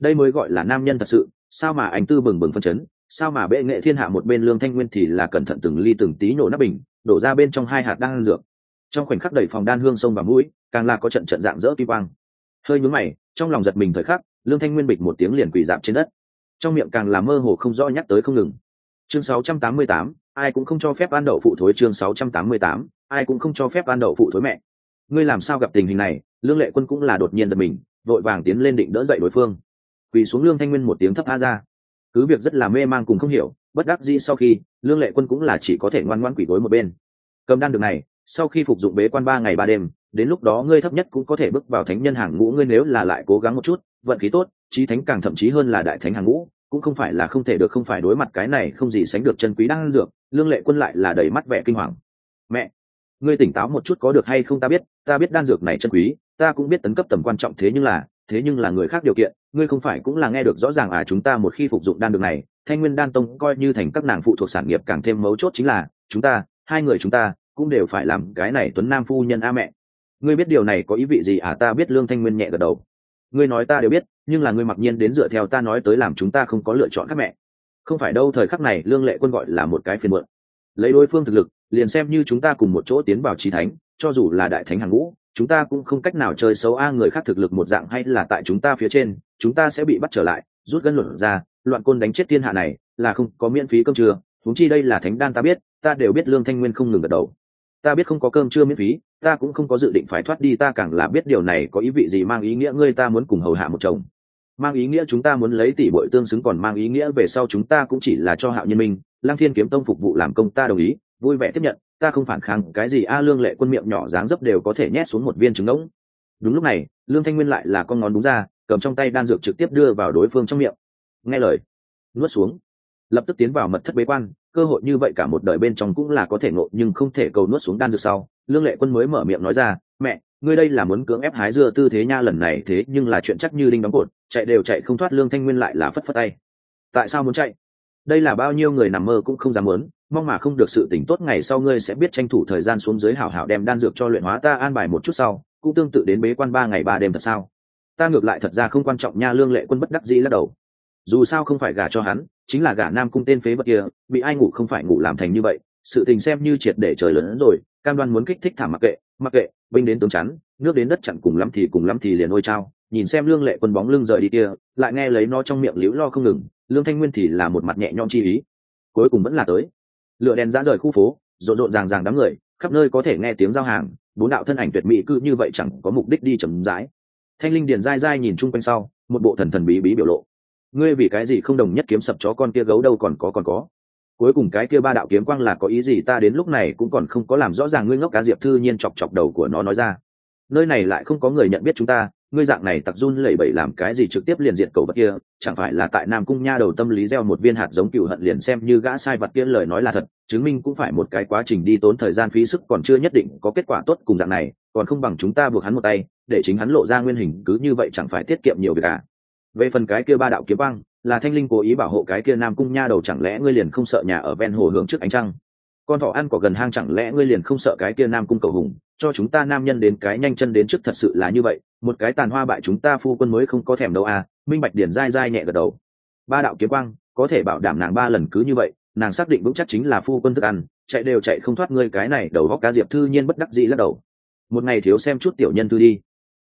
Đây mới gọi là nam nhân thật sự sao mà anh tư bừng bừng phân chấn sao mà bệ nghệ thiên hạ một bên lương thanh nguyên thì là cẩn thận từng ly từng tí nổ nắp bình đổ ra bên trong hai hạt đan dược. Trong khoảnh khắc đẩy phòng đan hương sông và mũi càng là có trận trận dạng dỡ kim quang. Hơi nhúm mày trong lòng giật mình thời khắc lương thanh nguyên bịch một tiếng liền quỳ dạp trên đất. Trong miệng càng là mơ hồ không rõ nhắc tới không ngừng. Chương 688, ai cũng không cho phép ăn đậu phụ thối chương 688, ai cũng không cho phép ăn đậu phụ thối mẹ. Ngươi làm sao gặp tình hình này lương lệ quân cũng là đột nhiên giật mình vội vàng tiến lên định đỡ dậy đối phương. Quỳ xuống lương thanh nguyên một tiếng thấp a ra. Cứ việc rất là mê mang cùng không hiểu bất đắc dĩ sau khi lương lệ quân cũng là chỉ có thể ngoan ngoan quỳ gối một bên. Cầm đan được này sau khi phục dụng bế quan ba ngày ba đêm đến lúc đó ngươi thấp nhất cũng có thể bước vào thánh nhân hàng ngũ ngươi nếu là lại cố gắng một chút vận khí tốt trí thánh càng thậm chí hơn là đại thánh hàng ngũ cũng không phải là không thể được, không phải đối mặt cái này không gì sánh được chân quý đang dược, lương lệ quân lại là đầy mắt vẻ kinh hoàng. Mẹ, ngươi tỉnh táo một chút có được hay không ta biết ta biết đan dược này chân quý, ta cũng biết tấn cấp tầm quan trọng thế nhưng là, thế nhưng là người khác điều kiện, ngươi không phải cũng là nghe được rõ ràng à chúng ta một khi phục dụng đan dược này, thanh nguyên đan tông coi như thành các nàng phụ thuộc sản nghiệp càng thêm mấu chốt chính là, chúng ta, hai người chúng ta cũng đều phải làm cái này tuấn nam phu nhân a mẹ. Ngươi biết điều này có ý vị gì à ta biết lương thanh nguyên nhẹ gật đầu. Ngươi nói ta đều biết nhưng là ngươi mặc nhiên đến dựa theo ta nói tới làm chúng ta không có lựa chọn các mẹ. Không phải đâu, thời khắc này lương lệ quân gọi là một cái phiền muộn. Lấy đối phương thực lực, liền xem như chúng ta cùng một chỗ tiến vào trí thánh, cho dù là đại thánh hàng ngũ, chúng ta cũng không cách nào chơi xấu a người khác thực lực một dạng hay là tại chúng ta phía trên, chúng ta sẽ bị bắt trở lại, rút gân luận ra, loạn côn đánh chết thiên hạ này, là không có miễn phí cơm trưa. Chúng chi đây là thánh đan ta biết, ta đều biết lương thanh nguyên không ngừng gật đầu. Ta biết không có cơm trưa miễn phí, ta cũng không có dự định phải thoát đi, ta càng là biết điều này có ý vị gì mang ý nghĩa ngươi ta muốn cùng hầu hạ một chồng mang ý nghĩa chúng ta muốn lấy tỷ bội tương xứng còn mang ý nghĩa về sau chúng ta cũng chỉ là cho hạo nhân minh lang thiên kiếm tông phục vụ làm công ta đồng ý, vui vẻ tiếp nhận, ta không phản kháng, cái gì a lương lệ quân miệng nhỏ dáng dấp đều có thể nhét xuống một viên trứng ngỗng. Đúng lúc này, lương thanh nguyên lại là con ngón đúng ra, cầm trong tay đan dược trực tiếp đưa vào đối phương trong miệng. Nghe lời, nuốt xuống. Lập tức tiến vào mật thất bế quan, cơ hội như vậy cả một đời bên trong cũng là có thể ngộ nhưng không thể cầu nuốt xuống đan dược sau. Lương lệ quân mới mở miệng nói ra, mẹ ngươi đây là muốn cưỡng ép hái dưa tư thế nha lần này thế nhưng là chuyện chắc như đinh đóng cột, chạy đều chạy không thoát lương thanh nguyên lại là phất phất tay. Tại sao muốn chạy? Đây là bao nhiêu người nằm mơ cũng không dám muốn, mong mà không được sự tỉnh tốt ngày sau ngươi sẽ biết tranh thủ thời gian xuống dưới hảo hảo đem đan dược cho luyện hóa ta an bài một chút sau, cũng tương tự đến bế quan ba ngày ba đêm thật sao? Ta ngược lại thật ra không quan trọng nha, lương lệ quân bất đắc dĩ lắc đầu. Dù sao không phải gả cho hắn, chính là gả nam cung tên phế vật kia, bị ai ngủ không phải ngủ làm thành như vậy, sự tình xem như triệt để trời lớn hơn rồi, cam đoan muốn kích thích thảm mặc kệ mặc kệ, binh đến tướng chắn, nước đến đất chặn cùng lắm thì cùng lắm thì liền ôi trao nhìn xem lương lệ quân bóng lưng rời đi kia, lại nghe lấy nó trong miệng liễu lo không ngừng, lương thanh nguyên thì là một mặt nhẹ nhõm chi ý. Cuối cùng vẫn là tới. Lựa đèn ra rời khu phố, rộn rộn ràng ràng đám người, khắp nơi có thể nghe tiếng giao hàng, bốn đạo thân ảnh tuyệt mỹ cư như vậy chẳng có mục đích đi chầm rãi. Thanh linh điền dai dai nhìn chung quanh sau, một bộ thần thần bí bí biểu lộ. Ngươi vì cái gì không đồng nhất kiếm sập chó con kia gấu đâu còn có còn có cuối cùng cái kia ba đạo kiếm quang là có ý gì ta đến lúc này cũng còn không có làm rõ ràng ngươi ngốc cá diệp thư nhiên chọc chọc đầu của nó nói ra. Nơi này lại không có người nhận biết chúng ta, ngươi dạng này tặc run lẩy bẩy làm cái gì trực tiếp liền diện cầu vật kia, chẳng phải là tại nam cung nha đầu tâm lý gieo một viên hạt giống cựu hận liền xem như gã sai vật kia lời nói là thật, chứng minh cũng phải một cái quá trình đi tốn thời gian phí sức còn chưa nhất định có kết quả tốt cùng dạng này, còn không bằng chúng ta buộc hắn một tay, để chính hắn lộ ra nguyên hình cứ như vậy chẳng phải tiết kiệm nhiều việc cả về phần cái kia ba đạo kiếm băng là thanh linh cố ý bảo hộ cái kia nam cung nha đầu, chẳng lẽ ngươi liền không sợ nhà ở ven hồ hưởng trước ánh trăng? Con thỏ ăn cỏ gần hang, chẳng lẽ ngươi liền không sợ cái kia nam cung cầu hùng? Cho chúng ta nam nhân đến cái nhanh chân đến trước thật sự là như vậy, một cái tàn hoa bại chúng ta phu quân mới không có thèm đâu à? Minh bạch điển dai dai nhẹ gật đầu. Ba đạo kiếm quang, có thể bảo đảm nàng ba lần cứ như vậy, nàng xác định vững chắc chính là phu quân thức ăn, chạy đều chạy không thoát ngươi cái này, đầu góc cá diệp thư nhiên bất đắc dĩ lắc đầu. Một ngày thiếu xem chút tiểu nhân thư đi.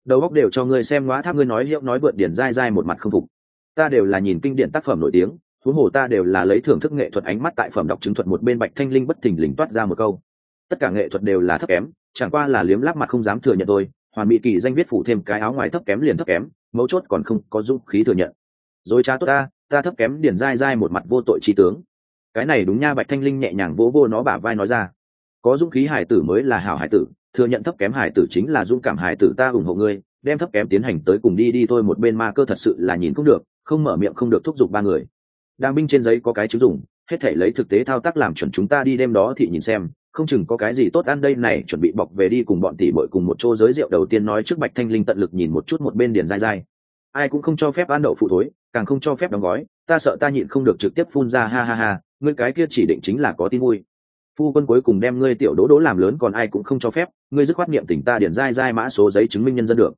Đầu góc đều cho ngươi xem nóa tháp ngươi nói hiệu nói vượt điển dai dai một mặt không phục ta đều là nhìn kinh điển tác phẩm nổi tiếng, huống hồ ta đều là lấy thưởng thức nghệ thuật ánh mắt tại phẩm đọc chứng thuật một bên bạch thanh linh bất thình lình toát ra một câu. Tất cả nghệ thuật đều là thấp kém, chẳng qua là liếm láp mặt không dám thừa nhận tôi hoàn mỹ kỳ danh viết phủ thêm cái áo ngoài thấp kém liền thấp kém, mấu chốt còn không có dũng khí thừa nhận. Rồi cha tốt ta ta thấp kém điển dai dai một mặt vô tội trí tướng. Cái này đúng nha, bạch thanh linh nhẹ nhàng vỗ vô nó bả vai nói ra. Có dũng khí hải tử mới là hảo hải tử, thừa nhận thấp kém hải tử chính là dũng cảm hải tử ta ủng hộ ngươi đem thấp kém tiến hành tới cùng đi đi thôi, một bên ma cơ thật sự là nhìn không được, không mở miệng không được thúc giục ba người. Đang binh trên giấy có cái chứng dùng hết thể lấy thực tế thao tác làm chuẩn chúng ta đi đêm đó thì nhìn xem, không chừng có cái gì tốt ăn đây này, chuẩn bị bọc về đi cùng bọn tỷ bội cùng một chỗ giới rượu đầu tiên nói trước bạch thanh linh tận lực nhìn một chút một bên điền dai dai ai cũng không cho phép ăn đậu phụ thối, càng không cho phép đóng gói, ta sợ ta nhịn không được trực tiếp phun ra, ha ha ha, ngươi cái kia chỉ định chính là có tin vui. Phu quân cuối cùng đem ngươi tiểu đỗ đỗ làm lớn còn ai cũng không cho phép, ngươi dứt khoát niệm tỉnh ta điền dai dai mã số giấy chứng minh nhân dân được.